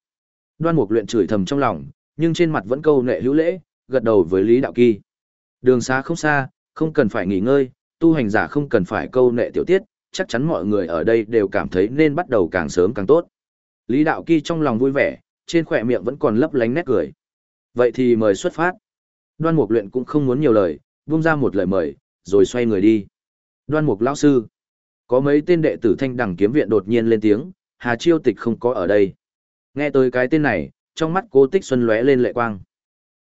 Đoan mục luyện chửi thầm trong lòng, nhưng trên mặt vẫn câu nệ hữu lễ, gật đầu với Lý Đạo Kỳ. Đường xa không xa, không cần phải nghỉ ngơi, tu hành giả không cần phải câu nệ tiểu tiết, chắc chắn mọi người ở đây đều cảm thấy nên bắt đầu càng sớm càng tốt. Lý Đạo Kỳ trong lòng vui vẻ, trên khỏe miệng vẫn còn lấp lánh nét cười. Vậy thì mời xuất phát. Đoan Mục luyện cũng không muốn nhiều lời, buông ra một lời mời, rồi xoay người đi. Đoan Mục lão sư. Có mấy tên đệ tử Thanh Đằng kiếm viện đột nhiên lên tiếng, Hà Chiêu Tịch không có ở đây. Nghe tới cái tên này, trong mắt Cố Tích Xuân lóe lên lệ quang.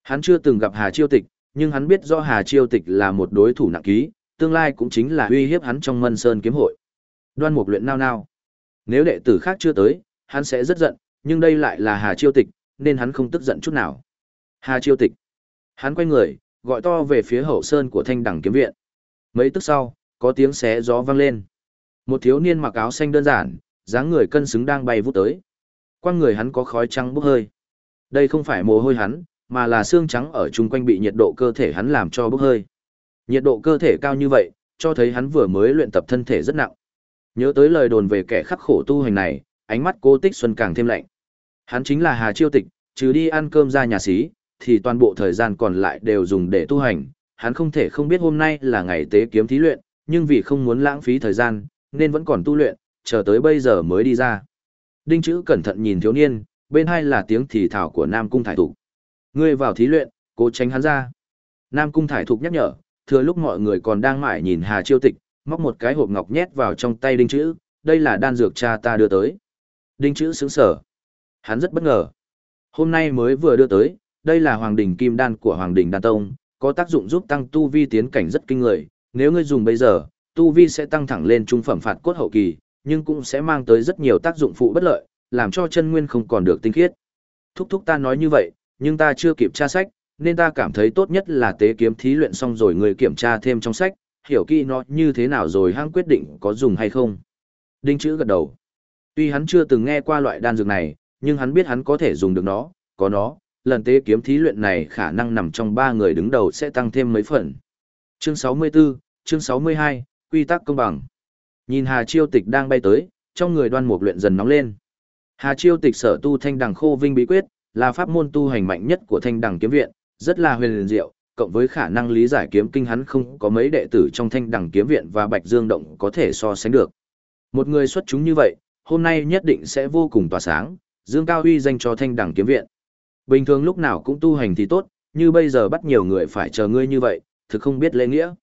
Hắn chưa từng gặp Hà Chiêu Tịch, nhưng hắn biết do Hà Chiêu Tịch là một đối thủ nặng ký, tương lai cũng chính là uy hiếp hắn trong Mân Sơn kiếm hội. Đoan Mục luyện nao nao. Nếu đệ tử khác chưa tới, hắn sẽ rất giận, nhưng đây lại là Hà Chiêu Tịch, nên hắn không tức giận chút nào. Hà Chiêu Tịch. Hắn quay người, gọi to về phía hậu sơn của Thanh Đẳng kiếm viện. Mấy tức sau, có tiếng xé gió vang lên. Một thiếu niên mặc áo xanh đơn giản, dáng người cân xứng đang bay vút tới. Quang người hắn có khói trắng bốc hơi. Đây không phải mồ hôi hắn, mà là xương trắng ở chung quanh bị nhiệt độ cơ thể hắn làm cho bốc hơi. Nhiệt độ cơ thể cao như vậy, cho thấy hắn vừa mới luyện tập thân thể rất nặng. Nhớ tới lời đồn về kẻ khắc khổ tu hành này, ánh mắt cô Tích Xuân càng thêm lạnh. Hắn chính là Hà Chiêu Tịch, trừ đi ăn cơm ra nhà xí, thì toàn bộ thời gian còn lại đều dùng để tu hành. Hắn không thể không biết hôm nay là ngày tế kiếm thí luyện, nhưng vì không muốn lãng phí thời gian, nên vẫn còn tu luyện, chờ tới bây giờ mới đi ra. Đinh chữ cẩn thận nhìn thiếu niên, bên hai là tiếng thì thảo của Nam Cung Thải Thục. Ngươi vào thí luyện, cố tránh hắn ra. Nam Cung Thải Thục nhắc nhở, thừa lúc mọi người còn đang mải nhìn Hà Chiêu Tịch, móc một cái hộp ngọc nhét vào trong tay Đinh chữ, đây là đan dược cha ta đưa tới. Đinh chữ sững sở. Hắn rất bất ngờ. Hôm nay mới vừa đưa tới, đây là Hoàng đỉnh Kim Đan của Hoàng đỉnh Đan Tông, có tác dụng giúp tăng tu vi tiến cảnh rất kinh người. Nếu ngươi dùng bây giờ, tu vi sẽ tăng thẳng lên trung phẩm phạt cốt hậu kỳ, nhưng cũng sẽ mang tới rất nhiều tác dụng phụ bất lợi, làm cho chân nguyên không còn được tinh khiết. Thúc thúc ta nói như vậy, nhưng ta chưa kịp tra sách, nên ta cảm thấy tốt nhất là tế kiếm thí luyện xong rồi người kiểm tra thêm trong sách, hiểu kỹ nó như thế nào rồi hãng quyết định có dùng hay không. Đinh chữ gật đầu. Tuy hắn chưa từng nghe qua loại đan dược này, nhưng hắn biết hắn có thể dùng được nó, có nó, lần tế kiếm thí luyện này khả năng nằm trong ba người đứng đầu sẽ tăng thêm mấy phần. Chương 64, chương 62, quy tắc công bằng. Nhìn Hà Chiêu Tịch đang bay tới, trong người đoan mục luyện dần nóng lên. Hà Chiêu Tịch sở tu thanh đằng khô vinh bí quyết, là pháp môn tu hành mạnh nhất của thanh đằng kiếm viện, rất là huyền diệu, cộng với khả năng lý giải kiếm kinh hắn không có mấy đệ tử trong thanh đằng kiếm viện và bạch dương động có thể so sánh được. Một người xuất chúng như vậy, hôm nay nhất định sẽ vô cùng tỏa sáng, dương cao uy danh cho thanh đằng kiếm viện. Bình thường lúc nào cũng tu hành thì tốt, như bây giờ bắt nhiều người phải chờ ngươi như vậy, thực không biết lễ nghĩa.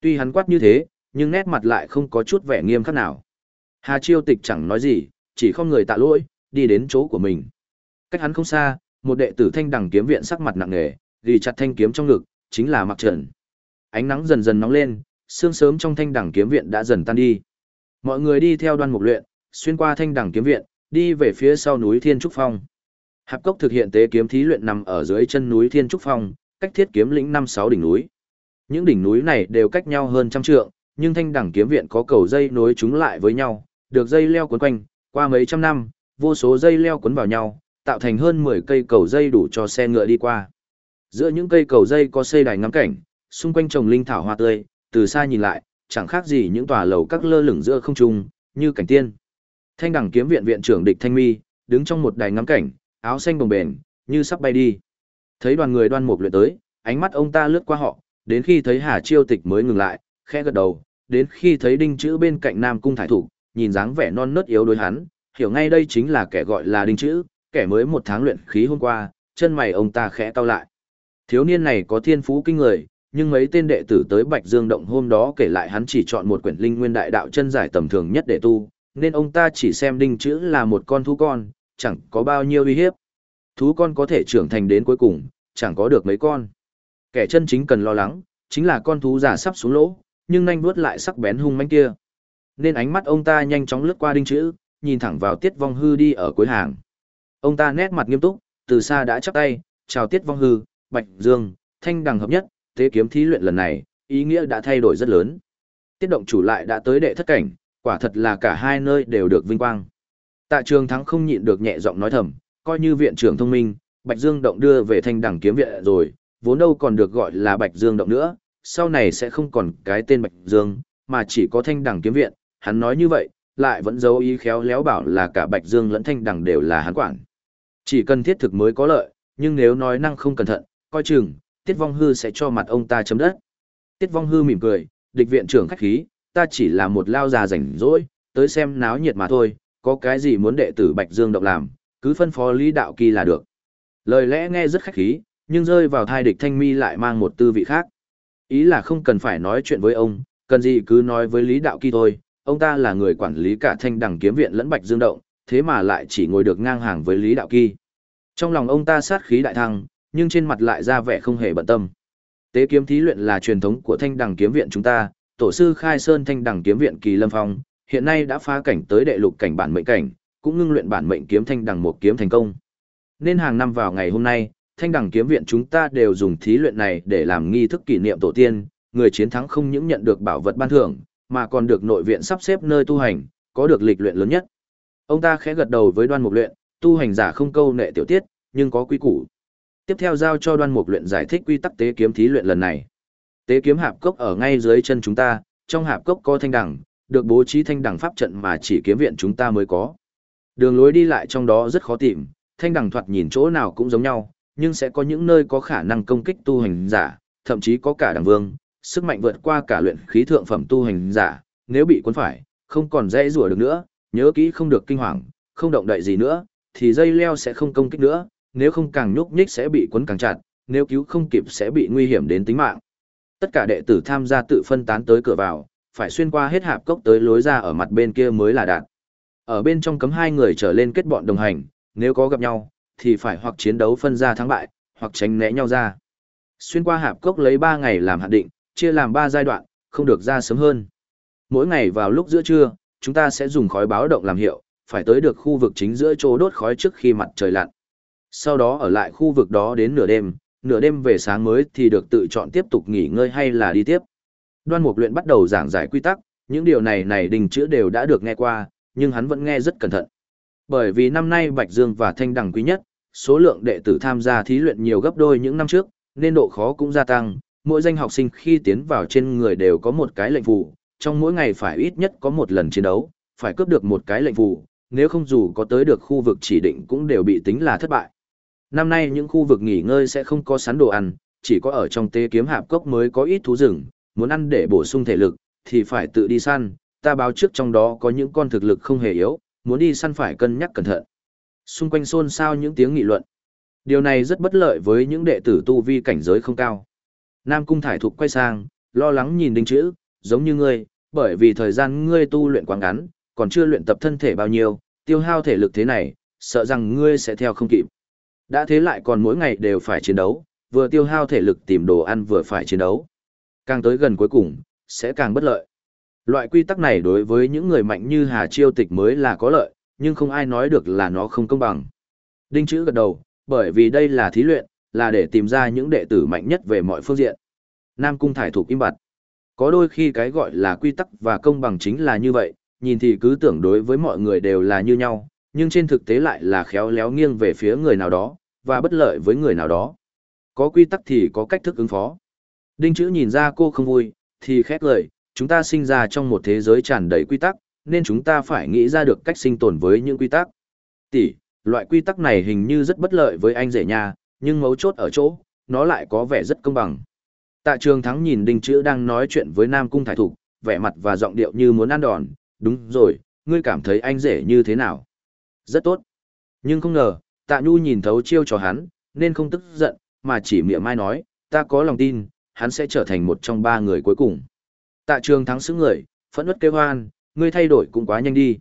Tuy hắn quát như thế, nhưng nét mặt lại không có chút vẻ nghiêm khắc nào. Hà Chiêu Tịch chẳng nói gì, chỉ không người tạ lỗi, đi đến chỗ của mình. Cách hắn không xa, một đệ tử thanh đằng kiếm viện sắc mặt nặng nề, ghi chặt thanh kiếm trong ngực, chính là Mặc Trần. Ánh nắng dần dần nóng lên, sương sớm trong thanh đằng kiếm viện đã dần tan đi. Mọi người đi theo đoan mục luyện, xuyên qua thanh đằng kiếm viện, đi về phía sau núi Thiên Trúc Phong. Hạp cốc thực hiện tế kiếm thí luyện nằm ở dưới chân núi Thiên Trúc Phong, cách thiết kiếm lĩnh năm sáu đỉnh núi. Những đỉnh núi này đều cách nhau hơn trăm trượng, nhưng thanh đẳng kiếm viện có cầu dây nối chúng lại với nhau, được dây leo cuốn quanh, qua mấy trăm năm, vô số dây leo cuốn vào nhau, tạo thành hơn 10 cây cầu dây đủ cho xe ngựa đi qua. Giữa những cây cầu dây có xây đài ngắm cảnh, xung quanh trồng linh thảo hoa tươi, từ xa nhìn lại, chẳng khác gì những tòa lầu các lơ lửng giữa không trung, như cảnh tiên. Thanh đẳng kiếm viện viện trưởng Địch Thanh Mi, đứng trong một đài ngắm cảnh, áo xanh bồng bềnh, như sắp bay đi. Thấy đoàn người đoan mục luyện tới, ánh mắt ông ta lướt qua họ, đến khi thấy Hà Chiêu Tịch mới ngừng lại, khẽ gật đầu, đến khi thấy đinh chữ bên cạnh Nam Cung Thải Thủ, nhìn dáng vẻ non nớt yếu đối hắn, hiểu ngay đây chính là kẻ gọi là đinh chữ, kẻ mới một tháng luyện khí hôm qua, chân mày ông ta khẽ cau lại. Thiếu niên này có thiên phú kinh người, nhưng mấy tên đệ tử tới Bạch Dương Động hôm đó kể lại hắn chỉ chọn một quyển linh nguyên đại đạo chân giải tầm thường nhất để tu, nên ông ta chỉ xem đinh chữ là một con thú con, chẳng có bao nhiêu uy hiếp. Thú con có thể trưởng thành đến cuối cùng, chẳng có được mấy con. Kẻ chân chính cần lo lắng, chính là con thú giả sắp xuống lỗ, nhưng nhanh vuốt lại sắc bén hung manh kia. Nên ánh mắt ông ta nhanh chóng lướt qua đinh chữ, nhìn thẳng vào Tiết Vong Hư đi ở cuối hàng. Ông ta nét mặt nghiêm túc, từ xa đã chắp tay, chào Tiết Vong Hư, Bạch Dương, Thanh Đằng hợp nhất, thế kiếm thí luyện lần này, ý nghĩa đã thay đổi rất lớn. Tiết động chủ lại đã tới đệ thất cảnh, quả thật là cả hai nơi đều được vinh quang. Tạ Trường Thắng không nhịn được nhẹ giọng nói thầm, coi như viện trưởng thông minh, Bạch Dương động đưa về Thanh đẳng kiếm viện rồi, vốn đâu còn được gọi là Bạch Dương động nữa, sau này sẽ không còn cái tên Bạch Dương, mà chỉ có Thanh đẳng kiếm viện, hắn nói như vậy, lại vẫn giấu ý khéo léo bảo là cả Bạch Dương lẫn Thanh đẳng đều là hắn quản. Chỉ cần thiết thực mới có lợi, nhưng nếu nói năng không cẩn thận, coi chừng, Tiết Vong Hư sẽ cho mặt ông ta chấm đất. Tiết Vong Hư mỉm cười, địch viện trưởng khách khí, ta chỉ là một lao già rảnh rỗi, tới xem náo nhiệt mà thôi, có cái gì muốn đệ tử Bạch Dương động làm, cứ phân phó Lý Đạo Kỳ là được. Lời lẽ nghe rất khách khí, nhưng rơi vào thai địch thanh mi lại mang một tư vị khác. Ý là không cần phải nói chuyện với ông, cần gì cứ nói với Lý Đạo Kỳ thôi, ông ta là người quản lý cả thanh đằng kiếm viện lẫn Bạch Dương động, thế mà lại chỉ ngồi được ngang hàng với Lý Đạo Kỳ. Trong lòng ông ta sát khí đại thăng, nhưng trên mặt lại ra vẻ không hề bận tâm. Tế kiếm thí luyện là truyền thống của thanh đằng kiếm viện chúng ta, tổ sư khai sơn thanh đằng kiếm viện kỳ lâm phong, hiện nay đã phá cảnh tới đệ lục cảnh bản mệnh cảnh, cũng ngưng luyện bản mệnh kiếm thanh đằng một kiếm thành công. Nên hàng năm vào ngày hôm nay, thanh đằng kiếm viện chúng ta đều dùng thí luyện này để làm nghi thức kỷ niệm tổ tiên, người chiến thắng không những nhận được bảo vật ban thưởng, mà còn được nội viện sắp xếp nơi tu hành, có được lịch luyện lớn nhất. Ông ta khẽ gật đầu với đoan mục luyện, tu hành giả không câu nệ tiểu tiết, nhưng có quy củ. Tiếp theo giao cho đoan mục luyện giải thích quy tắc tế kiếm thí luyện lần này. Tế kiếm hạp cốc ở ngay dưới chân chúng ta, trong hạp cốc có thanh đằng, được bố trí thanh đằng pháp trận mà chỉ kiếm viện chúng ta mới có. Đường lối đi lại trong đó rất khó tìm, thanh đằng thoạt nhìn chỗ nào cũng giống nhau, nhưng sẽ có những nơi có khả năng công kích tu hành giả, thậm chí có cả đằng vương, sức mạnh vượt qua cả luyện khí thượng phẩm tu hành giả, nếu bị cuốn phải, không còn dễ rùa được nữa, nhớ kỹ không được kinh hoàng, không động đậy gì nữa, thì dây leo sẽ không công kích nữa, nếu không càng nhúc nhích sẽ bị cuốn càng chặt, nếu cứu không kịp sẽ bị nguy hiểm đến tính mạng. Tất cả đệ tử tham gia tự phân tán tới cửa vào, phải xuyên qua hết hạp cốc tới lối ra ở mặt bên kia mới là đạt. Ở bên trong cấm hai người trở lên kết bọn đồng hành, nếu có gặp nhau, thì phải hoặc chiến đấu phân ra thắng bại, hoặc tránh né nhau ra. Xuyên qua hạp cốc lấy 3 ngày làm hạn định, chia làm 3 giai đoạn, không được ra sớm hơn. Mỗi ngày vào lúc giữa trưa, chúng ta sẽ dùng khói báo động làm hiệu, phải tới được khu vực chính giữa chỗ đốt khói trước khi mặt trời lặn. Sau đó ở lại khu vực đó đến nửa đêm, nửa đêm về sáng mới thì được tự chọn tiếp tục nghỉ ngơi hay là đi tiếp. Đoan Mục luyện bắt đầu giảng giải quy tắc, những điều này này đình chữa đều đã được nghe qua, nhưng hắn vẫn nghe rất cẩn thận. Bởi vì năm nay Bạch Dương và Thanh Đằng quý nhất, số lượng đệ tử tham gia thí luyện nhiều gấp đôi những năm trước, nên độ khó cũng gia tăng, mỗi danh học sinh khi tiến vào trên người đều có một cái lệnh phù, trong mỗi ngày phải ít nhất có một lần chiến đấu, phải cướp được một cái lệnh phù, nếu không dù có tới được khu vực chỉ định cũng đều bị tính là thất bại. Năm nay những khu vực nghỉ ngơi sẽ không có sắn đồ ăn, chỉ có ở trong tế kiếm hạp cốc mới có ít thú rừng, muốn ăn để bổ sung thể lực, thì phải tự đi săn, ta báo trước trong đó có những con thực lực không hề yếu, muốn đi săn phải cân nhắc cẩn thận. Xung quanh xôn xao những tiếng nghị luận. Điều này rất bất lợi với những đệ tử tu vi cảnh giới không cao. Nam Cung Thải Thục quay sang, lo lắng nhìn đinh chữ, giống như ngươi, bởi vì thời gian ngươi tu luyện quá ngắn, còn chưa luyện tập thân thể bao nhiêu, tiêu hao thể lực thế này, sợ rằng ngươi sẽ theo không kịp. Đã thế lại còn mỗi ngày đều phải chiến đấu, vừa tiêu hao thể lực tìm đồ ăn vừa phải chiến đấu. Càng tới gần cuối cùng, sẽ càng bất lợi. Loại quy tắc này đối với những người mạnh như Hà Chiêu Tịch mới là có lợi, nhưng không ai nói được là nó không công bằng. Đinh chữ gật đầu, bởi vì đây là thí luyện, là để tìm ra những đệ tử mạnh nhất về mọi phương diện. Nam Cung thải thuộc im bặt. Có đôi khi cái gọi là quy tắc và công bằng chính là như vậy, nhìn thì cứ tưởng đối với mọi người đều là như nhau, nhưng trên thực tế lại là khéo léo nghiêng về phía người nào đó, và bất lợi với người nào đó. Có quy tắc thì có cách thức ứng phó. Đinh chữ nhìn ra cô không vui, thì khét lời, chúng ta sinh ra trong một thế giới tràn đầy quy tắc, nên chúng ta phải nghĩ ra được cách sinh tồn với những quy tắc. Tỷ, loại quy tắc này hình như rất bất lợi với anh rể nhà, nhưng mấu chốt ở chỗ, nó lại có vẻ rất công bằng. Tạ trường thắng nhìn đinh chữ đang nói chuyện với Nam Cung Thải Thục, vẻ mặt và giọng điệu như muốn ăn đòn, đúng rồi, ngươi cảm thấy anh rể như thế nào? Rất tốt. Nhưng không ngờ, tạ nhu nhìn thấu chiêu cho hắn, nên không tức giận, mà chỉ miệng mai nói, ta có lòng tin, hắn sẽ trở thành một trong ba người cuối cùng. Tạ trường thắng xứng người, phẫn ướt kêu hoan, ngươi thay đổi cũng quá nhanh đi.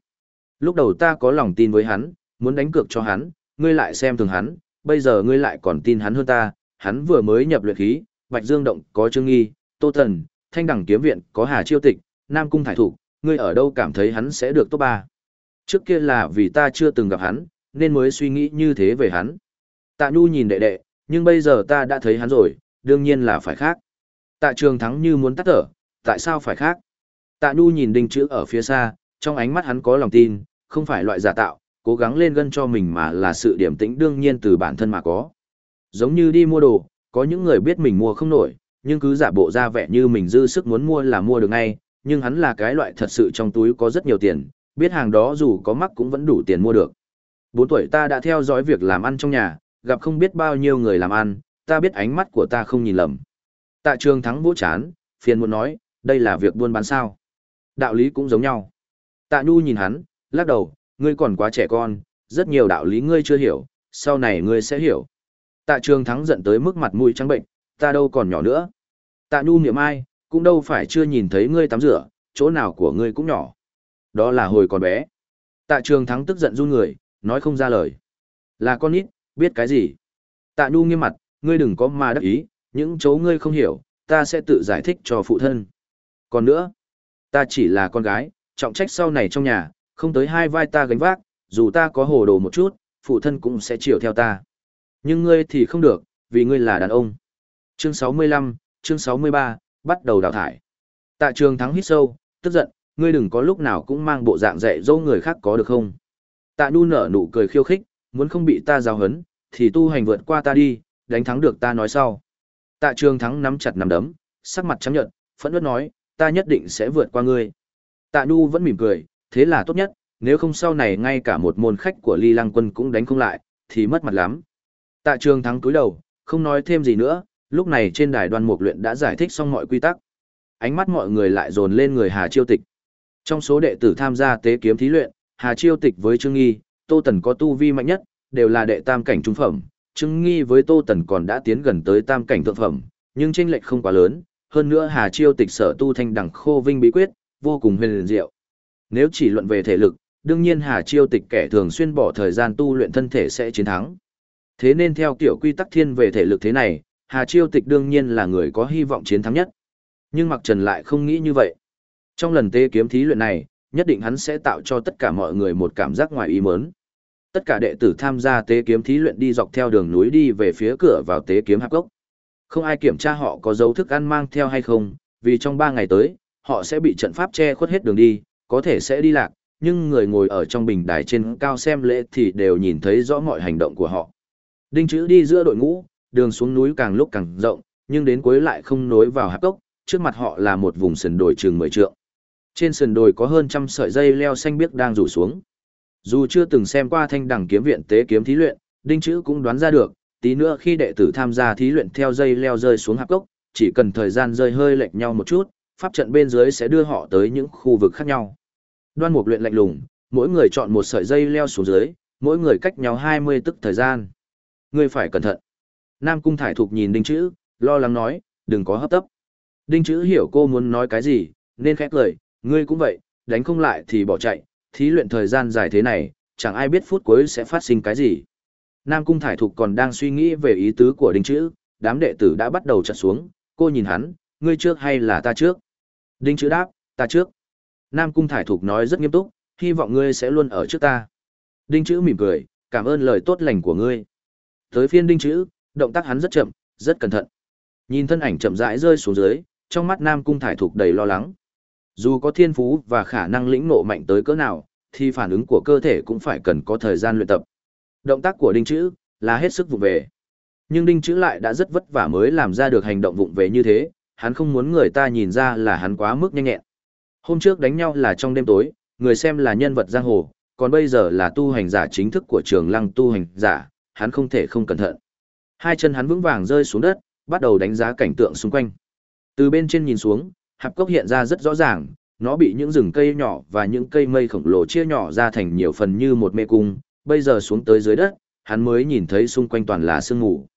Lúc đầu ta có lòng tin với hắn, muốn đánh cược cho hắn, ngươi lại xem thường hắn, bây giờ ngươi lại còn tin hắn hơn ta, hắn vừa mới nhập luyện khí, Bạch Dương Động có Trương Nghi, Tô Thần, Thanh Đẳng Kiếm Viện có Hà Chiêu Tịch, Nam Cung Thải Thủ, ngươi ở đâu cảm thấy hắn sẽ được top 3. Trước kia là vì ta chưa từng gặp hắn, nên mới suy nghĩ như thế về hắn. Tạ Nhu nhìn đệ đệ, nhưng bây giờ ta đã thấy hắn rồi, đương nhiên là phải khác. Tạ Trường Thắng như muốn tắt thở, tại sao phải khác? Tạ Nhu nhìn đinh chữ ở phía xa, trong ánh mắt hắn có lòng tin, không phải loại giả tạo, cố gắng lên gân cho mình mà là sự điểm tĩnh đương nhiên từ bản thân mà có. Giống như đi mua đồ, có những người biết mình mua không nổi, nhưng cứ giả bộ ra vẻ như mình dư sức muốn mua là mua được ngay, nhưng hắn là cái loại thật sự trong túi có rất nhiều tiền, biết hàng đó dù có mắc cũng vẫn đủ tiền mua được. Bốn tuổi ta đã theo dõi việc làm ăn trong nhà, gặp không biết bao nhiêu người làm ăn, ta biết ánh mắt của ta không nhìn lầm. Tạ trường thắng vỗ chán, phiền muốn nói, đây là việc buôn bán sao. Đạo lý cũng giống nhau. Tạ Nhu nhìn hắn, lắc đầu, ngươi còn quá trẻ con, rất nhiều đạo lý ngươi chưa hiểu, sau này ngươi sẽ hiểu. Tạ trường thắng giận tới mức mặt mũi trắng bệnh, ta đâu còn nhỏ nữa. Tạ Nhu niệm ai, cũng đâu phải chưa nhìn thấy ngươi tắm rửa, chỗ nào của ngươi cũng nhỏ. Đó là hồi còn bé. Tạ trường thắng tức giận run người, nói không ra lời. Là con nít, biết cái gì? Tạ Nhu nghiêm mặt, ngươi đừng có mà đắc ý, những chỗ ngươi không hiểu, ta sẽ tự giải thích cho phụ thân. Còn nữa, ta chỉ là con gái, trọng trách sau này trong nhà, không tới hai vai ta gánh vác, dù ta có hồ đồ một chút, phụ thân cũng sẽ chiều theo ta. Nhưng ngươi thì không được, vì ngươi là đàn ông. Chương 65, chương 63, bắt đầu đào thải. Tạ trường thắng hít sâu, tức giận, ngươi đừng có lúc nào cũng mang bộ dạng dạy dỗ người khác có được không. Tạ nu nở nụ cười khiêu khích, muốn không bị ta giáo hấn, thì tu hành vượt qua ta đi, đánh thắng được ta nói sau. Tạ trường thắng nắm chặt nắm đấm, sắc mặt trắng nhợt, phẫn nộ nói, ta nhất định sẽ vượt qua ngươi. Tạ nu vẫn mỉm cười, thế là tốt nhất, nếu không sau này ngay cả một môn khách của ly lăng quân cũng đánh không lại, thì mất mặt lắm. Tạ trường thắng cúi đầu, không nói thêm gì nữa, lúc này trên đài đoàn mục luyện đã giải thích xong mọi quy tắc. Ánh mắt mọi người lại dồn lên người Hà Chiêu Tịch. Trong số đệ tử tham gia tế kiếm thí luyện, Hà Chiêu Tịch với Trương Nghi, Tô Tần có tu vi mạnh nhất, đều là đệ tam cảnh trung phẩm. Trưng Nghi với Tô Tần còn đã tiến gần tới tam cảnh thượng phẩm, nhưng chênh lệch không quá lớn, hơn nữa Hà Chiêu Tịch sở tu thanh đẳng khô vinh bí quyết, vô cùng huyền diệu. Nếu chỉ luận về thể lực, đương nhiên Hà Chiêu Tịch kẻ thường xuyên bỏ thời gian tu luyện thân thể sẽ chiến thắng. Thế nên theo kiểu quy tắc thiên về thể lực thế này, Hà Chiêu Tịch đương nhiên là người có hy vọng chiến thắng nhất. Nhưng Mạc Trần lại không nghĩ như vậy. Trong lần tê kiếm thí luyện này, nhất định hắn sẽ tạo cho tất cả mọi người một cảm giác ngoài ý muốn. Tất cả đệ tử tham gia tế kiếm thí luyện đi dọc theo đường núi đi về phía cửa vào tế kiếm hạp gốc. Không ai kiểm tra họ có dấu thức ăn mang theo hay không, vì trong 3 ngày tới, họ sẽ bị trận pháp che khuất hết đường đi, có thể sẽ đi lạc, nhưng người ngồi ở trong bình đài trên cao xem lễ thì đều nhìn thấy rõ mọi hành động của họ. Đinh chữ đi giữa đội ngũ, đường xuống núi càng lúc càng rộng, nhưng đến cuối lại không nối vào hạp cốc, trước mặt họ là một vùng sườn đồi chừng 10 trượng. Trên sườn đồi có hơn trăm sợi dây leo xanh biếc đang rủ xuống. Dù chưa từng xem qua thanh đẳng kiếm viện tế kiếm thí luyện, Đinh Chữ cũng đoán ra được, tí nữa khi đệ tử tham gia thí luyện theo dây leo rơi xuống hạp cốc, chỉ cần thời gian rơi hơi lệch nhau một chút, pháp trận bên dưới sẽ đưa họ tới những khu vực khác nhau. Đoan Mục luyện lạnh lùng, mỗi người chọn một sợi dây leo xuống dưới, mỗi người cách nhau 20 tức thời gian. Ngươi phải cẩn thận. Nam Cung Thải Thục nhìn Đinh Chữ, lo lắng nói, đừng có hấp tấp. Đinh Chữ hiểu cô muốn nói cái gì, nên khẽ cười, ngươi cũng vậy, đánh không lại thì bỏ chạy, thí luyện thời gian dài thế này, chẳng ai biết phút cuối sẽ phát sinh cái gì. Nam Cung Thải Thục còn đang suy nghĩ về ý tứ của Đinh Chữ, đám đệ tử đã bắt đầu chặt xuống, cô nhìn hắn, ngươi trước hay là ta trước? Đinh Chữ đáp, ta trước. Nam Cung Thải Thục nói rất nghiêm túc, hy vọng ngươi sẽ luôn ở trước ta. Đinh Chữ mỉm cười, cảm ơn lời tốt lành của ngươi. Tới phiên Đinh Chữ, động tác hắn rất chậm, rất cẩn thận. Nhìn thân ảnh chậm rãi rơi xuống dưới, trong mắt Nam Cung Thải Thục đầy lo lắng. Dù có thiên phú và khả năng lĩnh nộ mạnh tới cỡ nào, thì phản ứng của cơ thể cũng phải cần có thời gian luyện tập. Động tác của Đinh Chữ là hết sức vụng về. Nhưng Đinh Chữ lại đã rất vất vả mới làm ra được hành động vụng về như thế, hắn không muốn người ta nhìn ra là hắn quá mức nhanh nhẹn. Hôm trước đánh nhau là trong đêm tối, người xem là nhân vật giang hồ, còn bây giờ là tu hành giả chính thức của trường lăng tu hành giả, hắn không thể không cẩn thận. Hai chân hắn vững vàng rơi xuống đất, bắt đầu đánh giá cảnh tượng xung quanh. Từ bên trên nhìn xuống, hạp cốc hiện ra rất rõ ràng, nó bị những rừng cây nhỏ và những cây mây khổng lồ chia nhỏ ra thành nhiều phần như một mê cung, bây giờ xuống tới dưới đất, hắn mới nhìn thấy xung quanh toàn là sương mù.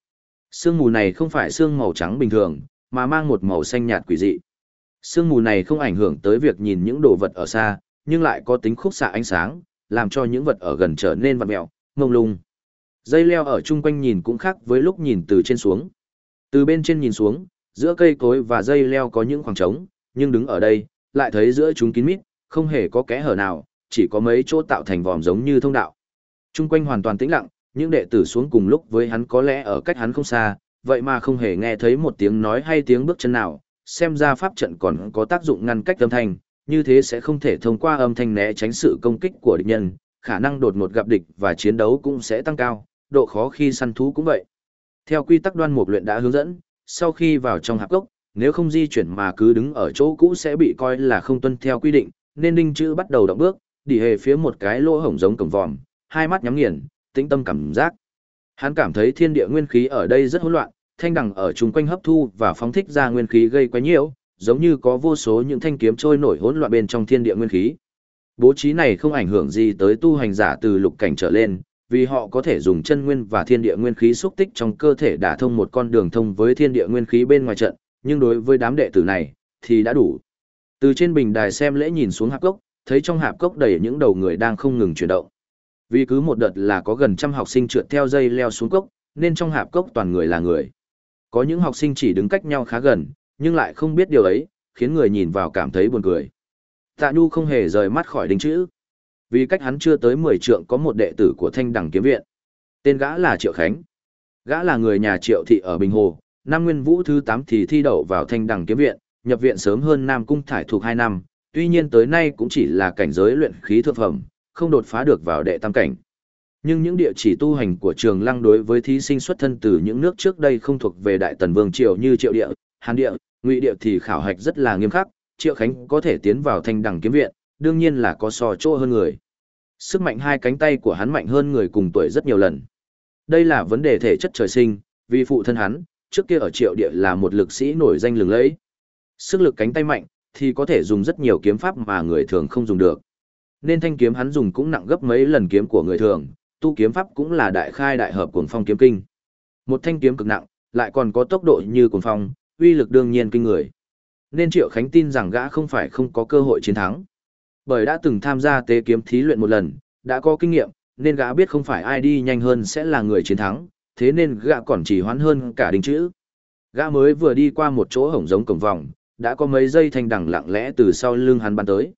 Sương mù này không phải sương màu trắng bình thường, mà mang một màu xanh nhạt quỷ dị. Sương mù này không ảnh hưởng tới việc nhìn những đồ vật ở xa, nhưng lại có tính khúc xạ ánh sáng, làm cho những vật ở gần trở nên vặn mẹo, mông lung. Dây leo ở chung quanh nhìn cũng khác với lúc nhìn từ trên xuống. Từ bên trên nhìn xuống, giữa cây cối và dây leo có những khoảng trống, nhưng đứng ở đây, lại thấy giữa chúng kín mít, không hề có kẽ hở nào, chỉ có mấy chỗ tạo thành vòm giống như thông đạo. Trung quanh hoàn toàn tĩnh lặng, những đệ tử xuống cùng lúc với hắn có lẽ ở cách hắn không xa, vậy mà không hề nghe thấy một tiếng nói hay tiếng bước chân nào, xem ra pháp trận còn có tác dụng ngăn cách âm thanh, như thế sẽ không thể thông qua âm thanh né tránh sự công kích của địch nhân, khả năng đột ngột gặp địch và chiến đấu cũng sẽ tăng cao, độ khó khi săn thú cũng vậy. Theo quy tắc đoan mục luyện đã hướng dẫn, sau khi vào trong hạp gốc, nếu không di chuyển mà cứ đứng ở chỗ cũ sẽ bị coi là không tuân theo quy định, nên đinh chữ bắt đầu động bước, đi hề phía một cái lỗ hổng giống cổng vòm, hai mắt nhắm nghiền, tĩnh tâm cảm giác. Hắn cảm thấy thiên địa nguyên khí ở đây rất hỗn loạn, thanh đằng ở chung quanh hấp thu và phóng thích ra nguyên khí gây quá nhiều, giống như có vô số những thanh kiếm trôi nổi hỗn loạn bên trong thiên địa nguyên khí. Bố trí này không ảnh hưởng gì tới tu hành giả từ lục cảnh trở lên, vì họ có thể dùng chân nguyên và thiên địa nguyên khí xúc tích trong cơ thể đả thông một con đường thông với thiên địa nguyên khí bên ngoài trận, nhưng đối với đám đệ tử này, thì đã đủ. Từ trên bình đài xem lễ nhìn xuống hạp cốc, thấy trong hạp cốc đầy những đầu người đang không ngừng chuyển động. Vì cứ một đợt là có gần trăm học sinh trượt theo dây leo xuống cốc, nên trong hạp cốc toàn người là người. Có những học sinh chỉ đứng cách nhau khá gần, nhưng lại không biết điều ấy, khiến người nhìn vào cảm thấy buồn cười. Tạ Nhu không hề rời mắt khỏi đính chữ. Vì cách hắn chưa tới 10 trượng có một đệ tử của Thanh Đằng Kiếm Viện. Tên gã là Triệu Khánh. Gã là người nhà Triệu Thị ở Bình Hồ, năm nguyên vũ thứ 8 thì thi đậu vào Thanh Đằng Kiếm Viện, nhập viện sớm hơn Nam Cung Thải thuộc 2 năm, tuy nhiên tới nay cũng chỉ là cảnh giới luyện khí thượng phẩm, không đột phá được vào đệ tam cảnh. Nhưng những địa chỉ tu hành của trường lăng đối với thí sinh xuất thân từ những nước trước đây không thuộc về Đại Tần Vương Triều như Triệu Địa, Hàn Địa, Ngụy Địa thì khảo hạch rất là nghiêm khắc, Triệu Khánh có thể tiến vào thanh đẳng kiếm viện, đương nhiên là có so chỗ hơn người. Sức mạnh hai cánh tay của hắn mạnh hơn người cùng tuổi rất nhiều lần. Đây là vấn đề thể chất trời sinh, vì phụ thân hắn, trước kia ở Triệu Địa là một lực sĩ nổi danh lừng lẫy. Sức lực cánh tay mạnh, thì có thể dùng rất nhiều kiếm pháp mà người thường không dùng được. Nên thanh kiếm hắn dùng cũng nặng gấp mấy lần kiếm của người thường, tu kiếm pháp cũng là đại khai đại hợp cuồng phong kiếm kinh. Một thanh kiếm cực nặng, lại còn có tốc độ như cuồng phong, uy lực đương nhiên kinh người. Nên Triệu Khánh tin rằng gã không phải không có cơ hội chiến thắng. Bởi đã từng tham gia tế kiếm thí luyện một lần, đã có kinh nghiệm, nên gã biết không phải ai đi nhanh hơn sẽ là người chiến thắng, thế nên gã còn chỉ hoán hơn cả đinh chữ. Gã mới vừa đi qua một chỗ hổng giống cổng vòng, đã có mấy dây thanh đằng lặng lẽ từ sau lưng hắn bắn tới.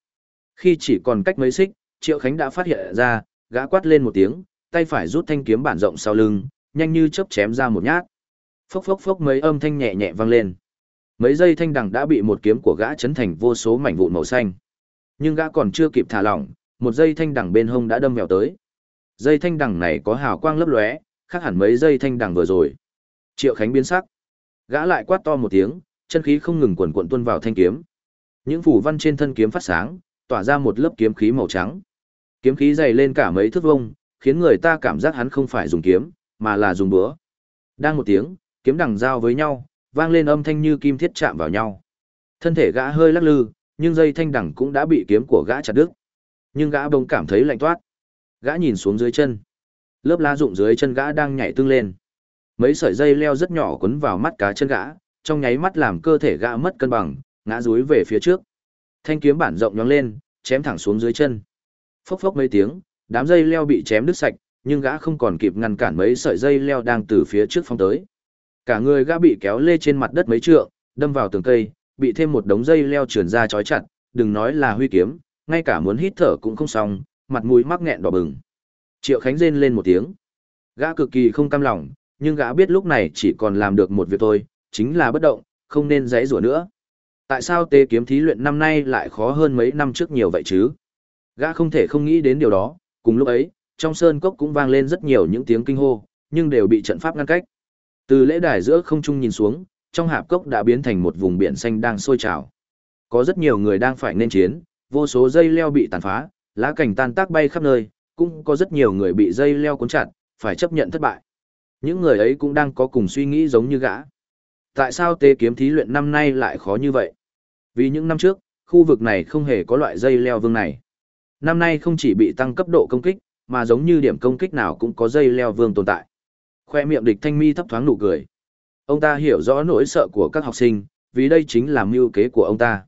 Khi chỉ còn cách mấy xích, Triệu Khánh đã phát hiện ra, gã quát lên một tiếng, tay phải rút thanh kiếm bản rộng sau lưng, nhanh như chớp chém ra một nhát. Phốc phốc phốc mấy âm thanh nhẹ nhẹ vang lên. Mấy dây thanh đằng đã bị một kiếm của gã chấn thành vô số mảnh vụn màu xanh. Nhưng gã còn chưa kịp thả lỏng, một dây thanh đằng bên hông đã đâm vào tới. Dây thanh đằng này có hào quang lấp lóe, khác hẳn mấy dây thanh đằng vừa rồi. Triệu Khánh biến sắc. Gã lại quát to một tiếng, chân khí không ngừng quần quần tuôn vào thanh kiếm. Những phủ văn trên thân kiếm phát sáng, tỏa ra một lớp kiếm khí màu trắng. Kiếm khí dày lên cả mấy thước vông, khiến người ta cảm giác hắn không phải dùng kiếm, mà là dùng búa. Đang một tiếng, kiếm đằng giao với nhau, vang lên âm thanh như kim thiết chạm vào nhau. Thân thể gã hơi lắc lư, nhưng dây thanh đẳng cũng đã bị kiếm của gã chặt đứt. Nhưng gã bỗng cảm thấy lạnh toát. Gã nhìn xuống dưới chân. Lớp lá rụng dưới chân gã đang nhảy tương lên. Mấy sợi dây leo rất nhỏ quấn vào mắt cá chân gã, trong nháy mắt làm cơ thể gã mất cân bằng, ngã rúi về phía trước. Thanh kiếm bản rộng nhóng lên, chém thẳng xuống dưới chân. Phốc phốc mấy tiếng, đám dây leo bị chém đứt sạch, nhưng gã không còn kịp ngăn cản mấy sợi dây leo đang từ phía trước phóng tới. Cả người gã bị kéo lê trên mặt đất mấy trượng, đâm vào tường cây, bị thêm một đống dây leo trườn ra chói chặt, đừng nói là huy kiếm, ngay cả muốn hít thở cũng không xong, mặt mũi mắc nghẹn đỏ bừng. Triệu Khánh rên lên một tiếng. Gã cực kỳ không cam lòng, nhưng gã biết lúc này chỉ còn làm được một việc thôi, chính là bất động, không nên giãy giụa nữa. Tại sao tê kiếm thí luyện năm nay lại khó hơn mấy năm trước nhiều vậy chứ? Gã không thể không nghĩ đến điều đó, cùng lúc ấy, trong sơn cốc cũng vang lên rất nhiều những tiếng kinh hô, nhưng đều bị trận pháp ngăn cách. Từ lễ đài giữa không trung nhìn xuống, trong hạp cốc đã biến thành một vùng biển xanh đang sôi trào. Có rất nhiều người đang phải nên chiến, vô số dây leo bị tàn phá, lá cành tan tác bay khắp nơi, cũng có rất nhiều người bị dây leo cuốn chặt, phải chấp nhận thất bại. Những người ấy cũng đang có cùng suy nghĩ giống như gã. Tại sao tê kiếm thí luyện năm nay lại khó như vậy? Vì những năm trước, khu vực này không hề có loại dây leo vương này. Năm nay không chỉ bị tăng cấp độ công kích, mà giống như điểm công kích nào cũng có dây leo vương tồn tại. Khoe miệng địch thanh mi thấp thoáng nụ cười. Ông ta hiểu rõ nỗi sợ của các học sinh, vì đây chính là mưu kế của ông ta.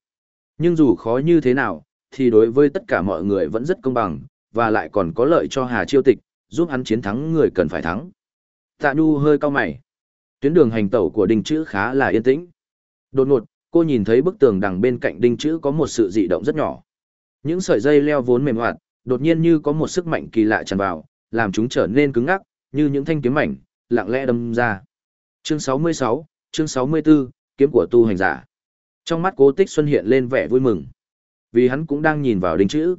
Nhưng dù khó như thế nào, thì đối với tất cả mọi người vẫn rất công bằng, và lại còn có lợi cho Hà Chiêu Tịch, giúp hắn chiến thắng người cần phải thắng. Tạ Nhu hơi cau mày. Tuyến đường hành tẩu của Đinh Chữ khá là yên tĩnh. Đột ngột, cô nhìn thấy bức tường đằng bên cạnh Đinh Chữ có một sự dị động rất nhỏ. Những sợi dây leo vốn mềm hoạt, đột nhiên như có một sức mạnh kỳ lạ tràn vào, làm chúng trở nên cứng ngắc, như những thanh kiếm mảnh, lặng lẽ đâm ra. Chương 66, chương 64, kiếm của tu hành giả. Trong mắt Cố Tích Xuân hiện lên vẻ vui mừng, vì hắn cũng đang nhìn vào Đinh Chữ.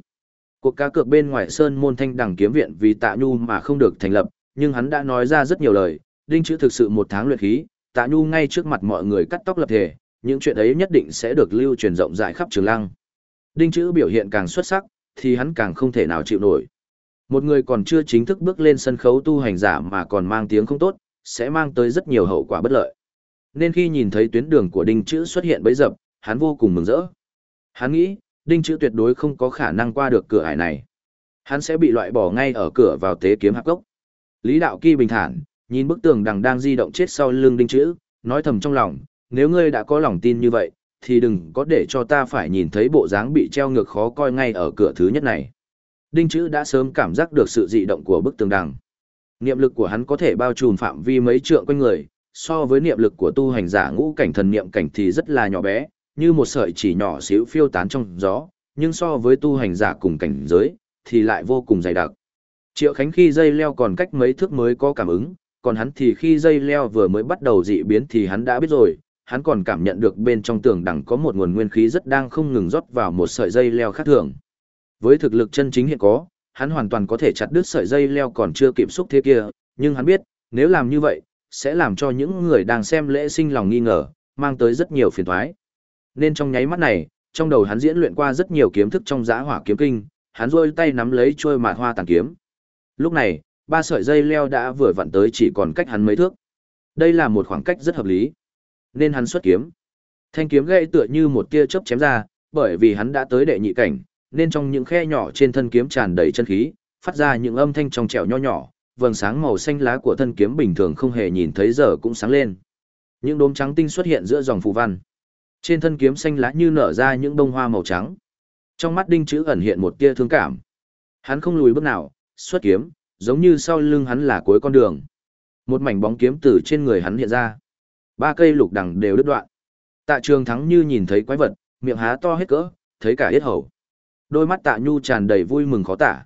Cuộc cá cược bên ngoài sơn môn thanh đẳng kiếm viện vì Tạ Nhu mà không được thành lập, nhưng hắn đã nói ra rất nhiều lời, Đinh Chữ thực sự một tháng luyện khí, Tạ Nhu ngay trước mặt mọi người cắt tóc lập thể, những chuyện ấy nhất định sẽ được lưu truyền rộng rãi khắp Trường Lăng. Đinh Chữ biểu hiện càng xuất sắc, thì hắn càng không thể nào chịu nổi. Một người còn chưa chính thức bước lên sân khấu tu hành giả mà còn mang tiếng không tốt, sẽ mang tới rất nhiều hậu quả bất lợi. Nên khi nhìn thấy tuyến đường của Đinh Chữ xuất hiện bấy dập, hắn vô cùng mừng rỡ. Hắn nghĩ, Đinh Chữ tuyệt đối không có khả năng qua được cửa ải này. Hắn sẽ bị loại bỏ ngay ở cửa vào tế kiếm hạp gốc. Lý Đạo Kỳ bình thản, nhìn bức tường đằng đang di động chết sau lưng Đinh Chữ, nói thầm trong lòng, nếu ngươi đã có lòng tin như vậy, thì đừng có để cho ta phải nhìn thấy bộ dáng bị treo ngược khó coi ngay ở cửa thứ nhất này. Đinh Chữ đã sớm cảm giác được sự dị động của bức tường đằng. Niệm lực của hắn có thể bao trùm phạm vi mấy trượng quanh người, so với niệm lực của tu hành giả ngũ cảnh thần niệm cảnh thì rất là nhỏ bé, như một sợi chỉ nhỏ xíu phiêu tán trong gió, nhưng so với tu hành giả cùng cảnh giới, thì lại vô cùng dày đặc. Triệu Khánh khi dây leo còn cách mấy thước mới có cảm ứng, còn hắn thì khi dây leo vừa mới bắt đầu dị biến thì hắn đã biết rồi, hắn còn cảm nhận được bên trong tường đằng có một nguồn nguyên khí rất đang không ngừng rót vào một sợi dây leo khác thường. Với thực lực chân chính hiện có, hắn hoàn toàn có thể chặt đứt sợi dây leo còn chưa kịp xúc thế kia, nhưng hắn biết, nếu làm như vậy, sẽ làm cho những người đang xem lễ sinh lòng nghi ngờ, mang tới rất nhiều phiền toái. Nên trong nháy mắt này, trong đầu hắn diễn luyện qua rất nhiều kiếm thức trong giã hỏa kiếm kinh, hắn rôi tay nắm lấy chuôi mạt hoa tàn kiếm. Lúc này, ba sợi dây leo đã vừa vặn tới chỉ còn cách hắn mấy thước. Đây là một khoảng cách rất hợp lý. Nên hắn xuất kiếm. Thanh kiếm gãy tựa như một tia chớp chém ra, bởi vì hắn đã tới đệ nhị cảnh, nên trong những khe nhỏ trên thân kiếm tràn đầy chân khí, phát ra những âm thanh trong trẻo nho nhỏ, vầng sáng màu xanh lá của thân kiếm bình thường không hề nhìn thấy giờ cũng sáng lên. Những đốm trắng tinh xuất hiện giữa dòng phù văn. Trên thân kiếm xanh lá như nở ra những bông hoa màu trắng. Trong mắt đinh chữ ẩn hiện một tia thương cảm. Hắn không lùi bước nào, xuất kiếm, giống như sau lưng hắn là cuối con đường. Một mảnh bóng kiếm từ trên người hắn hiện ra. Ba cây lục đằng đều đứt đoạn. Tạ trường thắng như nhìn thấy quái vật, miệng há to hết cỡ, thấy cả yết hầu. Đôi mắt tạ nhu tràn đầy vui mừng khó tả.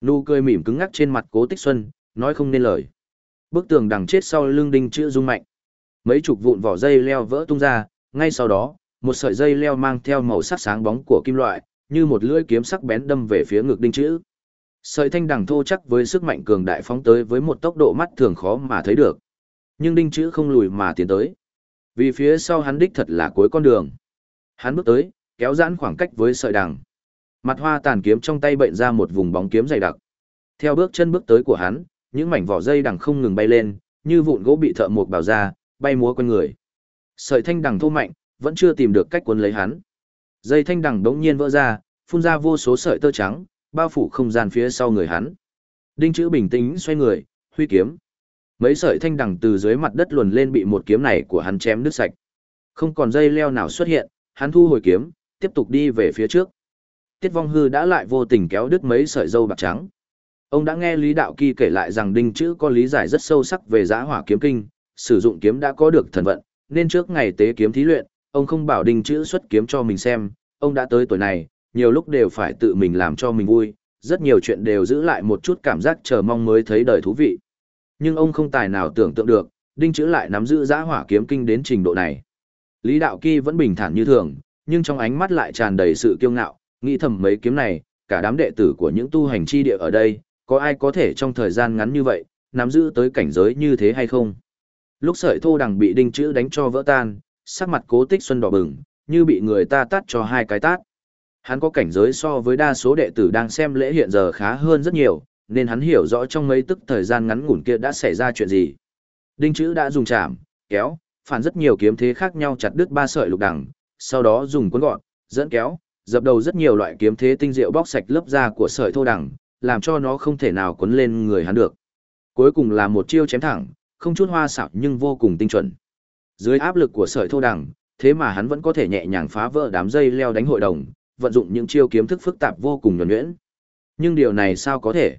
Nụ cười mỉm cứng ngắc trên mặt Cố Tích Xuân, nói không nên lời. Bức tường đằng chết sau lưng đinh chữ rung mạnh. Mấy chục vụn vỏ dây leo vỡ tung ra, ngay sau đó, một sợi dây leo mang theo màu sắc sáng bóng của kim loại, như một lưỡi kiếm sắc bén đâm về phía ngực đinh chữ. Sợi thanh đằng thô chắc với sức mạnh cường đại phóng tới với một tốc độ mắt thường khó mà thấy được. Nhưng đinh chữ không lùi mà tiến tới. Vì phía sau hắn đích thật là cuối con đường. Hắn bước tới, kéo giãn khoảng cách với sợi đằng. Mặt hoa tàn kiếm trong tay bệnh ra một vùng bóng kiếm dày đặc. Theo bước chân bước tới của hắn, những mảnh vỏ dây đằng không ngừng bay lên, như vụn gỗ bị thợ mộc bào ra, bay múa quanh người. Sợi thanh đằng thô mạnh, vẫn chưa tìm được cách cuốn lấy hắn. Dây thanh đằng đống nhiên vỡ ra, phun ra vô số sợi tơ trắng, bao phủ không gian phía sau người hắn. Đinh chữ bình tĩnh xoay người, huy kiếm. Mấy sợi thanh đằng từ dưới mặt đất luồn lên bị một kiếm này của hắn chém đứt sạch. Không còn dây leo nào xuất hiện, hắn thu hồi kiếm, tiếp tục đi về phía trước. Tiết Vong Hư đã lại vô tình kéo đứt mấy sợi dâu bạc trắng. Ông đã nghe Lý Đạo Kỳ kể lại rằng Đinh Chữ có lý giải rất sâu sắc về giã hỏa kiếm kinh, sử dụng kiếm đã có được thần vận, nên trước ngày tế kiếm thí luyện, ông không bảo Đinh Chữ xuất kiếm cho mình xem, ông đã tới tuổi này, nhiều lúc đều phải tự mình làm cho mình vui, rất nhiều chuyện đều giữ lại một chút cảm giác chờ mong mới thấy đời thú vị. Nhưng ông không tài nào tưởng tượng được, Đinh Chữ lại nắm giữ giã hỏa kiếm kinh đến trình độ này. Lý Đạo Kỳ vẫn bình thản như thường, nhưng trong ánh mắt lại tràn đầy sự kiêu ngạo, nghĩ thầm mấy kiếm này, cả đám đệ tử của những tu hành chi địa ở đây, có ai có thể trong thời gian ngắn như vậy, nắm giữ tới cảnh giới như thế hay không? Lúc sợi thô đằng bị đinh chữ đánh cho vỡ tan, sắc mặt cố tích xuân đỏ bừng, như bị người ta tát cho hai cái tát. Hắn có cảnh giới so với đa số đệ tử đang xem lễ hiện giờ khá hơn rất nhiều, nên hắn hiểu rõ trong mấy tức thời gian ngắn ngủn kia đã xảy ra chuyện gì. Đinh chữ đã dùng chạm, kéo, phản rất nhiều kiếm thế khác nhau chặt đứt ba sợi lục đằng, sau đó dùng cuốn gọn, dẫn kéo, dập đầu rất nhiều loại kiếm thế tinh diệu bóc sạch lớp da của sợi thô đằng, làm cho nó không thể nào quấn lên người hắn được. Cuối cùng là một chiêu chém thẳng, không chút hoa xảo nhưng vô cùng tinh chuẩn. Dưới áp lực của sợi thô đằng, thế mà hắn vẫn có thể nhẹ nhàng phá vỡ đám dây leo đánh hội đồng, vận dụng những chiêu kiếm thức phức tạp vô cùng nhuần nhuyễn. Nhưng điều này sao có thể?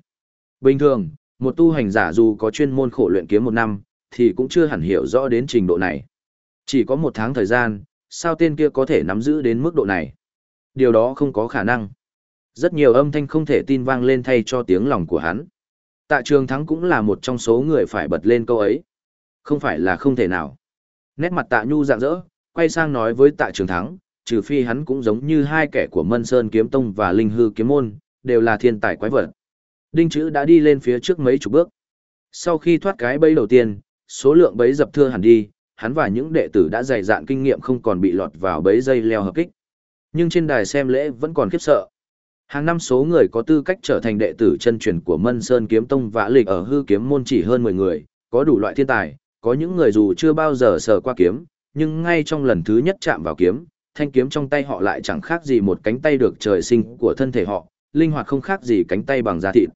Bình thường, một tu hành giả dù có chuyên môn khổ luyện kiếm một năm, thì cũng chưa hẳn hiểu rõ đến trình độ này. Chỉ có một tháng thời gian, sao tên kia có thể nắm giữ đến mức độ này? Điều đó không có khả năng. Rất nhiều âm thanh không thể tin vang lên thay cho tiếng lòng của hắn. Tạ trường thắng cũng là một trong số người phải bật lên câu ấy. Không phải là không thể nào. Nét mặt tạ nhu rạng rỡ, quay sang nói với tạ trường thắng, trừ phi hắn cũng giống như hai kẻ của Mân Sơn Kiếm Tông và Linh Hư Kiếm Môn, đều là thiên tài quái vật. Đinh chữ đã đi lên phía trước mấy chục bước. Sau khi thoát cái bẫy đầu tiên, số lượng bẫy dập thưa hẳn đi, hắn và những đệ tử đã dày dạn kinh nghiệm không còn bị lọt vào bẫy dây leo hợp kích. Nhưng trên đài xem lễ vẫn còn khiếp sợ. Hàng năm số người có tư cách trở thành đệ tử chân truyền của Mân Sơn Kiếm Tông và lịch ở hư kiếm môn chỉ hơn 10 người, có đủ loại thiên tài, có những người dù chưa bao giờ sờ qua kiếm, nhưng ngay trong lần thứ nhất chạm vào kiếm, thanh kiếm trong tay họ lại chẳng khác gì một cánh tay được trời sinh của thân thể họ, linh hoạt không khác gì cánh tay bằng da thịt.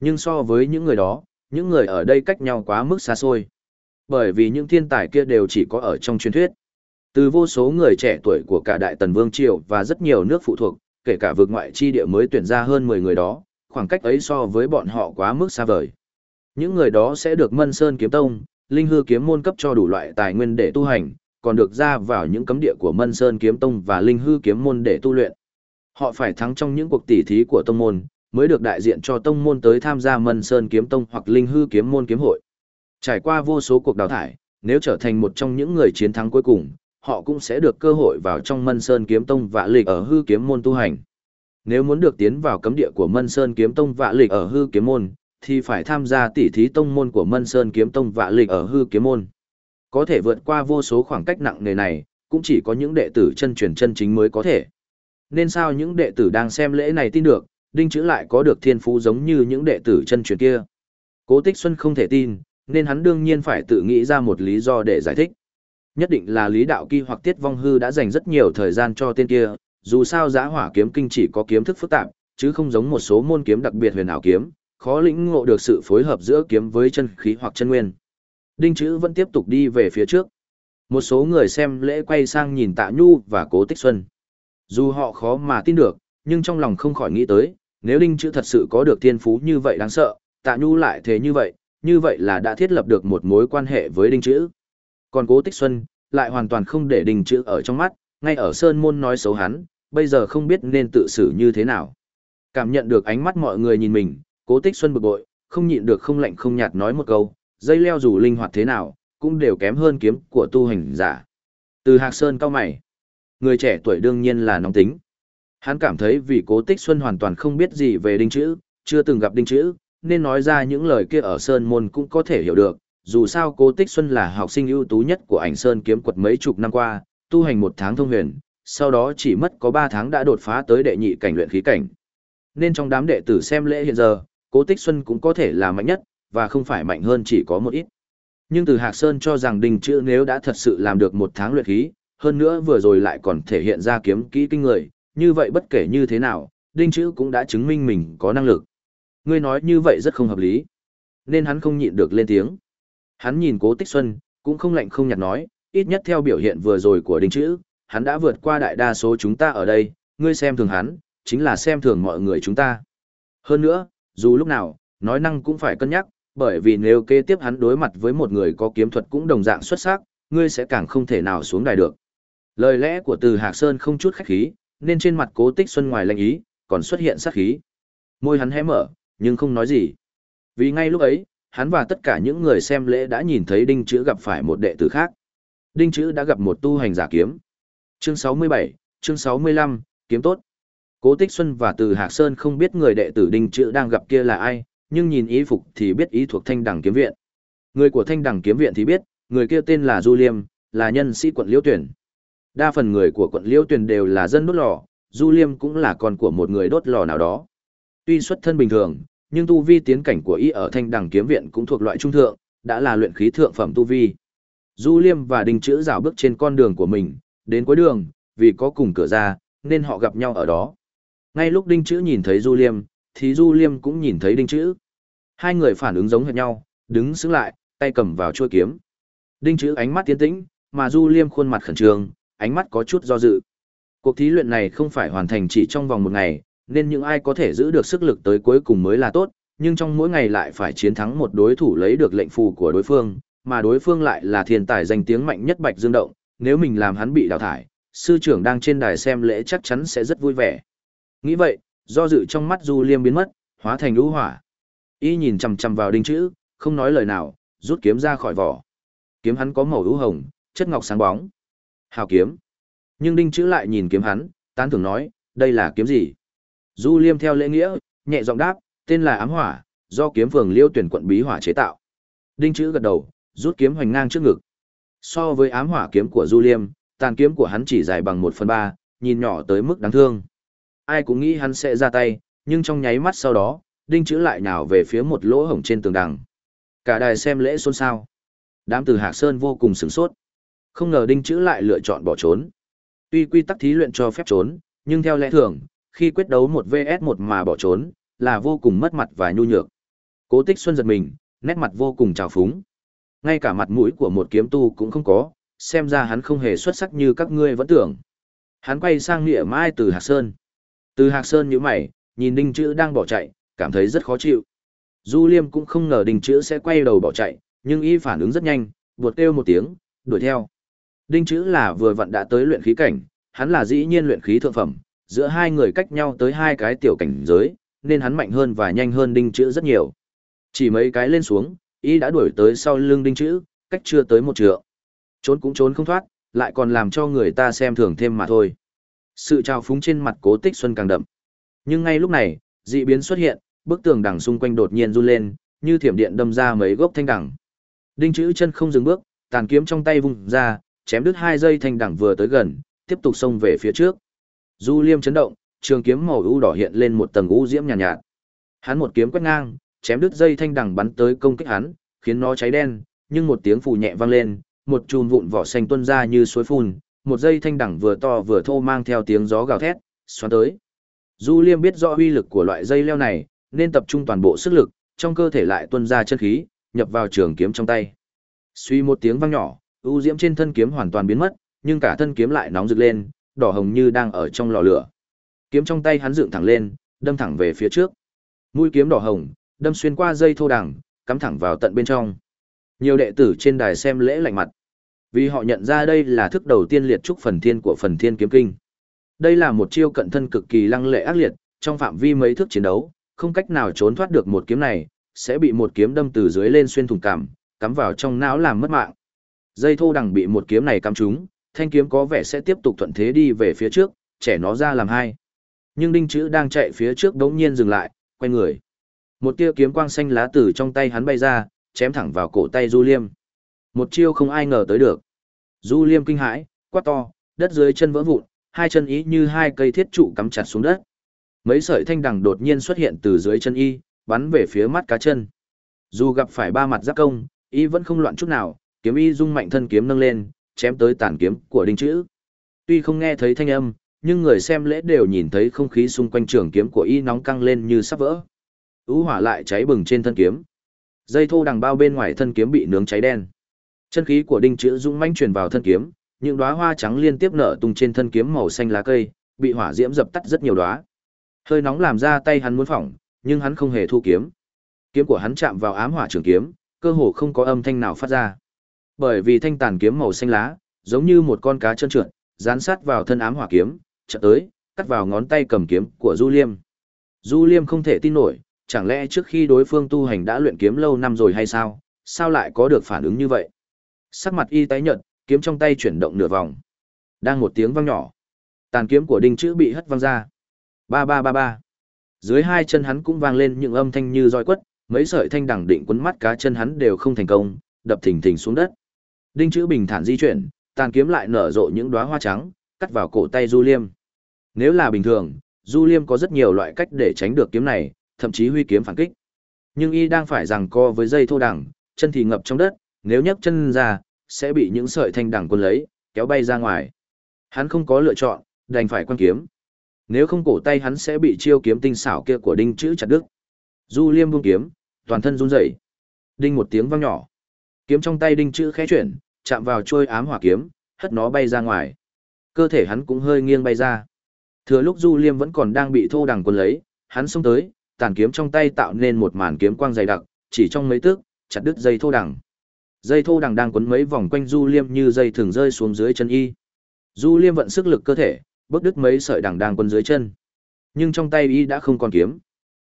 Nhưng so với những người đó, những người ở đây cách nhau quá mức xa xôi. Bởi vì những thiên tài kia đều chỉ có ở trong truyền thuyết. Từ vô số người trẻ tuổi của cả Đại Tần Vương Triều và rất nhiều nước phụ thuộc, kể cả vượt ngoại chi địa mới tuyển ra hơn 10 người đó, khoảng cách ấy so với bọn họ quá mức xa vời. Những người đó sẽ được Mân Sơn Kiếm Tông, Linh Hư Kiếm Môn cấp cho đủ loại tài nguyên để tu hành, còn được ra vào những cấm địa của Mân Sơn Kiếm Tông và Linh Hư Kiếm Môn để tu luyện. Họ phải thắng trong những cuộc tỉ thí của tông môn, mới được đại diện cho tông môn tới tham gia Mân Sơn Kiếm Tông hoặc Linh Hư Kiếm Môn Kiếm Hội. Trải qua vô số cuộc đào thải, nếu trở thành một trong những người chiến thắng cuối cùng, họ cũng sẽ được cơ hội vào trong Mân Sơn Kiếm Tông vạ lịch ở hư kiếm môn tu hành. Nếu muốn được tiến vào cấm địa của Mân Sơn Kiếm Tông vạ lịch ở hư kiếm môn, thì phải tham gia tỷ thí tông môn của Mân Sơn Kiếm Tông vạ lịch ở hư kiếm môn. Có thể vượt qua vô số khoảng cách nặng nề này, cũng chỉ có những đệ tử chân truyền chân chính mới có thể. Nên sao những đệ tử đang xem lễ này tin được, Đinh Chữ lại có được thiên phú giống như những đệ tử chân truyền kia. Cố Tích Xuân không thể tin, nên hắn đương nhiên phải tự nghĩ ra một lý do để giải thích. Nhất định là Lý Đạo Kỳ hoặc Tiết Vong Hư đã dành rất nhiều thời gian cho tên kia, dù sao Giá hỏa kiếm kinh chỉ có kiếm thức phức tạp, chứ không giống một số môn kiếm đặc biệt huyền ảo kiếm, khó lĩnh ngộ được sự phối hợp giữa kiếm với chân khí hoặc chân nguyên. Đinh Chữ vẫn tiếp tục đi về phía trước. Một số người xem lễ quay sang nhìn Tạ Nhu và Cố Tích Xuân. Dù họ khó mà tin được, nhưng trong lòng không khỏi nghĩ tới, nếu Đinh Chữ thật sự có được thiên phú như vậy đáng sợ, Tạ Nhu lại thế như vậy, như vậy là đã thiết lập được một mối quan hệ với Đinh Chữ. Còn Cố Tích Xuân, lại hoàn toàn không để đình Chữ ở trong mắt, ngay ở Sơn Môn nói xấu hắn, bây giờ không biết nên tự xử như thế nào. Cảm nhận được ánh mắt mọi người nhìn mình, Cố Tích Xuân bực bội, không nhịn được không lạnh không nhạt nói một câu, dây leo dù linh hoạt thế nào, cũng đều kém hơn kiếm của tu hành giả. Từ Hạc Sơn cao mày. Người trẻ tuổi đương nhiên là nóng tính. Hắn cảm thấy vì Cố Tích Xuân hoàn toàn không biết gì về đinh chữ, chưa từng gặp đinh chữ, nên nói ra những lời kia ở Sơn Môn cũng có thể hiểu được. Dù sao cô Tích Xuân là học sinh ưu tú nhất của ảnh Sơn kiếm quật mấy chục năm qua, tu hành một tháng thông huyền, sau đó chỉ mất có 3 tháng đã đột phá tới đệ nhị cảnh luyện khí cảnh. Nên trong đám đệ tử xem lễ hiện giờ, Cố Tích Xuân cũng có thể là mạnh nhất, và không phải mạnh hơn chỉ có một ít. Nhưng từ Hạc Sơn cho rằng Đinh Chữ nếu đã thật sự làm được một tháng luyện khí, hơn nữa vừa rồi lại còn thể hiện ra kiếm kỹ kinh người, như vậy bất kể như thế nào, Đinh Chữ cũng đã chứng minh mình có năng lực. Ngươi nói như vậy rất không hợp lý. Nên hắn không nhịn được lên tiếng. Hắn nhìn Cố Tích Xuân, cũng không lạnh không nhạt nói, ít nhất theo biểu hiện vừa rồi của Đinh Chữ, hắn đã vượt qua đại đa số chúng ta ở đây, ngươi xem thường hắn, chính là xem thường mọi người chúng ta. Hơn nữa, dù lúc nào, nói năng cũng phải cân nhắc, bởi vì nếu kế tiếp hắn đối mặt với một người có kiếm thuật cũng đồng dạng xuất sắc, ngươi sẽ càng không thể nào xuống đài được. Lời lẽ của Từ Hạc Sơn không chút khách khí, nên trên mặt Cố Tích Xuân ngoài lạnh ý, còn xuất hiện sát khí. Môi hắn hé mở, nhưng không nói gì. Vì ngay lúc ấy, hắn và tất cả những người xem lễ đã nhìn thấy Đinh Chữ gặp phải một đệ tử khác. Đinh Chữ đã gặp một tu hành giả kiếm. Chương 67, chương 65, kiếm tốt. Cố Tích Xuân và Từ Hạc Sơn không biết người đệ tử Đinh Chữ đang gặp kia là ai, nhưng nhìn ý phục thì biết ý thuộc Thanh Đằng Kiếm Viện. Người của Thanh Đằng Kiếm Viện thì biết, người kia tên là Du Liêm, là nhân sĩ quận Liễu Tuyển. Đa phần người của quận Liễu Tuyển đều là dân đốt lò, Du Liêm cũng là con của một người đốt lò nào đó. Tuy xuất thân bình thường, nhưng tu vi tiến cảnh của y ở Thanh Đằng Kiếm Viện cũng thuộc loại trung thượng, đã là luyện khí thượng phẩm tu vi. Du Liêm và Đinh Chữ dạo bước trên con đường của mình, đến cuối đường, vì có cùng cửa ra, nên họ gặp nhau ở đó. Ngay lúc Đinh Chữ nhìn thấy Du Liêm, thì Du Liêm cũng nhìn thấy Đinh Chữ. Hai người phản ứng giống hệt nhau, đứng xứng lại, tay cầm vào chuôi kiếm. Đinh Chữ ánh mắt tiến tĩnh, mà Du Liêm khuôn mặt khẩn trương, ánh mắt có chút do dự. Cuộc thí luyện này không phải hoàn thành chỉ trong vòng một ngày, nên những ai có thể giữ được sức lực tới cuối cùng mới là tốt, nhưng trong mỗi ngày lại phải chiến thắng một đối thủ lấy được lệnh phù của đối phương, mà đối phương lại là thiên tài danh tiếng mạnh nhất Bạch Dương Động, nếu mình làm hắn bị đào thải, sư trưởng đang trên đài xem lễ chắc chắn sẽ rất vui vẻ. Nghĩ vậy, do dự trong mắt Du Liêm biến mất, hóa thành lũ hỏa. Y nhìn chằm chằm vào đinh chữ, không nói lời nào, rút kiếm ra khỏi vỏ. Kiếm hắn có màu hữu hồng, chất ngọc sáng bóng. Hào kiếm. Nhưng đinh chữ lại nhìn kiếm hắn, tán thưởng nói, đây là kiếm gì? Du Liêm theo lễ nghĩa, nhẹ giọng đáp, tên là ám hỏa, do kiếm phường liêu tuyển quận bí hỏa chế tạo. Đinh chữ gật đầu, rút kiếm hoành ngang trước ngực. So với ám hỏa kiếm của Du Liêm, tàn kiếm của hắn chỉ dài bằng một phần ba, nhìn nhỏ tới mức đáng thương. Ai cũng nghĩ hắn sẽ ra tay, nhưng trong nháy mắt sau đó, đinh chữ lại nhào về phía một lỗ hổng trên tường đằng. Cả đài xem lễ xôn xao. Đám từ Hạc Sơn vô cùng sửng sốt. Không ngờ đinh chữ lại lựa chọn bỏ trốn. Tuy quy tắc thí luyện cho phép trốn, nhưng theo lẽ thường, khi quyết đấu một vs một mà bỏ trốn, là vô cùng mất mặt và nhu nhược. Cố tích xuân giật mình, nét mặt vô cùng trào phúng. Ngay cả mặt mũi của một kiếm tu cũng không có, xem ra hắn không hề xuất sắc như các ngươi vẫn tưởng. Hắn quay sang nghĩa mai từ Hạc Sơn. Từ Hạc Sơn như mày, nhìn Đinh Chữ đang bỏ chạy, cảm thấy rất khó chịu. Du Liêm cũng không ngờ Đinh Chữ sẽ quay đầu bỏ chạy, nhưng y phản ứng rất nhanh, buột kêu một tiếng, đuổi theo. Đinh Chữ là vừa vặn đã tới luyện khí cảnh, hắn là dĩ nhiên luyện khí thượng phẩm, giữa hai người cách nhau tới hai cái tiểu cảnh giới, nên hắn mạnh hơn và nhanh hơn Đinh Chữ rất nhiều. Chỉ mấy cái lên xuống, y đã đuổi tới sau lưng Đinh Chữ, cách chưa tới một trượng. Trốn cũng trốn không thoát, lại còn làm cho người ta xem thường thêm mà thôi. Sự trào phúng trên mặt cố tích xuân càng đậm. Nhưng ngay lúc này, dị biến xuất hiện, bức tường đằng xung quanh đột nhiên run lên, như thiểm điện đâm ra mấy gốc thanh đằng. Đinh chữ chân không dừng bước, tàn kiếm trong tay vung ra, chém đứt hai dây thanh đằng vừa tới gần, tiếp tục xông về phía trước. Du liêm chấn động, trường kiếm màu u đỏ hiện lên một tầng u diễm nhàn nhạt, nhạt. Hắn một kiếm quét ngang, chém đứt dây thanh đằng bắn tới công kích hắn, khiến nó cháy đen, nhưng một tiếng phù nhẹ vang lên, một chùm vụn vỏ xanh tuôn ra như suối phun, một dây thanh đẳng vừa to vừa thô mang theo tiếng gió gào thét, xoắn tới. Du Liêm biết rõ uy lực của loại dây leo này, nên tập trung toàn bộ sức lực, trong cơ thể lại tuôn ra chân khí, nhập vào trường kiếm trong tay. Suy một tiếng vang nhỏ, u diễm trên thân kiếm hoàn toàn biến mất, nhưng cả thân kiếm lại nóng rực lên, đỏ hồng như đang ở trong lò lửa. Kiếm trong tay hắn dựng thẳng lên, đâm thẳng về phía trước. Mũi kiếm đỏ hồng, đâm xuyên qua dây thô đằng, cắm thẳng vào tận bên trong. Nhiều đệ tử trên đài xem lễ lạnh mặt. Vì họ nhận ra đây là thức đầu tiên liệt trúc phần thiên của phần thiên kiếm kinh. Đây là một chiêu cận thân cực kỳ lăng lệ ác liệt, trong phạm vi mấy thước chiến đấu, không cách nào trốn thoát được một kiếm này, sẽ bị một kiếm đâm từ dưới lên xuyên thủng cảm, cắm vào trong não làm mất mạng. Dây thô đằng bị một kiếm này cắm trúng, thanh kiếm có vẻ sẽ tiếp tục thuận thế đi về phía trước, trẻ nó ra làm hai. Nhưng đinh chữ đang chạy phía trước đống nhiên dừng lại, quay người. Một tia kiếm quang xanh lá từ trong tay hắn bay ra, chém thẳng vào cổ tay Du Liêm. Một chiêu không ai ngờ tới được. Du Liêm kinh hãi, quát to, đất dưới chân vỡ vụn, hai chân ý như hai cây thiết trụ cắm chặt xuống đất. Mấy sợi thanh đằng đột nhiên xuất hiện từ dưới chân y, bắn về phía mắt cá chân. Dù gặp phải ba mặt giáp công, y vẫn không loạn chút nào, kiếm y dung mạnh thân kiếm nâng lên, chém tới tàn kiếm của đinh chữ. Tuy không nghe thấy thanh âm, nhưng người xem lễ đều nhìn thấy không khí xung quanh trường kiếm của y nóng căng lên như sắp vỡ. Ú hỏa lại cháy bừng trên thân kiếm. Dây thô đằng bao bên ngoài thân kiếm bị nướng cháy đen. Chân khí của đinh chữ dũng mãnh truyền vào thân kiếm, những đóa hoa trắng liên tiếp nở tung trên thân kiếm màu xanh lá cây, bị hỏa diễm dập tắt rất nhiều đóa. Hơi nóng làm ra tay hắn muốn phỏng, nhưng hắn không hề thu kiếm. Kiếm của hắn chạm vào ám hỏa trường kiếm, cơ hồ không có âm thanh nào phát ra. Bởi vì thanh tàn kiếm màu xanh lá, giống như một con cá trơn trượt, dán sát vào thân ám hỏa kiếm, chợt tới, cắt vào ngón tay cầm kiếm của Du Liêm. Du Liêm không thể tin nổi, chẳng lẽ trước khi đối phương tu hành đã luyện kiếm lâu năm rồi hay sao, sao lại có được phản ứng như vậy? Sắc mặt y tái nhợt, kiếm trong tay chuyển động nửa vòng. Đang một tiếng vang nhỏ, tàn kiếm của đinh chữ bị hất văng ra. Ba ba ba ba. Dưới hai chân hắn cũng vang lên những âm thanh như roi quất, mấy sợi thanh đẳng định quấn mắt cá chân hắn đều không thành công, đập thình thình xuống đất. Đinh chữ bình thản di chuyển, tàn kiếm lại nở rộ những đóa hoa trắng, cắt vào cổ tay Du Liêm. Nếu là bình thường, Du Liêm có rất nhiều loại cách để tránh được kiếm này, thậm chí huy kiếm phản kích. Nhưng y đang phải giằng co với dây thô đẳng, chân thì ngập trong đất, nếu nhấc chân ra, sẽ bị những sợi thanh đẳng quân lấy, kéo bay ra ngoài. Hắn không có lựa chọn, đành phải quan kiếm. Nếu không cổ tay hắn sẽ bị chiêu kiếm tinh xảo kia của đinh chữ chặt đứt. Du Liêm buông kiếm, toàn thân run rẩy. Đinh một tiếng vang nhỏ. Kiếm trong tay đinh chữ khẽ chuyển, chạm vào trôi ám hỏa kiếm, hất nó bay ra ngoài. Cơ thể hắn cũng hơi nghiêng bay ra. Thừa lúc Du Liêm vẫn còn đang bị thô đằng quân lấy, hắn xông tới, tàn kiếm trong tay tạo nên một màn kiếm quang dày đặc, chỉ trong mấy tước, chặt đứt dây thô đằng. Dây thô đằng đang quấn mấy vòng quanh Du Liêm như dây thường rơi xuống dưới chân y. Du Liêm vận sức lực cơ thể, bước đứt mấy sợi đằng đang quấn dưới chân. Nhưng trong tay y đã không còn kiếm.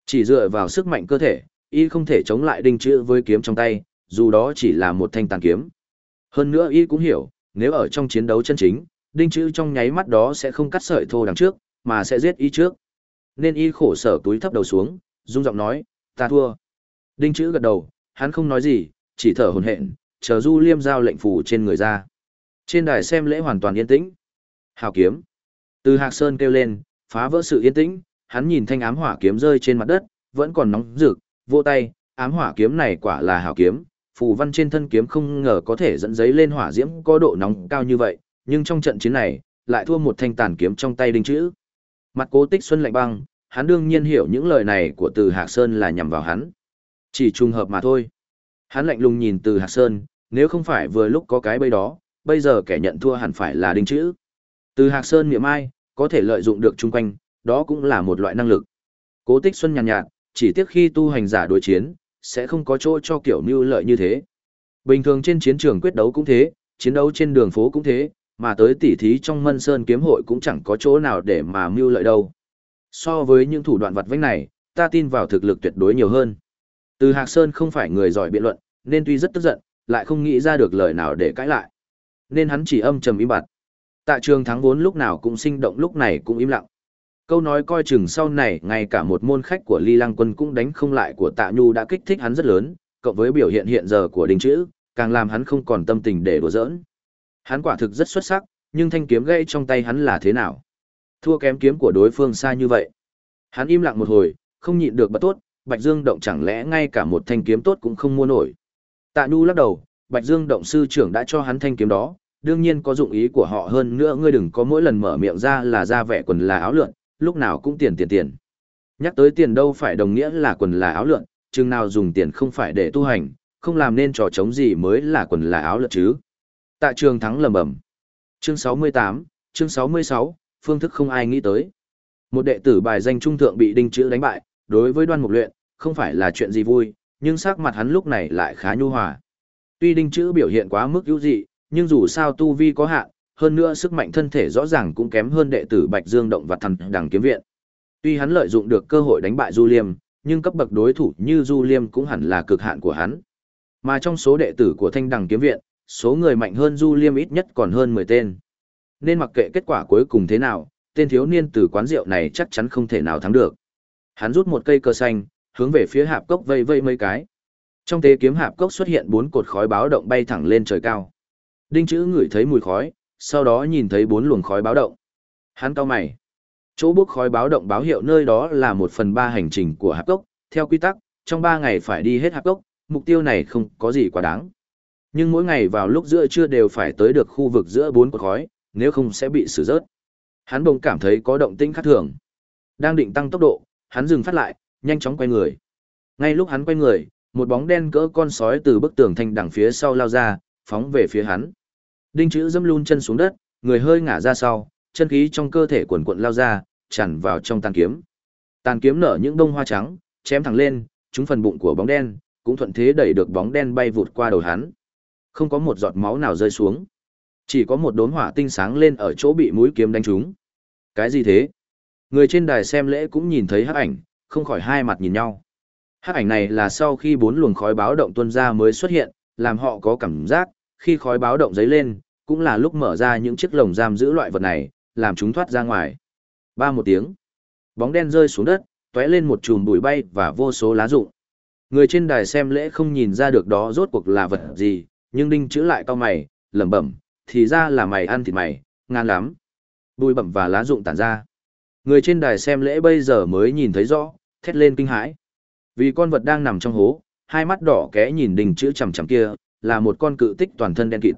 Chỉ dựa vào sức mạnh cơ thể, y không thể chống lại đinh chữ với kiếm trong tay, dù đó chỉ là một thanh tàn kiếm. Hơn nữa y cũng hiểu, nếu ở trong chiến đấu chân chính, đinh chữ trong nháy mắt đó sẽ không cắt sợi thô đằng trước, mà sẽ giết y trước. Nên y khổ sở túi thấp đầu xuống, rung giọng nói, ta thua. Đinh chữ gật đầu, hắn không nói gì, chỉ thở hồn hện, chờ du liêm giao lệnh phủ trên người ra. Trên đài xem lễ hoàn toàn yên tĩnh. Hào kiếm. Từ Hạc Sơn kêu lên, phá vỡ sự yên tĩnh, hắn nhìn thanh ám hỏa kiếm rơi trên mặt đất, vẫn còn nóng rực, vô tay, ám hỏa kiếm này quả là hào kiếm, phù văn trên thân kiếm không ngờ có thể dẫn giấy lên hỏa diễm có độ nóng cao như vậy, nhưng trong trận chiến này, lại thua một thanh tàn kiếm trong tay đinh chữ. Mặt cố tích xuân lạnh băng, hắn đương nhiên hiểu những lời này của từ Hạc Sơn là nhằm vào hắn. Chỉ trùng hợp mà thôi. Hắn lạnh lùng nhìn từ Hạc Sơn, nếu không phải vừa lúc có cái bây đó, bây giờ kẻ nhận thua hẳn phải là đinh chữ. Từ Hạc Sơn niệm ai, có thể lợi dụng được chung quanh, đó cũng là một loại năng lực. Cố tích xuân nhàn nhạt, nhạt, chỉ tiếc khi tu hành giả đối chiến, sẽ không có chỗ cho kiểu mưu lợi như thế. Bình thường trên chiến trường quyết đấu cũng thế, chiến đấu trên đường phố cũng thế, mà tới tỉ thí trong mân sơn kiếm hội cũng chẳng có chỗ nào để mà mưu lợi đâu. So với những thủ đoạn vặt vãnh này, ta tin vào thực lực tuyệt đối nhiều hơn. Từ Hạc Sơn không phải người giỏi biện luận, nên tuy rất tức giận, lại không nghĩ ra được lời nào để cãi lại. Nên hắn chỉ âm trầm im bặt. Tạ trường thắng vốn lúc nào cũng sinh động lúc này cũng im lặng. Câu nói coi chừng sau này ngay cả một môn khách của Ly Lăng Quân cũng đánh không lại của Tạ Nhu đã kích thích hắn rất lớn, cộng với biểu hiện hiện giờ của đình Chữ, càng làm hắn không còn tâm tình để đùa giỡn. Hắn quả thực rất xuất sắc, nhưng thanh kiếm gây trong tay hắn là thế nào? Thua kém kiếm của đối phương xa như vậy. Hắn im lặng một hồi, không nhịn được bật tốt, Bạch Dương động chẳng lẽ ngay cả một thanh kiếm tốt cũng không mua nổi. Tạ Nhu lắc đầu, Bạch Dương động sư trưởng đã cho hắn thanh kiếm đó, đương nhiên có dụng ý của họ hơn nữa ngươi đừng có mỗi lần mở miệng ra là ra vẻ quần là áo lượn, lúc nào cũng tiền tiền tiền. Nhắc tới tiền đâu phải đồng nghĩa là quần là áo lượn, chừng nào dùng tiền không phải để tu hành, không làm nên trò chống gì mới là quần là áo lượn chứ. Tạ trường thắng lầm bẩm. Chương 68, chương 66, phương thức không ai nghĩ tới. Một đệ tử bài danh trung thượng bị đinh chữ đánh bại, đối với đoan mục luyện, không phải là chuyện gì vui, nhưng sắc mặt hắn lúc này lại khá nhu hòa. Tuy đinh chữ biểu hiện quá mức yếu dị, nhưng dù sao tu vi có hạn, hơn nữa sức mạnh thân thể rõ ràng cũng kém hơn đệ tử Bạch Dương động và thần đằng kiếm viện. Tuy hắn lợi dụng được cơ hội đánh bại Du Liêm, nhưng cấp bậc đối thủ như Du Liêm cũng hẳn là cực hạn của hắn. Mà trong số đệ tử của Thanh Đằng Kiếm Viện, số người mạnh hơn Du Liêm ít nhất còn hơn 10 tên. Nên mặc kệ kết quả cuối cùng thế nào, tên thiếu niên từ quán rượu này chắc chắn không thể nào thắng được. Hắn rút một cây cờ xanh, hướng về phía hạp cốc vây vây mấy cái. Trong tế kiếm hạp cốc xuất hiện bốn cột khói báo động bay thẳng lên trời cao. Đinh chữ ngửi thấy mùi khói, sau đó nhìn thấy bốn luồng khói báo động. Hắn cao mày. Chỗ bốc khói báo động báo hiệu nơi đó là một phần ba hành trình của hạp cốc, theo quy tắc, trong ba ngày phải đi hết hạp cốc, mục tiêu này không có gì quá đáng. Nhưng mỗi ngày vào lúc giữa trưa đều phải tới được khu vực giữa bốn cột khói, nếu không sẽ bị xử rớt. Hắn bỗng cảm thấy có động tĩnh khác thường. Đang định tăng tốc độ, hắn dừng phát lại, nhanh chóng quay người. Ngay lúc hắn quay người, một bóng đen cỡ con sói từ bức tường thanh đằng phía sau lao ra, phóng về phía hắn. Đinh chữ dâm luôn chân xuống đất, người hơi ngả ra sau, chân khí trong cơ thể cuộn cuộn lao ra, tràn vào trong tàn kiếm. Tàn kiếm nở những bông hoa trắng, chém thẳng lên, trúng phần bụng của bóng đen, cũng thuận thế đẩy được bóng đen bay vụt qua đầu hắn. Không có một giọt máu nào rơi xuống. Chỉ có một đốm hỏa tinh sáng lên ở chỗ bị mũi kiếm đánh trúng. Cái gì thế? Người trên đài xem lễ cũng nhìn thấy hắc ảnh, không khỏi hai mặt nhìn nhau. Hắc ảnh này là sau khi bốn luồng khói báo động tuôn ra mới xuất hiện, làm họ có cảm giác, khi khói báo động dấy lên, cũng là lúc mở ra những chiếc lồng giam giữ loại vật này, làm chúng thoát ra ngoài. Ba một tiếng, bóng đen rơi xuống đất, tóe lên một chùm bụi bay và vô số lá rụng. Người trên đài xem lễ không nhìn ra được đó rốt cuộc là vật gì, nhưng đinh chữ lại cao mày, lẩm bẩm, thì ra là mày ăn thịt mày, ngan lắm. Bụi bẩm và lá rụng tản ra. Người trên đài xem lễ bây giờ mới nhìn thấy rõ, thét lên kinh hãi. Vì con vật đang nằm trong hố, hai mắt đỏ ké nhìn đinh chữ chằm chằm kia, là một con cự tích toàn thân đen kịt.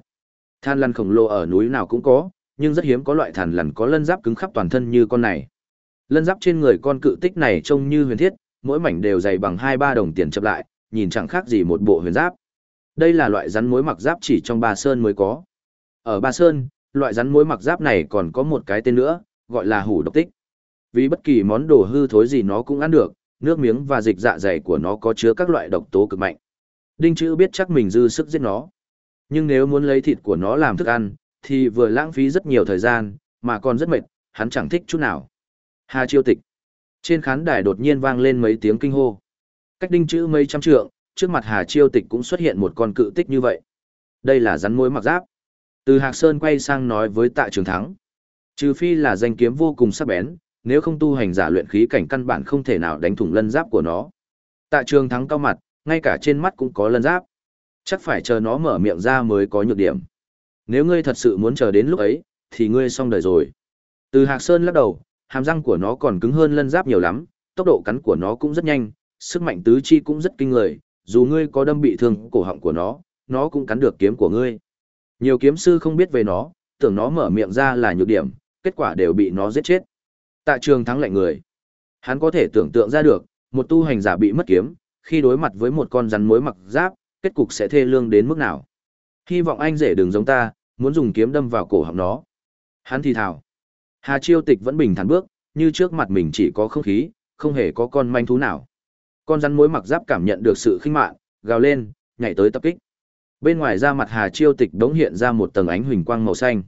Than lằn khổng lồ ở núi nào cũng có, nhưng rất hiếm có loại than lằn có lân giáp cứng khắp toàn thân như con này. Lân giáp trên người con cự tích này trông như huyền thiết, mỗi mảnh đều dày bằng hai ba đồng tiền chập lại, nhìn chẳng khác gì một bộ huyền giáp. Đây là loại rắn mối mặc giáp chỉ trong Ba Sơn mới có. Ở Ba Sơn, loại rắn mối mặc giáp này còn có một cái tên nữa, gọi là hủ độc tích. Vì bất kỳ món đồ hư thối gì nó cũng ăn được, nước miếng và dịch dạ dày của nó có chứa các loại độc tố cực mạnh. Đinh chữ biết chắc mình dư sức giết nó. Nhưng nếu muốn lấy thịt của nó làm thức ăn, thì vừa lãng phí rất nhiều thời gian, mà còn rất mệt, hắn chẳng thích chút nào. Hà chiêu tịch. Trên khán đài đột nhiên vang lên mấy tiếng kinh hô. Cách đinh chữ mấy trăm trượng, trước mặt Hà chiêu tịch cũng xuất hiện một con cự tích như vậy. Đây là rắn mối mặc giáp. Từ Hạc Sơn quay sang nói với tạ trường thắng. Trừ phi là danh kiếm vô cùng sắc bén, nếu không tu hành giả luyện khí cảnh căn bản không thể nào đánh thủng lân giáp của nó. Tạ trường thắng cao mặt, ngay cả trên mắt cũng có lân giáp. Chắc phải chờ nó mở miệng ra mới có nhược điểm. Nếu ngươi thật sự muốn chờ đến lúc ấy, thì ngươi xong đời rồi. Từ Hạc Sơn lắc đầu, hàm răng của nó còn cứng hơn lân giáp nhiều lắm, tốc độ cắn của nó cũng rất nhanh, sức mạnh tứ chi cũng rất kinh người, dù ngươi có đâm bị thương cổ họng của nó, nó cũng cắn được kiếm của ngươi. Nhiều kiếm sư không biết về nó, tưởng nó mở miệng ra là nhược điểm, kết quả đều bị nó giết chết. Tạ trường thắng lạnh người. Hắn có thể tưởng tượng ra được, một tu hành giả bị mất kiếm, khi đối mặt với một con rắn mối mặc giáp, kết cục sẽ thê lương đến mức nào. Hy vọng anh rể đừng giống ta, muốn dùng kiếm đâm vào cổ họng nó. Hắn thì thào. Hà Chiêu Tịch vẫn bình thản bước, như trước mặt mình chỉ có không khí, không hề có con manh thú nào. Con rắn mối mặc giáp cảm nhận được sự khinh mạn, gào lên, nhảy tới tập kích. Bên ngoài da mặt Hà Chiêu Tịch đống hiện ra một tầng ánh huỳnh quang màu xanh.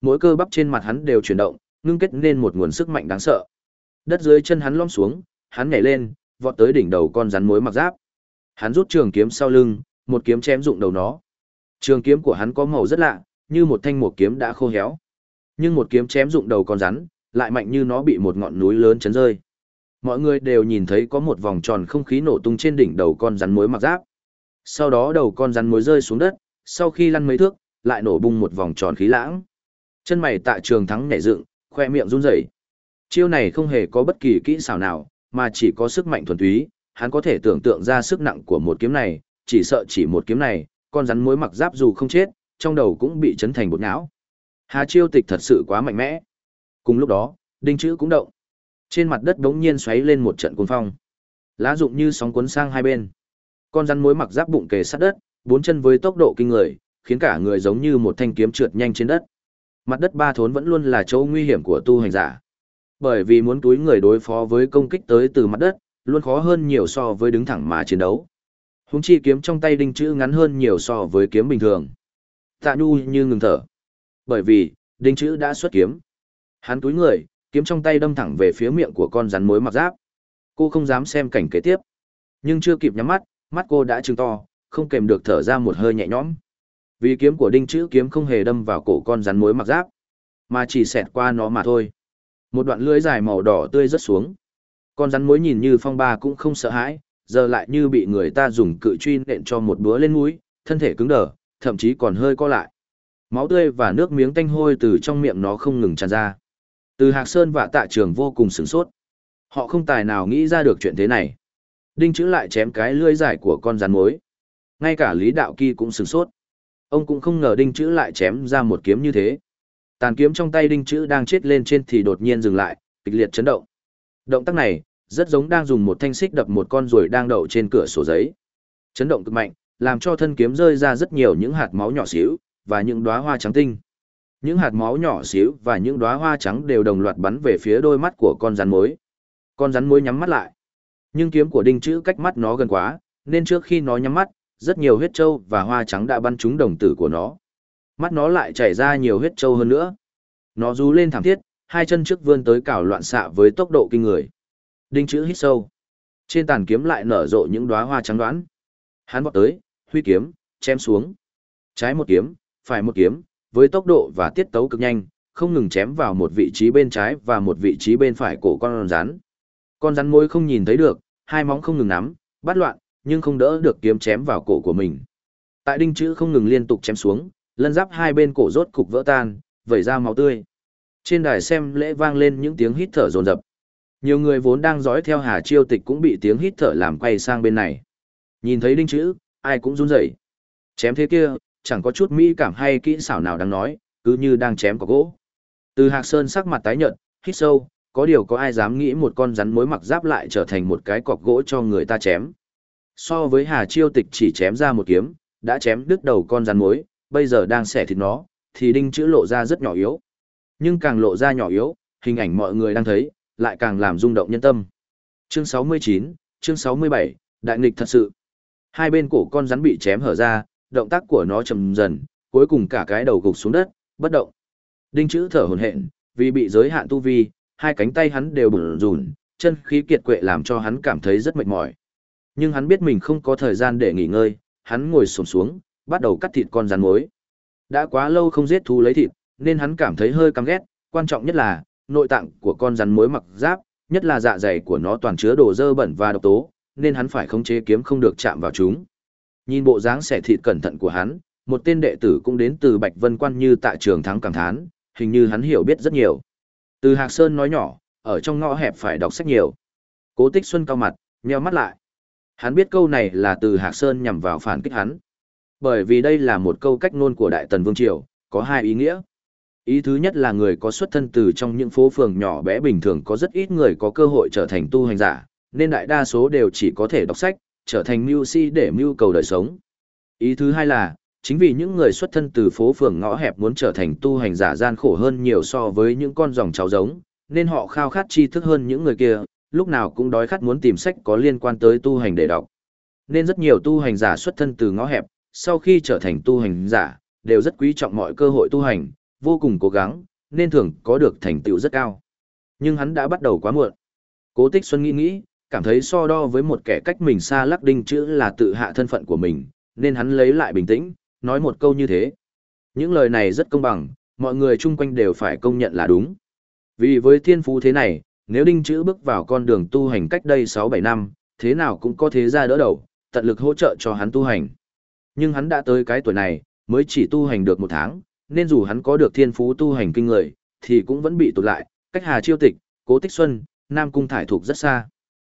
Mỗi cơ bắp trên mặt hắn đều chuyển động, ngưng kết nên một nguồn sức mạnh đáng sợ. Đất dưới chân hắn lom xuống, hắn nhảy lên, vọt tới đỉnh đầu con rắn mối mặc giáp. Hắn rút trường kiếm sau lưng, một kiếm chém dụng đầu nó. Trường kiếm của hắn có màu rất lạ, như một thanh một kiếm đã khô héo. Nhưng một kiếm chém dụng đầu con rắn, lại mạnh như nó bị một ngọn núi lớn chấn rơi. Mọi người đều nhìn thấy có một vòng tròn không khí nổ tung trên đỉnh đầu con rắn mối mặc giáp. Sau đó đầu con rắn mối rơi xuống đất, sau khi lăn mấy thước, lại nổ bung một vòng tròn khí lãng. Chân mày tạ trường thắng nhảy dựng, khoe miệng run rẩy. Chiêu này không hề có bất kỳ kỹ xảo nào, mà chỉ có sức mạnh thuần túy, hắn có thể tưởng tượng ra sức nặng của một kiếm này, chỉ sợ chỉ một kiếm này, con rắn mối mặc giáp dù không chết, trong đầu cũng bị chấn thành bột não. Hà chiêu tịch thật sự quá mạnh mẽ. Cùng lúc đó, đinh chữ cũng động. Trên mặt đất đống nhiên xoáy lên một trận cuồng phong. Lá rụng như sóng cuốn sang hai bên. Con rắn mối mặc giáp bụng kề sát đất, bốn chân với tốc độ kinh người, khiến cả người giống như một thanh kiếm trượt nhanh trên đất. Mặt đất ba thốn vẫn luôn là chỗ nguy hiểm của tu hành giả. Bởi vì muốn túi người đối phó với công kích tới từ mặt đất, luôn khó hơn nhiều so với đứng thẳng mà chiến đấu. Húng chi kiếm trong tay đinh chữ ngắn hơn nhiều so với kiếm bình thường. Tạ Nhu như ngừng thở. Bởi vì, đinh chữ đã xuất kiếm. Hắn túi người, kiếm trong tay đâm thẳng về phía miệng của con rắn mối mặc giáp. Cô không dám xem cảnh kế tiếp. Nhưng chưa kịp nhắm mắt, mắt cô đã trừng to, không kèm được thở ra một hơi nhẹ nhõm. Vì kiếm của đinh chữ kiếm không hề đâm vào cổ con rắn mối mặc giáp, mà chỉ xẹt qua nó mà thôi. Một đoạn lưỡi dài màu đỏ tươi rớt xuống. Con rắn mối nhìn như phong ba cũng không sợ hãi, giờ lại như bị người ta dùng cự truy nện cho một búa lên mũi, thân thể cứng đờ, thậm chí còn hơi co lại. Máu tươi và nước miếng tanh hôi từ trong miệng nó không ngừng tràn ra. Từ Hạc Sơn và Tạ Trường vô cùng sửng sốt. Họ không tài nào nghĩ ra được chuyện thế này. Đinh chữ lại chém cái lưỡi dài của con rắn mối. Ngay cả Lý Đạo Kỳ cũng sửng sốt. Ông cũng không ngờ đinh chữ lại chém ra một kiếm như thế. Tàn kiếm trong tay đinh chữ đang chết lên trên thì đột nhiên dừng lại, kịch liệt chấn động. Động tác này, rất giống đang dùng một thanh xích đập một con ruồi đang đậu trên cửa sổ giấy. Chấn động cực mạnh, làm cho thân kiếm rơi ra rất nhiều những hạt máu nhỏ xíu, và những đóa hoa trắng tinh. Những hạt máu nhỏ xíu và những đóa hoa trắng đều đồng loạt bắn về phía đôi mắt của con rắn mối. Con rắn mối nhắm mắt lại. Nhưng kiếm của đinh chữ cách mắt nó gần quá, nên trước khi nó nhắm mắt, rất nhiều huyết trâu và hoa trắng đã bắn trúng đồng tử của nó. Mắt nó lại chảy ra nhiều huyết trâu hơn nữa. Nó rú lên thảm thiết, hai chân trước vươn tới cào loạn xạ với tốc độ kinh người. Đinh chữ hít sâu. Trên tàn kiếm lại nở rộ những đóa hoa trắng đoán. Hắn vọt tới, huy kiếm, chém xuống. Trái một kiếm, phải một kiếm, với tốc độ và tiết tấu cực nhanh, không ngừng chém vào một vị trí bên trái và một vị trí bên phải cổ con rắn. Con rắn môi không nhìn thấy được, hai móng không ngừng nắm, bắt loạn, nhưng không đỡ được kiếm chém vào cổ của mình. Tại đinh chữ không ngừng liên tục chém xuống, lân giáp hai bên cổ rốt cục vỡ tan, vẩy ra máu tươi. Trên đài xem lễ vang lên những tiếng hít thở rồn rập Nhiều người vốn đang dõi theo Hà Chiêu Tịch cũng bị tiếng hít thở làm quay sang bên này. Nhìn thấy đinh chữ, ai cũng run rẩy. Chém thế kia, chẳng có chút mỹ cảm hay kỹ xảo nào đang nói, cứ như đang chém có gỗ. Từ Hạc Sơn sắc mặt tái nhợt, hít sâu, có điều có ai dám nghĩ một con rắn mối mặc giáp lại trở thành một cái cọc gỗ cho người ta chém. So với Hà Chiêu Tịch chỉ chém ra một kiếm, đã chém đứt đầu con rắn mối, bây giờ đang xẻ thịt nó, thì đinh chữ lộ ra rất nhỏ yếu. Nhưng càng lộ ra nhỏ yếu, hình ảnh mọi người đang thấy, lại càng làm rung động nhân tâm. Chương 69, chương 67, đại nghịch thật sự. Hai bên cổ con rắn bị chém hở ra, động tác của nó chậm dần, cuối cùng cả cái đầu gục xuống đất, bất động. Đinh chữ thở hổn hển, vì bị giới hạn tu vi, hai cánh tay hắn đều bủn rủn, chân khí kiệt quệ làm cho hắn cảm thấy rất mệt mỏi. Nhưng hắn biết mình không có thời gian để nghỉ ngơi, hắn ngồi xổm xuống, bắt đầu cắt thịt con rắn mối. Đã quá lâu không giết thú lấy thịt, nên hắn cảm thấy hơi căm ghét, quan trọng nhất là nội tạng của con rắn mối mặc giáp, nhất là dạ dày của nó toàn chứa đồ dơ bẩn và độc tố, nên hắn phải khống chế kiếm không được chạm vào chúng. Nhìn bộ dáng xẻ thịt cẩn thận của hắn, một tên đệ tử cũng đến từ Bạch Vân Quan như tại trường thắng cảm thán, hình như hắn hiểu biết rất nhiều. Từ Hạc Sơn nói nhỏ, ở trong ngõ hẹp phải đọc sách nhiều. Cố Tích Xuân cao mặt, nheo mắt lại. Hắn biết câu này là từ Hạc Sơn nhằm vào phản kích hắn. Bởi vì đây là một câu cách ngôn của Đại Tần Vương Triều, có hai ý nghĩa. Ý thứ nhất là người có xuất thân từ trong những phố phường nhỏ bé bình thường có rất ít người có cơ hội trở thành tu hành giả, nên đại đa số đều chỉ có thể đọc sách, trở thành mưu si để mưu cầu đời sống. Ý thứ hai là, chính vì những người xuất thân từ phố phường ngõ hẹp muốn trở thành tu hành giả gian khổ hơn nhiều so với những con dòng cháu giống, nên họ khao khát tri thức hơn những người kia, lúc nào cũng đói khát muốn tìm sách có liên quan tới tu hành để đọc. Nên rất nhiều tu hành giả xuất thân từ ngõ hẹp, sau khi trở thành tu hành giả, đều rất quý trọng mọi cơ hội tu hành, vô cùng cố gắng, nên thường có được thành tựu rất cao. Nhưng hắn đã bắt đầu quá muộn. Cố Tích Xuân nghĩ nghĩ, cảm thấy so đo với một kẻ cách mình xa lắc đinh chữ là tự hạ thân phận của mình, nên hắn lấy lại bình tĩnh, nói một câu như thế. Những lời này rất công bằng, mọi người chung quanh đều phải công nhận là đúng. Vì với thiên phú thế này, nếu đinh chữ bước vào con đường tu hành cách đây 6-7 năm, thế nào cũng có thế ra đỡ đầu, tận lực hỗ trợ cho hắn tu hành. Nhưng hắn đã tới cái tuổi này, mới chỉ tu hành được một tháng, nên dù hắn có được thiên phú tu hành kinh người, thì cũng vẫn bị tụt lại, cách Hà Chiêu Tịch, Cố Tích Xuân, Nam Cung Thải thuộc rất xa.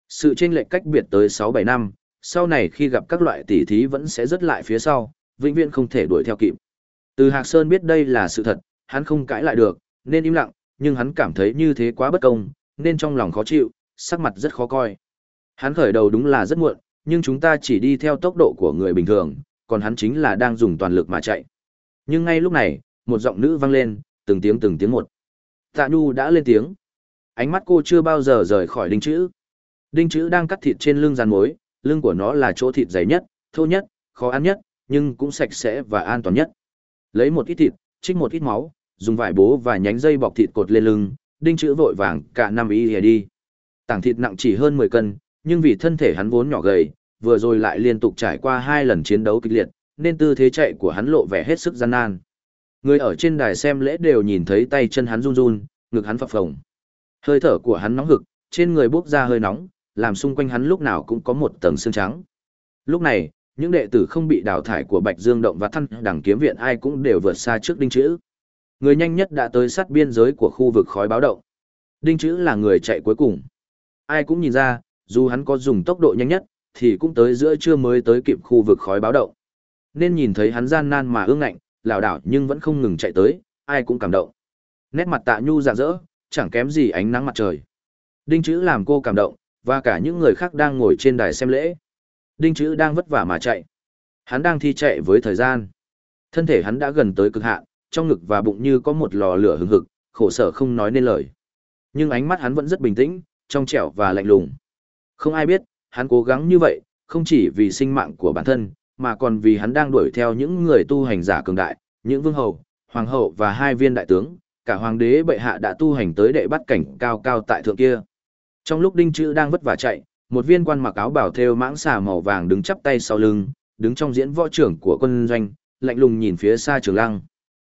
Sự chênh lệch cách biệt tới 6-7 năm, sau này khi gặp các loại tỷ thí vẫn sẽ rất lại phía sau, vĩnh viễn không thể đuổi theo kịp. Từ Hạc Sơn biết đây là sự thật, hắn không cãi lại được, nên im lặng, nhưng hắn cảm thấy như thế quá bất công, nên trong lòng khó chịu, sắc mặt rất khó coi. Hắn khởi đầu đúng là rất muộn, nhưng chúng ta chỉ đi theo tốc độ của người bình thường, còn hắn chính là đang dùng toàn lực mà chạy. Nhưng ngay lúc này, một giọng nữ vang lên, từng tiếng từng tiếng một. Tạ Nhu đã lên tiếng. Ánh mắt cô chưa bao giờ rời khỏi đinh chữ. Đinh chữ đang cắt thịt trên lưng rắn mối, lưng của nó là chỗ thịt dày nhất, thô nhất, khó ăn nhất, nhưng cũng sạch sẽ và an toàn nhất. Lấy một ít thịt, trích một ít máu, dùng vải bố và nhánh dây bọc thịt cột lên lưng, đinh chữ vội vàng cả năm y hề đi. Tảng thịt nặng chỉ hơn 10 cân, nhưng vì thân thể hắn vốn nhỏ gầy, vừa rồi lại liên tục trải qua hai lần chiến đấu kịch liệt, nên tư thế chạy của hắn lộ vẻ hết sức gian nan. Người ở trên đài xem lễ đều nhìn thấy tay chân hắn run run, ngực hắn phập phồng. Hơi thở của hắn nóng hực, trên người bốc ra hơi nóng, làm xung quanh hắn lúc nào cũng có một tầng xương trắng. Lúc này, những đệ tử không bị đào thải của Bạch Dương Động và Thăng Đẳng Kiếm Viện ai cũng đều vượt xa trước Đinh Chữ. Người nhanh nhất đã tới sát biên giới của khu vực khói báo động. Đinh Chữ là người chạy cuối cùng. Ai cũng nhìn ra, dù hắn có dùng tốc độ nhanh nhất, thì cũng tới giữa trưa mới tới kịp khu vực khói báo động. Nên nhìn thấy hắn gian nan mà ương ngạnh, lảo đảo nhưng vẫn không ngừng chạy tới, ai cũng cảm động. Nét mặt tạ nhu rạng rỡ, chẳng kém gì ánh nắng mặt trời. Đinh chữ làm cô cảm động, và cả những người khác đang ngồi trên đài xem lễ. Đinh chữ đang vất vả mà chạy. Hắn đang thi chạy với thời gian. Thân thể hắn đã gần tới cực hạn, trong ngực và bụng như có một lò lửa hừng hực, khổ sở không nói nên lời. Nhưng ánh mắt hắn vẫn rất bình tĩnh, trong trẻo và lạnh lùng. Không ai biết, hắn cố gắng như vậy, không chỉ vì sinh mạng của bản thân, mà còn vì hắn đang đuổi theo những người tu hành giả cường đại, những vương hầu, hoàng hậu và hai viên đại tướng, cả hoàng đế bệ hạ đã tu hành tới đệ bắt cảnh cao cao tại thượng kia. Trong lúc Đinh Chữ đang vất vả chạy, một viên quan mặc áo bảo thêu mãng xà màu vàng đứng chắp tay sau lưng, đứng trong diễn võ trưởng của quân doanh, lạnh lùng nhìn phía xa Trường Lăng.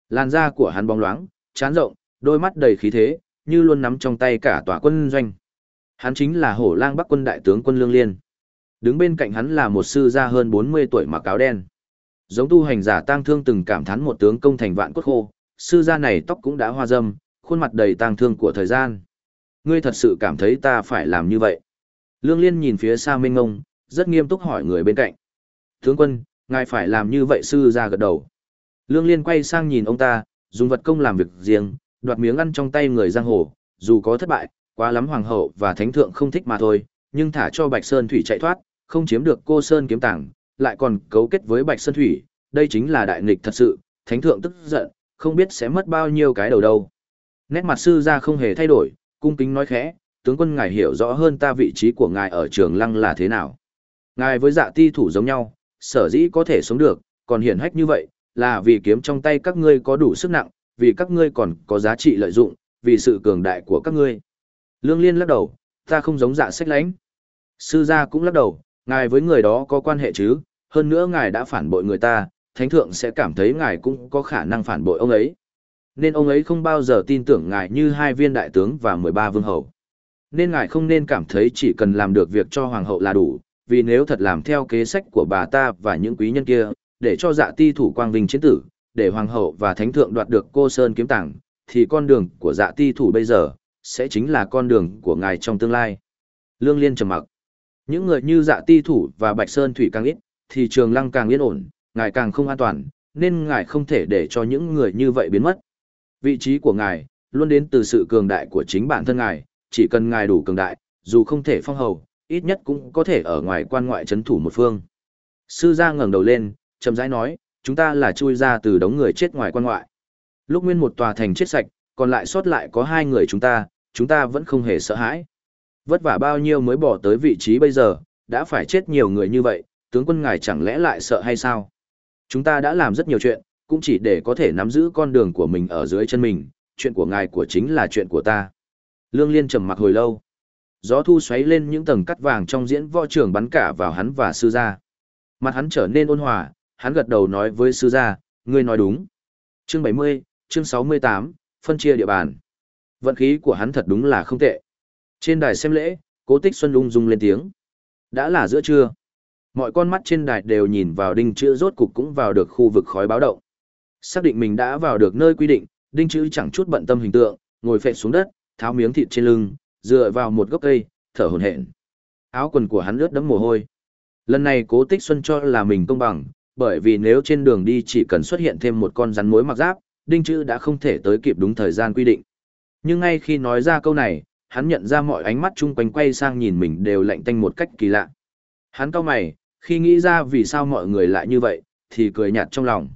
Làn da của hắn bóng loáng, chán rộng, đôi mắt đầy khí thế, như luôn nắm trong tay cả tòa quân doanh. Hắn chính là Hổ Lang Bắc quân đại tướng quân Lương Liên. Đứng bên cạnh hắn là một sư gia hơn 40 tuổi mặc áo đen. Giống tu hành giả tang thương từng cảm thán một tướng công thành vạn cốt khô, sư gia này tóc cũng đã hoa râm, khuôn mặt đầy tang thương của thời gian. Ngươi thật sự cảm thấy ta phải làm như vậy. Lương Liên nhìn phía xa Minh Ngông, rất nghiêm túc hỏi người bên cạnh. Tướng quân, ngài phải làm như vậy sư gia gật đầu. Lương Liên quay sang nhìn ông ta, dùng vật công làm việc riêng, đoạt miếng ăn trong tay người giang hồ, dù có thất bại, quá lắm hoàng hậu và thánh thượng không thích mà thôi, nhưng thả cho Bạch Sơn Thủy chạy thoát, không chiếm được cô Sơn kiếm tảng, lại còn cấu kết với Bạch Sơn Thủy, đây chính là đại nghịch thật sự, thánh thượng tức giận, không biết sẽ mất bao nhiêu cái đầu đâu. Nét mặt sư ra không hề thay đổi, cung kính nói khẽ, tướng quân ngài hiểu rõ hơn ta vị trí của ngài ở trường lăng là thế nào. Ngài với dạ ti thủ giống nhau, sở dĩ có thể sống được, còn hiển hách như vậy, là vì kiếm trong tay các ngươi có đủ sức nặng, vì các ngươi còn có giá trị lợi dụng, vì sự cường đại của các ngươi. Lương Liên lắc đầu, ta không giống dạ sách lãnh. Sư gia cũng lắc đầu, ngài với người đó có quan hệ chứ, hơn nữa ngài đã phản bội người ta, thánh thượng sẽ cảm thấy ngài cũng có khả năng phản bội ông ấy. Nên ông ấy không bao giờ tin tưởng ngài như hai viên đại tướng và 13 vương hầu. Nên ngài không nên cảm thấy chỉ cần làm được việc cho hoàng hậu là đủ, vì nếu thật làm theo kế sách của bà ta và những quý nhân kia, để cho dạ ti thủ quang vinh chiến tử, để hoàng hậu và thánh thượng đoạt được cô sơn kiếm tảng, thì con đường của dạ ti thủ bây giờ, sẽ chính là con đường của ngài trong tương lai. Lương Liên trầm mặc. Những người như dạ ti thủ và Bạch Sơn Thủy càng ít, thì trường lăng càng yên ổn, ngài càng không an toàn, nên ngài không thể để cho những người như vậy biến mất. Vị trí của ngài, luôn đến từ sự cường đại của chính bản thân ngài, chỉ cần ngài đủ cường đại, dù không thể phong hầu, ít nhất cũng có thể ở ngoài quan ngoại chấn thủ một phương. Sư gia ngẩng đầu lên, chậm rãi nói, chúng ta là chui ra từ đống người chết ngoài quan ngoại. Lúc nguyên một tòa thành chết sạch, còn lại sót lại có hai người chúng ta, chúng ta vẫn không hề sợ hãi. Vất vả bao nhiêu mới bỏ tới vị trí bây giờ, đã phải chết nhiều người như vậy, tướng quân ngài chẳng lẽ lại sợ hay sao? Chúng ta đã làm rất nhiều chuyện, cũng chỉ để có thể nắm giữ con đường của mình ở dưới chân mình, chuyện của ngài của chính là chuyện của ta. Lương Liên trầm mặc hồi lâu. Gió thu xoáy lên những tầng cắt vàng trong diễn võ trường bắn cả vào hắn và sư gia. Mặt hắn trở nên ôn hòa, hắn gật đầu nói với sư gia, ngươi nói đúng. Chương 70, chương 68, phân chia địa bàn. Vận khí của hắn thật đúng là không tệ. Trên đài xem lễ, cố tích xuân ung dung lên tiếng. Đã là giữa trưa. Mọi con mắt trên đài đều nhìn vào đinh chữ rốt cục cũng vào được khu vực khói báo động. Xác định mình đã vào được nơi quy định, đinh chữ chẳng chút bận tâm hình tượng, ngồi phệ xuống đất, tháo miếng thịt trên lưng, dựa vào một gốc cây, thở hổn hển. Áo quần của hắn ướt đẫm mồ hôi. Lần này Cố Tích Xuân cho là mình công bằng, bởi vì nếu trên đường đi chỉ cần xuất hiện thêm một con rắn mối mặc giáp, đinh chữ đã không thể tới kịp đúng thời gian quy định. Nhưng ngay khi nói ra câu này, hắn nhận ra mọi ánh mắt chung quanh quay sang nhìn mình đều lạnh tanh một cách kỳ lạ. Hắn cau mày, khi nghĩ ra vì sao mọi người lại như vậy, thì cười nhạt trong lòng.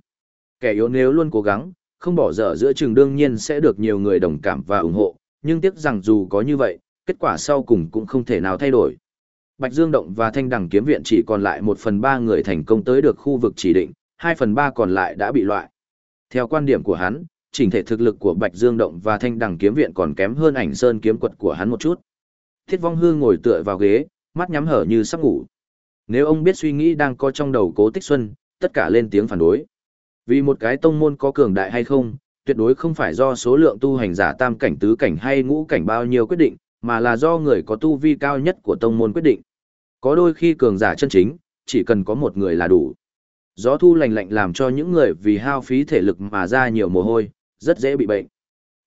Kẻ yếu nếu luôn cố gắng, không bỏ dở giữa trường đương nhiên sẽ được nhiều người đồng cảm và ủng hộ, nhưng tiếc rằng dù có như vậy, kết quả sau cùng cũng không thể nào thay đổi. Bạch Dương Động và Thanh Đằng Kiếm Viện chỉ còn lại một phần ba người thành công tới được khu vực chỉ định, hai phần ba còn lại đã bị loại. Theo quan điểm của hắn, chỉnh thể thực lực của Bạch Dương Động và Thanh Đằng Kiếm Viện còn kém hơn ảnh sơn kiếm quật của hắn một chút. Thiết Vong Hư ngồi tựa vào ghế, mắt nhắm hở như sắp ngủ. Nếu ông biết suy nghĩ đang có trong đầu Cố Tích Xuân, tất cả lên tiếng phản đối. Vì một cái tông môn có cường đại hay không, tuyệt đối không phải do số lượng tu hành giả tam cảnh tứ cảnh hay ngũ cảnh bao nhiêu quyết định, mà là do người có tu vi cao nhất của tông môn quyết định. Có đôi khi cường giả chân chính, chỉ cần có một người là đủ. Gió thu lành lạnh làm cho những người vì hao phí thể lực mà ra nhiều mồ hôi, rất dễ bị bệnh.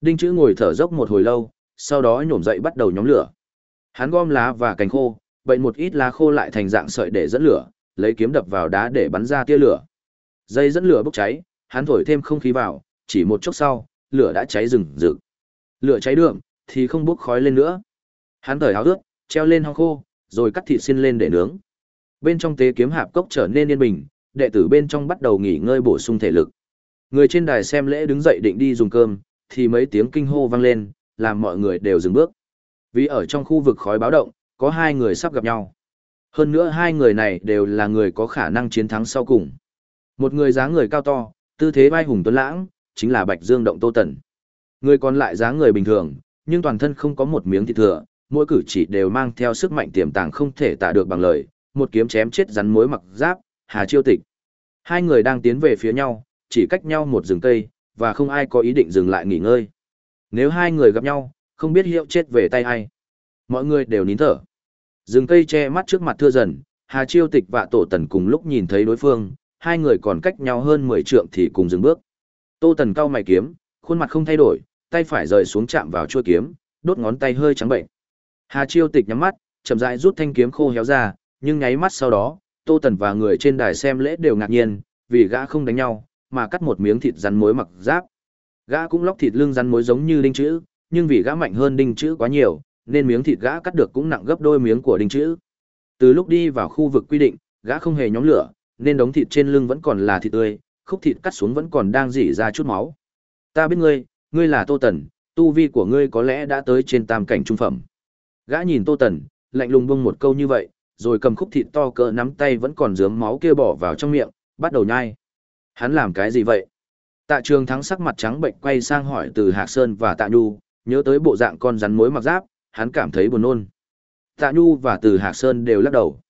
Đinh chữ ngồi thở dốc một hồi lâu, sau đó nhổm dậy bắt đầu nhóm lửa. Hắn gom lá và cành khô, bệnh một ít lá khô lại thành dạng sợi để dẫn lửa, lấy kiếm đập vào đá để bắn ra tia lửa. Dây dẫn lửa bốc cháy, hắn thổi thêm không khí vào, chỉ một chốc sau, lửa đã cháy rừng rực. Lửa cháy đượm, thì không bốc khói lên nữa. Hắn thời áo ướt, treo lên hong khô, rồi cắt thịt xin lên để nướng. Bên trong tế kiếm hạp cốc trở nên yên bình, đệ tử bên trong bắt đầu nghỉ ngơi bổ sung thể lực. Người trên đài xem lễ đứng dậy định đi dùng cơm, thì mấy tiếng kinh hô vang lên, làm mọi người đều dừng bước. Vì ở trong khu vực khói báo động, có hai người sắp gặp nhau. Hơn nữa hai người này đều là người có khả năng chiến thắng sau cùng. Một người dáng người cao to, tư thế vai hùng tuấn lãng, chính là Bạch Dương Động Tô Tần. Người còn lại dáng người bình thường, nhưng toàn thân không có một miếng thịt thừa, mỗi cử chỉ đều mang theo sức mạnh tiềm tàng không thể tả được bằng lời, một kiếm chém chết rắn mối mặc giáp, Hà Chiêu Tịch. Hai người đang tiến về phía nhau, chỉ cách nhau một rừng cây, và không ai có ý định dừng lại nghỉ ngơi. Nếu hai người gặp nhau, không biết hiệu chết về tay ai. Mọi người đều nín thở. Rừng cây che mắt trước mặt thưa dần, Hà Chiêu Tịch và Tổ Tần cùng lúc nhìn thấy đối phương, hai người còn cách nhau hơn 10 trượng thì cùng dừng bước. Tô Tần cao mày kiếm, khuôn mặt không thay đổi, tay phải rời xuống chạm vào chuôi kiếm, đốt ngón tay hơi trắng bệnh. Hà Chiêu Tịch nhắm mắt, chậm rãi rút thanh kiếm khô héo ra, nhưng nháy mắt sau đó, Tô Tần và người trên đài xem lễ đều ngạc nhiên, vì gã không đánh nhau, mà cắt một miếng thịt rắn mối mặc giáp. Gã cũng lóc thịt lưng rắn mối giống như đinh chữ, nhưng vì gã mạnh hơn đinh chữ quá nhiều, nên miếng thịt gã cắt được cũng nặng gấp đôi miếng của đinh chữ. Từ lúc đi vào khu vực quy định, gã không hề nhóm lửa, nên đống thịt trên lưng vẫn còn là thịt tươi, khúc thịt cắt xuống vẫn còn đang rỉ ra chút máu. Ta biết ngươi, ngươi là Tô Tần, tu vi của ngươi có lẽ đã tới trên tam cảnh trung phẩm. Gã nhìn Tô Tần, lạnh lùng bông một câu như vậy, rồi cầm khúc thịt to cỡ nắm tay vẫn còn dướng máu kia bỏ vào trong miệng, bắt đầu nhai. Hắn làm cái gì vậy? Tạ trường thắng sắc mặt trắng bệnh quay sang hỏi từ Hạc Sơn và Tạ Nhu, nhớ tới bộ dạng con rắn mối mặc giáp, hắn cảm thấy buồn nôn. Tạ Nhu và từ Hạc Sơn đều lắc đầu.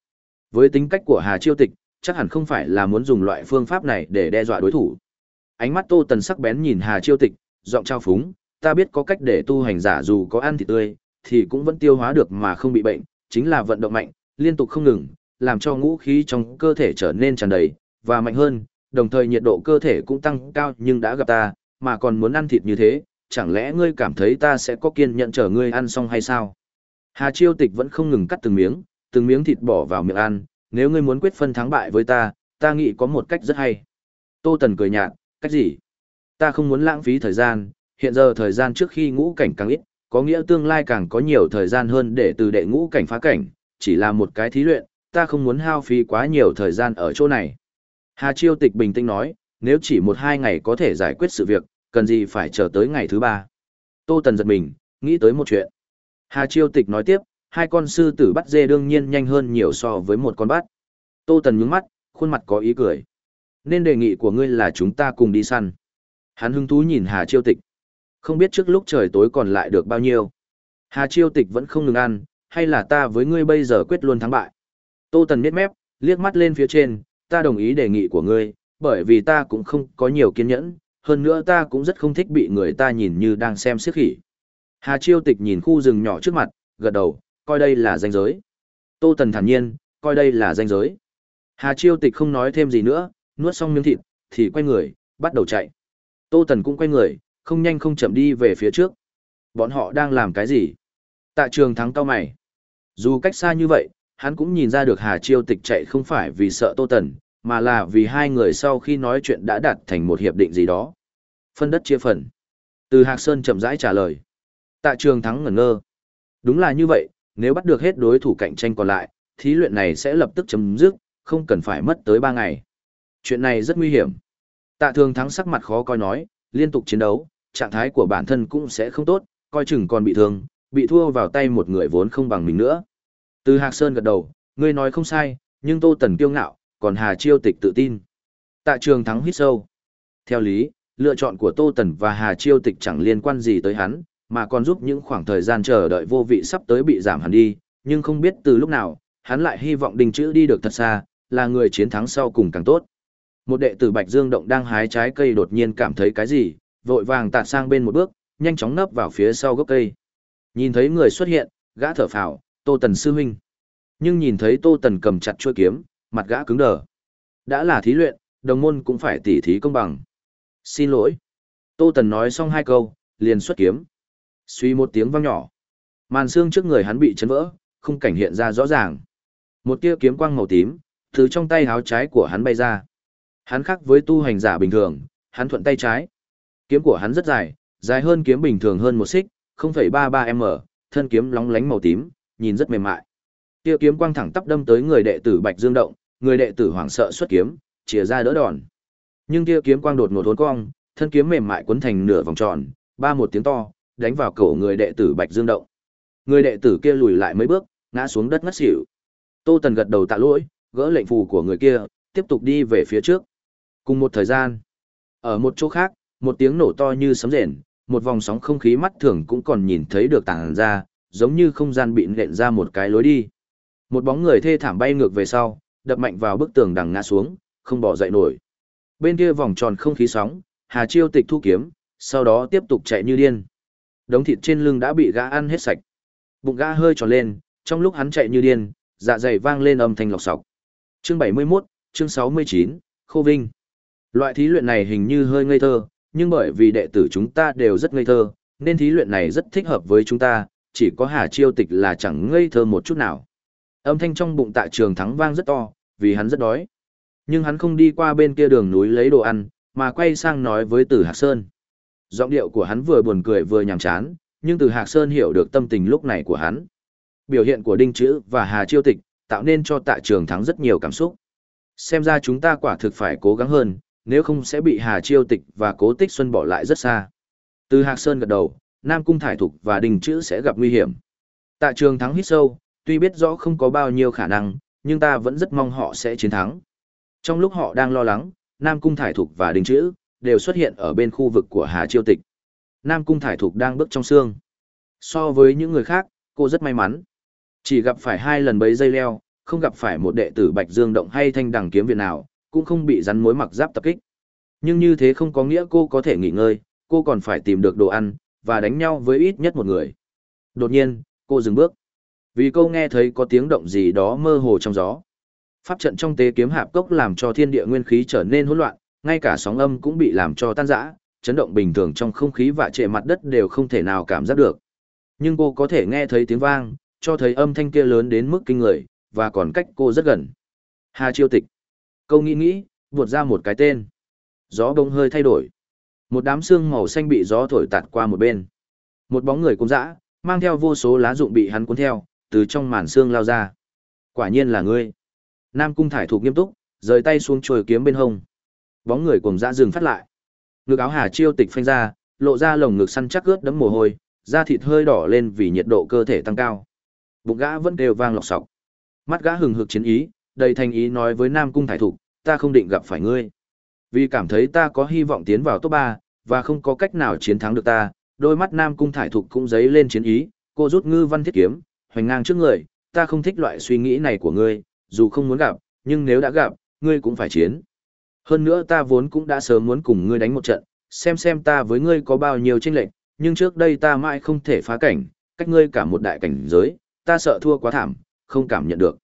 Với tính cách của Hà Chiêu Tịch, chắc hẳn không phải là muốn dùng loại phương pháp này để đe dọa đối thủ. Ánh mắt Tô Tần sắc bén nhìn Hà Chiêu Tịch, giọng trao phúng, ta biết có cách để tu hành giả dù có ăn thịt tươi, thì cũng vẫn tiêu hóa được mà không bị bệnh, chính là vận động mạnh, liên tục không ngừng, làm cho ngũ khí trong cơ thể trở nên tràn đầy, và mạnh hơn, đồng thời nhiệt độ cơ thể cũng tăng cao nhưng đã gặp ta, mà còn muốn ăn thịt như thế, chẳng lẽ ngươi cảm thấy ta sẽ có kiên nhẫn chờ ngươi ăn xong hay sao? Hà Chiêu Tịch vẫn không ngừng cắt từng miếng, từng miếng thịt bỏ vào miệng ăn, nếu ngươi muốn quyết phân thắng bại với ta, ta nghĩ có một cách rất hay. Tô Tần cười nhạt, cách gì? Ta không muốn lãng phí thời gian, hiện giờ thời gian trước khi ngũ cảnh càng ít, có nghĩa tương lai càng có nhiều thời gian hơn để từ đệ ngũ cảnh phá cảnh, chỉ là một cái thí luyện, ta không muốn hao phí quá nhiều thời gian ở chỗ này. Hà Chiêu Tịch bình tĩnh nói, nếu chỉ một hai ngày có thể giải quyết sự việc, cần gì phải chờ tới ngày thứ ba. Tô Tần giật mình, nghĩ tới một chuyện. Hà Chiêu Tịch nói tiếp, hai con sư tử bắt dê đương nhiên nhanh hơn nhiều so với một con bắt. Tô Tần nhướng mắt, khuôn mặt có ý cười. Nên đề nghị của ngươi là chúng ta cùng đi săn. Hắn hứng thú nhìn Hà Chiêu Tịch. Không biết trước lúc trời tối còn lại được bao nhiêu. Hà Chiêu Tịch vẫn không ngừng ăn, hay là ta với ngươi bây giờ quyết luôn thắng bại. Tô Tần miết mép, liếc mắt lên phía trên, ta đồng ý đề nghị của ngươi, bởi vì ta cũng không có nhiều kiên nhẫn, hơn nữa ta cũng rất không thích bị người ta nhìn như đang xem siếc khỉ. Hà Chiêu Tịch nhìn khu rừng nhỏ trước mặt, gật đầu, coi đây là danh giới. Tô Tần thản nhiên, coi đây là danh giới. Hà Chiêu Tịch không nói thêm gì nữa, nuốt xong miếng thịt, thì quay người, bắt đầu chạy. Tô Tần cũng quay người, không nhanh không chậm đi về phía trước. Bọn họ đang làm cái gì? Tạ trường thắng cao mày. Dù cách xa như vậy, hắn cũng nhìn ra được Hà Chiêu Tịch chạy không phải vì sợ Tô Tần, mà là vì hai người sau khi nói chuyện đã đạt thành một hiệp định gì đó. Phân đất chia phần. Từ Hạc Sơn chậm rãi trả lời. Tạ trường thắng ngẩn ngơ. Đúng là như vậy, nếu bắt được hết đối thủ cạnh tranh còn lại, thí luyện này sẽ lập tức chấm dứt, không cần phải mất tới ba ngày. Chuyện này rất nguy hiểm. Tạ thường thắng sắc mặt khó coi nói, liên tục chiến đấu, trạng thái của bản thân cũng sẽ không tốt, coi chừng còn bị thương, bị thua vào tay một người vốn không bằng mình nữa. Từ Hạc Sơn gật đầu, ngươi nói không sai, nhưng Tô Tần kiêu ngạo, còn Hà Chiêu Tịch tự tin. Tạ trường thắng hít sâu. Theo lý, lựa chọn của Tô Tần và Hà Chiêu Tịch chẳng liên quan gì tới hắn, mà còn giúp những khoảng thời gian chờ đợi vô vị sắp tới bị giảm hẳn đi, nhưng không biết từ lúc nào, hắn lại hy vọng đình chữ đi được thật xa, là người chiến thắng sau cùng càng tốt. Một đệ tử Bạch Dương Động đang hái trái cây đột nhiên cảm thấy cái gì, vội vàng tạt sang bên một bước, nhanh chóng nấp vào phía sau gốc cây. Nhìn thấy người xuất hiện, gã thở phào, Tô Tần sư huynh. Nhưng nhìn thấy Tô Tần cầm chặt chuôi kiếm, mặt gã cứng đờ. Đã là thí luyện, đồng môn cũng phải tỉ thí công bằng. Xin lỗi. Tô Tần nói xong hai câu, liền xuất kiếm. Suy một tiếng vang nhỏ. Màn xương trước người hắn bị chấn vỡ, khung cảnh hiện ra rõ ràng. Một tia kiếm quang màu tím, từ trong tay háo trái của hắn bay ra. Hắn khác với tu hành giả bình thường, hắn thuận tay trái. Kiếm của hắn rất dài, dài hơn kiếm bình thường hơn một xích, 0,33m, thân kiếm lóng lánh màu tím, nhìn rất mềm mại. Tiêu kiếm quang thẳng tắp đâm tới người đệ tử Bạch Dương Động, người đệ tử hoảng sợ xuất kiếm, chìa ra đỡ đòn. Nhưng Tiêu kiếm quang đột ngột uốn cong, thân kiếm mềm mại quấn thành nửa vòng tròn, ba một tiếng to, đánh vào cổ người đệ tử Bạch Dương Động. Người đệ tử kia lùi lại mấy bước, ngã xuống đất ngất xỉu. Tô Tần gật đầu tạ lỗi, gỡ lệnh phù của người kia, tiếp tục đi về phía trước. Cùng một thời gian, ở một chỗ khác, một tiếng nổ to như sấm rền, một vòng sóng không khí mắt thường cũng còn nhìn thấy được tàng ra, giống như không gian bị nện ra một cái lối đi. Một bóng người thê thảm bay ngược về sau, đập mạnh vào bức tường đằng ngã xuống, không bỏ dậy nổi. Bên kia vòng tròn không khí sóng, Hà Chiêu tịch thu kiếm, sau đó tiếp tục chạy như điên. Đống thịt trên lưng đã bị gã ăn hết sạch. Bụng gã hơi tròn lên, trong lúc hắn chạy như điên, dạ dày vang lên âm thanh lọc sọc. Chương 71, chương 69, Khô Vinh. Loại thí luyện này hình như hơi ngây thơ, nhưng bởi vì đệ tử chúng ta đều rất ngây thơ, nên thí luyện này rất thích hợp với chúng ta, chỉ có Hà Chiêu Tịch là chẳng ngây thơ một chút nào. Âm thanh trong bụng tạ trường thắng vang rất to, vì hắn rất đói. Nhưng hắn không đi qua bên kia đường núi lấy đồ ăn, mà quay sang nói với Tử Hạc Sơn. Giọng điệu của hắn vừa buồn cười vừa nhàm chán, nhưng Tử Hạc Sơn hiểu được tâm tình lúc này của hắn. Biểu hiện của Đinh Chữ và Hà Chiêu Tịch tạo nên cho tạ trường thắng rất nhiều cảm xúc. Xem ra chúng ta quả thực phải cố gắng hơn, nếu không sẽ bị Hà Chiêu Tịch và Cố Tích Xuân bỏ lại rất xa. Từ Hạc Sơn gật đầu, Nam Cung Thải Thục và Đình Chữ sẽ gặp nguy hiểm. Tạ trường thắng hít sâu, tuy biết rõ không có bao nhiêu khả năng, nhưng ta vẫn rất mong họ sẽ chiến thắng. Trong lúc họ đang lo lắng, Nam Cung Thải Thục và Đình Chữ đều xuất hiện ở bên khu vực của Hà Chiêu Tịch. Nam Cung Thải Thục đang bước trong xương. So với những người khác, cô rất may mắn. Chỉ gặp phải hai lần bấy dây leo, không gặp phải một đệ tử Bạch Dương Động hay thanh đằng kiếm viện nào, cũng không bị rắn mối mặc giáp tập kích. Nhưng như thế không có nghĩa cô có thể nghỉ ngơi, cô còn phải tìm được đồ ăn, và đánh nhau với ít nhất một người. Đột nhiên, cô dừng bước. Vì cô nghe thấy có tiếng động gì đó mơ hồ trong gió. Pháp trận trong tế kiếm hạp cốc làm cho thiên địa nguyên khí trở nên hỗn loạn, ngay cả sóng âm cũng bị làm cho tan rã, chấn động bình thường trong không khí và trệ mặt đất đều không thể nào cảm giác được. Nhưng cô có thể nghe thấy tiếng vang, cho thấy âm thanh kia lớn đến mức kinh người, và còn cách cô rất gần. Hà Chiêu Tịch. Câu nghĩ nghĩ, buột ra một cái tên. Gió bông hơi thay đổi. Một đám xương màu xanh bị gió thổi tạt qua một bên. Một bóng người cũng dã, mang theo vô số lá dụng bị hắn cuốn theo, từ trong màn xương lao ra. Quả nhiên là ngươi. Nam cung thải thuộc nghiêm túc, rời tay xuống trồi kiếm bên hông. Bóng người cùng dã dừng phát lại. Ngực áo Hà Chiêu Tịch phanh ra, lộ ra lồng ngực săn chắc ướt đẫm mồ hôi, da thịt hơi đỏ lên vì nhiệt độ cơ thể tăng cao. Bụng gã vẫn đều vang lọc sọc. Mắt gã hừng hực chiến ý, đầy thành ý nói với Nam Cung Thải Thục, ta không định gặp phải ngươi. Vì cảm thấy ta có hy vọng tiến vào top 3, và không có cách nào chiến thắng được ta, đôi mắt Nam Cung Thải Thục cũng dấy lên chiến ý, cô rút ngư văn thiết kiếm, hoành ngang trước người, ta không thích loại suy nghĩ này của ngươi, dù không muốn gặp, nhưng nếu đã gặp, ngươi cũng phải chiến. Hơn nữa ta vốn cũng đã sớm muốn cùng ngươi đánh một trận, xem xem ta với ngươi có bao nhiêu chênh lệch, nhưng trước đây ta mãi không thể phá cảnh, cách ngươi cả một đại cảnh giới, ta sợ thua quá thảm, không cảm nhận được.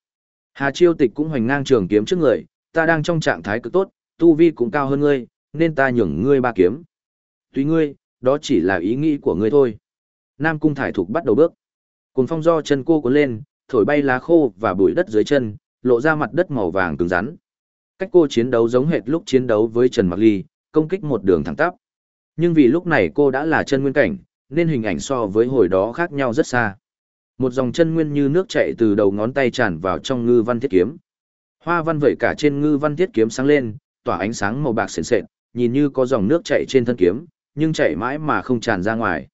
Hà Chiêu Tịch cũng hoành ngang trường kiếm trước người, ta đang trong trạng thái cực tốt, tu vi cũng cao hơn ngươi, nên ta nhường ngươi ba kiếm. Tùy ngươi, đó chỉ là ý nghĩ của ngươi thôi. Nam Cung Thải Thục bắt đầu bước. Cùng phong do chân cô cuốn lên, thổi bay lá khô và bụi đất dưới chân, lộ ra mặt đất màu vàng cứng rắn. Cách cô chiến đấu giống hệt lúc chiến đấu với Trần Mặc Ly, công kích một đường thẳng tắp. Nhưng vì lúc này cô đã là chân nguyên cảnh, nên hình ảnh so với hồi đó khác nhau rất xa. Một dòng chân nguyên như nước chảy từ đầu ngón tay tràn vào trong ngư văn thiết kiếm. Hoa văn vẩy cả trên ngư văn thiết kiếm sáng lên, tỏa ánh sáng màu bạc sền sệt, nhìn như có dòng nước chảy trên thân kiếm, nhưng chảy mãi mà không tràn ra ngoài.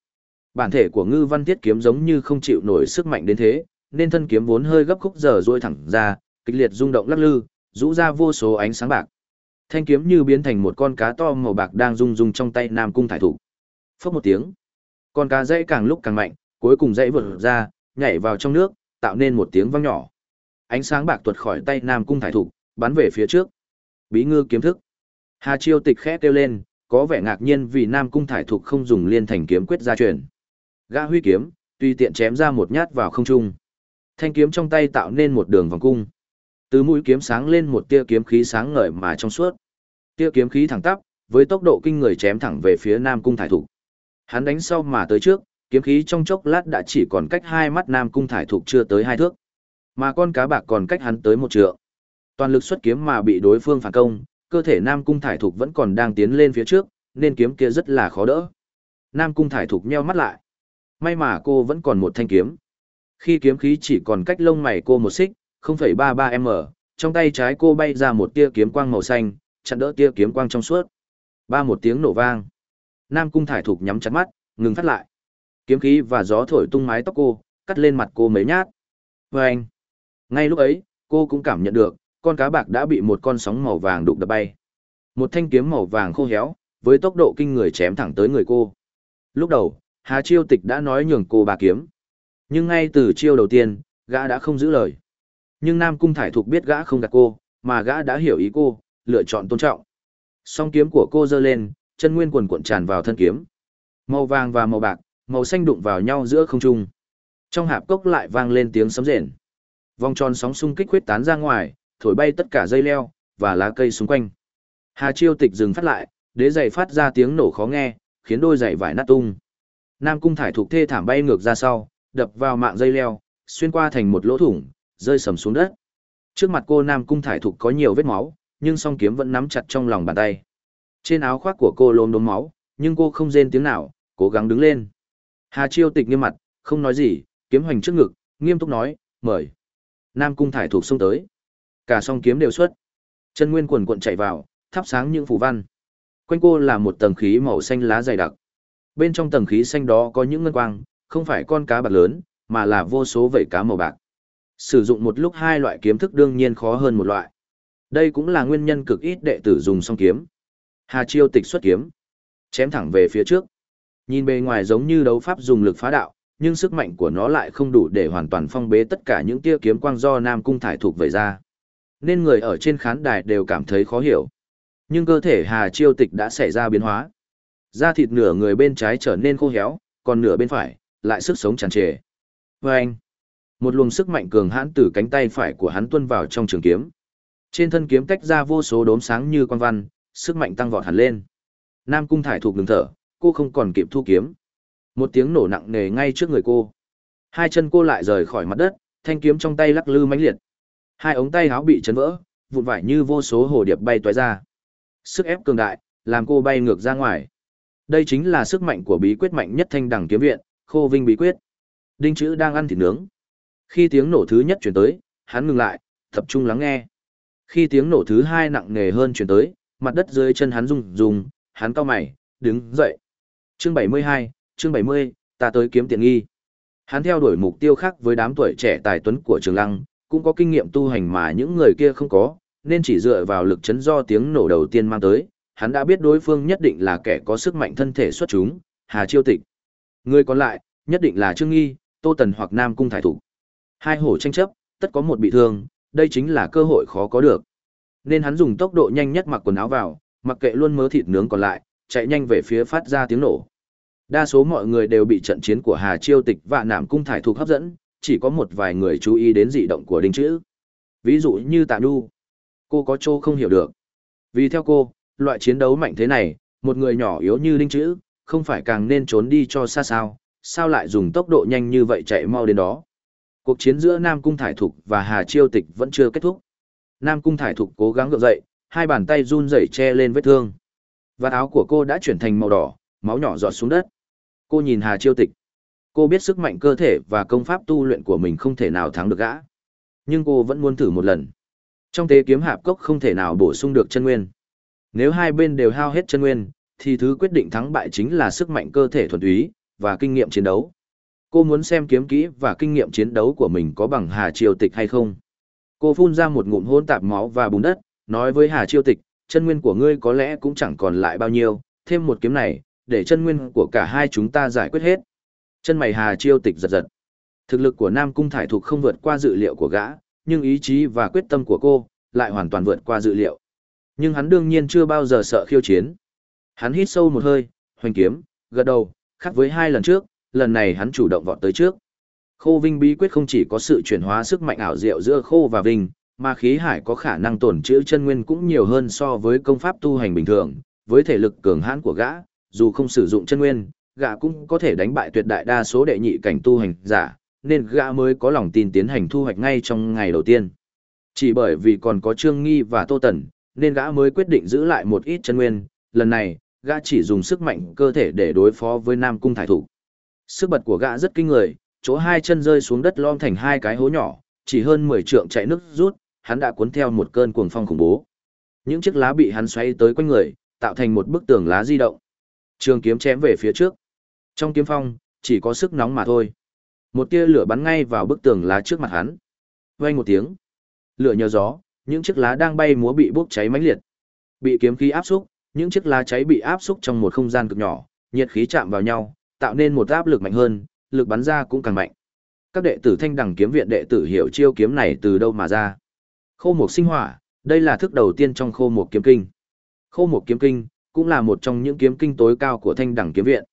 Bản thể của ngư văn thiết kiếm giống như không chịu nổi sức mạnh đến thế, nên thân kiếm vốn hơi gấp khúc giờ duỗi thẳng ra, kịch liệt rung động lắc lư, rũ ra vô số ánh sáng bạc. Thanh kiếm như biến thành một con cá to màu bạc đang rung rung trong tay Nam Cung Thải Thủ. Phốc một tiếng, Con cá dãy càng lúc càng mạnh, cuối cùng dãy vượt ra, nhảy vào trong nước, tạo nên một tiếng vang nhỏ. Ánh sáng bạc tuột khỏi tay Nam Cung Thải Thục, bắn về phía trước. Bí ngư kiếm thức. Hà Chiêu Tịch khẽ kêu lên, có vẻ ngạc nhiên vì Nam Cung Thải Thục không dùng liên thành kiếm quyết gia truyền. Gã huy kiếm, tùy tiện chém ra một nhát vào không trung. Thanh kiếm trong tay tạo nên một đường vòng cung. Từ mũi kiếm sáng lên một tia kiếm khí sáng ngời mà trong suốt. Tia kiếm khí thẳng tắp, với tốc độ kinh người chém thẳng về phía Nam Cung Thải Thục. Hắn đánh sau mà tới trước, kiếm khí trong chốc lát đã chỉ còn cách hai mắt Nam Cung Thải Thục chưa tới hai thước. Mà con cá bạc còn cách hắn tới một trượng. Toàn lực xuất kiếm mà bị đối phương phản công, cơ thể Nam Cung Thải Thục vẫn còn đang tiến lên phía trước, nên kiếm kia rất là khó đỡ. Nam Cung Thải Thục nheo mắt lại. May mà cô vẫn còn một thanh kiếm. Khi kiếm khí chỉ còn cách lông mày cô một xích, 0,33m, trong tay trái cô bay ra một tia kiếm quang màu xanh, chặn đỡ tia kiếm quang trong suốt. Ba một tiếng nổ vang. Nam Cung Thải Thục nhắm chặt mắt, ngừng phát lại. Kiếm khí và gió thổi tung mái tóc cô, cắt lên mặt cô mấy nhát. Và anh. Ngay lúc ấy, cô cũng cảm nhận được, con cá bạc đã bị một con sóng màu vàng đụng đập bay. Một thanh kiếm màu vàng khô héo, với tốc độ kinh người chém thẳng tới người cô. Lúc đầu, Hà Chiêu Tịch đã nói nhường cô bà kiếm. Nhưng ngay từ chiêu đầu tiên, gã đã không giữ lời. Nhưng Nam Cung Thải Thục biết gã không gạt cô, mà gã đã hiểu ý cô, lựa chọn tôn trọng. Song kiếm của cô giơ lên, chân nguyên quần cuộn tràn vào thân kiếm. Màu vàng và màu bạc, màu xanh đụng vào nhau giữa không trung. Trong hạp cốc lại vang lên tiếng sấm rền. Vòng tròn sóng xung kích huyết tán ra ngoài, thổi bay tất cả dây leo và lá cây xung quanh. Hà Chiêu Tịch dừng phát lại, đế giày phát ra tiếng nổ khó nghe, khiến đôi giày vải nát tung. Nam Cung Thải thuộc thê thảm bay ngược ra sau, đập vào mạng dây leo, xuyên qua thành một lỗ thủng, rơi sầm xuống đất. Trước mặt cô Nam Cung Thải thuộc có nhiều vết máu, nhưng song kiếm vẫn nắm chặt trong lòng bàn tay. Trên áo khoác của cô lốm đốm máu, nhưng cô không rên tiếng nào, cố gắng đứng lên. Hà Chiêu Tịch nghiêm mặt, không nói gì, kiếm hoành trước ngực, nghiêm túc nói, mời. Nam Cung Thải thuộc xông tới. Cả song kiếm đều xuất. Chân nguyên quần cuộn chạy vào, thắp sáng những phù văn. Quanh cô là một tầng khí màu xanh lá dày đặc. Bên trong tầng khí xanh đó có những ngân quang, không phải con cá bạc lớn, mà là vô số vảy cá màu bạc. Sử dụng một lúc hai loại kiếm thức đương nhiên khó hơn một loại. Đây cũng là nguyên nhân cực ít đệ tử dùng song kiếm. Hà Chiêu tịch xuất kiếm, chém thẳng về phía trước. Nhìn bề ngoài giống như đấu pháp dùng lực phá đạo, nhưng sức mạnh của nó lại không đủ để hoàn toàn phong bế tất cả những tia kiếm quang do Nam Cung thải thuộc về ra. Nên người ở trên khán đài đều cảm thấy khó hiểu. Nhưng cơ thể Hà Chiêu Tịch đã xảy ra biến hóa. Da thịt nửa người bên trái trở nên khô héo, còn nửa bên phải lại sức sống tràn trề. Và anh, một luồng sức mạnh cường hãn từ cánh tay phải của hắn tuôn vào trong trường kiếm. Trên thân kiếm tách ra vô số đốm sáng như quang văn, sức mạnh tăng vọt hẳn lên. Nam Cung Thải thuộc ngừng thở, cô không còn kịp thu kiếm. Một tiếng nổ nặng nề ngay trước người cô. Hai chân cô lại rời khỏi mặt đất, thanh kiếm trong tay lắc lư mãnh liệt. Hai ống tay áo bị chấn vỡ, vụn vải như vô số hồ điệp bay tóe ra. Sức ép cường đại, làm cô bay ngược ra ngoài. Đây chính là sức mạnh của bí quyết mạnh nhất thanh đẳng kiếm viện, khô vinh bí quyết. Đinh chữ đang ăn thịt nướng. Khi tiếng nổ thứ nhất chuyển tới, hắn ngừng lại, tập trung lắng nghe. Khi tiếng nổ thứ hai nặng nề hơn chuyển tới, mặt đất dưới chân hắn rung rung, hắn cao mày, đứng dậy. Chương 72, chương 70, ta tới kiếm tiện nghi. Hắn theo đuổi mục tiêu khác với đám tuổi trẻ tài tuấn của Trường Lăng, cũng có kinh nghiệm tu hành mà những người kia không có, nên chỉ dựa vào lực chấn do tiếng nổ đầu tiên mang tới, hắn đã biết đối phương nhất định là kẻ có sức mạnh thân thể xuất chúng, Hà Chiêu Tịch. Người còn lại, nhất định là Trương Nghi, Tô Tần hoặc Nam Cung Thải Thủ. Hai hổ tranh chấp, tất có một bị thương, đây chính là cơ hội khó có được. Nên hắn dùng tốc độ nhanh nhất mặc quần áo vào, mặc kệ luôn mớ thịt nướng còn lại, chạy nhanh về phía phát ra tiếng nổ. Đa số mọi người đều bị trận chiến của Hà Chiêu Tịch và Nam Cung Thải Thục hấp dẫn, chỉ có một vài người chú ý đến dị động của Đinh Chữ. Ví dụ như Tạ Nhu. Cô có chỗ không hiểu được. Vì theo cô, loại chiến đấu mạnh thế này, một người nhỏ yếu như Đinh Chữ, không phải càng nên trốn đi cho xa sao, sao lại dùng tốc độ nhanh như vậy chạy mau đến đó. Cuộc chiến giữa Nam Cung Thải Thục và Hà Chiêu Tịch vẫn chưa kết thúc. Nam Cung Thải Thục cố gắng gượng dậy, hai bàn tay run rẩy che lên vết thương. Vạt áo của cô đã chuyển thành màu đỏ, máu nhỏ giọt xuống đất. Cô nhìn Hà Chiêu Tịch. Cô biết sức mạnh cơ thể và công pháp tu luyện của mình không thể nào thắng được gã. Nhưng cô vẫn muốn thử một lần. Trong tế kiếm hạp cốc không thể nào bổ sung được chân nguyên. Nếu hai bên đều hao hết chân nguyên, thì thứ quyết định thắng bại chính là sức mạnh cơ thể thuần túy và kinh nghiệm chiến đấu. Cô muốn xem kiếm kỹ và kinh nghiệm chiến đấu của mình có bằng Hà Chiêu Tịch hay không. Cô phun ra một ngụm hôn tạp máu và bùn đất, nói với Hà Chiêu Tịch, chân nguyên của ngươi có lẽ cũng chẳng còn lại bao nhiêu, thêm một kiếm này, để chân nguyên của cả hai chúng ta giải quyết hết. Chân mày Hà Chiêu Tịch giật giật. Thực lực của Nam Cung Thải Thục không vượt qua dự liệu của gã, nhưng ý chí và quyết tâm của cô lại hoàn toàn vượt qua dự liệu. Nhưng hắn đương nhiên chưa bao giờ sợ khiêu chiến. Hắn hít sâu một hơi, hoành kiếm, gật đầu, khác với hai lần trước, lần này hắn chủ động vọt tới trước. Khô Vinh bí quyết không chỉ có sự chuyển hóa sức mạnh ảo diệu giữa Khô và Vinh, mà khí hải có khả năng tổn trữ chân nguyên cũng nhiều hơn so với công pháp tu hành bình thường, với thể lực cường hãn của gã, dù không sử dụng chân nguyên, gã cũng có thể đánh bại tuyệt đại đa số đệ nhị cảnh tu hành giả, nên gã mới có lòng tin tiến hành thu hoạch ngay trong ngày đầu tiên. Chỉ bởi vì còn có Trương Nghi và Tô Tần, nên gã mới quyết định giữ lại một ít chân nguyên, lần này, gã chỉ dùng sức mạnh cơ thể để đối phó với Nam Cung Thải Thủ. Sức bật của gã rất kinh người, chỗ hai chân rơi xuống đất lom thành hai cái hố nhỏ, chỉ hơn 10 trượng chạy nước rút, hắn đã cuốn theo một cơn cuồng phong khủng bố. Những chiếc lá bị hắn xoay tới quanh người, tạo thành một bức tường lá di động. Trường kiếm chém về phía trước. Trong kiếm phong, chỉ có sức nóng mà thôi. Một tia lửa bắn ngay vào bức tường lá trước mặt hắn. Vang một tiếng. Lửa nhờ gió, những chiếc lá đang bay múa bị bốc cháy mãnh liệt. Bị kiếm khí áp xúc, những chiếc lá cháy bị áp xúc trong một không gian cực nhỏ, nhiệt khí chạm vào nhau, tạo nên một áp lực mạnh hơn, lực bắn ra cũng càng mạnh. Các đệ tử Thanh Đằng kiếm viện đệ tử hiểu chiêu kiếm này từ đâu mà ra. Khô mục sinh hỏa, đây là thức đầu tiên trong khô mục kiếm kinh. Khô mục kiếm kinh cũng là một trong những kiếm kinh tối cao của Thanh Đẳng kiếm viện.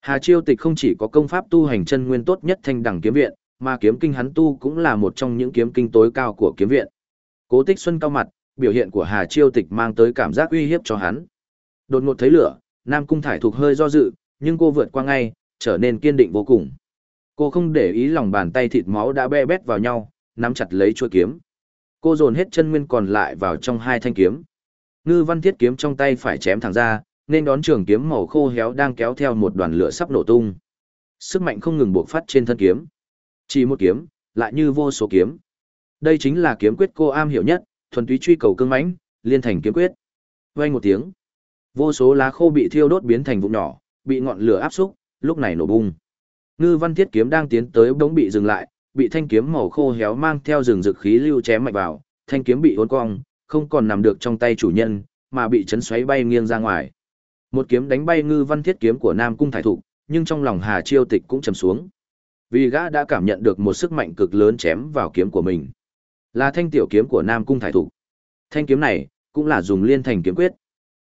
Hà Chiêu Tịch không chỉ có công pháp tu hành chân nguyên tốt nhất Thanh Đẳng kiếm viện, mà kiếm kinh hắn tu cũng là một trong những kiếm kinh tối cao của kiếm viện. Cố Tích Xuân cao mặt, biểu hiện của Hà Chiêu Tịch mang tới cảm giác uy hiếp cho hắn. Đột ngột thấy lửa, Nam Cung Thải thuộc hơi do dự, nhưng cô vượt qua ngay, trở nên kiên định vô cùng. Cô không để ý lòng bàn tay thịt máu đã be bét vào nhau, nắm chặt lấy chuôi kiếm. Cô dồn hết chân nguyên còn lại vào trong hai thanh kiếm. Ngư Văn Thiết kiếm trong tay phải chém thẳng ra, nên đón trường kiếm màu khô héo đang kéo theo một đoàn lửa sắp nổ tung. Sức mạnh không ngừng buộc phát trên thân kiếm. Chỉ một kiếm, lại như vô số kiếm. Đây chính là kiếm quyết cô am hiểu nhất, thuần túy truy cầu cương mãnh, liên thành kiếm quyết. Vang một tiếng, vô số lá khô bị thiêu đốt biến thành vụn nhỏ, bị ngọn lửa áp xúc, lúc này nổ bung. Ngư Văn Thiết kiếm đang tiến tới bỗng bị dừng lại, bị thanh kiếm màu khô héo mang theo rừng rực khí lưu chém mạnh vào, thanh kiếm bị uốn cong, không còn nằm được trong tay chủ nhân, mà bị chấn xoáy bay nghiêng ra ngoài. Một kiếm đánh bay Ngư Văn Thiết kiếm của Nam Cung Thải Thụ, nhưng trong lòng Hà Chiêu Tịch cũng trầm xuống. Vì gã đã cảm nhận được một sức mạnh cực lớn chém vào kiếm của mình. Là thanh tiểu kiếm của Nam Cung Thải Thụ. Thanh kiếm này cũng là dùng liên thành kiếm quyết.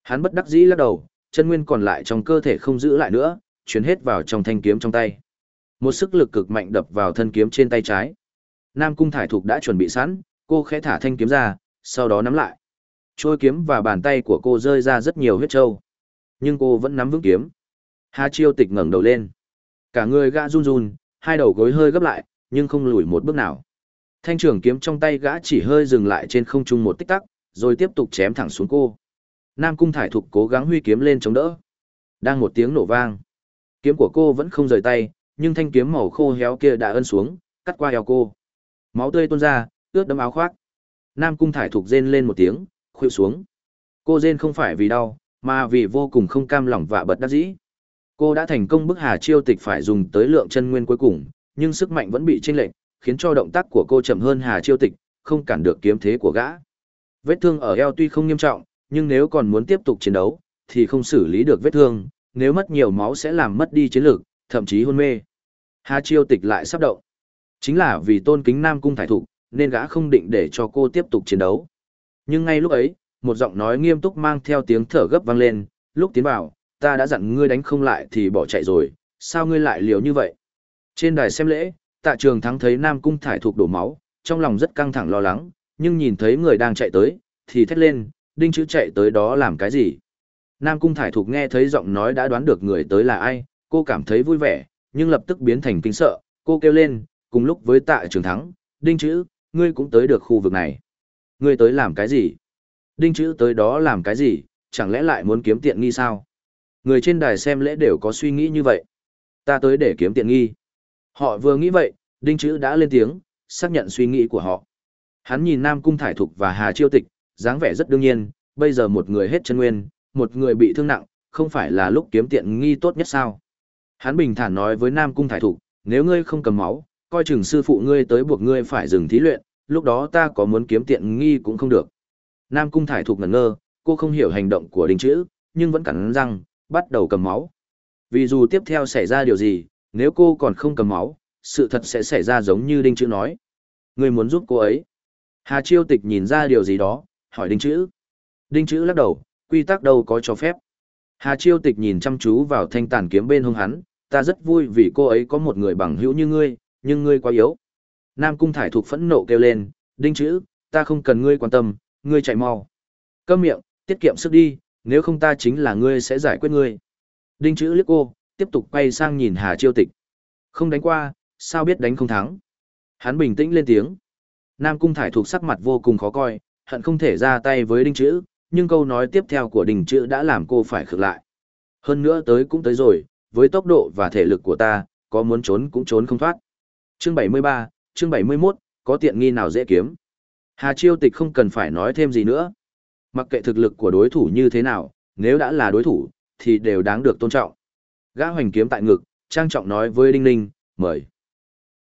Hắn bất đắc dĩ lắc đầu, chân nguyên còn lại trong cơ thể không giữ lại nữa, chuyển hết vào trong thanh kiếm trong tay. Một sức lực cực mạnh đập vào thân kiếm trên tay trái. Nam Cung Thải Thục đã chuẩn bị sẵn, cô khẽ thả thanh kiếm ra, sau đó nắm lại. Trôi kiếm và bàn tay của cô rơi ra rất nhiều huyết trâu. Nhưng cô vẫn nắm vững kiếm. Hà Chiêu Tịch ngẩng đầu lên. Cả người gã run run, hai đầu gối hơi gấp lại, nhưng không lùi một bước nào. Thanh trường kiếm trong tay gã chỉ hơi dừng lại trên không trung một tích tắc, rồi tiếp tục chém thẳng xuống cô. Nam Cung Thải Thục cố gắng huy kiếm lên chống đỡ. Đang một tiếng nổ vang. Kiếm của cô vẫn không rời tay, nhưng thanh kiếm màu khô héo kia đã ân xuống, cắt qua eo cô. Máu tươi tuôn ra, ướt đẫm áo khoác. Nam Cung Thải Thục rên lên một tiếng, khuỵu xuống. Cô rên không phải vì đau, mà vì vô cùng không cam lòng và bật đắc dĩ. Cô đã thành công bức Hà Chiêu Tịch phải dùng tới lượng chân nguyên cuối cùng, nhưng sức mạnh vẫn bị chênh lệch, khiến cho động tác của cô chậm hơn Hà Chiêu Tịch, không cản được kiếm thế của gã. Vết thương ở eo tuy không nghiêm trọng, nhưng nếu còn muốn tiếp tục chiến đấu, thì không xử lý được vết thương, nếu mất nhiều máu sẽ làm mất đi chiến lược, thậm chí hôn mê. Hà Chiêu Tịch lại sắp động. Chính là vì tôn kính Nam Cung Thải Thục, nên gã không định để cho cô tiếp tục chiến đấu. Nhưng ngay lúc ấy, một giọng nói nghiêm túc mang theo tiếng thở gấp vang lên, lúc tiến vào, ta đã dặn ngươi đánh không lại thì bỏ chạy rồi, sao ngươi lại liều như vậy? Trên đài xem lễ, tạ trường thắng thấy Nam Cung Thải Thục đổ máu, trong lòng rất căng thẳng lo lắng, nhưng nhìn thấy người đang chạy tới, thì thét lên, đinh chữ chạy tới đó làm cái gì? Nam Cung Thải Thục nghe thấy giọng nói đã đoán được người tới là ai, cô cảm thấy vui vẻ, nhưng lập tức biến thành kinh sợ, cô kêu lên, cùng lúc với tạ trường thắng, đinh chữ, ngươi cũng tới được khu vực này. Ngươi tới làm cái gì? Đinh chữ tới đó làm cái gì, chẳng lẽ lại muốn kiếm tiện nghi sao? Người trên đài xem lễ đều có suy nghĩ như vậy. Ta tới để kiếm tiện nghi. Họ vừa nghĩ vậy, đinh chữ đã lên tiếng, xác nhận suy nghĩ của họ. Hắn nhìn Nam Cung Thải Thục và Hà Chiêu Tịch, dáng vẻ rất đương nhiên, bây giờ một người hết chân nguyên, một người bị thương nặng, không phải là lúc kiếm tiện nghi tốt nhất sao? Hắn bình thản nói với Nam Cung Thải Thục, nếu ngươi không cầm máu, coi chừng sư phụ ngươi tới buộc ngươi phải dừng thí luyện, lúc đó ta có muốn kiếm tiện nghi cũng không được. Nam Cung Thải Thục ngẩn ngơ, cô không hiểu hành động của Đinh Chữ, nhưng vẫn cắn răng, bắt đầu cầm máu, Vì dù tiếp theo xảy ra điều gì, nếu cô còn không cầm máu, sự thật sẽ xảy ra giống như Đinh Chữ nói. Người muốn giúp cô ấy. Hà Chiêu Tịch nhìn ra điều gì đó, hỏi Đinh Chữ. Đinh Chữ lắc đầu, quy tắc đâu có cho phép. Hà Chiêu Tịch nhìn chăm chú vào thanh tàn kiếm bên hông hắn, ta rất vui vì cô ấy có một người bằng hữu như ngươi, nhưng ngươi quá yếu. Nam Cung Thải Thục phẫn nộ kêu lên, Đinh Chữ, ta không cần ngươi quan tâm, ngươi chạy mau. Câm miệng, tiết kiệm sức đi, nếu không ta chính là ngươi sẽ giải quyết ngươi. Đinh Chữ liếc cô, tiếp tục quay sang nhìn Hà Chiêu Tịch. Không đánh qua, sao biết đánh không thắng. Hắn bình tĩnh lên tiếng. Nam Cung Thải Thục sắc mặt vô cùng khó coi, hận không thể ra tay với Đinh Chữ, nhưng câu nói tiếp theo của Đinh Chữ đã làm cô phải khực lại. Hơn nữa tới cũng tới rồi, với tốc độ và thể lực của ta, có muốn trốn cũng trốn không thoát. Chương 73, chương 71, có tiện nghi nào dễ kiếm. Hà Chiêu Tịch không cần phải nói thêm gì nữa. Mặc kệ thực lực của đối thủ như thế nào, nếu đã là đối thủ, thì đều đáng được tôn trọng. Gã hoành kiếm tại ngực, trang trọng nói với Đinh Ninh, mời.